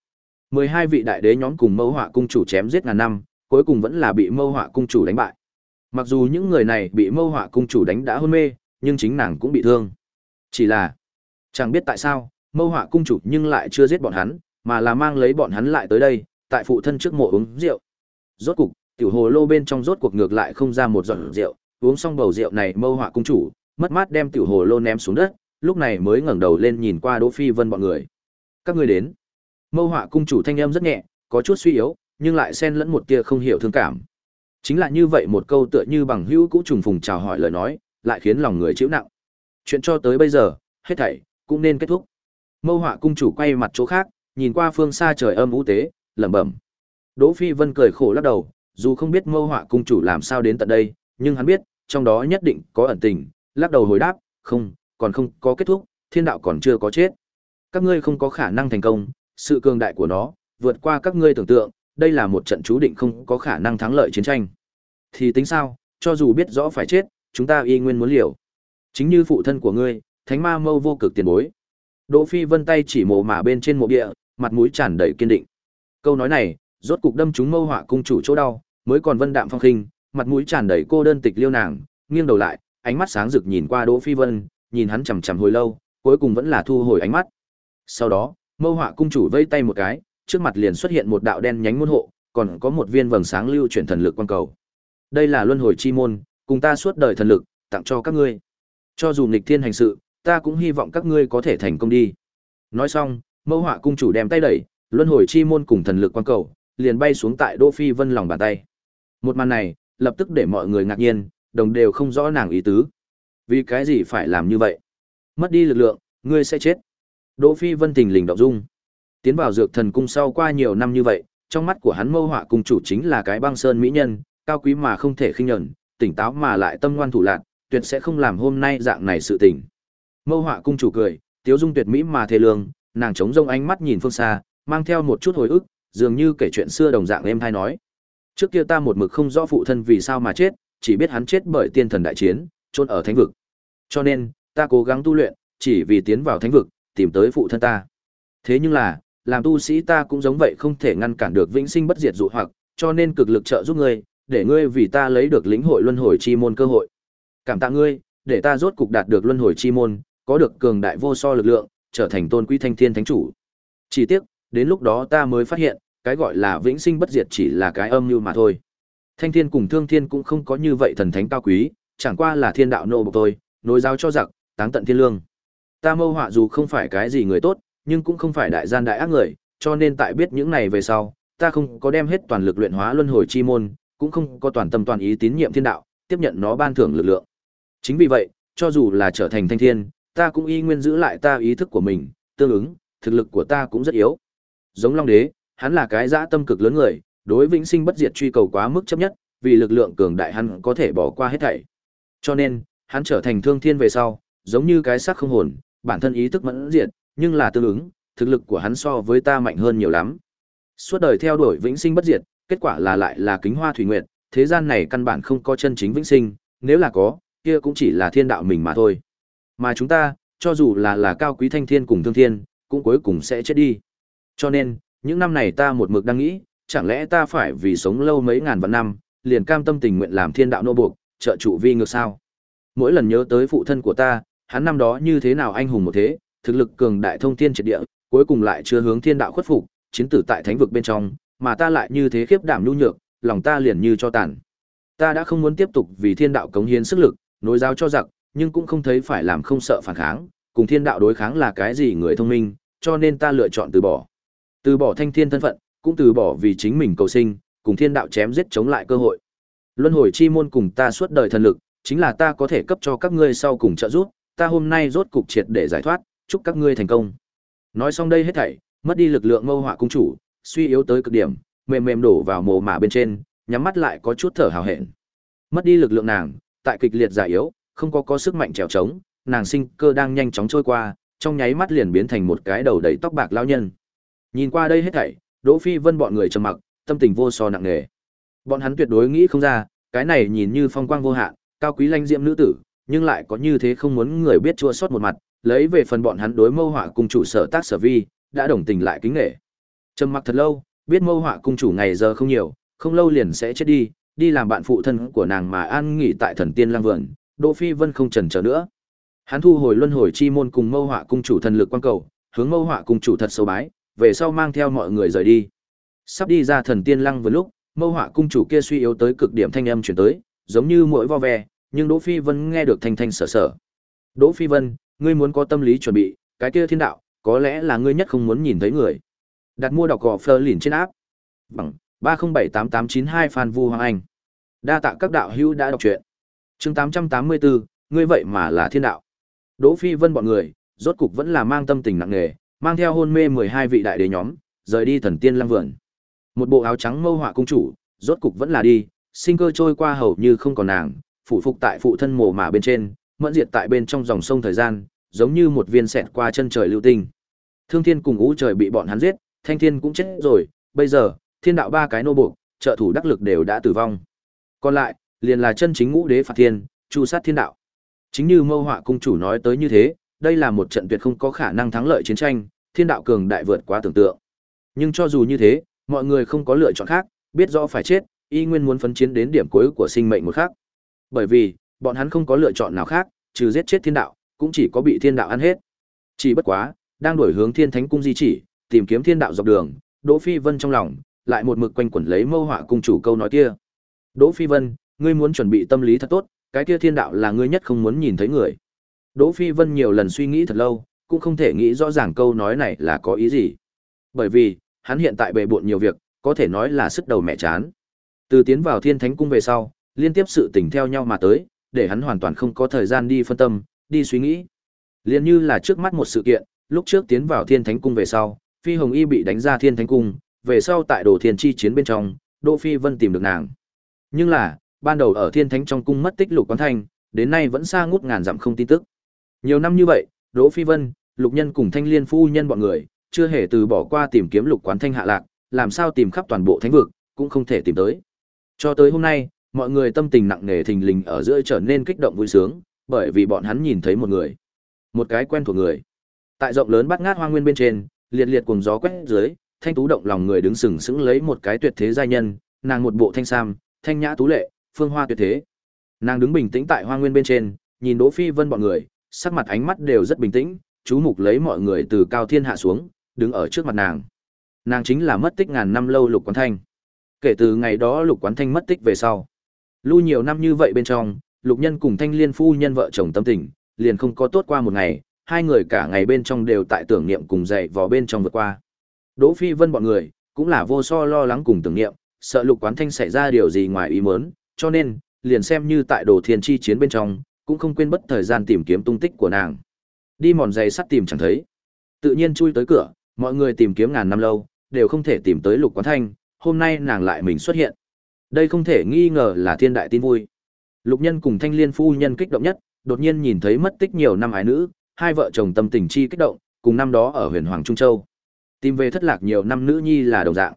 mười hai vị đại đế nhóm cùng mâu họa cung chủ chém giết ngàn năm, cuối cùng vẫn là bị mâu họa cung chủ đánh bại. Mặc dù những người này bị mâu họa cung chủ đánh đã hôn mê, nhưng chính nàng cũng bị thương. Chỉ là, chẳng biết tại sao, mâu họa cung chủ nhưng lại chưa giết bọn hắn, mà là mang lấy bọn hắn lại tới đây, tại phụ thân trước mộ uống rượu. Rốt cục, tiểu hồ lô bên trong rốt cuộc ngược lại không ra một giọt rượu, uống xong bầu rượu này mâu họa cung chủ, mất mát đem tiểu hồ lô ném xuống đất, lúc này mới ngẩng đầu lên nhìn qua Đỗ Phi Vân bọn người. Các ngươi đến. Mâu họa cung chủ thanh âm rất nhẹ, có chút suy yếu, nhưng lại xen lẫn một tia không hiểu thương cảm. Chính là như vậy một câu tựa như bằng hữu cũ trùng phùng chào hỏi lời nói, lại khiến lòng người chịu nặng. Chuyện cho tới bây giờ, hết thảy cũng nên kết thúc. Mâu Họa cung chủ quay mặt chỗ khác, nhìn qua phương xa trời âm u tế, lẩm bẩm. Đỗ Phi Vân cười khổ lắc đầu, dù không biết Mâu Họa cung chủ làm sao đến tận đây, nhưng hắn biết, trong đó nhất định có ẩn tình, lắc đầu hồi đáp, không, còn không có kết thúc, thiên đạo còn chưa có chết. Các ngươi không có khả năng thành công, sự cường đại của nó vượt qua các ngươi tưởng tượng, đây là một trận chú định không có khả năng thắng lợi chiến tranh. Thì tính sao, cho dù biết rõ phải chết, chúng ta y nguyên muốn liều. Chính như phụ thân của ngươi, thánh ma mâu vô cực tiền bối. Đỗ Phi Vân tay chỉ mộ mả bên trên mộ địa, mặt mũi tràn đầy kiên định. Câu nói này, rốt cục đâm trúng mâu họa cung chủ chỗ đau, mới còn vân đạm phong khinh, mặt mũi tràn đầy cô đơn tịch liêu nàng, nghiêng đầu lại, ánh mắt sáng rực nhìn qua Đỗ Phi Vân, nhìn hắn chằm chằm hồi lâu, cuối cùng vẫn là thu hồi ánh mắt. Sau đó, mâu họa cung chủ vây tay một cái, trước mặt liền xuất hiện một đạo đen nhánh môn hộ, còn có một viên vầng sáng lưu chuyển thần lực quan cầu. Đây là luân hồi chi môn, cùng ta suốt đời thần lực, tặng cho các ngươi. Cho dù nghịch thiên hành sự, ta cũng hy vọng các ngươi có thể thành công đi. Nói xong, mâu họa cung chủ đem tay đẩy, luân hồi chi môn cùng thần lực quan cầu, liền bay xuống tại Đỗ Phi Vân lòng bàn tay. Một màn này, lập tức để mọi người ngạc nhiên, đồng đều không rõ nàng ý tứ. Vì cái gì phải làm như vậy? Mất đi lực lượng, ngươi sẽ chết. Đỗ Phi Vân tình lình động dung. Tiến vào dược thần cung sau qua nhiều năm như vậy, trong mắt của hắn mâu họa cung chủ chính là cái băng sơn mỹ nhân, cao quý mà không thể khinh nhẫn, tỉnh táo mà lại tâm ngoan thủ lạn, tuyệt sẽ không làm hôm nay dạng này sự tình. Mâu họa cung chủ cười, tiếu dung tuyệt mỹ mà thê lương, nàng chống rông ánh mắt nhìn phương xa, mang theo một chút hồi ức, dường như kể chuyện xưa đồng dạng em hay nói. Trước kia ta một mực không rõ phụ thân vì sao mà chết, chỉ biết hắn chết bởi tiên thần đại chiến, trôn ở thánh vực. Cho nên, ta cố gắng tu luyện, chỉ vì tiến vào thánh vực, tìm tới phụ thân ta. Thế nhưng là, làm tu sĩ ta cũng giống vậy không thể ngăn cản được vĩnh sinh bất diệt dụ hoặc, cho nên cực lực trợ giúp ngươi, để ngươi vì ta lấy được lĩnh hội luân hồi chi môn cơ hội. Cảm tạ ngươi, để ta rốt cục đạt được luân hồi chi môn, có được cường đại vô so lực lượng, trở thành tôn quý thanh thiên thánh chủ. Chỉ tiếc, đến lúc đó ta mới phát hiện, cái gọi là vĩnh sinh bất diệt chỉ là cái âm mưu mà thôi. Thanh thiên cùng thương thiên cũng không có như vậy thần thánh cao quý, chẳng qua là thiên đạo nô bộc thôi, nối giáo cho giặc, táng tận thiên lương. Ta mâu họa dù không phải cái gì người tốt, nhưng cũng không phải đại gian đại ác người, cho nên tại biết những này về sau, ta không có đem hết toàn lực luyện hóa luân hồi chi môn, cũng không có toàn tâm toàn ý tín nhiệm thiên đạo, tiếp nhận nó ban thưởng lực lượng. Chính vì vậy, cho dù là trở thành thanh thiên, ta cũng y nguyên giữ lại ta ý thức của mình, tương ứng, thực lực của ta cũng rất yếu. Giống Long Đế, hắn là cái dã tâm cực lớn người, đối vĩnh sinh bất diệt truy cầu quá mức chấp nhất, vì lực lượng cường đại hắn có thể bỏ qua hết thảy. Cho nên, hắn trở thành thương thiên về sau, giống như cái xác không hồn, bản thân ý thức mẫn diệt, nhưng là tương ứng, thực lực của hắn so với ta mạnh hơn nhiều lắm. Suốt đời theo đuổi vĩnh sinh bất diệt, kết quả là lại là kính hoa thủy nguyệt, thế gian này căn bản không có chân chính vĩnh sinh, nếu là có, kia cũng chỉ là thiên đạo mình mà thôi. Mà chúng ta, cho dù là là cao quý thanh thiên cùng thương thiên, cũng cuối cùng sẽ chết đi. Cho nên, những năm này ta một mực đang nghĩ, chẳng lẽ ta phải vì sống lâu mấy ngàn vạn năm, liền cam tâm tình nguyện làm thiên đạo nô buộc, trợ trụ vi ngược sao? Mỗi lần nhớ tới phụ thân của ta, hắn năm đó như thế nào anh hùng một thế, thực lực cường đại thông thiên triệt địa, cuối cùng lại chưa hướng thiên đạo khuất phục, chiến tử tại thánh vực bên trong, mà ta lại như thế khiếp đảm nhu nhược, lòng ta liền như cho tàn. Ta đã không muốn tiếp tục vì thiên đạo cống hiến sức lực, nối giáo cho giặc, nhưng cũng không thấy phải làm không sợ phản kháng, cùng thiên đạo đối kháng là cái gì người thông minh, cho nên ta lựa chọn từ bỏ. Từ bỏ thanh thiên thân phận, cũng từ bỏ vì chính mình cầu sinh, cùng thiên đạo chém giết chống lại cơ hội. Luân hồi chi môn cùng ta suốt đời thần lực, chính là ta có thể cấp cho các ngươi sau cùng trợ giúp, ta hôm nay rốt cục triệt để giải thoát, chúc các ngươi thành công. Nói xong đây hết thảy, mất đi lực lượng mâu họa cung chủ, suy yếu tới cực điểm, mềm mềm đổ vào mồ mả bên trên, nhắm mắt lại có chút thở hào hẹn. Mất đi lực lượng nàng, tại kịch liệt giải yếu, không có có sức mạnh trèo trống, nàng sinh cơ đang nhanh chóng trôi qua, trong nháy mắt liền biến thành một cái đầu đầy tóc bạc lão nhân. Nhìn qua đây hết thảy, Đỗ Phi Vân bọn người trầm mặc, tâm tình vô so nặng nề. Bọn hắn tuyệt đối nghĩ không ra, cái này nhìn như phong quang vô hạn, cao quý lanh diễm nữ tử, nhưng lại có như thế không muốn người biết chua xót một mặt, lấy về phần bọn hắn đối mâu họa cung chủ sở tác sở vi, đã đồng tình lại kính nể. Trầm mặc thật lâu, biết mâu họa cung chủ ngày giờ không nhiều, không lâu liền sẽ chết đi, đi làm bạn phụ thân của nàng mà an nghỉ tại thần tiên lang vườn, Đỗ Phi Vân không chần chờ nữa. Hắn thu hồi luân hồi chi môn cùng mâu họa cung chủ thần lực quan cầu, hướng mâu họa cung chủ thật sâu bái, về sau mang theo mọi người rời đi. Sắp đi ra thần tiên lăng vừa lúc, mâu họa cung chủ kia suy yếu tới cực điểm thanh âm truyền tới, giống như muỗi vo ve, nhưng Đỗ Phi Vân nghe được thanh thanh sở sở. Đỗ Phi Vân, ngươi muốn có tâm lý chuẩn bị, cái kia thiên đạo, có lẽ là ngươi nhất không muốn nhìn thấy người. Đặt mua đọc gò phơ lìn trên áp. Bằng 3078892 Phan Vu Hoàng Anh. Đa tạ các đạo hữu đã đọc truyện. Chương 884, ngươi vậy mà là thiên đạo. Đỗ Phi Vân bọn người, rốt cục vẫn là mang tâm tình nặng nề, mang theo hôn mê 12 vị đại đế nhóm, rời đi thần tiên lăng vườn. Một bộ áo trắng mâu họa cung chủ, rốt cục vẫn là đi, sinh cơ trôi qua hầu như không còn nàng, phụ phục tại phụ thân mồ mả bên trên, mẫn diệt tại bên trong dòng sông thời gian, giống như một viên sẹt qua chân trời lưu tinh. Thương Thiên cùng Ngũ Trời bị bọn hắn giết, Thanh Thiên cũng chết rồi, bây giờ, Thiên đạo ba cái nô buộc, trợ thủ đắc lực đều đã tử vong. Còn lại, liền là chân chính Ngũ Đế phạt thiên, chu sát thiên đạo. Chính như Mâu Họa cung chủ nói tới như thế, đây là một trận tuyệt không có khả năng thắng lợi chiến tranh, thiên đạo cường đại vượt quá tưởng tượng. Nhưng cho dù như thế, mọi người không có lựa chọn khác, biết rõ phải chết, y nguyên muốn phấn chiến đến điểm cuối của sinh mệnh một khác. Bởi vì, bọn hắn không có lựa chọn nào khác, trừ giết chết thiên đạo, cũng chỉ có bị thiên đạo ăn hết. Chỉ bất quá, đang đổi hướng thiên thánh cung di chỉ, tìm kiếm thiên đạo dọc đường, Đỗ Phi Vân trong lòng lại một mực quanh quẩn lấy mâu họa cung chủ câu nói kia. Đỗ Phi Vân, ngươi muốn chuẩn bị tâm lý thật tốt, cái kia thiên đạo là ngươi nhất không muốn nhìn thấy người. Đỗ Phi Vân nhiều lần suy nghĩ thật lâu, cũng không thể nghĩ rõ ràng câu nói này là có ý gì. Bởi vì, hắn hiện tại bề bộn nhiều việc, có thể nói là sức đầu mẹ chán. Từ tiến vào Thiên Thánh cung về sau, liên tiếp sự tình theo nhau mà tới, để hắn hoàn toàn không có thời gian đi phân tâm, đi suy nghĩ. Liên như là trước mắt một sự kiện, lúc trước tiến vào Thiên Thánh cung về sau, Phi Hồng Y bị đánh ra Thiên Thánh cung, về sau tại Đồ Thiên chi chiến bên trong, Đỗ Phi Vân tìm được nàng. Nhưng là, ban đầu ở Thiên Thánh trong cung mất tích Lục Quán Thanh, đến nay vẫn xa ngút ngàn dặm không tin tức. Nhiều năm như vậy, Đỗ Phi Vân, Lục Nhân cùng Thanh Liên phu nhân bọn người, chưa hề từ bỏ qua tìm kiếm Lục Quán Thanh hạ lạc, làm sao tìm khắp toàn bộ thánh vực, cũng không thể tìm tới. Cho tới hôm nay, mọi người tâm tình nặng nề thình lình ở giữa trở nên kích động vui sướng, bởi vì bọn hắn nhìn thấy một người, một cái quen thuộc người. Tại rộng lớn bát ngát hoang nguyên bên trên, liệt liệt cuồng gió quét dưới, thanh tú động lòng người đứng sừng sững lấy một cái tuyệt thế giai nhân, nàng một bộ thanh sam, thanh nhã tú lệ, phương hoa tuyệt thế. Nàng đứng bình tĩnh tại hoa nguyên bên trên, nhìn Đỗ Phi Vân bọn người, sắc mặt ánh mắt đều rất bình tĩnh, chú mục lấy mọi người từ cao thiên hạ xuống, đứng ở trước mặt nàng. Nàng chính là mất tích ngàn năm lâu Lục Quán Thanh. Kể từ ngày đó Lục Quán Thanh mất tích về sau, lưu nhiều năm như vậy bên trong, Lục Nhân cùng Thanh Liên phu nhân vợ chồng tâm tình, liền không có tốt qua một ngày, hai người cả ngày bên trong đều tại tưởng niệm cùng dậy vò bên trong vượt qua. Đỗ Phi Vân bọn người, cũng là vô so lo lắng cùng tưởng niệm, sợ Lục Quán Thanh xảy ra điều gì ngoài ý muốn, cho nên, liền xem như tại Đồ Thiên chi chiến bên trong, cũng không quên bất thời gian tìm kiếm tung tích của nàng. Đi mòn giày sắt tìm chẳng thấy. Tự nhiên chui tới cửa, mọi người tìm kiếm ngàn năm lâu, đều không thể tìm tới Lục Quán Thanh, hôm nay nàng lại mình xuất hiện. Đây không thể nghi ngờ là thiên đại tin vui. Lục Nhân cùng Thanh Liên phu nhân kích động nhất, đột nhiên nhìn thấy mất tích nhiều năm ái nữ, hai vợ chồng tâm tình chi kích động, cùng năm đó ở Huyền Hoàng Trung Châu. Tìm về thất lạc nhiều năm nữ nhi là đồng dạng.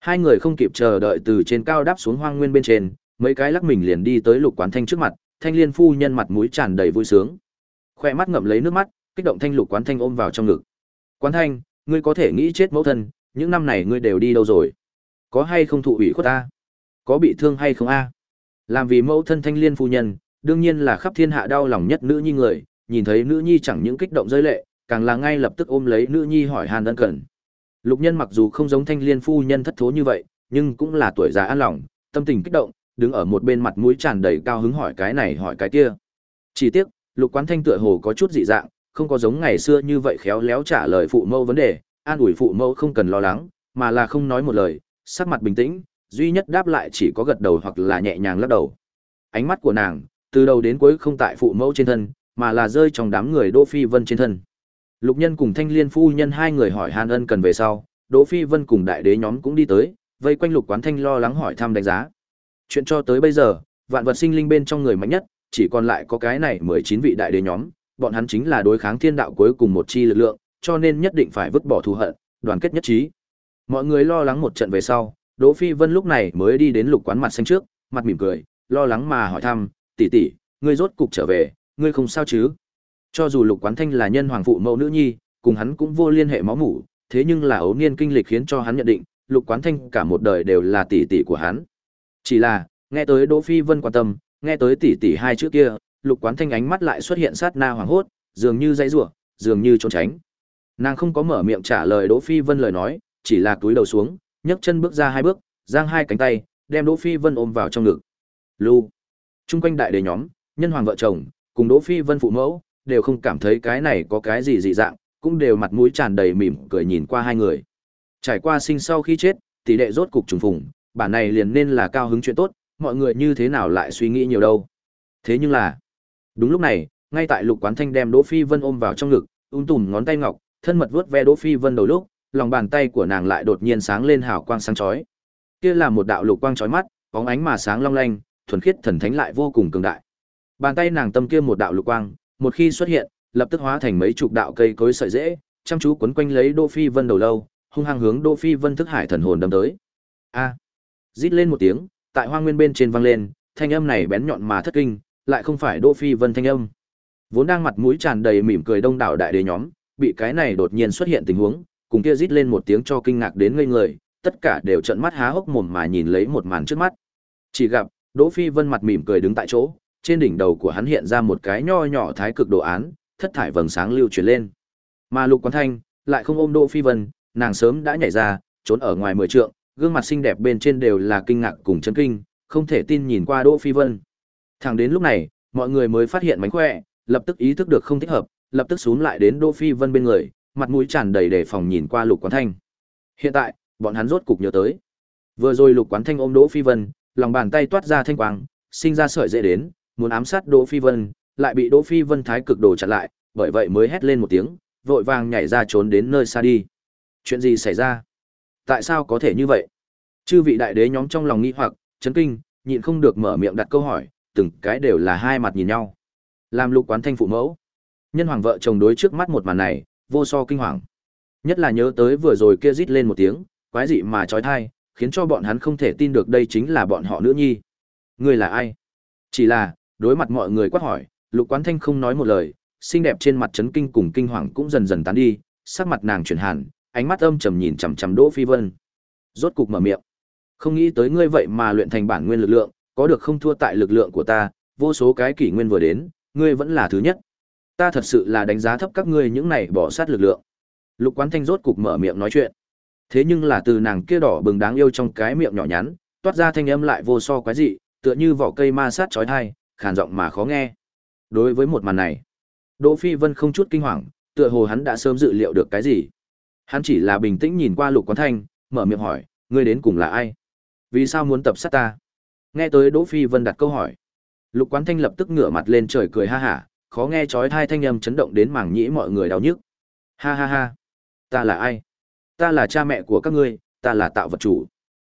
Hai người không kịp chờ đợi từ trên cao đáp xuống hoang nguyên bên trên, mấy cái lắc mình liền đi tới Lục Quán Thanh trước mặt, Thanh Liên phu nhân mặt mũi tràn đầy vui sướng. Khoe mắt ngậm lấy nước mắt, kích động Thanh Lục Quán Thanh ôm vào trong ngực. "Quán Thanh, ngươi có thể nghĩ chết mẫu thân, những năm này ngươi đều đi đâu rồi? Có hay không thụ ủy khuất ta? Có bị thương hay không a?" Làm vì mẫu thân Thanh Liên phu nhân, đương nhiên là khắp thiên hạ đau lòng nhất nữ nhi người, nhìn thấy nữ nhi chẳng những kích động rơi lệ, càng là ngay lập tức ôm lấy nữ nhi hỏi han ân cần. Lục Nhân mặc dù không giống Thanh Liên phu nhân thất thố như vậy, nhưng cũng là tuổi già an lòng, tâm tình kích động, đứng ở một bên mặt mũi tràn đầy cao hứng hỏi cái này hỏi cái kia. Chỉ tiếc, Lục Quán Thanh tựa hồ có chút dị dạng, không có giống ngày xưa như vậy khéo léo trả lời phụ mẫu vấn đề, an ủi phụ mẫu không cần lo lắng, mà là không nói một lời, sắc mặt bình tĩnh, duy nhất đáp lại chỉ có gật đầu hoặc là nhẹ nhàng lắc đầu. Ánh mắt của nàng, từ đầu đến cuối không tại phụ mẫu trên thân, mà là rơi trong đám người Đỗ Phi Vân trên thân. Lục Nhân cùng Thanh Liên phu nhân hai người hỏi Hàn Ân cần về sau, Đỗ Phi Vân cùng đại đế nhóm cũng đi tới, vây quanh Lục Quán Thanh lo lắng hỏi thăm đánh giá. Chuyện cho tới bây giờ, vạn vật sinh linh bên trong người mạnh nhất, chỉ còn lại có cái này 19 vị đại đế nhóm, bọn hắn chính là đối kháng thiên đạo cuối cùng một chi lực lượng, cho nên nhất định phải vứt bỏ thù hận, đoàn kết nhất trí. Mọi người lo lắng một trận về sau, Đỗ Phi Vân lúc này mới đi đến lục quán mặt xanh trước, mặt mỉm cười, lo lắng mà hỏi thăm, tỷ tỷ, ngươi rốt cục trở về, ngươi không sao chứ? Cho dù lục quán thanh là nhân hoàng phụ mẫu nữ nhi, cùng hắn cũng vô liên hệ máu mủ, thế nhưng là ấu niên kinh lịch khiến cho hắn nhận định, lục quán thanh cả một đời đều là tỷ tỷ của hắn. Chỉ là, nghe tới Đỗ Phi Vân quan tâm, nghe tới tỷ tỷ hai chữ kia, Lục Quán Thanh ánh mắt lại xuất hiện sát na hoảng hốt, dường như dãy rủa, dường như trốn tránh. Nàng không có mở miệng trả lời Đỗ Phi Vân lời nói, chỉ là túi đầu xuống, nhấc chân bước ra hai bước, giang hai cánh tay, đem Đỗ Phi Vân ôm vào trong ngực. Lu. Trung quanh đại đề nhóm, nhân hoàng vợ chồng, cùng Đỗ Phi Vân phụ mẫu, đều không cảm thấy cái này có cái gì dị dạng, cũng đều mặt mũi tràn đầy mỉm cười nhìn qua hai người. Trải qua sinh sau khi chết, tỷ đệ rốt cục trùng phùng, bản này liền nên là cao hứng chuyện tốt, mọi người như thế nào lại suy nghĩ nhiều đâu. Thế nhưng là, đúng lúc này, ngay tại Lục Quán Thanh đem Đỗ Phi Vân ôm vào trong ngực, ung tùm ngón tay ngọc, thân mật vuốt ve Đỗ Phi Vân đầu lúc, lòng bàn tay của nàng lại đột nhiên sáng lên hào quang sáng chói. Kia là một đạo lục quang chói mắt, bóng ánh mà sáng long lanh, thuần khiết thần thánh lại vô cùng cường đại. Bàn tay nàng tâm kia một đạo lục quang, một khi xuất hiện, lập tức hóa thành mấy chục đạo cây cối sợi rễ, chăm chú quấn quanh lấy Đỗ Phi Vân đầu lâu, hung hăng hướng Đỗ Phi Vân thức hải thần hồn đâm tới. A! Rít lên một tiếng, tại hoang nguyên bên trên vang lên, thanh âm này bén nhọn mà thất kinh, lại không phải Đỗ Phi Vân thanh âm. Vốn đang mặt mũi tràn đầy mỉm cười đông đảo đại đế nhóm, bị cái này đột nhiên xuất hiện tình huống, cùng kia rít lên một tiếng cho kinh ngạc đến ngây người, tất cả đều trợn mắt há hốc mồm mà nhìn lấy một màn trước mắt. Chỉ gặp, Đỗ Phi Vân mặt mỉm cười đứng tại chỗ, trên đỉnh đầu của hắn hiện ra một cái nho nhỏ thái cực đồ án, thất thải vầng sáng lưu chuyển lên. Mà Lục Quán Thanh lại không ôm Đỗ Phi Vân, nàng sớm đã nhảy ra, trốn ở ngoài mười trượng, gương mặt xinh đẹp bên trên đều là kinh ngạc cùng chấn kinh, không thể tin nhìn qua Đỗ Phi Vân. Thẳng đến lúc này, mọi người mới phát hiện mánh khỏe, lập tức ý thức được không thích hợp, lập tức xuống lại đến Đỗ Phi Vân bên người, mặt mũi tràn đầy đề phòng nhìn qua Lục Quán Thanh. Hiện tại, bọn hắn rốt cục nhớ tới. Vừa rồi Lục Quán Thanh ôm Đỗ Phi Vân, lòng bàn tay toát ra thanh quang, sinh ra sợi dễ đến, muốn ám sát Đỗ Phi Vân, lại bị Đỗ Phi Vân thái cực đồ chặn lại, bởi vậy mới hét lên một tiếng, vội vàng nhảy ra trốn đến nơi xa đi. Chuyện gì xảy ra? Tại sao có thể như vậy? Chư vị đại đế nhóm trong lòng nghi hoặc, chấn kinh, nhịn không được mở miệng đặt câu hỏi, từng cái đều là hai mặt nhìn nhau. Làm Lục Quán Thanh phụ mẫu, nhân hoàng vợ chồng đối trước mắt một màn này, vô so kinh hoàng. Nhất là nhớ tới vừa rồi kia rít lên một tiếng, quái dị mà trói thai, khiến cho bọn hắn không thể tin được đây chính là bọn họ nữ nhi. Người là ai? Chỉ là, đối mặt mọi người quát hỏi, Lục Quán Thanh không nói một lời, xinh đẹp trên mặt chấn kinh cùng kinh hoàng cũng dần dần tán đi, sắc mặt nàng chuyển hẳn, ánh mắt âm trầm nhìn chằm chằm Đỗ Phi Vân. Rốt cục mở miệng. Không nghĩ tới ngươi vậy mà luyện thành bản nguyên lực lượng, có được không thua tại lực lượng của ta, vô số cái kỷ nguyên vừa đến, ngươi vẫn là thứ nhất. Ta thật sự là đánh giá thấp các ngươi những này bỏ sát lực lượng. Lục Quán Thanh rốt cục mở miệng nói chuyện. Thế nhưng là từ nàng kia đỏ bừng đáng yêu trong cái miệng nhỏ nhắn, toát ra thanh âm lại vô so quái dị, tựa như vỏ cây ma sát chói tai, khàn giọng mà khó nghe. Đối với một màn này, Đỗ Phi Vân không chút kinh hoàng, tựa hồ hắn đã sớm dự liệu được cái gì. Hắn chỉ là bình tĩnh nhìn qua Lục Quán Thanh, mở miệng hỏi, ngươi đến cùng là ai? Vì sao muốn tập sát ta? Nghe tới Đỗ Phi Vân đặt câu hỏi, Lục Quán Thanh lập tức ngửa mặt lên trời cười ha hả, khó nghe chói tai thanh âm chấn động đến màng nhĩ mọi người đau nhức. Ha ha ha, ta là ai? Ta là cha mẹ của các ngươi, ta là tạo vật chủ.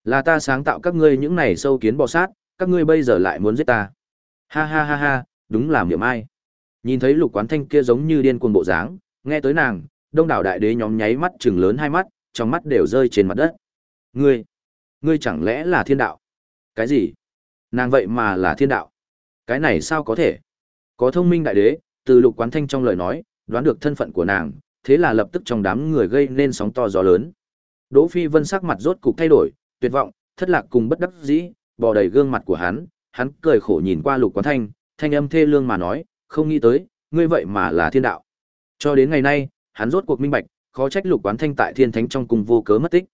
Là ta sáng tạo các ngươi những này sâu kiến bò sát, các ngươi bây giờ lại muốn giết ta. Ha ha ha ha, đúng là miệng ai. Nhìn thấy Lục Quán Thanh kia giống như điên cuồng bộ dáng, nghe tới nàng, đông đảo đại đế nhóm nháy mắt trừng lớn hai mắt, trong mắt đều rơi trên mặt đất. Ngươi, ngươi chẳng lẽ là thiên đạo? Cái gì? Nàng vậy mà là thiên đạo? Cái này sao có thể? Có thông minh đại đế, từ Lục Quán Thanh trong lời nói, đoán được thân phận của nàng, thế là lập tức trong đám người gây nên sóng to gió lớn. Đỗ Phi Vân sắc mặt rốt cục thay đổi, tuyệt vọng, thất lạc cùng bất đắc dĩ, bò đầy gương mặt của hắn, hắn cười khổ nhìn qua Lục Quán Thanh, thanh âm thê lương mà nói, không nghĩ tới, ngươi vậy mà là thiên đạo. Cho đến ngày nay, hắn rốt cuộc minh bạch, khó trách Lục Quán Thanh tại Thiên Thánh trong cung vô cớ mất tích.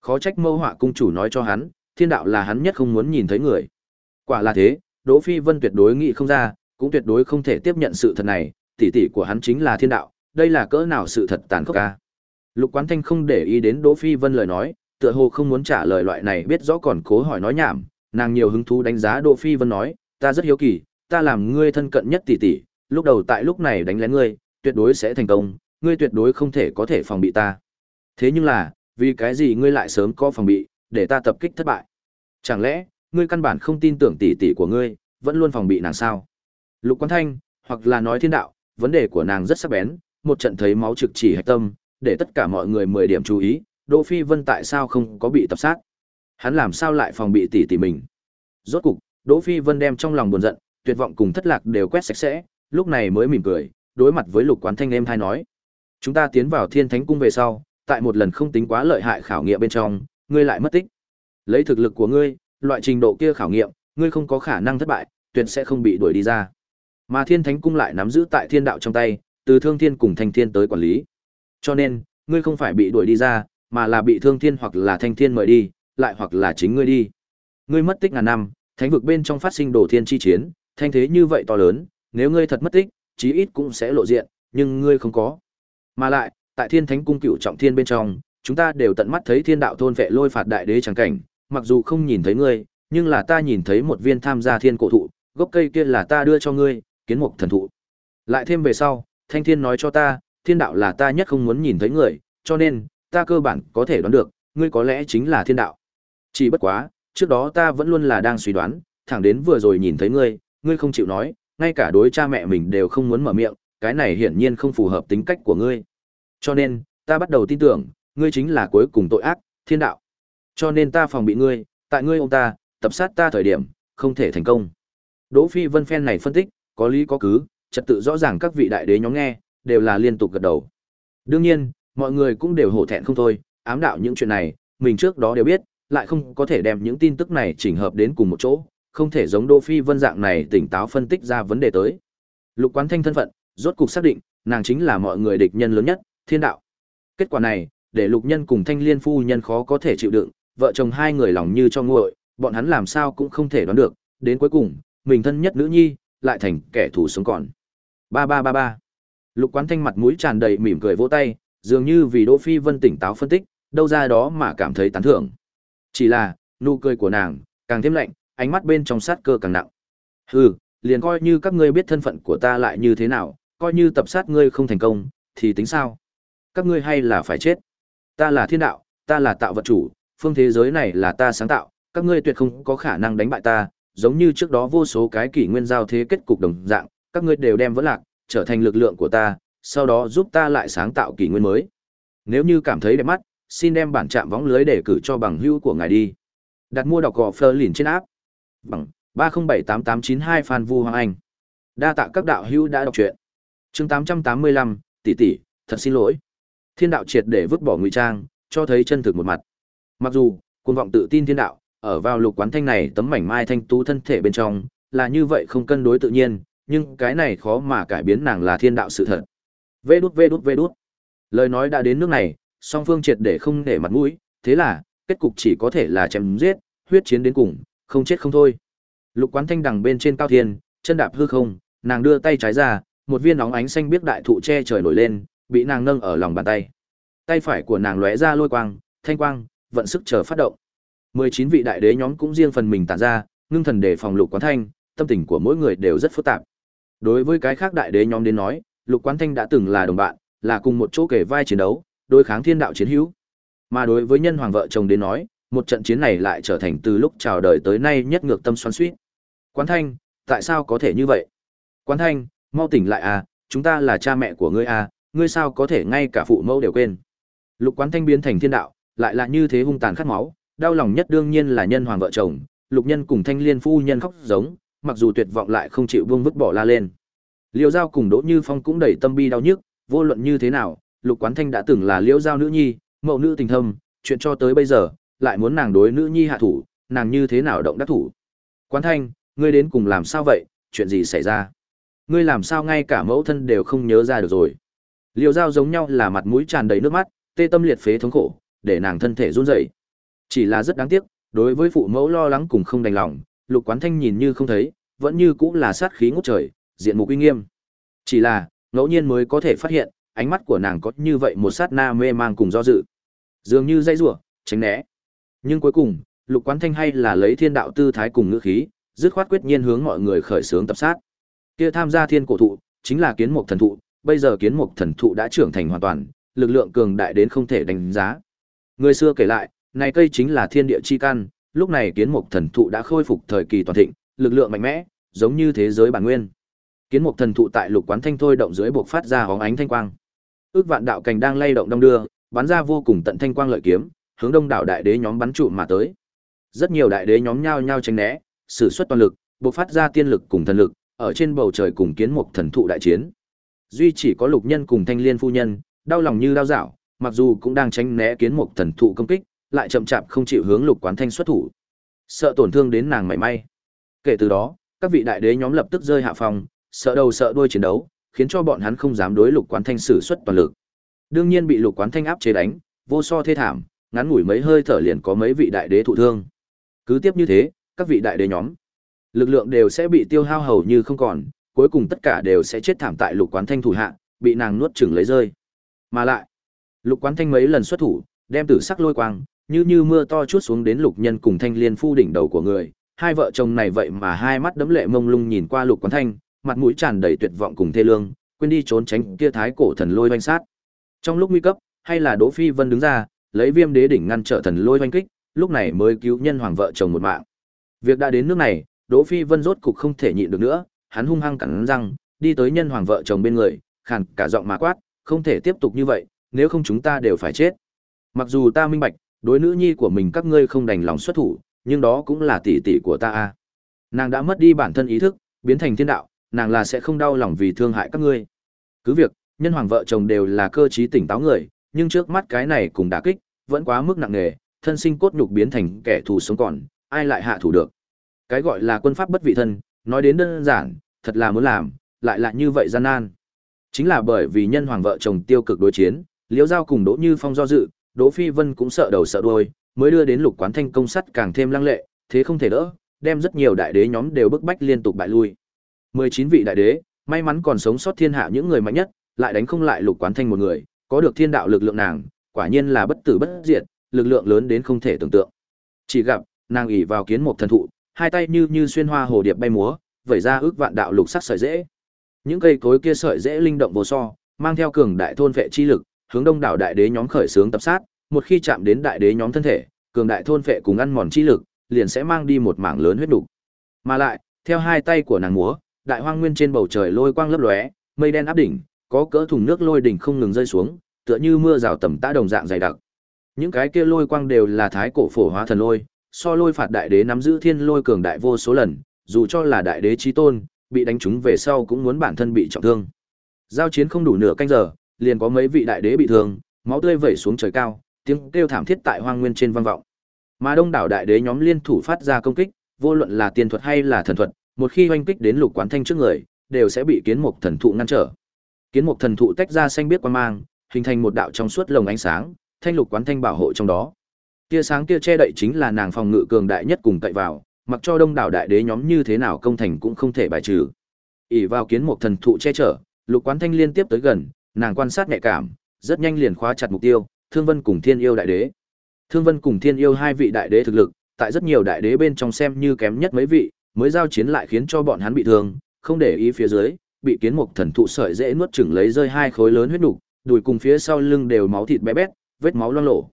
Khó trách Mâu Họa cung chủ nói cho hắn, thiên đạo là hắn nhất không muốn nhìn thấy người. Quả là thế, Đỗ Phi Vân tuyệt đối nghĩ không ra, cũng tuyệt đối không thể tiếp nhận sự thật này, tỷ tỷ của hắn chính là thiên đạo, đây là cỡ nào sự thật tàn khốc ca. Lục Quán Thanh không để ý đến Đỗ Phi Vân lời nói, tựa hồ không muốn trả lời loại này biết rõ còn cố hỏi nói nhảm, nàng nhiều hứng thú đánh giá Đỗ Phi Vân nói, ta rất hiếu kỳ, ta làm ngươi thân cận nhất tỷ tỷ, lúc đầu tại lúc này đánh lén ngươi, tuyệt đối sẽ thành công, ngươi tuyệt đối không thể có thể phòng bị ta. Thế nhưng là, vì cái gì ngươi lại sớm có phòng bị, để ta tập kích thất bại? Chẳng lẽ, ngươi căn bản không tin tưởng tỷ tỷ của ngươi, vẫn luôn phòng bị nàng sao? Lục Quán Thanh, hoặc là nói thiên đạo, vấn đề của nàng rất sắc bén, một trận thấy máu trực chỉ hạch tâm, để tất cả mọi người mười điểm chú ý, Đỗ Phi Vân tại sao không có bị tập sát? Hắn làm sao lại phòng bị tỷ tỷ mình? Rốt cục, Đỗ Phi Vân đem trong lòng buồn giận, tuyệt vọng cùng thất lạc đều quét sạch sẽ, lúc này mới mỉm cười, đối mặt với Lục Quán Thanh em thay nói: "Chúng ta tiến vào Thiên Thánh cung về sau, tại một lần không tính quá lợi hại khảo nghiệm bên trong, ngươi lại mất tích. Lấy thực lực của ngươi, loại trình độ kia khảo nghiệm, ngươi không có khả năng thất bại, tuyệt sẽ không bị đuổi đi ra. Mà Thiên Thánh cung lại nắm giữ tại Thiên đạo trong tay, từ Thương Thiên cùng Thanh Thiên tới quản lý. Cho nên, ngươi không phải bị đuổi đi ra, mà là bị Thương Thiên hoặc là Thanh Thiên mời đi, lại hoặc là chính ngươi đi. Ngươi mất tích ngàn năm, thánh vực bên trong phát sinh đổ thiên chi chiến, thanh thế như vậy to lớn, nếu ngươi thật mất tích, chí ít cũng sẽ lộ diện, nhưng ngươi không có. Mà lại, tại Thiên Thánh cung cựu trọng thiên bên trong, chúng ta đều tận mắt thấy thiên đạo thôn vệ lôi phạt đại đế chẳng cảnh, mặc dù không nhìn thấy ngươi, nhưng là ta nhìn thấy một viên tham gia thiên cổ thụ, gốc cây kia là ta đưa cho ngươi, kiến mục thần thụ. Lại thêm về sau, Thanh Thiên nói cho ta, thiên đạo là ta nhất không muốn nhìn thấy người, cho nên, ta cơ bản có thể đoán được, ngươi có lẽ chính là thiên đạo. Chỉ bất quá, trước đó ta vẫn luôn là đang suy đoán, thẳng đến vừa rồi nhìn thấy ngươi, ngươi không chịu nói, ngay cả đối cha mẹ mình đều không muốn mở miệng, cái này hiển nhiên không phù hợp tính cách của ngươi. Cho nên, ta bắt đầu tin tưởng, ngươi chính là cuối cùng tội ác, thiên đạo. Cho nên ta phòng bị ngươi, tại ngươi ông ta, tập sát ta thời điểm, không thể thành công. Đỗ Phi Vân phen này phân tích, có lý có cứ, trật tự rõ ràng các vị đại đế nhóm nghe, đều là liên tục gật đầu. Đương nhiên, mọi người cũng đều hổ thẹn không thôi, ám đạo những chuyện này, mình trước đó đều biết, lại không có thể đem những tin tức này chỉnh hợp đến cùng một chỗ, không thể giống Đỗ Phi Vân dạng này tỉnh táo phân tích ra vấn đề tới. Lục Quán Thanh thân phận, rốt cục xác định, nàng chính là mọi người địch nhân lớn nhất, thiên đạo. Kết quả này, để Lục Nhân cùng Thanh Liên phu nhân khó có thể chịu đựng, vợ chồng hai người lòng như cho nguội, bọn hắn làm sao cũng không thể đoán được, đến cuối cùng, mình thân nhất nữ nhi, lại thành kẻ thù sống còn. Ba ba ba ba. Lục Quán Thanh mặt mũi tràn đầy mỉm cười vỗ tay, dường như vì Đỗ Phi Vân tỉnh táo phân tích, đâu ra đó mà cảm thấy tán thưởng. Chỉ là, nụ cười của nàng càng thêm lạnh, ánh mắt bên trong sát cơ càng nặng. Hừ, liền coi như các ngươi biết thân phận của ta lại như thế nào, coi như tập sát ngươi không thành công, thì tính sao? Các ngươi hay là phải chết? Ta là thiên đạo, ta là tạo vật chủ, phương thế giới này là ta sáng tạo, các ngươi tuyệt không có khả năng đánh bại ta, giống như trước đó vô số cái kỷ nguyên giao thế kết cục đồng dạng, các ngươi đều đem vỡ lạc, trở thành lực lượng của ta, sau đó giúp ta lại sáng tạo kỷ nguyên mới. Nếu như cảm thấy đẹp mắt, xin đem bản trạm võng lưới để cử cho bằng hữu của ngài đi. Đặt mua đọc gò Fleur liền trên áp. Bằng 3078892 Phan Vu Hoàng Anh. Đa tạ các đạo hữu đã đọc truyện. Chương 885, tỷ tỷ, thật xin lỗi. Thiên đạo triệt để vứt bỏ ngụy trang, cho thấy chân thực một mặt. Mặc dù, cuồng vọng tự tin thiên đạo, ở vào lục quán thanh này tấm mảnh mai thanh tú thân thể bên trong, là như vậy không cân đối tự nhiên, nhưng cái này khó mà cải biến nàng là thiên đạo sự thật. Vê đút vê đút vê đút. Lời nói đã đến nước này, song phương triệt để không để mặt mũi, thế là, kết cục chỉ có thể là chém giết, huyết chiến đến cùng, không chết không thôi. Lục Quán Thanh đằng bên trên cao thiên, chân đạp hư không, nàng đưa tay trái ra, một viên óng ánh xanh biếc đại thụ che trời nổi lên, bị nàng nâng ở lòng bàn tay. Tay phải của nàng lóe ra lôi quang, thanh quang, vận sức chờ phát động. 19 vị đại đế nhóm cũng riêng phần mình tản ra, ngưng thần để phòng Lục Quán Thanh, tâm tình của mỗi người đều rất phức tạp. Đối với cái khác đại đế nhóm đến nói, Lục Quán Thanh đã từng là đồng bạn, là cùng một chỗ kể vai chiến đấu, đối kháng thiên đạo chiến hữu. Mà đối với nhân hoàng vợ chồng đến nói, một trận chiến này lại trở thành từ lúc chào đời tới nay nhất ngược tâm xoắn xuýt. Quán Thanh, tại sao có thể như vậy? Quán Thanh, mau tỉnh lại à, chúng ta là cha mẹ của ngươi à, ngươi sao có thể ngay cả phụ mẫu đều quên? Lục Quán Thanh biến thành thiên đạo, lại là như thế hung tàn khát máu, đau lòng nhất đương nhiên là nhân hoàng vợ chồng, Lục Nhân cùng Thanh Liên phu nhân khóc giống, mặc dù tuyệt vọng lại không chịu vương vứt bỏ la lên. Liêu Giao cùng Đỗ Như Phong cũng đầy tâm bi đau nhức, vô luận như thế nào, Lục Quán Thanh đã từng là Liêu Giao nữ nhi, mẫu nữ tình thâm, chuyện cho tới bây giờ, lại muốn nàng đối nữ nhi hạ thủ, nàng như thế nào động đắc thủ. Quán Thanh, ngươi đến cùng làm sao vậy, chuyện gì xảy ra? Ngươi làm sao ngay cả mẫu thân đều không nhớ ra được rồi? Liều dao giống nhau là mặt mũi tràn đầy nước mắt, tê tâm liệt phế thống khổ, để nàng thân thể run rẩy. Chỉ là rất đáng tiếc, đối với phụ mẫu lo lắng cùng không đành lòng, Lục Quán Thanh nhìn như không thấy, vẫn như cũng là sát khí ngút trời, diện mục uy nghiêm. Chỉ là, ngẫu nhiên mới có thể phát hiện, ánh mắt của nàng có như vậy một sát na mê mang cùng do dự. Dường như dây rủa, tránh né. Nhưng cuối cùng, Lục Quán Thanh hay là lấy thiên đạo tư thái cùng ngữ khí, dứt khoát quyết nhiên hướng mọi người khởi xướng tập sát. Kia tham gia thiên cổ thụ, chính là kiến mục thần thụ, bây giờ kiến mục thần thụ đã trưởng thành hoàn toàn, lực lượng cường đại đến không thể đánh giá. Người xưa kể lại, này cây chính là thiên địa chi căn, lúc này kiến mục thần thụ đã khôi phục thời kỳ toàn thịnh, lực lượng mạnh mẽ, giống như thế giới bản nguyên. Kiến mục thần thụ tại lục quán thanh thôi động dưới buộc phát ra hóng ánh thanh quang. Ước vạn đạo cảnh đang lay động đông đưa, bắn ra vô cùng tận thanh quang lợi kiếm, hướng đông đảo đại đế nhóm bắn trụ mà tới. Rất nhiều đại đế nhóm nhao nhao tránh né, sử xuất toàn lực, buộc phát ra tiên lực cùng thần lực, ở trên bầu trời cùng kiến mục thần thụ đại chiến. Duy chỉ có lục nhân cùng thanh liên phu nhân, đau lòng như đau dạo, mặc dù cũng đang tránh né kiến mục thần thụ công kích, lại chậm chạp không chịu hướng lục quán thanh xuất thủ. Sợ tổn thương đến nàng mảy may. Kể từ đó, các vị đại đế nhóm lập tức rơi hạ phòng, sợ đầu sợ đuôi chiến đấu, khiến cho bọn hắn không dám đối lục quán thanh sử xuất toàn lực. Đương nhiên bị lục quán thanh áp chế đánh, vô so thê thảm, ngắn ngủi mấy hơi thở liền có mấy vị đại đế thụ thương. Cứ tiếp như thế, các vị đại đế nhóm, lực lượng đều sẽ bị tiêu hao hầu như không còn, cuối cùng tất cả đều sẽ chết thảm tại lục quán thanh thủ hạ, bị nàng nuốt chửng lấy rơi. Mà lại, lục quán thanh mấy lần xuất thủ, đem tử sắc lôi quang, như như mưa to chút xuống đến lục nhân cùng thanh liên phu đỉnh đầu của người, hai vợ chồng này vậy mà hai mắt đấm lệ mông lung nhìn qua lục quán thanh, mặt mũi tràn đầy tuyệt vọng cùng thê lương, quên đi trốn tránh kia thái cổ thần lôi oanh sát. Trong lúc nguy cấp, hay là Đỗ Phi Vân đứng ra, lấy Viêm Đế đỉnh ngăn trở thần lôi oanh kích, lúc này mới cứu nhân hoàng vợ chồng một mạng. Việc đã đến nước này, Đỗ Phi Vân rốt cục không thể nhịn được nữa, hắn hung hăng cắn răng, đi tới nhân hoàng vợ chồng bên người, khàn cả giọng mà quát, không thể tiếp tục như vậy, nếu không chúng ta đều phải chết. Mặc dù ta minh bạch, đối nữ nhi của mình các ngươi không đành lòng xuất thủ, nhưng đó cũng là tỷ tỷ của ta a. Nàng đã mất đi bản thân ý thức, biến thành thiên đạo, nàng là sẽ không đau lòng vì thương hại các ngươi. Cứ việc, nhân hoàng vợ chồng đều là cơ trí tỉnh táo người, nhưng trước mắt cái này cùng đả kích, vẫn quá mức nặng nề, thân sinh cốt nhục biến thành kẻ thù sống còn, ai lại hạ thủ được. Cái gọi là quân pháp bất vị thân, nói đến đơn giản, thật là muốn làm, lại là như vậy gian nan. Chính là bởi vì nhân hoàng vợ chồng tiêu cực đối chiến, Liễu Giao cùng Đỗ Như Phong do dự, Đỗ Phi Vân cũng sợ đầu sợ đuôi, mới đưa đến Lục Quán Thanh công sắt càng thêm lăng lệ, thế không thể đỡ, đem rất nhiều đại đế nhóm đều bức bách liên tục bại lui. 19 vị đại đế, may mắn còn sống sót thiên hạ những người mạnh nhất, lại đánh không lại Lục Quán Thanh một người, có được thiên đạo lực lượng nàng, quả nhiên là bất tử bất diệt, lực lượng lớn đến không thể tưởng tượng. Chỉ gặp, nàng ỷ vào kiến một thần thụ, hai tay như như xuyên hoa hồ điệp bay múa, vẩy ra ước vạn đạo lục sắc sợi dễ. Những cây cối kia sợi dễ linh động vô so, mang theo cường đại thôn vệ chi lực, hướng đông đảo đại đế nhóm khởi xướng tập sát, một khi chạm đến đại đế nhóm thân thể, cường đại thôn vệ cùng ăn mòn chi lực, liền sẽ mang đi một mảng lớn huyết đủ. Mà lại, theo hai tay của nàng múa, đại hoang nguyên trên bầu trời lôi quang lấp lóe, mây đen áp đỉnh, có cỡ thùng nước lôi đỉnh không ngừng rơi xuống, tựa như mưa rào tầm tã đồng dạng dày đặc. Những cái kia lôi quang đều là thái cổ phổ hóa thần lôi, so lôi phạt đại đế nắm giữ thiên lôi cường đại vô số lần, dù cho là đại đế chí tôn, bị đánh trúng về sau cũng muốn bản thân bị trọng thương. Giao chiến không đủ nửa canh giờ, liền có mấy vị đại đế bị thương, máu tươi vẩy xuống trời cao, tiếng kêu thảm thiết tại hoang nguyên trên vang vọng. Mà đông đảo đại đế nhóm liên thủ phát ra công kích, vô luận là tiên thuật hay là thần thuật, một khi hoanh kích đến lục quán thanh trước người, đều sẽ bị kiến mục thần thụ ngăn trở. Kiến mục thần thụ tách ra xanh biết quang mang, hình thành một đạo trong suốt lồng ánh sáng, thanh lục quán thanh bảo hộ trong đó. Tia sáng kia che đậy chính là nàng phòng ngự cường đại nhất cùng cậy vào, mặc cho đông đảo đại đế nhóm như thế nào công thành cũng không thể bài trừ. ỉ vào kiến một thần thụ che chở, lục quán thanh liên tiếp tới gần, nàng quan sát nhạy cảm, rất nhanh liền khóa chặt mục tiêu, Thương Vân cùng Thiên Yêu đại đế. Thương Vân cùng Thiên Yêu hai vị đại đế thực lực, tại rất nhiều đại đế bên trong xem như kém nhất mấy vị, mới giao chiến lại khiến cho bọn hắn bị thương, không để ý phía dưới, bị kiến mục thần thụ sợi dễ nuốt chửng lấy rơi hai khối lớn huyết nục, đùi cùng phía sau lưng đều máu thịt bé bét, vết máu loang lổ.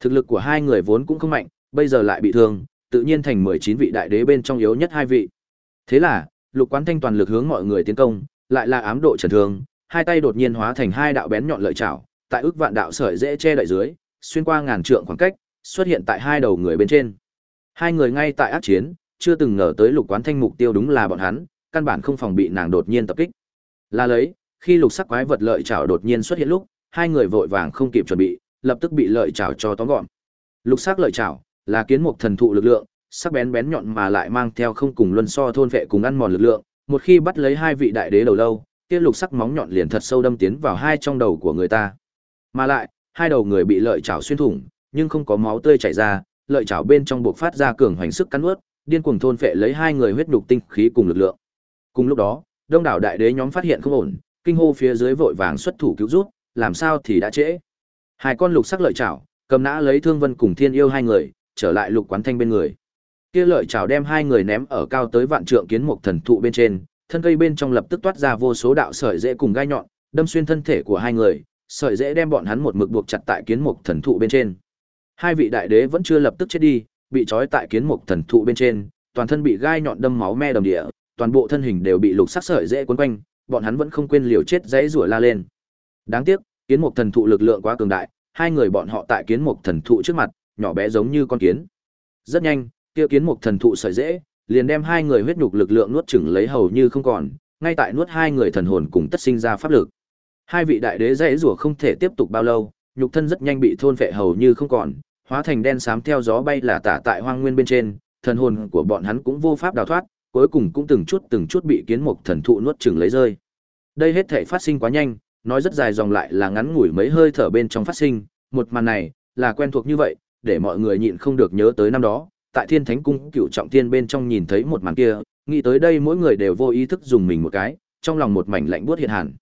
Thực lực của hai người vốn cũng không mạnh, bây giờ lại bị thương, tự nhiên thành 19 vị đại đế bên trong yếu nhất hai vị. Thế là, Lục Quán Thanh toàn lực hướng mọi người tiến công, lại là ám độ trần thương, hai tay đột nhiên hóa thành hai đạo bén nhọn lợi chảo, tại ước vạn đạo sợi dễ che đậy dưới, xuyên qua ngàn trượng khoảng cách, xuất hiện tại hai đầu người bên trên. Hai người ngay tại ác chiến, chưa từng ngờ tới Lục Quán Thanh mục tiêu đúng là bọn hắn, căn bản không phòng bị nàng đột nhiên tập kích. Là lấy, khi lục sắc quái vật lợi chảo đột nhiên xuất hiện lúc, hai người vội vàng không kịp chuẩn bị, lập tức bị lợi chảo cho tóm gọn. Lục sắc lợi chảo là kiến mục thần thụ lực lượng, sắc bén bén nhọn mà lại mang theo không cùng luân so thôn vệ cùng ăn mòn lực lượng, một khi bắt lấy hai vị đại đế đầu lâu, kia lục sắc móng nhọn liền thật sâu đâm tiến vào hai trong đầu của người ta. Mà lại, hai đầu người bị lợi chảo xuyên thủng, nhưng không có máu tươi chảy ra, lợi chảo bên trong buộc phát ra cường hoành sức cắn nuốt, điên cuồng thôn phệ lấy hai người huyết nhục tinh khí cùng lực lượng. Cùng lúc đó, đông đảo đại đế nhóm phát hiện không ổn, kinh hô phía dưới vội vàng xuất thủ cứu rút, làm sao thì đã trễ. Hai con lục sắc lợi chảo, cầm nã lấy Thương Vân cùng Thiên Yêu hai người, trở lại Lục Quán Thanh bên người. Kia lợi chảo đem hai người ném ở cao tới vạn trượng kiến mục thần thụ bên trên, thân cây bên trong lập tức toát ra vô số đạo sợi rễ cùng gai nhọn, đâm xuyên thân thể của hai người, sợi rễ đem bọn hắn một mực buộc chặt tại kiến mục thần thụ bên trên. Hai vị đại đế vẫn chưa lập tức chết đi, bị trói tại kiến mục thần thụ bên trên, toàn thân bị gai nhọn đâm máu me đầm địa, toàn bộ thân hình đều bị lục sắc sợi rễ quấn quanh, bọn hắn vẫn không quên liều chết dãy rủa la lên. Đáng tiếc, kiến mục thần thụ lực lượng quá cường đại, hai người bọn họ tại kiến mục thần thụ trước mặt, nhỏ bé giống như con kiến. Rất nhanh, kia kiến mục thần thụ sợi dễ, liền đem hai người huyết nhục lực lượng nuốt chửng lấy hầu như không còn, ngay tại nuốt hai người thần hồn cùng tất sinh ra pháp lực. Hai vị đại đế dễ rủa không thể tiếp tục bao lâu, nhục thân rất nhanh bị thôn phệ hầu như không còn, hóa thành đen xám theo gió bay là tả tại hoang nguyên bên trên, thần hồn của bọn hắn cũng vô pháp đào thoát, cuối cùng cũng từng chút từng chút bị kiến mục thần thụ nuốt chửng lấy rơi. Đây hết thể phát sinh quá nhanh, nói rất dài dòng lại là ngắn ngủi mấy hơi thở bên trong phát sinh, một màn này là quen thuộc như vậy, để mọi người nhịn không được nhớ tới năm đó, tại Thiên Thánh cung cựu trọng thiên bên trong nhìn thấy một màn kia, nghĩ tới đây mỗi người đều vô ý thức dùng mình một cái, trong lòng một mảnh lạnh buốt hiện hẳn.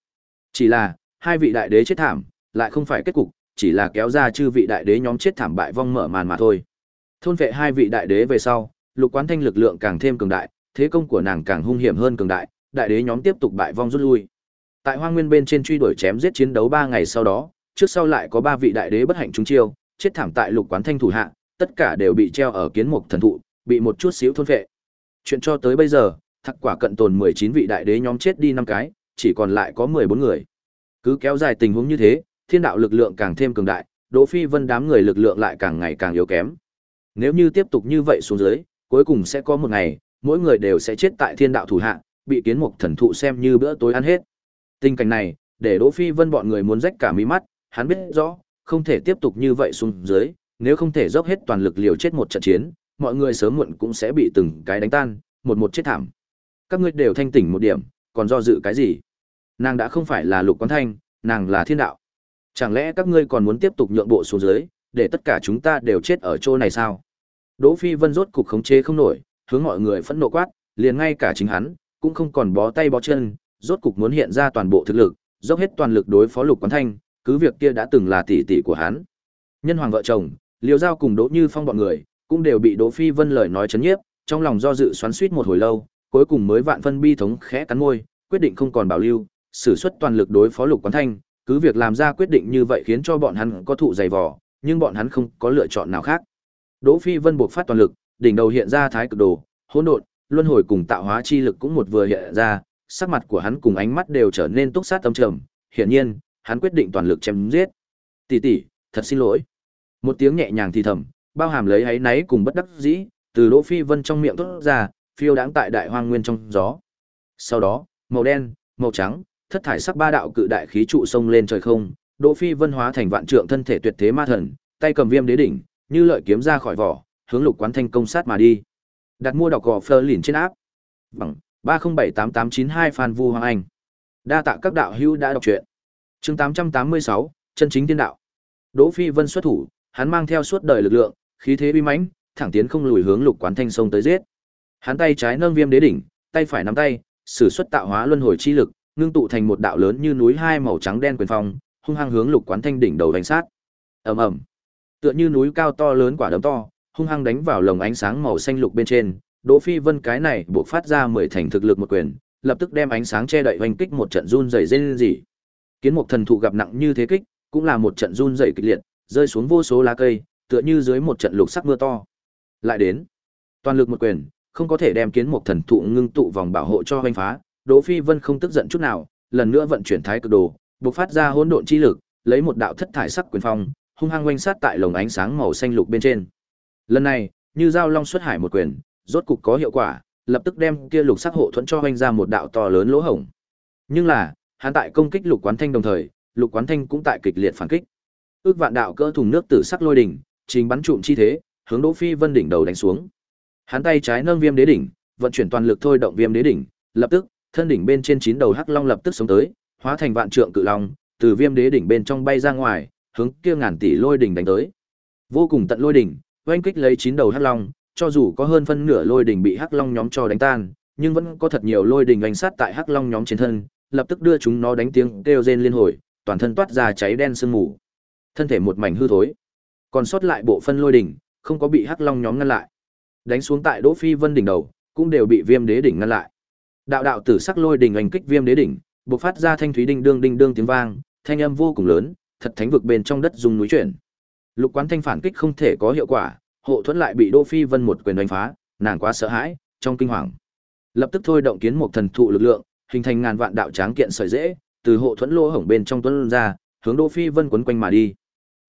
Chỉ là, hai vị đại đế chết thảm, lại không phải kết cục, chỉ là kéo ra chư vị đại đế nhóm chết thảm bại vong mở màn mà thôi. Thôn vệ hai vị đại đế về sau, Lục Quán Thanh lực lượng càng thêm cường đại, thế công của nàng càng hung hiểm hơn cường đại, đại đế nhóm tiếp tục bại vong rút lui. Tại Hoang Nguyên bên trên truy đuổi chém giết chiến đấu ba ngày sau đó, trước sau lại có ba vị đại đế bất hạnh trúng chiêu, chết thảm tại Lục Quán Thanh thủ hạ, tất cả đều bị treo ở kiến mục thần thụ, bị một chút xíu thôn vệ. Chuyện cho tới bây giờ, thắc quả cận tồn 19 vị đại đế nhóm chết đi năm cái, chỉ còn lại có 14 người. Cứ kéo dài tình huống như thế, thiên đạo lực lượng càng thêm cường đại, Đỗ Phi Vân đám người lực lượng lại càng ngày càng yếu kém. Nếu như tiếp tục như vậy xuống dưới, cuối cùng sẽ có một ngày, mỗi người đều sẽ chết tại thiên đạo thủ hạ, bị kiến mục thần thụ xem như bữa tối ăn hết. Tình cảnh này, để Đỗ Phi Vân bọn người muốn rách cả mí mắt, hắn biết rõ, không thể tiếp tục như vậy xuống dưới, nếu không thể dốc hết toàn lực liều chết một trận chiến, mọi người sớm muộn cũng sẽ bị từng cái đánh tan, một một chết thảm. Các ngươi đều thanh tỉnh một điểm, còn do dự cái gì? Nàng đã không phải là Lục Quán Thanh, nàng là thiên đạo. Chẳng lẽ các ngươi còn muốn tiếp tục nhượng bộ xuống dưới, để tất cả chúng ta đều chết ở chỗ này sao? Đỗ Phi Vân rốt cục khống chế không nổi, hướng mọi người phẫn nộ quát, liền ngay cả chính hắn cũng không còn bó tay bó chân, rốt cục muốn hiện ra toàn bộ thực lực, dốc hết toàn lực đối phó Lục Quán Thanh, cứ việc kia đã từng là tỷ tỷ của hắn. Nhân hoàng vợ chồng, Liêu Giao cùng Đỗ Như Phong bọn người, cũng đều bị Đỗ Phi Vân lời nói chấn nhiếp, trong lòng do dự xoắn xuýt một hồi lâu, cuối cùng mới vạn phân bi thống khẽ cắn môi, quyết định không còn bảo lưu, sử xuất toàn lực đối phó Lục Quán Thanh, cứ việc làm ra quyết định như vậy khiến cho bọn hắn có thụ dày vò, nhưng bọn hắn không có lựa chọn nào khác. Đỗ Phi Vân buộc phát toàn lực, đỉnh đầu hiện ra thái cực đồ, hỗn độn, luân hồi cùng tạo hóa chi lực cũng một vừa hiện ra, sắc mặt của hắn cùng ánh mắt đều trở nên túc sát tâm trầm, hiển nhiên, hắn quyết định toàn lực chém giết. Tỷ tỷ, thật xin lỗi. Một tiếng nhẹ nhàng thì thầm, bao hàm lấy hấy náy cùng bất đắc dĩ, từ Đỗ Phi Vân trong miệng thoát ra, phiêu đãng tại đại hoang nguyên trong gió. Sau đó, màu đen, màu trắng, thất thải sắc ba đạo cự đại khí trụ sông lên trời không, Đỗ Phi Vân hóa thành vạn trượng thân thể tuyệt thế ma thần, tay cầm viêm đế đỉnh, như lợi kiếm ra khỏi vỏ, hướng Lục Quán Thanh công sát mà đi. Đặt mua đọc gò Fleur lìn trên áp. Bằng 3078892 Phan Vu Hoàng Anh. Đa tạ các đạo hữu đã đọc truyện. Chương 886, chân chính tiên đạo. Đỗ Phi Vân xuất thủ, hắn mang theo suốt đời lực lượng, khí thế uy mãnh, thẳng tiến không lùi hướng Lục Quán Thanh sông tới giết. Hắn tay trái nâng viêm đế đỉnh, tay phải nắm tay, sử xuất tạo hóa luân hồi chi lực, ngưng tụ thành một đạo lớn như núi hai màu trắng đen quyền phong, hung hăng hướng Lục Quán Thanh đỉnh đầu đánh sát. Ầm ầm. Tựa như núi cao to lớn quả đấm to, hung hăng đánh vào lồng ánh sáng màu xanh lục bên trên, Đỗ Phi Vân cái này buộc phát ra mười thành thực lực một quyền, lập tức đem ánh sáng che đậy vành kích một trận run rẩy rên rỉ. Kiến Mộc thần thụ gặp nặng như thế kích, cũng là một trận run rẩy kịch liệt, rơi xuống vô số lá cây, tựa như dưới một trận lục sắc mưa to. Lại đến, toàn lực một quyền, không có thể đem Kiến Mộc thần thụ ngưng tụ vòng bảo hộ cho hoành phá, Đỗ Phi Vân không tức giận chút nào, lần nữa vận chuyển thái cực đồ, bộc phát ra hỗn độn chi lực, lấy một đạo thất thải sắc quyền phong, hung hăng quanh sát tại lồng ánh sáng màu xanh lục bên trên. Lần này, như giao long xuất hải một quyền, rốt cục có hiệu quả, lập tức đem kia lục sắc hộ thuẫn cho hoành ra một đạo to lớn lỗ hổng. Nhưng là, hắn tại công kích lục quán thanh đồng thời, lục quán thanh cũng tại kịch liệt phản kích. Ước vạn đạo cỡ thùng nước tử sắc lôi đỉnh, trình bắn trụm chi thế, hướng Đỗ Phi Vân đỉnh đầu đánh xuống. Hắn tay trái nâng viêm đế đỉnh, vận chuyển toàn lực thôi động viêm đế đỉnh, lập tức, thân đỉnh bên trên chín đầu hắc long lập tức sống tới, hóa thành vạn trượng cự long, từ viêm đế đỉnh bên trong bay ra ngoài, hướng kia ngàn tỷ lôi đỉnh đánh tới. Vô cùng tận lôi đỉnh, oanh kích lấy chín đầu hắc long, cho dù có hơn phân nửa lôi đỉnh bị hắc long nhóm cho đánh tan, nhưng vẫn có thật nhiều lôi đỉnh đánh sát tại hắc long nhóm trên thân, lập tức đưa chúng nó đánh tiếng kêu rên liên hồi, toàn thân toát ra cháy đen sương mù. Thân thể một mảnh hư thối. Còn sót lại bộ phân lôi đỉnh, không có bị hắc long nhóm ngăn lại. Đánh xuống tại Đỗ Phi Vân đỉnh đầu, cũng đều bị Viêm Đế đỉnh ngăn lại. Đạo đạo tử sắc lôi đỉnh ảnh kích Viêm Đế đỉnh, bộc phát ra thanh thúy đinh đương đinh đương tiếng vang, thanh âm vô cùng lớn, thật thánh vực bên trong đất dùng núi chuyển. Lục Quán Thanh phản kích không thể có hiệu quả, hộ thuẫn lại bị Đỗ Phi Vân một quyền đánh phá, nàng quá sợ hãi, trong kinh hoàng. Lập tức thôi động kiến một thần thụ lực lượng, hình thành ngàn vạn đạo tráng kiện sợi dễ, từ hộ thuẫn lỗ hổng bên trong tuấn ra, hướng Đỗ Phi Vân quấn quanh mà đi.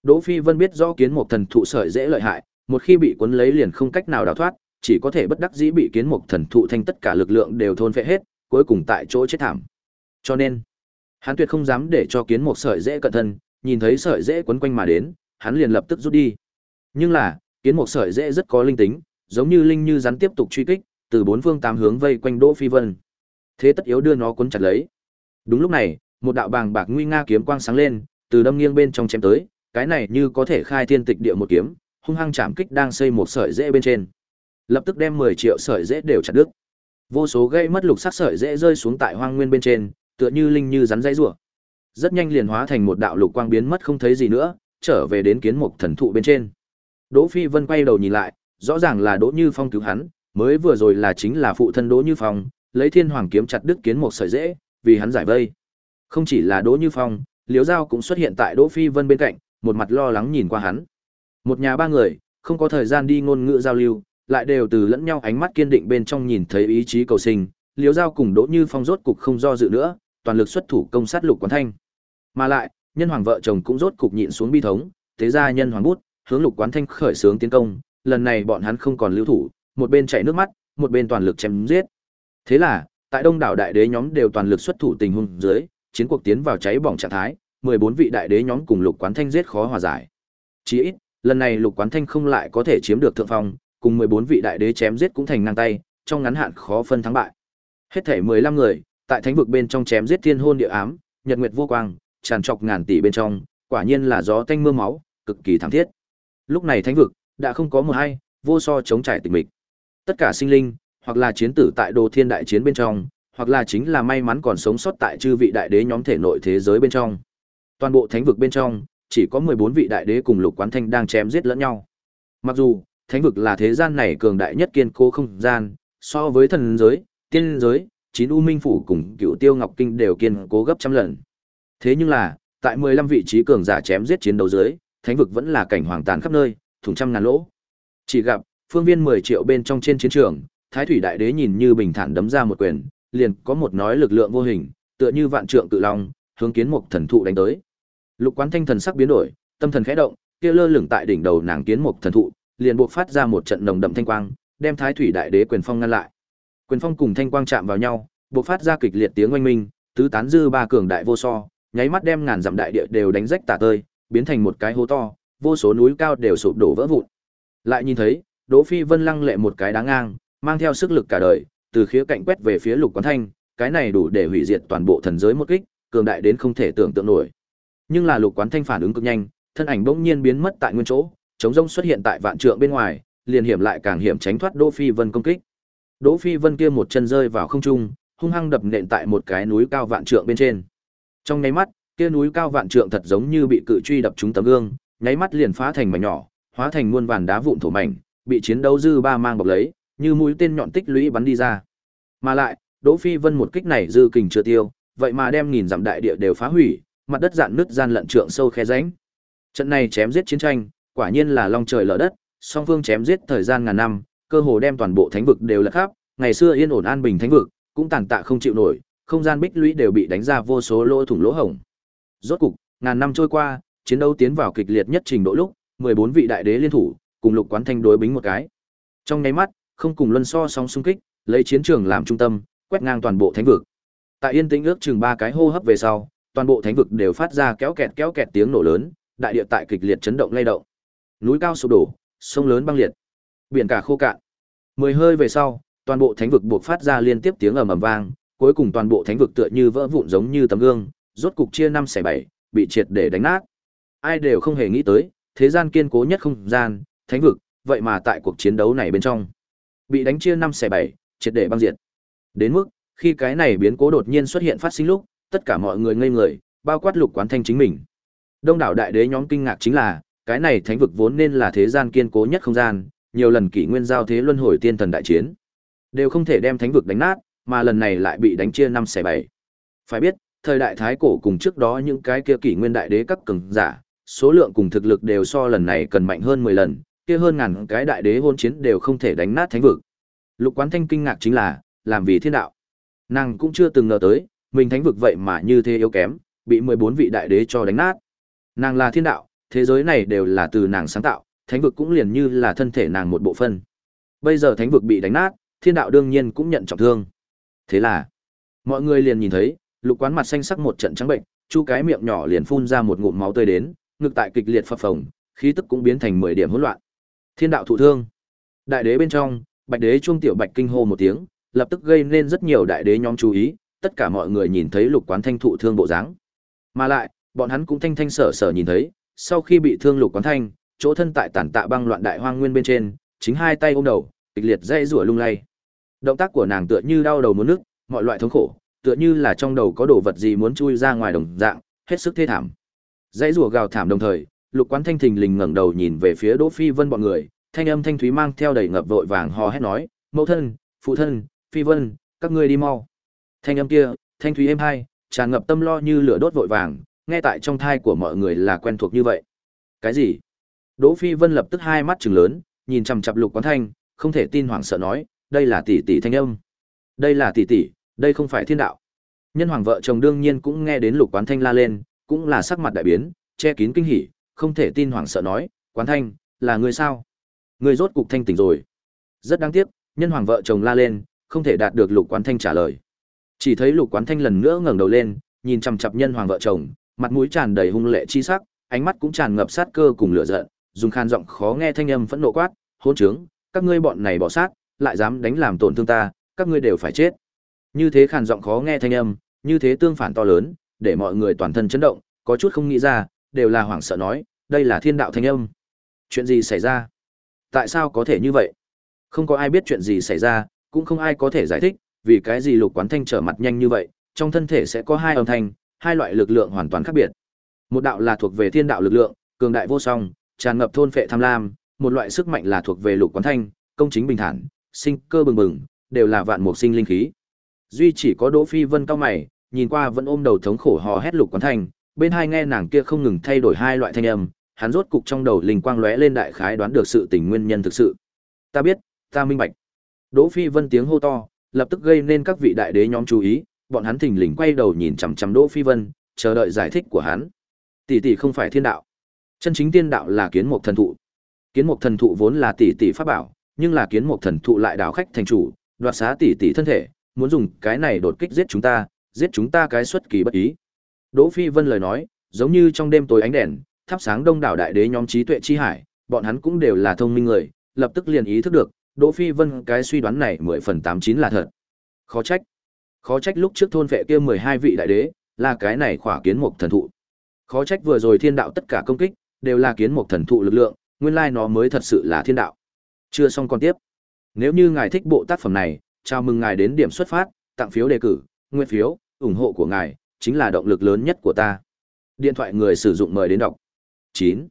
Đỗ Phi Vân biết rõ kiến một thần thụ sợi dễ lợi hại, một khi bị cuốn lấy liền không cách nào đào thoát, chỉ có thể bất đắc dĩ bị kiến một thần thụ thanh tất cả lực lượng đều thôn phệ hết, cuối cùng tại chỗ chết thảm. Cho nên, hắn tuyệt không dám để cho kiến một sợi dễ cận thân, nhìn thấy sợi dễ quấn quanh mà đến, hắn liền lập tức rút đi. Nhưng là, kiến một sợi dễ rất có linh tính, giống như linh như rắn tiếp tục truy kích, từ bốn phương tám hướng vây quanh Đỗ Phi Vân. Thế tất yếu đưa nó cuốn chặt lấy. Đúng lúc này, một đạo bàng bạc nguy nga kiếm quang sáng lên, từ đâm nghiêng bên trong chém tới, cái này như có thể khai thiên tịch địa một kiếm, hung hăng chạm kích đang xây một sợi rễ bên trên. Lập tức đem 10 triệu sợi rễ đều chặt đứt. Vô số gây mất lục sắc sợi rễ rơi xuống tại hoang nguyên bên trên, tựa như linh như rắn dây rủa. Rất nhanh liền hóa thành một đạo lục quang biến mất không thấy gì nữa, trở về đến kiến mục thần thụ bên trên. Đỗ Phi Vân quay đầu nhìn lại, rõ ràng là Đỗ Như Phong cứu hắn, mới vừa rồi là chính là phụ thân Đỗ Như Phong, lấy Thiên Hoàng kiếm chặt đứt kiến một sợi rễ, vì hắn giải vây. Không chỉ là Đỗ Như Phong, Liễu Giao cũng xuất hiện tại Đỗ Phi Vân bên cạnh, một mặt lo lắng nhìn qua hắn. Một nhà ba người, không có thời gian đi ngôn ngữ giao lưu, lại đều từ lẫn nhau ánh mắt kiên định bên trong nhìn thấy ý chí cầu sinh, Liễu Giao cùng Đỗ Như Phong rốt cục không do dự nữa, toàn lực xuất thủ công sát Lục Quán Thanh. Mà lại, nhân hoàng vợ chồng cũng rốt cục nhịn xuống bi thống, thế ra nhân hoàng bút, hướng Lục Quán Thanh khởi xướng tiến công, lần này bọn hắn không còn lưu thủ, một bên chạy nước mắt, một bên toàn lực chém giết. Thế là, Tại đông đảo đại đế nhóm đều toàn lực xuất thủ tình huống dưới, chiến cuộc tiến vào cháy bỏng trạng thái, 14 vị đại đế nhóm cùng Lục Quán Thanh giết khó hòa giải. chí ít, lần này Lục Quán Thanh không lại có thể chiếm được thượng phong, cùng 14 vị đại đế chém giết cũng thành ngang tay, trong ngắn hạn khó phân thắng bại. Hết thể 15 người, tại thánh vực bên trong chém giết thiên hôn địa ám, nhật nguyệt vô quang, tràn trọc ngàn tỷ bên trong, quả nhiên là gió tanh mưa máu, cực kỳ thảm thiết. Lúc này thánh vực đã không có một hay, vô so chống trải tịch mịch. Tất cả sinh linh, hoặc là chiến tử tại đồ thiên đại chiến bên trong, hoặc là chính là may mắn còn sống sót tại chư vị đại đế nhóm thể nội thế giới bên trong. Toàn bộ thánh vực bên trong, chỉ có 14 vị đại đế cùng Lục Quán Thanh đang chém giết lẫn nhau. Mặc dù, thánh vực là thế gian này cường đại nhất kiên cố không gian, so với thần giới, tiên giới, chín u minh phủ cùng cựu tiêu ngọc kinh đều kiên cố gấp trăm lần. Thế nhưng là, tại 15 vị trí cường giả chém giết chiến đấu dưới, thánh vực vẫn là cảnh hoàng tàn khắp nơi, thủng trăm ngàn lỗ. Chỉ gặp, phương viên 10 triệu bên trong trên chiến trường, Thái Thủy Đại Đế nhìn như bình thản đấm ra một quyền, liền có một nói lực lượng vô hình, tựa như vạn trượng cự long, hướng kiến mục thần thụ đánh tới. Lục Quán Thanh thần sắc biến đổi, tâm thần khẽ động, kia lơ lửng tại đỉnh đầu nàng kiến mục thần thụ, liền buộc phát ra một trận nồng đậm thanh quang, đem Thái Thủy Đại Đế quyền phong ngăn lại. Quyền phong cùng thanh quang chạm vào nhau, buộc phát ra kịch liệt tiếng oanh minh, tứ tán dư ba cường đại vô so, nháy mắt đem ngàn dặm đại địa đều đánh rách tả tơi, biến thành một cái hố to, vô số núi cao đều sụp đổ vỡ vụn. Lại nhìn thấy, Đỗ Phi Vân lăng lệ một cái đá ngang, mang theo sức lực cả đời, từ khía cạnh quét về phía Lục Quán Thanh, cái này đủ để hủy diệt toàn bộ thần giới một kích, cường đại đến không thể tưởng tượng nổi. Nhưng là Lục Quán Thanh phản ứng cực nhanh, thân ảnh bỗng nhiên biến mất tại nguyên chỗ, chống rông xuất hiện tại vạn trượng bên ngoài, liền hiểm lại càng hiểm tránh thoát Đỗ Phi Vân công kích. Đỗ Phi Vân kia một chân rơi vào không trung, hung hăng đập nện tại một cái núi cao vạn trượng bên trên. Trong nháy mắt, kia núi cao vạn trượng thật giống như bị cự truy đập trúng tấm gương, nháy mắt liền phá thành mảnh nhỏ, hóa thành muôn vàn đá vụn thổ mảnh, bị chiến đấu dư ba mang bọc lấy, như mũi tên nhọn tích lũy bắn đi ra. Mà lại, Đỗ Phi Vân một kích này dư kình chưa tiêu, vậy mà đem nghìn dặm đại địa đều phá hủy, mặt đất dạn nứt gian lận trượng sâu khe rãnh. Trận này chém giết chiến tranh, quả nhiên là long trời lở đất, song phương chém giết thời gian ngàn năm, cơ hồ đem toàn bộ thánh vực đều là khắp, ngày xưa yên ổn an bình thánh vực, cũng tàn tạ không chịu nổi, không gian bích lũy đều bị đánh ra vô số lỗ thủng lỗ hổng. Rốt cục, ngàn năm trôi qua, chiến đấu tiến vào kịch liệt nhất trình độ lúc, 14 vị đại đế liên thủ, cùng Lục Quán Thanh đối bính một cái. Trong nháy mắt, không cùng luân so sóng xung kích, lấy chiến trường làm trung tâm, quét ngang toàn bộ thánh vực. Tại yên tĩnh ước chừng ba cái hô hấp về sau, toàn bộ thánh vực đều phát ra kéo kẹt kéo kẹt tiếng nổ lớn, đại địa tại kịch liệt chấn động lay động. Núi cao sụp đổ, sông lớn băng liệt, biển cả khô cạn. Mười hơi về sau, toàn bộ thánh vực buộc phát ra liên tiếp tiếng ầm ầm vang, cuối cùng toàn bộ thánh vực tựa như vỡ vụn giống như tấm gương, rốt cục chia năm xẻ bảy, bị triệt để đánh nát. Ai đều không hề nghĩ tới, thế gian kiên cố nhất không gian, thánh vực, vậy mà tại cuộc chiến đấu này bên trong, bị đánh chia năm xẻ bảy, triệt để băng diệt. Đến mức, khi cái này biến cố đột nhiên xuất hiện phát sinh lúc, tất cả mọi người ngây người, bao quát lục quán thanh chính mình. Đông đảo đại đế nhóm kinh ngạc chính là, cái này thánh vực vốn nên là thế gian kiên cố nhất không gian, nhiều lần kỷ nguyên giao thế luân hồi tiên thần đại chiến, đều không thể đem thánh vực đánh nát, mà lần này lại bị đánh chia năm xẻ bảy. Phải biết, thời đại thái cổ cùng trước đó những cái kia kỷ nguyên đại đế các cường giả, số lượng cùng thực lực đều so lần này cần mạnh hơn 10 lần, kia hơn ngàn cái đại đế hôn chiến đều không thể đánh nát thánh vực. Lục Quán Thanh kinh ngạc chính là, làm vì thiên đạo. Nàng cũng chưa từng ngờ tới, mình thánh vực vậy mà như thế yếu kém, bị 14 vị đại đế cho đánh nát. Nàng là thiên đạo, thế giới này đều là từ nàng sáng tạo, thánh vực cũng liền như là thân thể nàng một bộ phận. Bây giờ thánh vực bị đánh nát, thiên đạo đương nhiên cũng nhận trọng thương. Thế là, mọi người liền nhìn thấy, lục quán mặt xanh sắc một trận trắng bệnh, chu cái miệng nhỏ liền phun ra một ngụm máu tươi đến, ngực tại kịch liệt phập phồng, khí tức cũng biến thành 10 điểm hỗn loạn. Thiên đạo thụ thương. Đại đế bên trong, Bạch đế chuông tiểu Bạch kinh hô một tiếng, lập tức gây nên rất nhiều đại đế nhóm chú ý, tất cả mọi người nhìn thấy Lục Quán Thanh thụ thương bộ dáng. Mà lại, bọn hắn cũng thanh thanh sở sở nhìn thấy, sau khi bị thương Lục Quán Thanh, chỗ thân tại tản tạ băng loạn đại hoang nguyên bên trên, chính hai tay ôm đầu, kịch liệt dây rủa lung lay. Động tác của nàng tựa như đau đầu muốn nước, mọi loại thống khổ, tựa như là trong đầu có đồ vật gì muốn chui ra ngoài đồng dạng, hết sức thê thảm. Dãy rùa gào thảm đồng thời, Lục Quán Thanh thình lình ngẩng đầu nhìn về phía Đỗ Phi Vân bọn người, thanh âm thanh thúy mang theo đầy ngập vội vàng hò hét nói, "Mẫu thân, phụ thân, Phi Vân, các ngươi đi mau." Thanh âm kia, thanh thúy êm hai, tràn ngập tâm lo như lửa đốt vội vàng, nghe tại trong thai của mọi người là quen thuộc như vậy. Cái gì? Đỗ Phi Vân lập tức hai mắt trừng lớn, nhìn chằm chằm Lục Quán Thanh, không thể tin hoảng sợ nói, đây là tỷ tỷ thanh âm. Đây là tỷ tỷ, đây không phải thiên đạo. Nhân hoàng vợ chồng đương nhiên cũng nghe đến Lục Quán Thanh la lên, cũng là sắc mặt đại biến, che kín kinh hỉ, không thể tin hoảng sợ nói, "Quán Thanh, là người sao? Người rốt cục thanh tỉnh rồi." Rất đáng tiếc, nhân hoàng vợ chồng la lên, không thể đạt được Lục Quán Thanh trả lời. Chỉ thấy Lục Quán Thanh lần nữa ngẩng đầu lên, nhìn chằm chằm nhân hoàng vợ chồng, mặt mũi tràn đầy hung lệ chi sắc, ánh mắt cũng tràn ngập sát cơ cùng lửa giận, dùng khan giọng khó nghe thanh âm phẫn nộ quát, hỗn trướng, các ngươi bọn này bỏ sát, lại dám đánh làm tổn thương ta, các ngươi đều phải chết. Như thế khàn giọng khó nghe thanh âm, như thế tương phản to lớn, để mọi người toàn thân chấn động, có chút không nghĩ ra, đều là hoảng sợ nói, đây là thiên đạo thanh âm. Chuyện gì xảy ra? Tại sao có thể như vậy? Không có ai biết chuyện gì xảy ra, cũng không ai có thể giải thích, vì cái gì lục quán thanh trở mặt nhanh như vậy, trong thân thể sẽ có hai âm thanh, hai loại lực lượng hoàn toàn khác biệt. Một đạo là thuộc về thiên đạo lực lượng, cường đại vô song, tràn ngập thôn phệ tham lam, một loại sức mạnh là thuộc về lục quán thanh, công chính bình thản, sinh cơ bừng bừng, đều là vạn mục sinh linh khí. Duy chỉ có Đỗ Phi Vân cao mày, nhìn qua vẫn ôm đầu thống khổ hò hét lục quán thành bên hai nghe nàng kia không ngừng thay đổi hai loại thanh âm, hắn rốt cục trong đầu linh quang lóe lên đại khái đoán được sự tình nguyên nhân thực sự. Ta biết, ta minh bạch. Đỗ Phi Vân tiếng hô to, lập tức gây nên các vị đại đế nhóm chú ý, bọn hắn thình lình quay đầu nhìn chằm chằm Đỗ Phi Vân, chờ đợi giải thích của hắn. Tỷ tỷ không phải thiên đạo. Chân chính tiên đạo là kiến mục thần thụ. Kiến mục thần thụ vốn là tỷ tỷ pháp bảo, nhưng là kiến mục thần thụ lại đảo khách thành chủ, đoạt xá tỷ tỷ thân thể, muốn dùng cái này đột kích giết chúng ta, giết chúng ta cái xuất kỳ bất ý. Đỗ Phi Vân lời nói, giống như trong đêm tối ánh đèn, thắp sáng đông đảo đại đế nhóm trí tuệ chi hải, bọn hắn cũng đều là thông minh người, lập tức liền ý thức được, Đỗ Phi Vân cái suy đoán này mười phần tám chín là thật. Khó trách. Khó trách lúc trước thôn vệ kia mười hai vị đại đế, là cái này khỏa kiến mục thần thụ. Khó trách vừa rồi thiên đạo tất cả công kích, đều là kiến mục thần thụ lực lượng, nguyên lai nó mới thật sự là thiên đạo. Chưa xong còn tiếp. Nếu như ngài thích bộ tác phẩm này, chào mừng ngài đến điểm xuất phát, tặng phiếu đề cử, nguyên phiếu, ủng hộ của ngài, chính là động lực lớn nhất của ta. Điện thoại người sử dụng mời đến đọc. 9.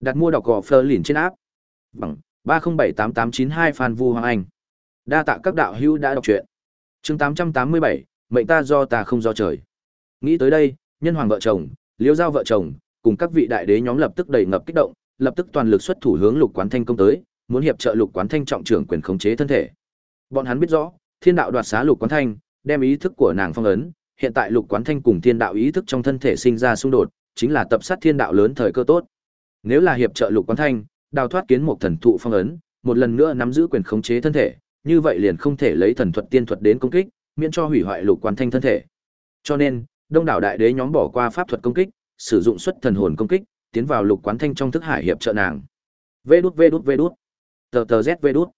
Đặt mua đọc gò phơ lìn trên áp. Bằng 3078892 Phan Vu Hoàng Anh. Đa tạ các đạo hữu đã đọc truyện. Chương 887, mệnh ta do ta không do trời. Nghĩ tới đây, nhân hoàng vợ chồng, liễu giao vợ chồng, cùng các vị đại đế nhóm lập tức đầy ngập kích động, lập tức toàn lực xuất thủ hướng Lục Quán Thanh công tới, muốn hiệp trợ Lục Quán Thanh trọng trưởng quyền khống chế thân thể. Bọn hắn biết rõ, Thiên đạo đoạt xá Lục Quán Thanh, đem ý thức của nàng phong ấn, hiện tại Lục Quán Thanh cùng Thiên đạo ý thức trong thân thể sinh ra xung đột, chính là tập sát Thiên đạo lớn thời cơ tốt. Nếu là hiệp trợ Lục Quán Thanh, đào thoát kiến một thần thụ phong ấn, một lần nữa nắm giữ quyền khống chế thân thể, như vậy liền không thể lấy thần thuật tiên thuật đến công kích, miễn cho hủy hoại Lục Quán Thanh thân thể. Cho nên, Đông đảo đại đế nhóm bỏ qua pháp thuật công kích, sử dụng xuất thần hồn công kích, tiến vào Lục Quán Thanh trong thức hải hiệp trợ nàng. Vê đút vê đút vê đút. Tờ tờ Z vê đút.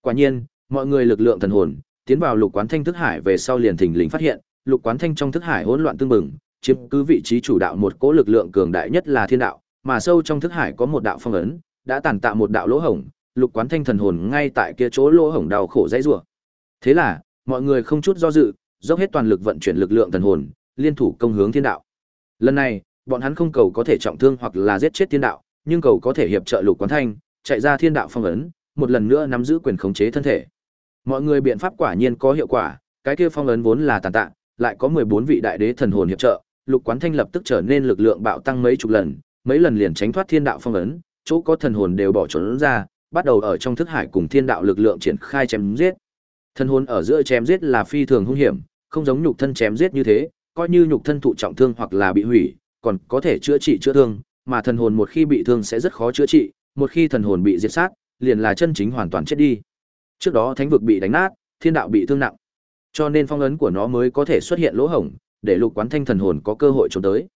Quả nhiên, mọi người lực lượng thần hồn tiến vào Lục Quán Thanh thức hải về sau liền thình lình phát hiện, Lục Quán Thanh trong thức hải hỗn loạn tương bừng, chiếm cứ vị trí chủ đạo một cỗ lực lượng cường đại nhất là thiên đạo, mà sâu trong thức hải có một đạo phong ấn, đã tàn tạ một đạo lỗ hổng, Lục Quán Thanh thần hồn ngay tại kia chỗ lỗ hổng đau khổ dãy rủa. Thế là, mọi người không chút do dự, dốc hết toàn lực vận chuyển lực lượng thần hồn, liên thủ công hướng thiên đạo. Lần này, bọn hắn không cầu có thể trọng thương hoặc là giết chết thiên đạo, nhưng cầu có thể hiệp trợ Lục Quán Thanh, chạy ra thiên đạo phong ấn, một lần nữa nắm giữ quyền khống chế thân thể. Mọi người biện pháp quả nhiên có hiệu quả, cái kia phong ấn vốn là tàn tạ, lại có 14 vị đại đế thần hồn hiệp trợ, Lục Quán Thanh lập tức trở nên lực lượng bạo tăng mấy chục lần, mấy lần liền tránh thoát thiên đạo phong ấn, chỗ có thần hồn đều bỏ trốn ra, bắt đầu ở trong thức hải cùng thiên đạo lực lượng triển khai chém giết. Thần hồn ở giữa chém giết là phi thường hung hiểm, không giống nhục thân chém giết như thế, coi như nhục thân thụ trọng thương hoặc là bị hủy, còn có thể chữa trị chữa thương, mà thần hồn một khi bị thương sẽ rất khó chữa trị, một khi thần hồn bị diệt sát, liền là chân chính hoàn toàn chết đi. Trước đó thánh vực bị đánh nát, thiên đạo bị thương nặng, cho nên phong ấn của nó mới có thể xuất hiện lỗ hổng, để lục quán thanh thần hồn có cơ hội trốn tới.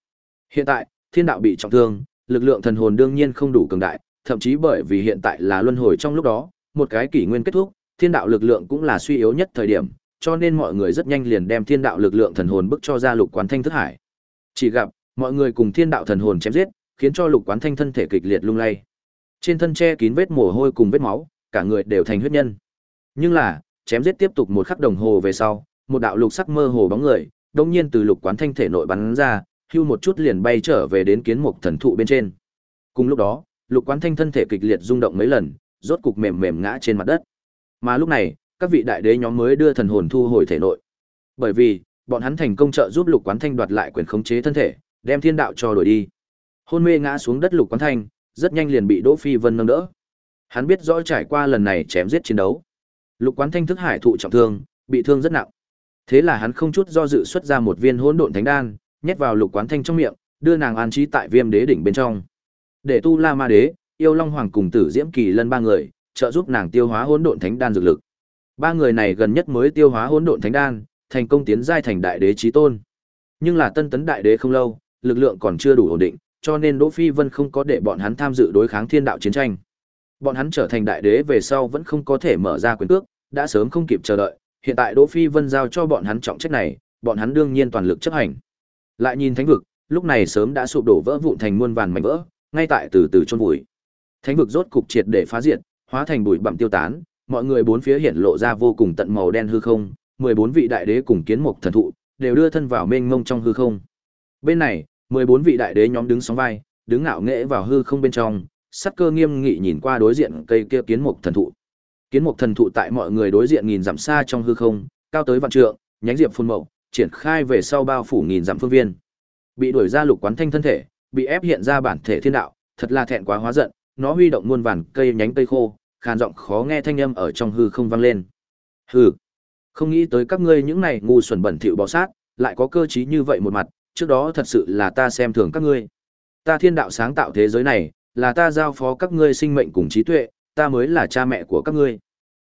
Hiện tại, thiên đạo bị trọng thương, lực lượng thần hồn đương nhiên không đủ cường đại, thậm chí bởi vì hiện tại là luân hồi trong lúc đó, một cái kỷ nguyên kết thúc, thiên đạo lực lượng cũng là suy yếu nhất thời điểm, cho nên mọi người rất nhanh liền đem thiên đạo lực lượng thần hồn bức cho ra lục quán thanh thức hải. Chỉ gặp, mọi người cùng thiên đạo thần hồn chém giết, khiến cho lục quán thanh thân thể kịch liệt lung lay. Trên thân che kín vết mồ hôi cùng vết máu, cả người đều thành huyết nhân. Nhưng là, chém giết tiếp tục một khắc đồng hồ về sau, một đạo lục sắc mơ hồ bóng người, đột nhiên từ lục quán thanh thể nội bắn ra, hưu một chút liền bay trở về đến kiến mục thần thụ bên trên. Cùng lúc đó, lục quán thanh thân thể kịch liệt rung động mấy lần, rốt cục mềm mềm ngã trên mặt đất. Mà lúc này, các vị đại đế nhóm mới đưa thần hồn thu hồi thể nội. Bởi vì, bọn hắn thành công trợ giúp lục quán thanh đoạt lại quyền khống chế thân thể, đem thiên đạo cho đổi đi. Hôn mê ngã xuống đất lục quán thanh, rất nhanh liền bị Đỗ Phi Vân nâng đỡ. Hắn biết rõ trải qua lần này chém giết chiến đấu, lục quán thanh thức hải thụ trọng thương, bị thương rất nặng. Thế là hắn không chút do dự xuất ra một viên hỗn độn thánh đan, nhét vào lục quán thanh trong miệng, đưa nàng an trí tại viêm đế đỉnh bên trong. Để tu la ma đế, yêu long hoàng cùng tử diễm kỳ lân ba người, trợ giúp nàng tiêu hóa hỗn độn thánh đan dược lực. Ba người này gần nhất mới tiêu hóa hỗn độn thánh đan, thành công tiến giai thành đại đế chí tôn. Nhưng là tân tấn đại đế không lâu, lực lượng còn chưa đủ ổn định, cho nên Đỗ Phi Vân không có để bọn hắn tham dự đối kháng thiên đạo chiến tranh. Bọn hắn trở thành đại đế về sau vẫn không có thể mở ra quyền cước, đã sớm không kịp chờ đợi, hiện tại Đỗ Phi Vân giao cho bọn hắn trọng trách này, bọn hắn đương nhiên toàn lực chấp hành. Lại nhìn thánh vực, lúc này sớm đã sụp đổ vỡ vụn thành muôn vàn mảnh vỡ, ngay tại từ từ chôn vùi. Thánh vực rốt cục triệt để phá diệt, hóa thành bụi bặm tiêu tán, mọi người bốn phía hiện lộ ra vô cùng tận màu đen hư không, 14 vị đại đế cùng kiến mục thần thụ đều đưa thân vào mênh mông trong hư không. Bên này, 14 vị đại đế nhóm đứng sóng vai, đứng ngạo nghễ vào hư không bên trong, sắc cơ nghiêm nghị nhìn qua đối diện cây kia kiến mục thần thụ. Kiến mục thần thụ tại mọi người đối diện nghìn dặm xa trong hư không, cao tới vạn trượng, nhánh diệp phun mậu, triển khai về sau bao phủ nghìn dặm phương viên. Bị đuổi ra lục quán thanh thân thể, bị ép hiện ra bản thể thiên đạo, thật là thẹn quá hóa giận, nó huy động muôn vàn cây nhánh cây khô, khàn giọng khó nghe thanh âm ở trong hư không vang lên. Hừ, không nghĩ tới các ngươi những này ngu xuẩn bẩn thỉu bò sát, lại có cơ trí như vậy một mặt, trước đó thật sự là ta xem thường các ngươi. Ta thiên đạo sáng tạo thế giới này, là ta giao phó các ngươi sinh mệnh cùng trí tuệ, ta mới là cha mẹ của các ngươi.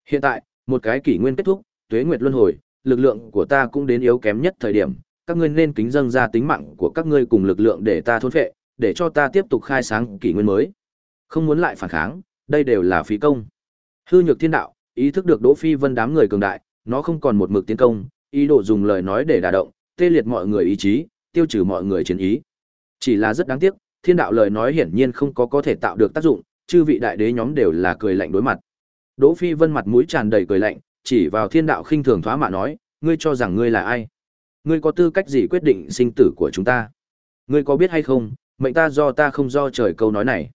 Hiện tại, một cái kỷ nguyên kết thúc, tuế nguyệt luân hồi, lực lượng của ta cũng đến yếu kém nhất thời điểm, các ngươi nên kính dâng ra tính mạng của các ngươi cùng lực lượng để ta thôn phệ, để cho ta tiếp tục khai sáng kỷ nguyên mới. Không muốn lại phản kháng, đây đều là phí công. Hư nhược thiên đạo, ý thức được Đỗ Phi Vân đám người cường đại, nó không còn một mực tiến công, ý đồ dùng lời nói để đả động, tê liệt mọi người ý chí, tiêu trừ mọi người chiến ý. Chỉ là rất đáng tiếc, thiên đạo lời nói hiển nhiên không có có thể tạo được tác dụng, chư vị đại đế nhóm đều là cười lạnh đối mặt. Đỗ Phi Vân mặt mũi tràn đầy cười lạnh, chỉ vào thiên đạo khinh thường thoá mạ nói, ngươi cho rằng ngươi là ai? Ngươi có tư cách gì quyết định sinh tử của chúng ta? Ngươi có biết hay không, mệnh ta do ta không do trời câu nói này.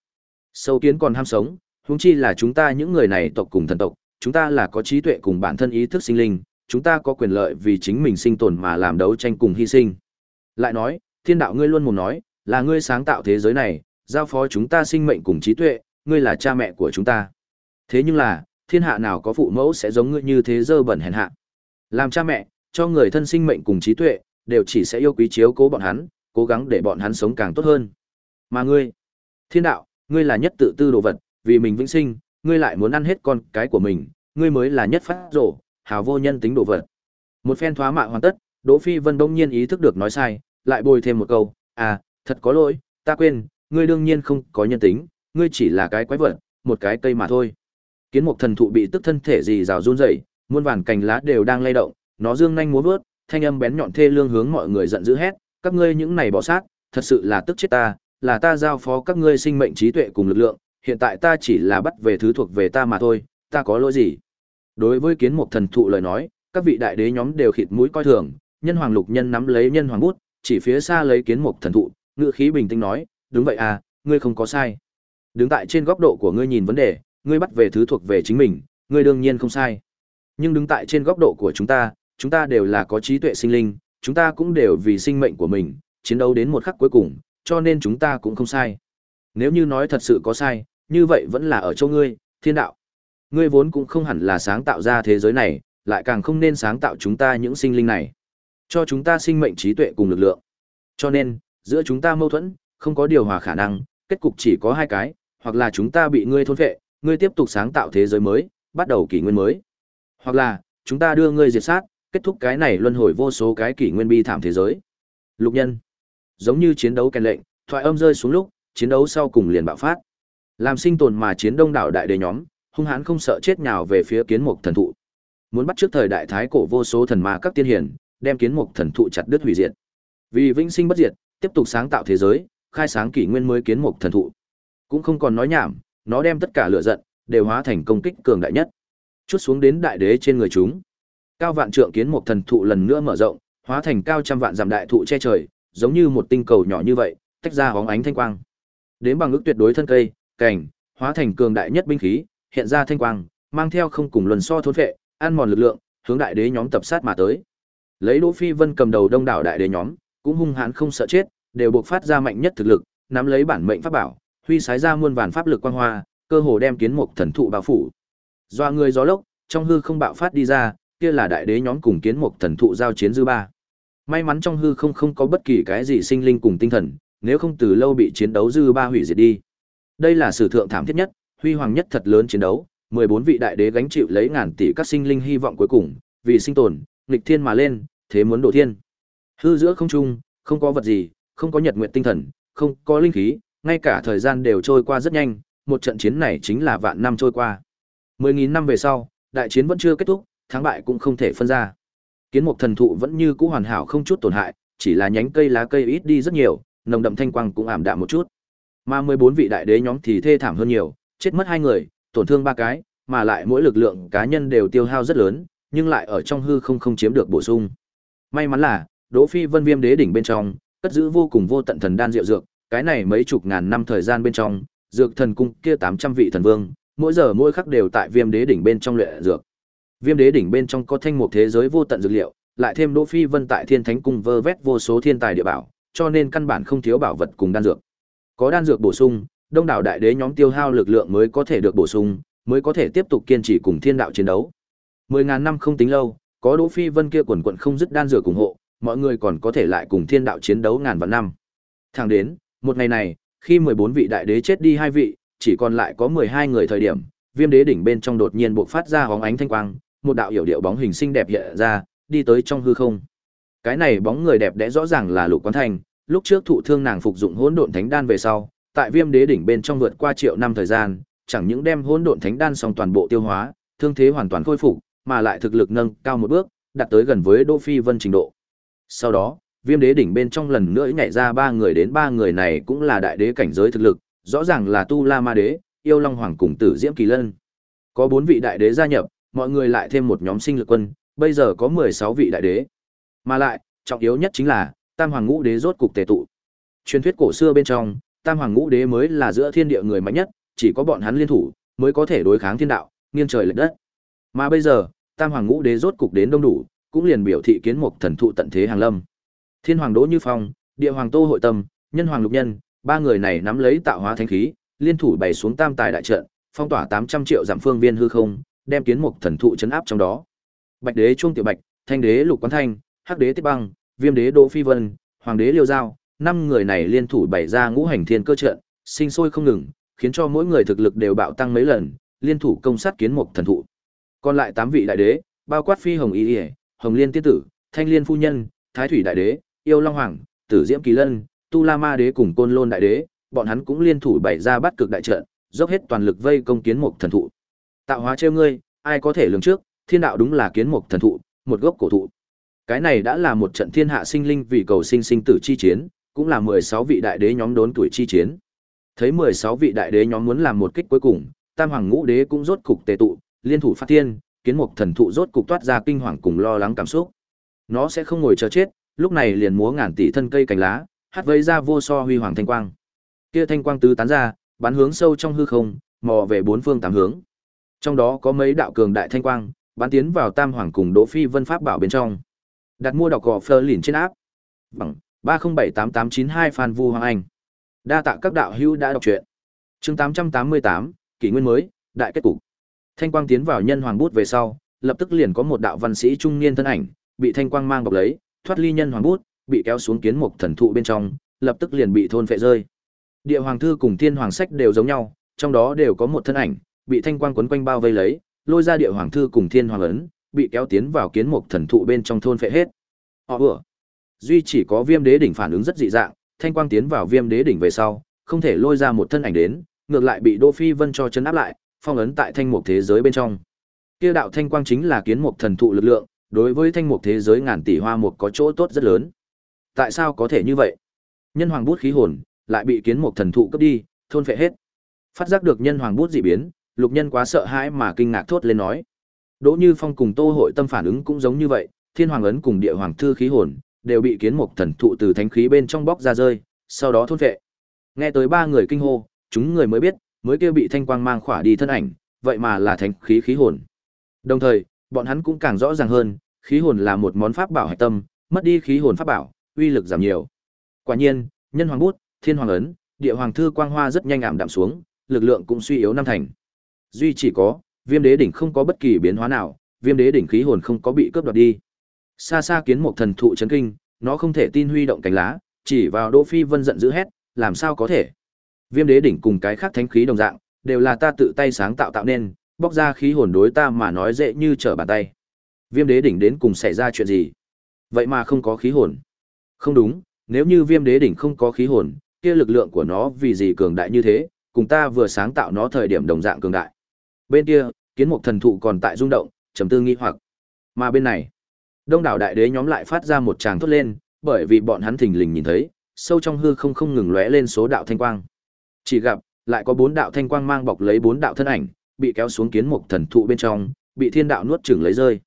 Sâu kiến còn ham sống, huống chi là chúng ta những người này tộc cùng thần tộc, chúng ta là có trí tuệ cùng bản thân ý thức sinh linh, chúng ta có quyền lợi vì chính mình sinh tồn mà làm đấu tranh cùng hy sinh. Lại nói, thiên đạo ngươi luôn mồm nói, là ngươi sáng tạo thế giới này, giao phó chúng ta sinh mệnh cùng trí tuệ, ngươi là cha mẹ của chúng ta. Thế nhưng là, thiên hạ nào có phụ mẫu sẽ giống ngươi như thế dơ bẩn hèn hạ. Làm cha mẹ, cho người thân sinh mệnh cùng trí tuệ, đều chỉ sẽ yêu quý chiếu cố bọn hắn, cố gắng để bọn hắn sống càng tốt hơn. Mà ngươi, thiên đạo, ngươi là nhất tự tư đồ vật, vì mình vĩnh sinh, ngươi lại muốn ăn hết con cái của mình, ngươi mới là nhất phát rổ, hào vô nhân tính đồ vật. Một phen thoá mạ hoàn tất, Đỗ Phi Vân đông nhiên ý thức được nói sai, lại bồi thêm một câu, à, thật có lỗi, ta quên, ngươi đương nhiên không có nhân tính, ngươi chỉ là cái quái vật, một cái cây mà thôi. Kiến mục thần thụ bị tức thân thể gì rào run rẩy, muôn vàn cành lá đều đang lay động, nó dương nhanh múa vớt, thanh âm bén nhọn thê lương hướng mọi người giận dữ hét, các ngươi những này bỏ sát, thật sự là tức chết ta, là ta giao phó các ngươi sinh mệnh trí tuệ cùng lực lượng, hiện tại ta chỉ là bắt về thứ thuộc về ta mà thôi, ta có lỗi gì? Đối với kiến mục thần thụ lời nói, các vị đại đế nhóm đều khịt mũi coi thường, nhân hoàng lục nhân nắm lấy nhân hoàng bút, chỉ phía xa lấy kiến mục thần thụ, ngự khí bình tĩnh nói, đúng vậy à, ngươi không có sai. Đứng tại trên góc độ của ngươi nhìn vấn đề, ngươi bắt về thứ thuộc về chính mình, ngươi đương nhiên không sai. Nhưng đứng tại trên góc độ của chúng ta, chúng ta đều là có trí tuệ sinh linh, chúng ta cũng đều vì sinh mệnh của mình, chiến đấu đến một khắc cuối cùng, cho nên chúng ta cũng không sai. Nếu như nói thật sự có sai, như vậy vẫn là ở chỗ ngươi, thiên đạo. Ngươi vốn cũng không hẳn là sáng tạo ra thế giới này, lại càng không nên sáng tạo chúng ta những sinh linh này. Cho chúng ta sinh mệnh trí tuệ cùng lực lượng. Cho nên, giữa chúng ta mâu thuẫn, không có điều hòa khả năng, kết cục chỉ có hai cái, hoặc là chúng ta bị ngươi thôn phệ, ngươi tiếp tục sáng tạo thế giới mới, bắt đầu kỷ nguyên mới. Hoặc là, chúng ta đưa ngươi diệt sát, kết thúc cái này luân hồi vô số cái kỷ nguyên bi thảm thế giới. Lục nhân, giống như chiến đấu kèn lệnh, thoại âm rơi xuống lúc, chiến đấu sau cùng liền bạo phát. Làm sinh tồn mà chiến đông đảo đại đề nhóm, hung hãn không sợ chết nhào về phía kiến mục thần thụ. Muốn bắt trước thời đại thái cổ vô số thần ma các tiên hiển, đem kiến mục thần thụ chặt đứt hủy diệt. Vì vĩnh sinh bất diệt, tiếp tục sáng tạo thế giới, khai sáng kỷ nguyên mới kiến mục thần thụ. Cũng không còn nói nhảm, nó đem tất cả lửa giận đều hóa thành công kích cường đại nhất. Chút xuống đến đại đế trên người chúng. Cao vạn trượng kiến mục thần thụ lần nữa mở rộng, hóa thành cao trăm vạn giảm đại thụ che trời, giống như một tinh cầu nhỏ như vậy, tách ra hóng ánh thanh quang. Đến bằng ước tuyệt đối thân cây, cảnh, hóa thành cường đại nhất binh khí, hiện ra thanh quang, mang theo không cùng luân so thôn vệ, ăn mòn lực lượng, hướng đại đế nhóm tập sát mà tới. Lấy Đỗ Phi Vân cầm đầu đông đảo đại đế nhóm, cũng hung hãn không sợ chết, đều buộc phát ra mạnh nhất thực lực, nắm lấy bản mệnh pháp bảo, huy sái ra muôn vàn pháp lực quang hoa, cơ hồ đem kiến mục thần thụ bao phủ. Doa người gió lốc, trong hư không bạo phát đi ra, kia là đại đế nhóm cùng kiến mục thần thụ giao chiến dư ba. May mắn trong hư không không có bất kỳ cái gì sinh linh cùng tinh thần, nếu không từ lâu bị chiến đấu dư ba hủy diệt đi. Đây là sử thượng thảm thiết nhất, huy hoàng nhất thật lớn chiến đấu, 14 vị đại đế gánh chịu lấy ngàn tỷ các sinh linh hy vọng cuối cùng, vì sinh tồn, nghịch thiên mà lên, thế muốn đổ thiên. Hư giữa không trung, không có vật gì, không có nhật nguyện tinh thần, không có linh khí, ngay cả thời gian đều trôi qua rất nhanh, một trận chiến này chính là vạn năm trôi qua. Mười nghìn năm về sau, đại chiến vẫn chưa kết thúc, thắng bại cũng không thể phân ra. Kiến mục thần thụ vẫn như cũ hoàn hảo không chút tổn hại, chỉ là nhánh cây lá cây ít đi rất nhiều, nồng đậm thanh quang cũng ảm đạm một chút. Mà 14 vị đại đế nhóm thì thê thảm hơn nhiều, chết mất hai người, tổn thương ba cái, mà lại mỗi lực lượng cá nhân đều tiêu hao rất lớn, nhưng lại ở trong hư không không chiếm được bổ sung. May mắn là, Đỗ Phi Vân Viêm Đế đỉnh bên trong, cất giữ vô cùng vô tận thần đan diệu dược, cái này mấy chục ngàn năm thời gian bên trong, dược thần cung kia 800 vị thần vương, mỗi giờ mỗi khắc đều tại Viêm Đế đỉnh bên trong luyện dược. Viêm Đế đỉnh bên trong có thanh một thế giới vô tận dược liệu, lại thêm Đỗ Phi Vân tại Thiên Thánh cung vơ vét vô số thiên tài địa bảo, cho nên căn bản không thiếu bảo vật cùng đan dược. Có đan dược bổ sung, đông đảo đại đế nhóm tiêu hao lực lượng mới có thể được bổ sung, mới có thể tiếp tục kiên trì cùng thiên đạo chiến đấu. Mười ngàn năm không tính lâu, có Đỗ Phi Vân kia quần quần không dứt đan dược ủng hộ, mọi người còn có thể lại cùng thiên đạo chiến đấu ngàn vạn năm. Thẳng đến, một ngày này, khi 14 vị đại đế chết đi hai vị, chỉ còn lại có 12 người thời điểm, Viêm Đế đỉnh bên trong đột nhiên bộc phát ra hóng ánh thanh quang, một đạo hiểu điệu bóng hình xinh đẹp hiện ra, đi tới trong hư không. Cái này bóng người đẹp đẽ rõ ràng là Lục Quán Thành, lúc trước thụ thương nàng phục dụng hỗn độn thánh đan về sau, tại Viêm Đế đỉnh bên trong vượt qua triệu năm thời gian, chẳng những đem hỗn độn thánh đan xong toàn bộ tiêu hóa, thương thế hoàn toàn khôi phục, mà lại thực lực nâng cao một bước, đạt tới gần với Đỗ Phi Vân trình độ. Sau đó, Viêm Đế đỉnh bên trong lần nữa nhảy ra ba người đến ba người này cũng là đại đế cảnh giới thực lực, rõ ràng là Tu La Ma Đế, Yêu Long Hoàng cùng Tử Diễm Kỳ Lân. Có bốn vị đại đế gia nhập, mọi người lại thêm một nhóm sinh lực quân, bây giờ có 16 vị đại đế. Mà lại, trọng yếu nhất chính là Tam Hoàng Ngũ Đế rốt cục tề tụ. Truyền thuyết cổ xưa bên trong, Tam Hoàng Ngũ Đế mới là giữa thiên địa người mạnh nhất, chỉ có bọn hắn liên thủ mới có thể đối kháng thiên đạo, nghiêng trời lệch đất. Mà bây giờ, Tam Hoàng Ngũ Đế rốt cục đến đông đủ, cũng liền biểu thị kiến mục thần thụ tận thế hàng lâm. Thiên Hoàng Đỗ Như Phong, Địa Hoàng Tô Hội Tâm, Nhân Hoàng Lục Nhân, ba người này nắm lấy tạo hóa thánh khí, liên thủ bày xuống tam tài đại trận, phong tỏa 800 triệu giảm phương viên hư không, đem kiến mục thần thụ chấn áp trong đó. Bạch đế Trung Tiểu Bạch, Thanh đế Lục Quán Thanh, Hắc đế Tiết Băng, Viêm đế Đỗ Phi Vân, Hoàng đế Liêu Giao, năm người này liên thủ bày ra ngũ hành thiên cơ trận, sinh sôi không ngừng, khiến cho mỗi người thực lực đều bạo tăng mấy lần, liên thủ công sát kiến mục thần thụ. Còn lại 8 vị đại đế, bao quát Phi Hồng Y, Hồng Liên Tiên tử, Thanh Liên phu nhân, Thái Thủy đại đế, Yêu Long hoàng, Tử Diễm Kỳ Lân, Tu La Ma đế cùng Côn Lôn đại đế, bọn hắn cũng liên thủ bày ra bắt cực đại trận, dốc hết toàn lực vây công kiến mục thần thụ. Tạo hóa trêu ngươi, ai có thể lường trước, thiên đạo đúng là kiến mục thần thụ, một gốc cổ thụ. Cái này đã là một trận thiên hạ sinh linh vì cầu sinh sinh tử chi chiến, cũng là 16 vị đại đế nhóm đốn tuổi chi chiến. Thấy 16 vị đại đế nhóm muốn làm một kích cuối cùng, Tam Hoàng Ngũ Đế cũng rốt cục tề tụ, liên thủ phát thiên, kiến mục thần thụ rốt cục toát ra kinh hoàng cùng lo lắng cảm xúc. Nó sẽ không ngồi chờ chết, lúc này liền múa ngàn tỷ thân cây cành lá, hát vây ra vô so huy hoàng thanh quang. Kia thanh quang tứ tán ra, bắn hướng sâu trong hư không, mò về bốn phương tám hướng. Trong đó có mấy đạo cường đại thanh quang, bắn tiến vào Tam Hoàng cùng Đỗ Phi Vân pháp bảo bên trong. Đặt mua đọc gò Fleur lìn trên áp. Bằng 3078892 Phan Vu Hoàng Anh. Đa tạ các đạo hữu đã đọc truyện. Chương 888, kỷ nguyên mới, đại kết cục. Thanh quang tiến vào nhân hoàng bút về sau, lập tức liền có một đạo văn sĩ trung niên thân ảnh, bị thanh quang mang bọc lấy, thoát ly nhân hoàng bút, bị kéo xuống kiến mục thần thụ bên trong, lập tức liền bị thôn phệ rơi. Địa hoàng thư cùng thiên hoàng sách đều giống nhau, trong đó đều có một thân ảnh, bị thanh quang quấn quanh bao vây lấy, lôi ra địa hoàng thư cùng thiên hoàng ấn, bị kéo tiến vào kiến mục thần thụ bên trong thôn phệ hết. Họ vừa, duy chỉ có viêm đế đỉnh phản ứng rất dị dạng, thanh quang tiến vào viêm đế đỉnh về sau, không thể lôi ra một thân ảnh đến, ngược lại bị Đỗ Phi Vân cho chấn áp lại, phong ấn tại thanh mục thế giới bên trong. Kia đạo thanh quang chính là kiến mục thần thụ lực lượng, đối với thanh mục thế giới ngàn tỷ hoa mục có chỗ tốt rất lớn. Tại sao có thể như vậy? Nhân hoàng bút khí hồn lại bị kiến mục thần thụ cướp đi, thôn phệ hết. Phát giác được nhân hoàng bút dị biến, lục nhân quá sợ hãi mà kinh ngạc thốt lên nói. Đỗ Như Phong cùng Tô Hội Tâm phản ứng cũng giống như vậy, Thiên Hoàng ấn cùng Địa Hoàng thư khí hồn đều bị kiến mục thần thụ từ thánh khí bên trong bóc ra rơi, sau đó thôn phệ. Nghe tới ba người kinh hô, chúng người mới biết, mới kia bị thanh quang mang khỏa đi thân ảnh, vậy mà là thánh khí khí hồn. Đồng thời, bọn hắn cũng càng rõ ràng hơn, khí hồn là một món pháp bảo hạch tâm, mất đi khí hồn pháp bảo, uy lực giảm nhiều. Quả nhiên, nhân hoàng bút, thiên hoàng ấn, địa hoàng thư quang hoa rất nhanh ảm đạm xuống, lực lượng cũng suy yếu năm thành. Duy chỉ có, Viêm Đế đỉnh không có bất kỳ biến hóa nào, Viêm Đế đỉnh khí hồn không có bị cướp đoạt đi. Xa xa kiến một thần thụ chấn kinh, nó không thể tin huy động cánh lá, chỉ vào Đỗ Phi Vân giận dữ hét, làm sao có thể? Viêm Đế đỉnh cùng cái khác thánh khí đồng dạng, đều là ta tự tay sáng tạo tạo nên, bóc ra khí hồn đối ta mà nói dễ như trở bàn tay. Viêm đế đỉnh đến cùng xảy ra chuyện gì? Vậy mà không có khí hồn. Không đúng, nếu như viêm đế đỉnh không có khí hồn, kia lực lượng của nó vì gì cường đại như thế, cùng ta vừa sáng tạo nó thời điểm đồng dạng cường đại. Bên kia, kiến mục thần thụ còn tại rung động, trầm tư nghi hoặc. Mà bên này, đông đảo đại đế nhóm lại phát ra một tràng thốt lên, bởi vì bọn hắn thình lình nhìn thấy, sâu trong hư không không ngừng lóe lên số đạo thanh quang. Chỉ gặp, lại có bốn đạo thanh quang mang bọc lấy bốn đạo thân ảnh, bị kéo xuống kiến mục thần thụ bên trong, bị thiên đạo nuốt chửng lấy rơi.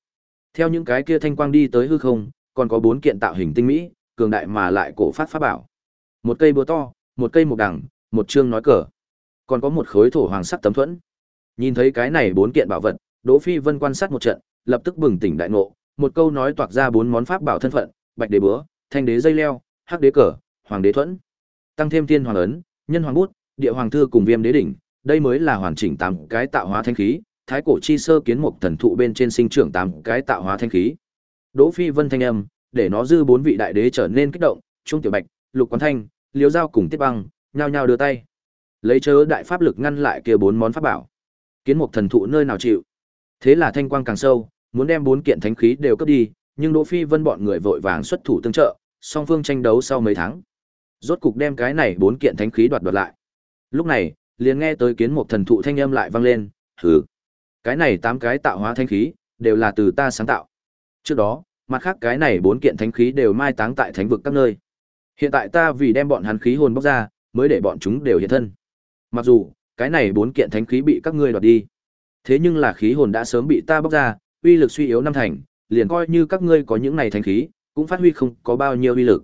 Theo những cái kia thanh quang đi tới hư không, còn có bốn kiện tạo hình tinh mỹ, cường đại mà lại cổ phát pháp bảo. Một cây búa to, một cây mục đằng, một chương nói cờ, còn có một khối thổ hoàng sắc tấm thuẫn. Nhìn thấy cái này bốn kiện bảo vật, Đỗ Phi Vân quan sát một trận, lập tức bừng tỉnh đại ngộ, một câu nói toạc ra bốn món pháp bảo thân phận, Bạch đế búa, Thanh đế dây leo, Hắc đế cờ, Hoàng đế thuẫn. Tăng thêm Thiên Hoàng ấn, Nhân Hoàng bút, Địa Hoàng thư cùng Viêm đế đỉnh, đây mới là hoàn chỉnh tám cái tạo hóa thanh khí, thái cổ chi sơ kiến một thần thụ bên trên sinh trưởng tám cái tạo hóa thanh khí. Đỗ Phi Vân thanh âm, để nó dư bốn vị đại đế trở nên kích động, Trung Tiểu Bạch, Lục Quán Thanh, Liễu Giao cùng Tiết Băng, nhao nhao đưa tay. Lấy chớ đại pháp lực ngăn lại kia bốn món pháp bảo. Kiến một thần thụ nơi nào chịu. Thế là thanh quang càng sâu, muốn đem bốn kiện thánh khí đều cướp đi, nhưng Đỗ Phi Vân bọn người vội vàng xuất thủ tương trợ, song phương tranh đấu sau mấy tháng. Rốt cục đem cái này bốn kiện thánh khí đoạt đoạt lại. Lúc này, liền nghe tới kiến một thần thụ thanh âm lại vang lên, hừ. Cái này tám cái tạo hóa thanh khí, đều là từ ta sáng tạo. Trước đó, mặt khác cái này bốn kiện thánh khí đều mai táng tại thánh vực các nơi. Hiện tại ta vì đem bọn hắn khí hồn bóc ra, mới để bọn chúng đều hiện thân. Mặc dù, cái này bốn kiện thánh khí bị các ngươi đoạt đi. Thế nhưng là khí hồn đã sớm bị ta bóc ra, uy lực suy yếu năm thành, liền coi như các ngươi có những này thánh khí, cũng phát huy không có bao nhiêu uy lực.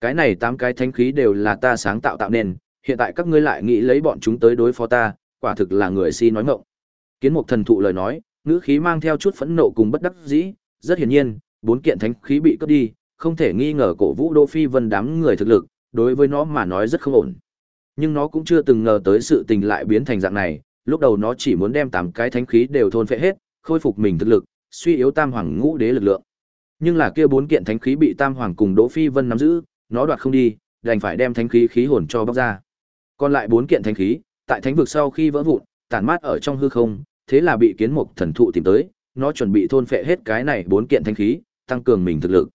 Cái này tám cái thánh khí đều là ta sáng tạo tạo nên, hiện tại các ngươi lại nghĩ lấy bọn chúng tới đối phó ta, quả thực là người si nói ngọng. Kiến Mục Thần Thụ lời nói, ngữ khí mang theo chút phẫn nộ cùng bất đắc dĩ, rất hiển nhiên, bốn kiện thánh khí bị cướp đi, không thể nghi ngờ cổ Vũ Đỗ Phi Vân đám người thực lực, đối với nó mà nói rất không ổn. Nhưng nó cũng chưa từng ngờ tới sự tình lại biến thành dạng này, lúc đầu nó chỉ muốn đem tám cái thánh khí đều thôn phệ hết, khôi phục mình thực lực, suy yếu Tam Hoàng Ngũ Đế lực lượng. Nhưng là kia bốn kiện thánh khí bị Tam Hoàng cùng Đỗ Phi Vân nắm giữ, nó đoạt không đi, đành phải đem thánh khí khí hồn cho bóc ra. Còn lại bốn kiện thánh khí, tại thánh vực sau khi vỡ vụn, tản mát ở trong hư không, thế là bị kiến mục thần thụ tìm tới, nó chuẩn bị thôn phệ hết cái này bốn kiện thánh khí, tăng cường mình thực lực.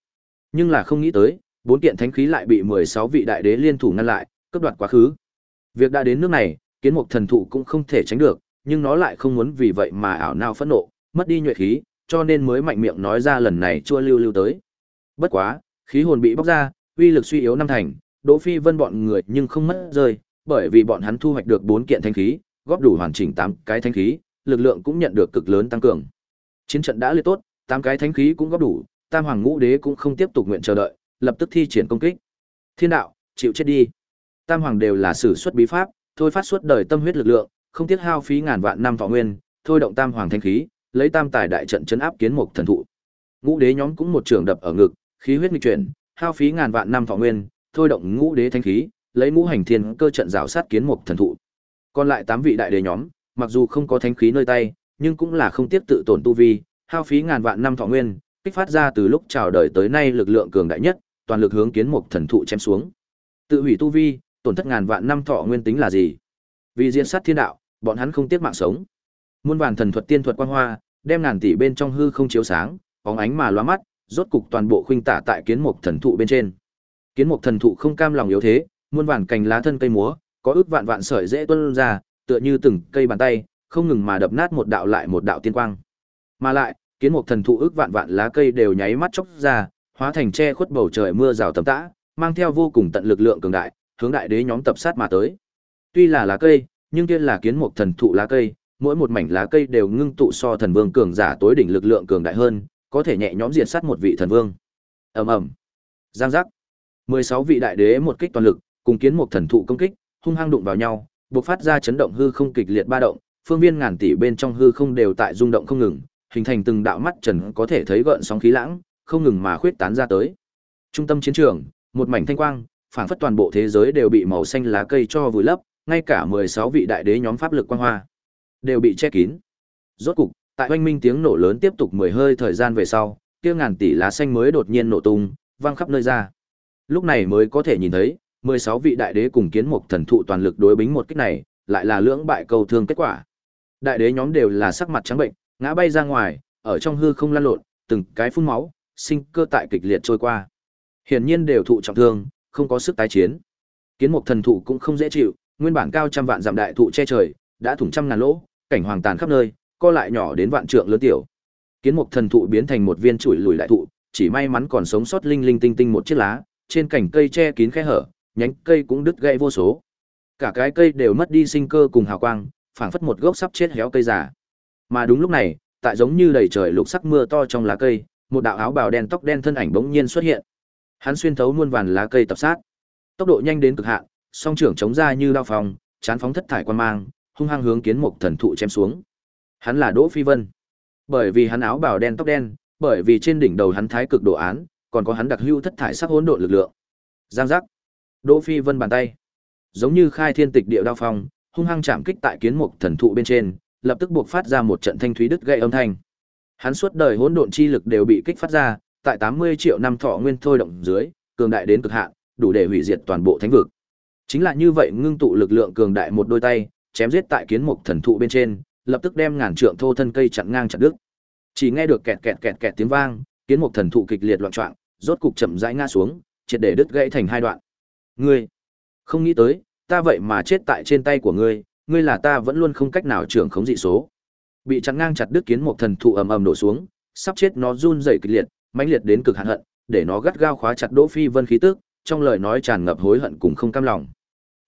Nhưng là không nghĩ tới, bốn kiện thánh khí lại bị 16 vị đại đế liên thủ ngăn lại, cướp đoạt quá khứ. Việc đã đến nước này, kiến mục thần thụ cũng không thể tránh được, nhưng nó lại không muốn vì vậy mà ảo nào phẫn nộ, mất đi nhuệ khí, cho nên mới mạnh miệng nói ra lần này chua lưu lưu tới. Bất quá, khí hồn bị bóc ra, uy lực suy yếu năm thành, Đỗ Phi Vân bọn người nhưng không mất rơi, bởi vì bọn hắn thu hoạch được bốn kiện thanh khí, góp đủ hoàn chỉnh 8 cái thanh khí, lực lượng cũng nhận được cực lớn tăng cường. Chiến trận đã liệt tốt, 8 cái thanh khí cũng góp đủ, Tam Hoàng Ngũ Đế cũng không tiếp tục nguyện chờ đợi, lập tức thi triển công kích. Thiên đạo, chịu chết đi. Tam Hoàng đều là sử xuất bí pháp, thôi phát suốt đời tâm huyết lực lượng, không tiếc hao phí ngàn vạn năm thọ nguyên, thôi động Tam Hoàng thanh khí, lấy Tam Tài đại trận chấn áp kiến mục thần thụ. Ngũ Đế nhóm cũng một trường đập ở ngực, khí huyết nghịch chuyển, hao phí ngàn vạn năm thọ nguyên, thôi động Ngũ Đế thanh khí, lấy ngũ hành thiên cơ trận rào sát kiến mục thần thụ. Còn lại tám vị đại đế nhóm, mặc dù không có thánh khí nơi tay, nhưng cũng là không tiếp tự tổn tu vi, hao phí ngàn vạn năm thọ nguyên, kích phát ra từ lúc chào đời tới nay lực lượng cường đại nhất, toàn lực hướng kiến mục thần thụ chém xuống. Tự hủy tu vi, tổn thất ngàn vạn năm thọ nguyên tính là gì? Vì diễn sát thiên đạo, bọn hắn không tiếc mạng sống. Muôn vàn thần thuật tiên thuật quang hoa, đem ngàn tỷ bên trong hư không chiếu sáng, bóng ánh mà lóa mắt, rốt cục toàn bộ khuynh tả tại kiến mục thần thụ bên trên. Kiến mục thần thụ không cam lòng yếu thế, muôn vàn cành lá thân cây múa, có ước vạn vạn sợi dễ tuôn ra, tựa như từng cây bàn tay, không ngừng mà đập nát một đạo lại một đạo tiên quang. Mà lại, kiến mục thần thụ ước vạn vạn lá cây đều nháy mắt chốc ra, hóa thành che khuất bầu trời mưa rào tầm tã, mang theo vô cùng tận lực lượng cường đại, hướng đại đế nhóm tập sát mà tới. Tuy là lá cây, nhưng kia là kiến mục thần thụ lá cây, mỗi một mảnh lá cây đều ngưng tụ so thần vương cường giả tối đỉnh lực lượng cường đại hơn, có thể nhẹ nhõm diệt sát một vị thần vương. Ầm ầm. Giang giác. 16 vị đại đế một kích toàn lực, cùng kiến một thần thụ công kích, hung hăng đụng vào nhau, bộc phát ra chấn động hư không kịch liệt ba động, phương viên ngàn tỷ bên trong hư không đều tại rung động không ngừng, hình thành từng đạo mắt trần có thể thấy gợn sóng khí lãng, không ngừng mà khuyết tán ra tới. Trung tâm chiến trường, một mảnh thanh quang, phảng phất toàn bộ thế giới đều bị màu xanh lá cây cho vùi lấp, ngay cả 16 vị đại đế nhóm pháp lực quang hoa đều bị che kín. Rốt cục, tại oanh minh tiếng nổ lớn tiếp tục 10 hơi thời gian về sau, kia ngàn tỷ lá xanh mới đột nhiên nổ tung, vang khắp nơi ra. Lúc này mới có thể nhìn thấy, 16 vị đại đế cùng kiến mục thần thụ toàn lực đối bính một kích này, lại là lưỡng bại câu thương kết quả. Đại đế nhóm đều là sắc mặt trắng bệnh, ngã bay ra ngoài, ở trong hư không lăn lộn, từng cái phun máu, sinh cơ tại kịch liệt trôi qua. Hiển nhiên đều thụ trọng thương, không có sức tái chiến. Kiến mục thần thụ cũng không dễ chịu, nguyên bản cao trăm vạn dặm đại thụ che trời, đã thủng trăm ngàn lỗ, cảnh hoàng tàn khắp nơi, co lại nhỏ đến vạn trượng lớn tiểu. Kiến mục thần thụ biến thành một viên chuỗi lùi đại thụ, chỉ may mắn còn sống sót linh linh tinh tinh một chiếc lá, trên cành cây che kín khe hở, nhánh cây cũng đứt gãy vô số. Cả cái cây đều mất đi sinh cơ cùng hào quang, phảng phất một gốc sắp chết héo cây già. Mà đúng lúc này, tại giống như đầy trời lục sắc mưa to trong lá cây, một đạo áo bào đen tóc đen thân ảnh bỗng nhiên xuất hiện. Hắn xuyên thấu muôn vàn lá cây tập sát, tốc độ nhanh đến cực hạn, song trưởng chống ra như đao phòng, chán phóng thất thải quan mang, hung hăng hướng kiến mục thần thụ chém xuống. Hắn là Đỗ Phi Vân. Bởi vì hắn áo bào đen tóc đen, bởi vì trên đỉnh đầu hắn thái cực đồ án, còn có hắn đặc hữu thất thải sắc hỗn độn lực lượng. Giang giác. Đỗ Phi Vân bàn tay, giống như khai thiên tịch địa đao phong, hung hăng chạm kích tại kiến mục thần thụ bên trên, lập tức buộc phát ra một trận thanh thúy đứt gãy âm thanh. Hắn suốt đời hỗn độn chi lực đều bị kích phát ra, tại 80 triệu năm thọ nguyên thôi động dưới, cường đại đến cực hạn, đủ để hủy diệt toàn bộ thánh vực. Chính là như vậy ngưng tụ lực lượng cường đại một đôi tay, chém giết tại kiến mục thần thụ bên trên, lập tức đem ngàn trượng thô thân cây chặn ngang chặt đứt. Chỉ nghe được kẹt kẹt kẹt kẹt tiếng vang, kiến mục thần thụ kịch liệt loạn choạng, rốt cục chậm rãi ngã xuống, triệt để đứt gãy thành hai đoạn. Ngươi, không nghĩ tới, ta vậy mà chết tại trên tay của ngươi, ngươi là ta vẫn luôn không cách nào trưởng khống dị số. Bị chặn ngang chặt đứt kiến mục thần thụ ầm ầm đổ xuống, sắp chết nó run rẩy kịch liệt, mãnh liệt đến cực hạn hận, để nó gắt gao khóa chặt Đỗ Phi Vân khí tức, trong lời nói tràn ngập hối hận cùng không cam lòng.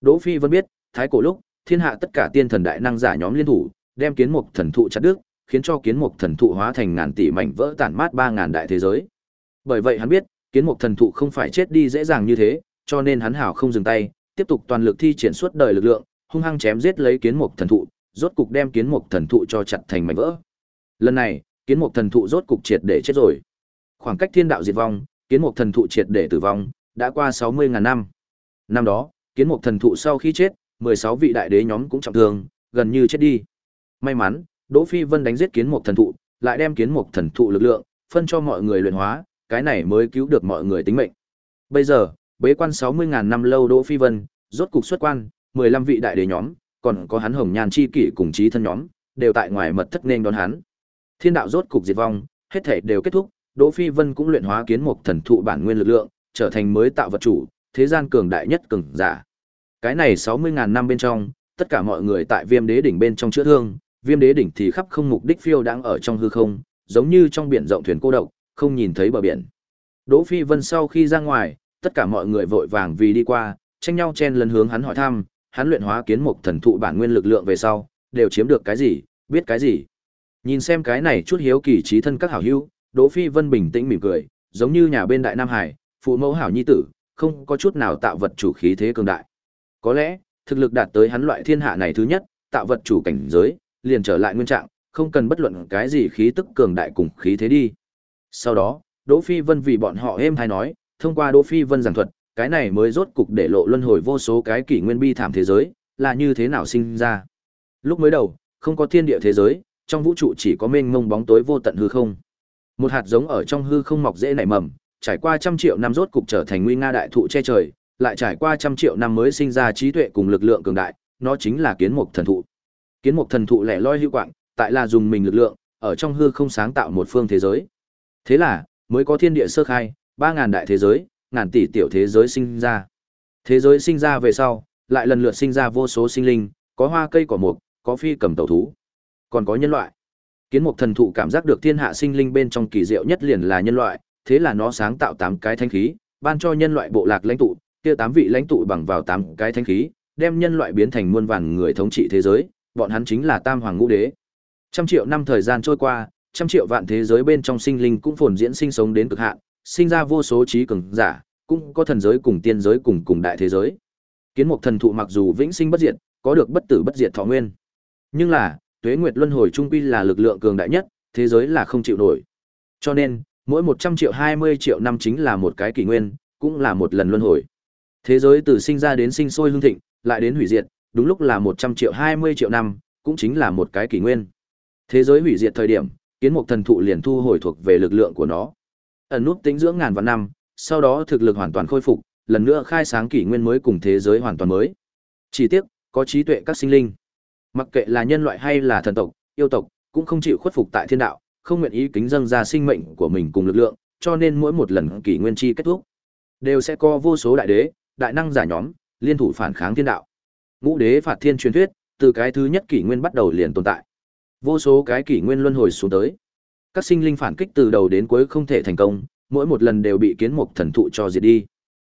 Đỗ Phi Vân biết, thái cổ lúc, thiên hạ tất cả tiên thần đại năng giả nhóm liên thủ, đem kiến mục thần thụ chặt đứt, khiến cho kiến mục thần thụ hóa thành ngàn tỷ mảnh vỡ tản mát ba ngàn đại thế giới. Bởi vậy hắn biết, kiến mục thần thụ không phải chết đi dễ dàng như thế, cho nên hắn hảo không dừng tay, tiếp tục toàn lực thi triển suốt đời lực lượng, hung hăng chém giết lấy kiến mục thần thụ, rốt cục đem kiến mục thần thụ cho chặt thành mảnh vỡ. Lần này, kiến mục thần thụ rốt cục triệt để chết rồi. Khoảng cách thiên đạo diệt vong, kiến mục thần thụ triệt để tử vong, đã qua 60 ngàn năm. Năm đó, kiến mục thần thụ sau khi chết, 16 vị đại đế nhóm cũng trọng thương, gần như chết đi. May mắn, Đỗ Phi Vân đánh giết kiến mục thần thụ, lại đem kiến mục thần thụ lực lượng phân cho mọi người luyện hóa, cái này mới cứu được mọi người tính mệnh. Bây giờ, bế quan 60 ngàn năm lâu Đỗ Phi Vân, rốt cục xuất quan, 15 vị đại đế nhóm, còn có hắn Hồng Nhan chi kỷ cùng chí thân nhóm, đều tại ngoài mật thất nên đón hắn. Thiên đạo rốt cục diệt vong, hết thể đều kết thúc, Đỗ Phi Vân cũng luyện hóa kiến mục thần thụ bản nguyên lực lượng, trở thành mới tạo vật chủ, thế gian cường đại nhất cường giả. Cái này 60.000 năm bên trong, tất cả mọi người tại Viêm Đế đỉnh bên trong chữa thương, Viêm Đế đỉnh thì khắp không mục đích phiêu đang ở trong hư không, giống như trong biển rộng thuyền cô độc, không nhìn thấy bờ biển. Đỗ Phi Vân sau khi ra ngoài, tất cả mọi người vội vàng vì đi qua, tranh nhau chen lấn hướng hắn hỏi thăm, hắn luyện hóa kiến mục thần thụ bản nguyên lực lượng về sau, đều chiếm được cái gì, biết cái gì. Nhìn xem cái này chút hiếu kỳ trí thân các hảo hữu, Đỗ Phi Vân bình tĩnh mỉm cười, giống như nhà bên Đại Nam Hải, phụ mẫu hảo nhi tử, không có chút nào tạo vật chủ khí thế cường đại. Có lẽ, thực lực đạt tới hắn loại thiên hạ này thứ nhất, tạo vật chủ cảnh giới, liền trở lại nguyên trạng, không cần bất luận cái gì khí tức cường đại cùng khí thế đi. Sau đó, Đỗ Phi Vân vì bọn họ êm hay nói, thông qua Đỗ Phi Vân giảng thuật, cái này mới rốt cục để lộ luân hồi vô số cái kỷ nguyên bi thảm thế giới, là như thế nào sinh ra. Lúc mới đầu, không có thiên địa thế giới, trong vũ trụ chỉ có mênh mông bóng tối vô tận hư không. Một hạt giống ở trong hư không mọc dễ nảy mầm, trải qua trăm triệu năm rốt cục trở thành nguy nga đại thụ che trời, lại trải qua trăm triệu năm mới sinh ra trí tuệ cùng lực lượng cường đại, nó chính là kiến mục thần thụ. Kiến mục thần thụ lẻ loi hữu quạng, tại là dùng mình lực lượng, ở trong hư không sáng tạo một phương thế giới. Thế là, mới có thiên địa sơ khai, ba ngàn đại thế giới, ngàn tỷ tiểu thế giới sinh ra. Thế giới sinh ra về sau, lại lần lượt sinh ra vô số sinh linh, có hoa cây cỏ mục, có phi cầm tẩu thú, còn có nhân loại. Kiến mục thần thụ cảm giác được thiên hạ sinh linh bên trong kỳ diệu nhất liền là nhân loại, thế là nó sáng tạo tám cái thanh khí, ban cho nhân loại bộ lạc lãnh tụ, kia tám vị lãnh tụ bằng vào tám cái thanh khí, đem nhân loại biến thành muôn vàn người thống trị thế giới, bọn hắn chính là Tam Hoàng Ngũ Đế. Trăm triệu năm thời gian trôi qua, trăm triệu vạn thế giới bên trong sinh linh cũng phồn diễn sinh sống đến cực hạn, sinh ra vô số trí cường giả, cũng có thần giới cùng tiên giới cùng cùng đại thế giới. Kiến mục thần thụ mặc dù vĩnh sinh bất diệt, có được bất tử bất diệt thọ nguyên, nhưng là tuế nguyệt luân hồi trung quy là lực lượng cường đại nhất, thế giới là không chịu nổi. Cho nên, mỗi 100 triệu 20 triệu năm chính là một cái kỷ nguyên, cũng là một lần luân hồi. Thế giới từ sinh ra đến sinh sôi hương thịnh, lại đến hủy diệt, đúng lúc là 100 triệu 20 triệu năm, cũng chính là một cái kỷ nguyên. Thế giới hủy diệt thời điểm, kiến mục thần thụ liền thu hồi thuộc về lực lượng của nó. Ẩn núp tính dưỡng ngàn vạn năm, sau đó thực lực hoàn toàn khôi phục, lần nữa khai sáng kỷ nguyên mới cùng thế giới hoàn toàn mới. Chỉ tiếc, có trí tuệ các sinh linh. Mặc kệ là nhân loại hay là thần tộc, yêu tộc, cũng không chịu khuất phục tại thiên đạo, không nguyện ý kính dâng ra sinh mệnh của mình cùng lực lượng, cho nên mỗi một lần kỷ nguyên chi kết thúc, đều sẽ có vô số đại đế, đại năng giả nhóm, liên thủ phản kháng thiên đạo. Ngũ đế phạt thiên truyền thuyết, từ cái thứ nhất kỷ nguyên bắt đầu liền tồn tại. Vô số cái kỷ nguyên luân hồi xuống tới. Các sinh linh phản kích từ đầu đến cuối không thể thành công, mỗi một lần đều bị kiến mục thần thụ cho diệt đi.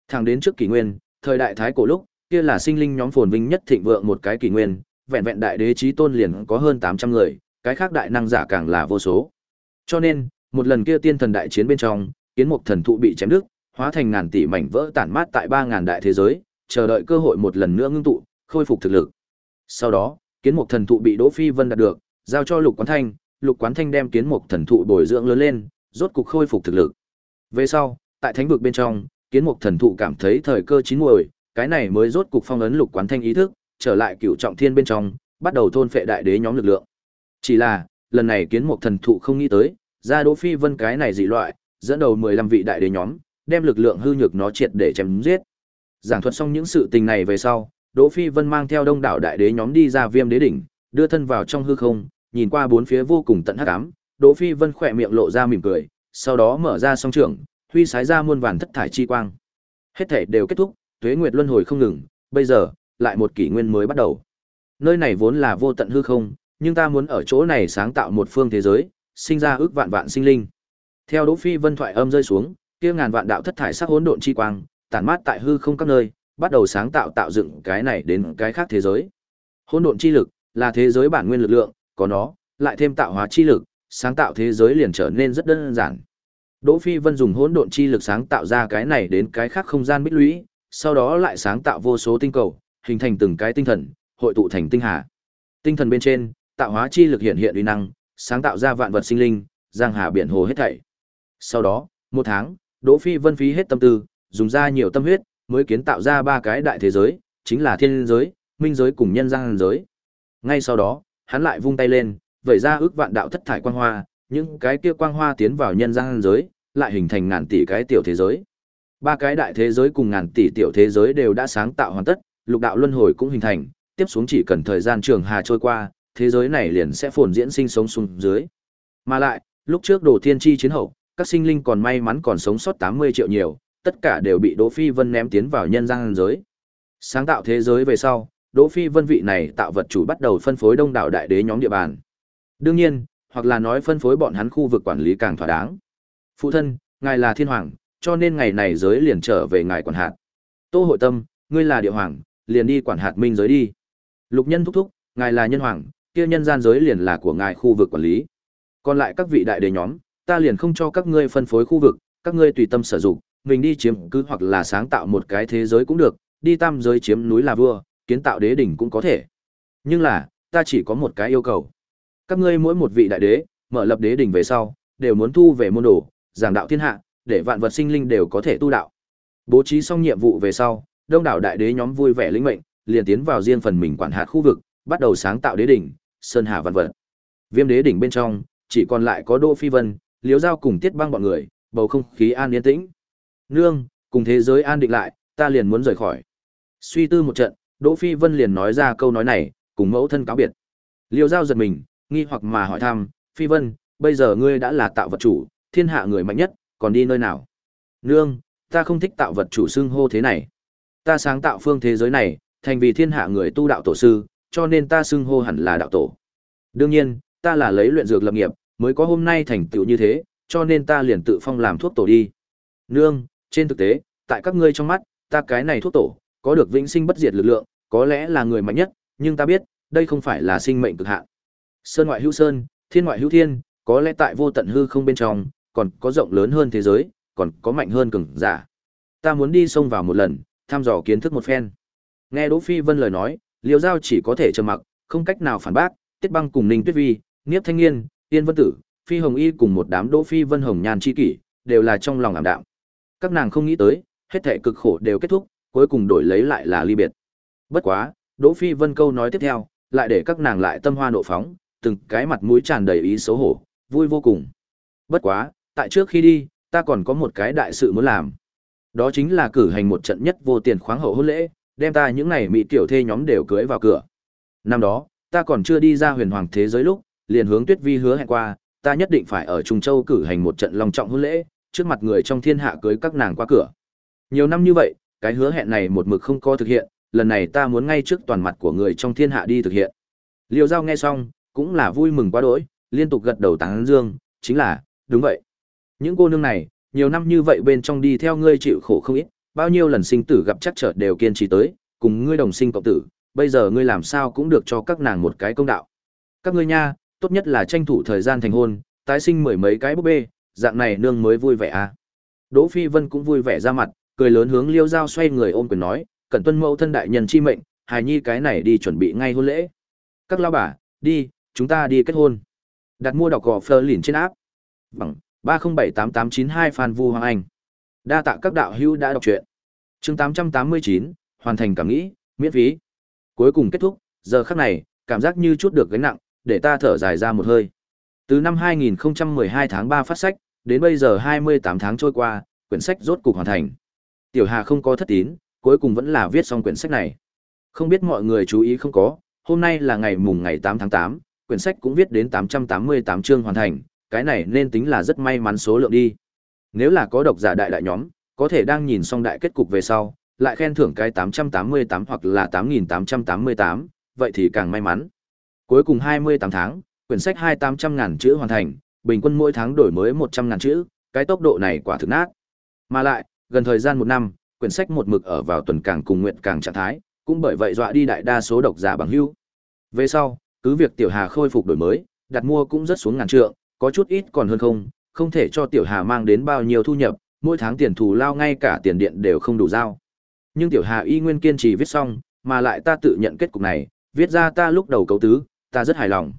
Thẳng đến trước kỷ nguyên, thời đại thái cổ lúc, kia là sinh linh nhóm phồn vinh nhất thịnh vượng một cái kỷ nguyên, vẹn vẹn đại đế chí tôn liền có hơn 800 người, cái khác đại năng giả càng là vô số. Cho nên, một lần kia tiên thần đại chiến bên trong, kiến mục thần thụ bị chém đứt, hóa thành ngàn tỷ mảnh vỡ tản mát tại 3000 đại thế giới, chờ đợi cơ hội một lần nữa ngưng tụ, khôi phục thực lực. Sau đó, kiến mục thần thụ bị Đỗ Phi Vân đạt được, giao cho Lục Quán Thanh, Lục Quán Thanh đem kiến mục thần thụ bồi dưỡng lớn lên, rốt cục khôi phục thực lực. Về sau, tại thánh vực bên trong, kiến mục thần thụ cảm thấy thời cơ chín muồi, cái này mới rốt cục phong ấn Lục Quán Thanh ý thức, trở lại cựu trọng thiên bên trong, bắt đầu thôn phệ đại đế nhóm lực lượng. Chỉ là, lần này kiến mục thần thụ không nghĩ tới, ra Đỗ Phi Vân cái này dị loại, dẫn đầu 15 vị đại đế nhóm, đem lực lượng hư nhược nó triệt để chém giết. Giảng thuật xong những sự tình này về sau, Đỗ Phi Vân mang theo đông đảo đại đế nhóm đi ra Viêm Đế đỉnh, đưa thân vào trong hư không, nhìn qua bốn phía vô cùng tận hắc ám, Đỗ Phi Vân khỏe miệng lộ ra mỉm cười, sau đó mở ra song trưởng, huy sái ra muôn vàn thất thải chi quang. Hết thể đều kết thúc, tuế nguyệt luân hồi không ngừng, bây giờ, lại một kỷ nguyên mới bắt đầu. Nơi này vốn là vô tận hư không, nhưng ta muốn ở chỗ này sáng tạo một phương thế giới, sinh ra ước vạn vạn sinh linh. Theo Đỗ Phi Vân thoại âm rơi xuống, kia ngàn vạn đạo thất thải sắc hỗn độn chi quang, tản mát tại hư không các nơi, bắt đầu sáng tạo tạo dựng cái này đến cái khác thế giới. Hỗn độn chi lực là thế giới bản nguyên lực lượng, có nó, lại thêm tạo hóa chi lực, sáng tạo thế giới liền trở nên rất đơn giản. Đỗ Phi Vân dùng hỗn độn chi lực sáng tạo ra cái này đến cái khác không gian bích lũy, sau đó lại sáng tạo vô số tinh cầu, hình thành từng cái tinh thần, hội tụ thành tinh hà. Tinh thần bên trên, tạo hóa chi lực hiện hiện uy năng, sáng tạo ra vạn vật sinh linh, giang hà biển hồ hết thảy. Sau đó, một tháng, Đỗ Phi Vân phí hết tâm tư, dùng ra nhiều tâm huyết, mới kiến tạo ra ba cái đại thế giới, chính là thiên giới, minh giới cùng nhân gian giới. Ngay sau đó, hắn lại vung tay lên, vẩy ra ước vạn đạo thất thải quang hoa, những cái kia quang hoa tiến vào nhân gian giới, lại hình thành ngàn tỷ cái tiểu thế giới. Ba cái đại thế giới cùng ngàn tỷ tiểu thế giới đều đã sáng tạo hoàn tất, lục đạo luân hồi cũng hình thành, tiếp xuống chỉ cần thời gian trường hà trôi qua, thế giới này liền sẽ phồn diễn sinh sống xuống dưới. Mà lại, lúc trước đồ thiên chi chiến hậu, các sinh linh còn may mắn còn sống sót 80 triệu nhiều, tất cả đều bị Đỗ Phi Vân ném tiến vào nhân gian giới. Sáng tạo thế giới về sau, Đỗ Phi Vân vị này tạo vật chủ bắt đầu phân phối đông đảo đại đế nhóm địa bàn. Đương nhiên, hoặc là nói phân phối bọn hắn khu vực quản lý càng thỏa đáng. Phụ thân, ngài là thiên hoàng, cho nên ngày này giới liền trở về ngài quản hạt. Tô Hội Tâm, ngươi là địa hoàng, liền đi quản hạt minh giới đi. Lục Nhân thúc thúc, ngài là nhân hoàng, kia nhân gian giới liền là của ngài khu vực quản lý. Còn lại các vị đại đế nhóm, ta liền không cho các ngươi phân phối khu vực, các ngươi tùy tâm sử dụng, mình đi chiếm cứ hoặc là sáng tạo một cái thế giới cũng được, đi tam giới chiếm núi là vua, kiến tạo đế đỉnh cũng có thể. Nhưng là, ta chỉ có một cái yêu cầu. Các ngươi mỗi một vị đại đế, mở lập đế đỉnh về sau, đều muốn thu về môn đồ, giảng đạo thiên hạ, để vạn vật sinh linh đều có thể tu đạo. Bố trí xong nhiệm vụ về sau, đông đảo đại đế nhóm vui vẻ lĩnh mệnh, liền tiến vào riêng phần mình quản hạt khu vực, bắt đầu sáng tạo đế đỉnh, sơn hà vạn vật. Viêm đế đỉnh bên trong, chỉ còn lại có Đỗ Phi Vân, Liễu Giao cùng Tiết Băng bọn người, bầu không khí an yên tĩnh. Nương, cùng thế giới an định lại, ta liền muốn rời khỏi. Suy tư một trận, Đỗ Phi Vân liền nói ra câu nói này, cùng mẫu thân cáo biệt. Liêu Giao giật mình, nghi hoặc mà hỏi thăm, Phi Vân, bây giờ ngươi đã là tạo vật chủ, thiên hạ người mạnh nhất, còn đi nơi nào? Nương, ta không thích tạo vật chủ xưng hô thế này. Ta sáng tạo phương thế giới này, thành vì thiên hạ người tu đạo tổ sư, cho nên ta xưng hô hẳn là đạo tổ. Đương nhiên, ta là lấy luyện dược lập nghiệp, mới có hôm nay thành tựu như thế, cho nên ta liền tự phong làm thuốc tổ đi. Nương, trên thực tế, tại các ngươi trong mắt, ta cái này thuốc tổ, có được vĩnh sinh bất diệt lực lượng, có lẽ là người mạnh nhất, nhưng ta biết, đây không phải là sinh mệnh cực hạn. Sơn ngoại hữu sơn, thiên ngoại hữu thiên, có lẽ tại vô tận hư không bên trong, còn có rộng lớn hơn thế giới, còn có mạnh hơn cường giả. Ta muốn đi sông vào một lần, thăm dò kiến thức một phen. Nghe Đỗ Phi Vân lời nói, Liêu Giao chỉ có thể trầm mặc, không cách nào phản bác, Tiết Băng cùng Ninh Tuyết Vi, Niếp Thanh Nghiên, Tiên Vân Tử, Phi Hồng Y cùng một đám Đỗ Phi Vân Hồng Nhan chi kỷ, đều là trong lòng ảm đạm. Các nàng không nghĩ tới, hết thảy cực khổ đều kết thúc, cuối cùng đổi lấy lại là ly biệt. Bất quá, Đỗ Phi Vân câu nói tiếp theo, lại để các nàng lại tâm hoa nộ phóng, từng cái mặt mũi tràn đầy ý xấu hổ, vui vô cùng. Bất quá, tại trước khi đi, ta còn có một cái đại sự muốn làm. Đó chính là cử hành một trận nhất vô tiền khoáng hậu hôn lễ, đem ta những này mỹ tiểu thê nhóm đều cưới vào cửa. Năm đó, ta còn chưa đi ra huyền hoàng thế giới lúc, liền hướng Tuyết Vi hứa hẹn qua, ta nhất định phải ở Trung Châu cử hành một trận long trọng hôn lễ, trước mặt người trong thiên hạ cưới các nàng qua cửa. Nhiều năm như vậy, cái hứa hẹn này một mực không có thực hiện, lần này ta muốn ngay trước toàn mặt của người trong thiên hạ đi thực hiện. Liêu Giao nghe xong, cũng là vui mừng quá đỗi, liên tục gật đầu tán dương, chính là, đúng vậy. Những cô nương này, nhiều năm như vậy bên trong đi theo ngươi chịu khổ không ít, bao nhiêu lần sinh tử gặp chắc trở đều kiên trì tới, cùng ngươi đồng sinh cộng tử, bây giờ ngươi làm sao cũng được cho các nàng một cái công đạo. Các ngươi nha, tốt nhất là tranh thủ thời gian thành hôn, tái sinh mười mấy cái búp bê, dạng này nương mới vui vẻ à. Đỗ Phi Vân cũng vui vẻ ra mặt, cười lớn hướng Liêu Giao xoay người ôm quyền nói, cẩn tuân mẫu thân đại nhân chi mệnh, hài nhi cái này đi chuẩn bị ngay hôn lễ. Các lao bà, đi, chúng ta đi kết hôn. Đặt mua đọc gò phơ lìn trên áp. Bằng vâng, ba không bảy tám tám chín hai Phan Vu Hoàng Anh. Đa tạ các đạo hữu đã đọc truyện. Chương tám trăm tám mươi chín hoàn thành cảm nghĩ, miễn phí. Cuối cùng kết thúc, giờ khắc này, cảm giác như chút được gánh nặng, để ta thở dài ra một hơi. Từ năm 2012 tháng 3 phát sách, đến bây giờ 28 tháng trôi qua, quyển sách rốt cục hoàn thành. Tiểu Hà không có thất tín, cuối cùng vẫn là viết xong quyển sách này. Không biết mọi người chú ý không có, hôm nay là ngày mùng ngày 8 tháng 8, quyển sách cũng viết đến 888 chương hoàn thành, cái này nên tính là rất may mắn số lượng đi. Nếu là có độc giả đại đại nhóm, có thể đang nhìn xong đại kết cục về sau, lại khen thưởng cái 888 hoặc là 8888, vậy thì càng may mắn. Cuối cùng 28 tháng, quyển sách 2800 ngàn chữ hoàn thành, bình quân mỗi tháng đổi mới 100 ngàn chữ, cái tốc độ này quả thực nát. Mà lại, gần thời gian một năm, quyển sách một mực ở vào tuần càng cùng nguyện càng trạng thái, cũng bởi vậy dọa đi đại đa số độc giả bằng hữu. Về sau, cứ việc Tiểu Hà khôi phục đổi mới, đặt mua cũng rất xuống ngàn trượng, có chút ít còn hơn không, không thể cho Tiểu Hà mang đến bao nhiêu thu nhập, mỗi tháng tiền thù lao ngay cả tiền điện đều không đủ giao. Nhưng Tiểu Hà y nguyên kiên trì viết xong, mà lại ta tự nhận kết cục này, viết ra ta lúc đầu cấu tứ, ta rất hài lòng.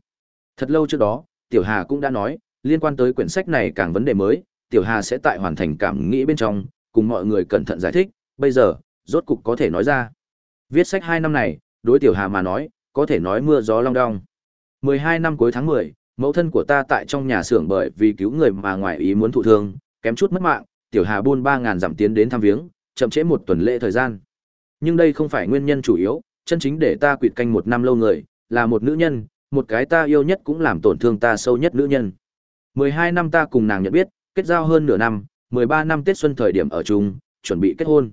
Thật lâu trước đó, Tiểu Hà cũng đã nói, liên quan tới quyển sách này càng vấn đề mới, Tiểu Hà sẽ tại hoàn thành cảm nghĩ bên trong, cùng mọi người cẩn thận giải thích, bây giờ, rốt cục có thể nói ra. Viết sách 2 năm này, đối Tiểu Hà mà nói, có thể nói mưa gió long đong. 12 năm cuối tháng 10, mẫu thân của ta tại trong nhà xưởng bởi vì cứu người mà ngoài ý muốn thụ thương, kém chút mất mạng, Tiểu Hà buôn 3000 giảm tiến đến thăm viếng, chậm trễ một tuần lễ thời gian. Nhưng đây không phải nguyên nhân chủ yếu, chân chính để ta quỵt canh một năm lâu người, là một nữ nhân, một cái ta yêu nhất cũng làm tổn thương ta sâu nhất nữ nhân. 12 năm ta cùng nàng nhận biết, kết giao hơn nửa năm, 13 năm Tết xuân thời điểm ở chung, chuẩn bị kết hôn.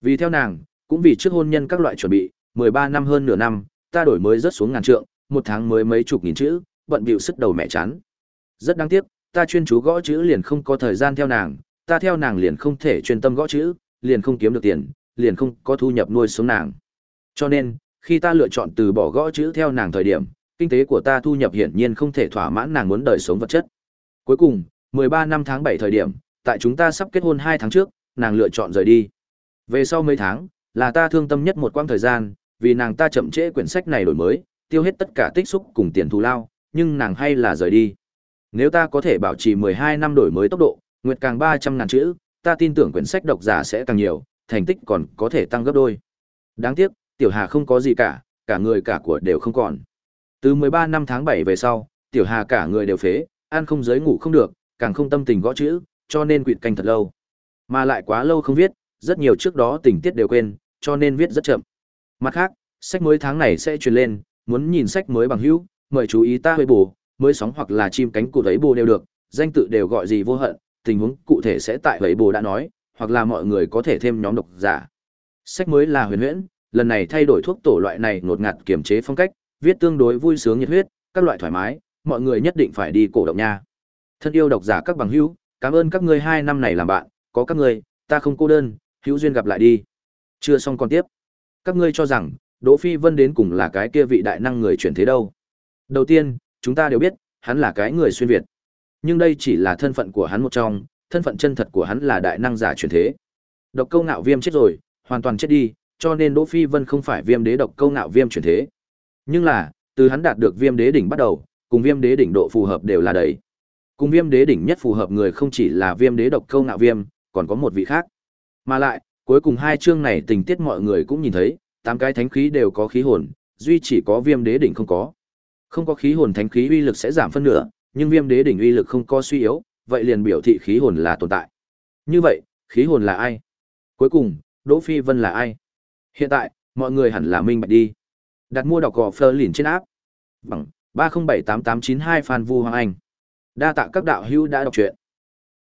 Vì theo nàng, cũng vì trước hôn nhân các loại chuẩn bị, 13 năm hơn nửa năm, ta đổi mới rất xuống ngàn trượng, một tháng mới mấy chục nghìn chữ, bận bịu sức đầu mẹ chán. Rất đáng tiếc, ta chuyên chú gõ chữ liền không có thời gian theo nàng, ta theo nàng liền không thể chuyên tâm gõ chữ, liền không kiếm được tiền, liền không có thu nhập nuôi sống nàng. Cho nên, khi ta lựa chọn từ bỏ gõ chữ theo nàng thời điểm, kinh tế của ta thu nhập hiển nhiên không thể thỏa mãn nàng muốn đời sống vật chất. Cuối cùng, 13 năm tháng 7 thời điểm, tại chúng ta sắp kết hôn hai tháng trước, nàng lựa chọn rời đi. Về sau mấy tháng, là ta thương tâm nhất một quãng thời gian, vì nàng ta chậm trễ quyển sách này đổi mới, tiêu hết tất cả tích xúc cùng tiền thù lao, nhưng nàng hay là rời đi. Nếu ta có thể bảo trì 12 năm đổi mới tốc độ, nguyệt càng 300 ngàn chữ, ta tin tưởng quyển sách độc giả sẽ càng nhiều, thành tích còn có thể tăng gấp đôi. Đáng tiếc, Tiểu Hà không có gì cả, cả người cả của đều không còn. Từ 13 năm tháng 7 về sau, Tiểu Hà cả người đều phế, ăn không giới ngủ không được, càng không tâm tình gõ chữ, cho nên quỵt canh thật lâu. Mà lại quá lâu không viết, rất nhiều trước đó tình tiết đều quên, cho nên viết rất chậm. Mặt khác, sách mới tháng này sẽ truyền lên, muốn nhìn sách mới bằng hữu, mời chú ý ta hơi bù, mới sóng hoặc là chim cánh cụt ấy bù đều được, danh tự đều gọi gì vô hận, tình huống cụ thể sẽ tại ấy bù đã nói, hoặc là mọi người có thể thêm nhóm độc giả. Sách mới là huyền huyễn, lần này thay đổi thuốc tổ loại này ngột ngạt kiểm chế phong cách, viết tương đối vui sướng nhiệt huyết, các loại thoải mái, mọi người nhất định phải đi cổ động nha. Thân yêu độc giả các bằng hữu, cảm ơn các ngươi hai năm này làm bạn, có các ngươi, ta không cô đơn, hữu duyên gặp lại đi. Chưa xong còn tiếp. Các ngươi cho rằng, Đỗ Phi Vân đến cùng là cái kia vị đại năng người chuyển thế đâu? Đầu tiên, chúng ta đều biết, hắn là cái người xuyên việt. Nhưng đây chỉ là thân phận của hắn một trong, thân phận chân thật của hắn là đại năng giả chuyển thế. Độc Câu Nạo Viêm chết rồi, hoàn toàn chết đi, cho nên Đỗ Phi Vân không phải Viêm Đế Độc Câu Nạo Viêm chuyển thế. Nhưng là, từ hắn đạt được Viêm Đế đỉnh bắt đầu, cùng Viêm Đế đỉnh độ phù hợp đều là đầy. Cùng Viêm Đế đỉnh nhất phù hợp người không chỉ là Viêm Đế Độc Câu ngạo Viêm, còn có một vị khác. Mà lại, cuối cùng hai chương này tình tiết mọi người cũng nhìn thấy, tám cái thánh khí đều có khí hồn, duy chỉ có Viêm Đế đỉnh không có. Không có khí hồn thánh khí uy lực sẽ giảm phân nửa, nhưng Viêm Đế đỉnh uy lực không có suy yếu, vậy liền biểu thị khí hồn là tồn tại. Như vậy, khí hồn là ai? Cuối cùng, Đỗ Phi Vân là ai? Hiện tại, mọi người hẳn là minh bạch đi. Đặt mua đọc gò phơ lìn trên áp. Bằng 3078892 Phan Vu Hoàng Anh. Đa tạ các đạo hữu đã đọc truyện.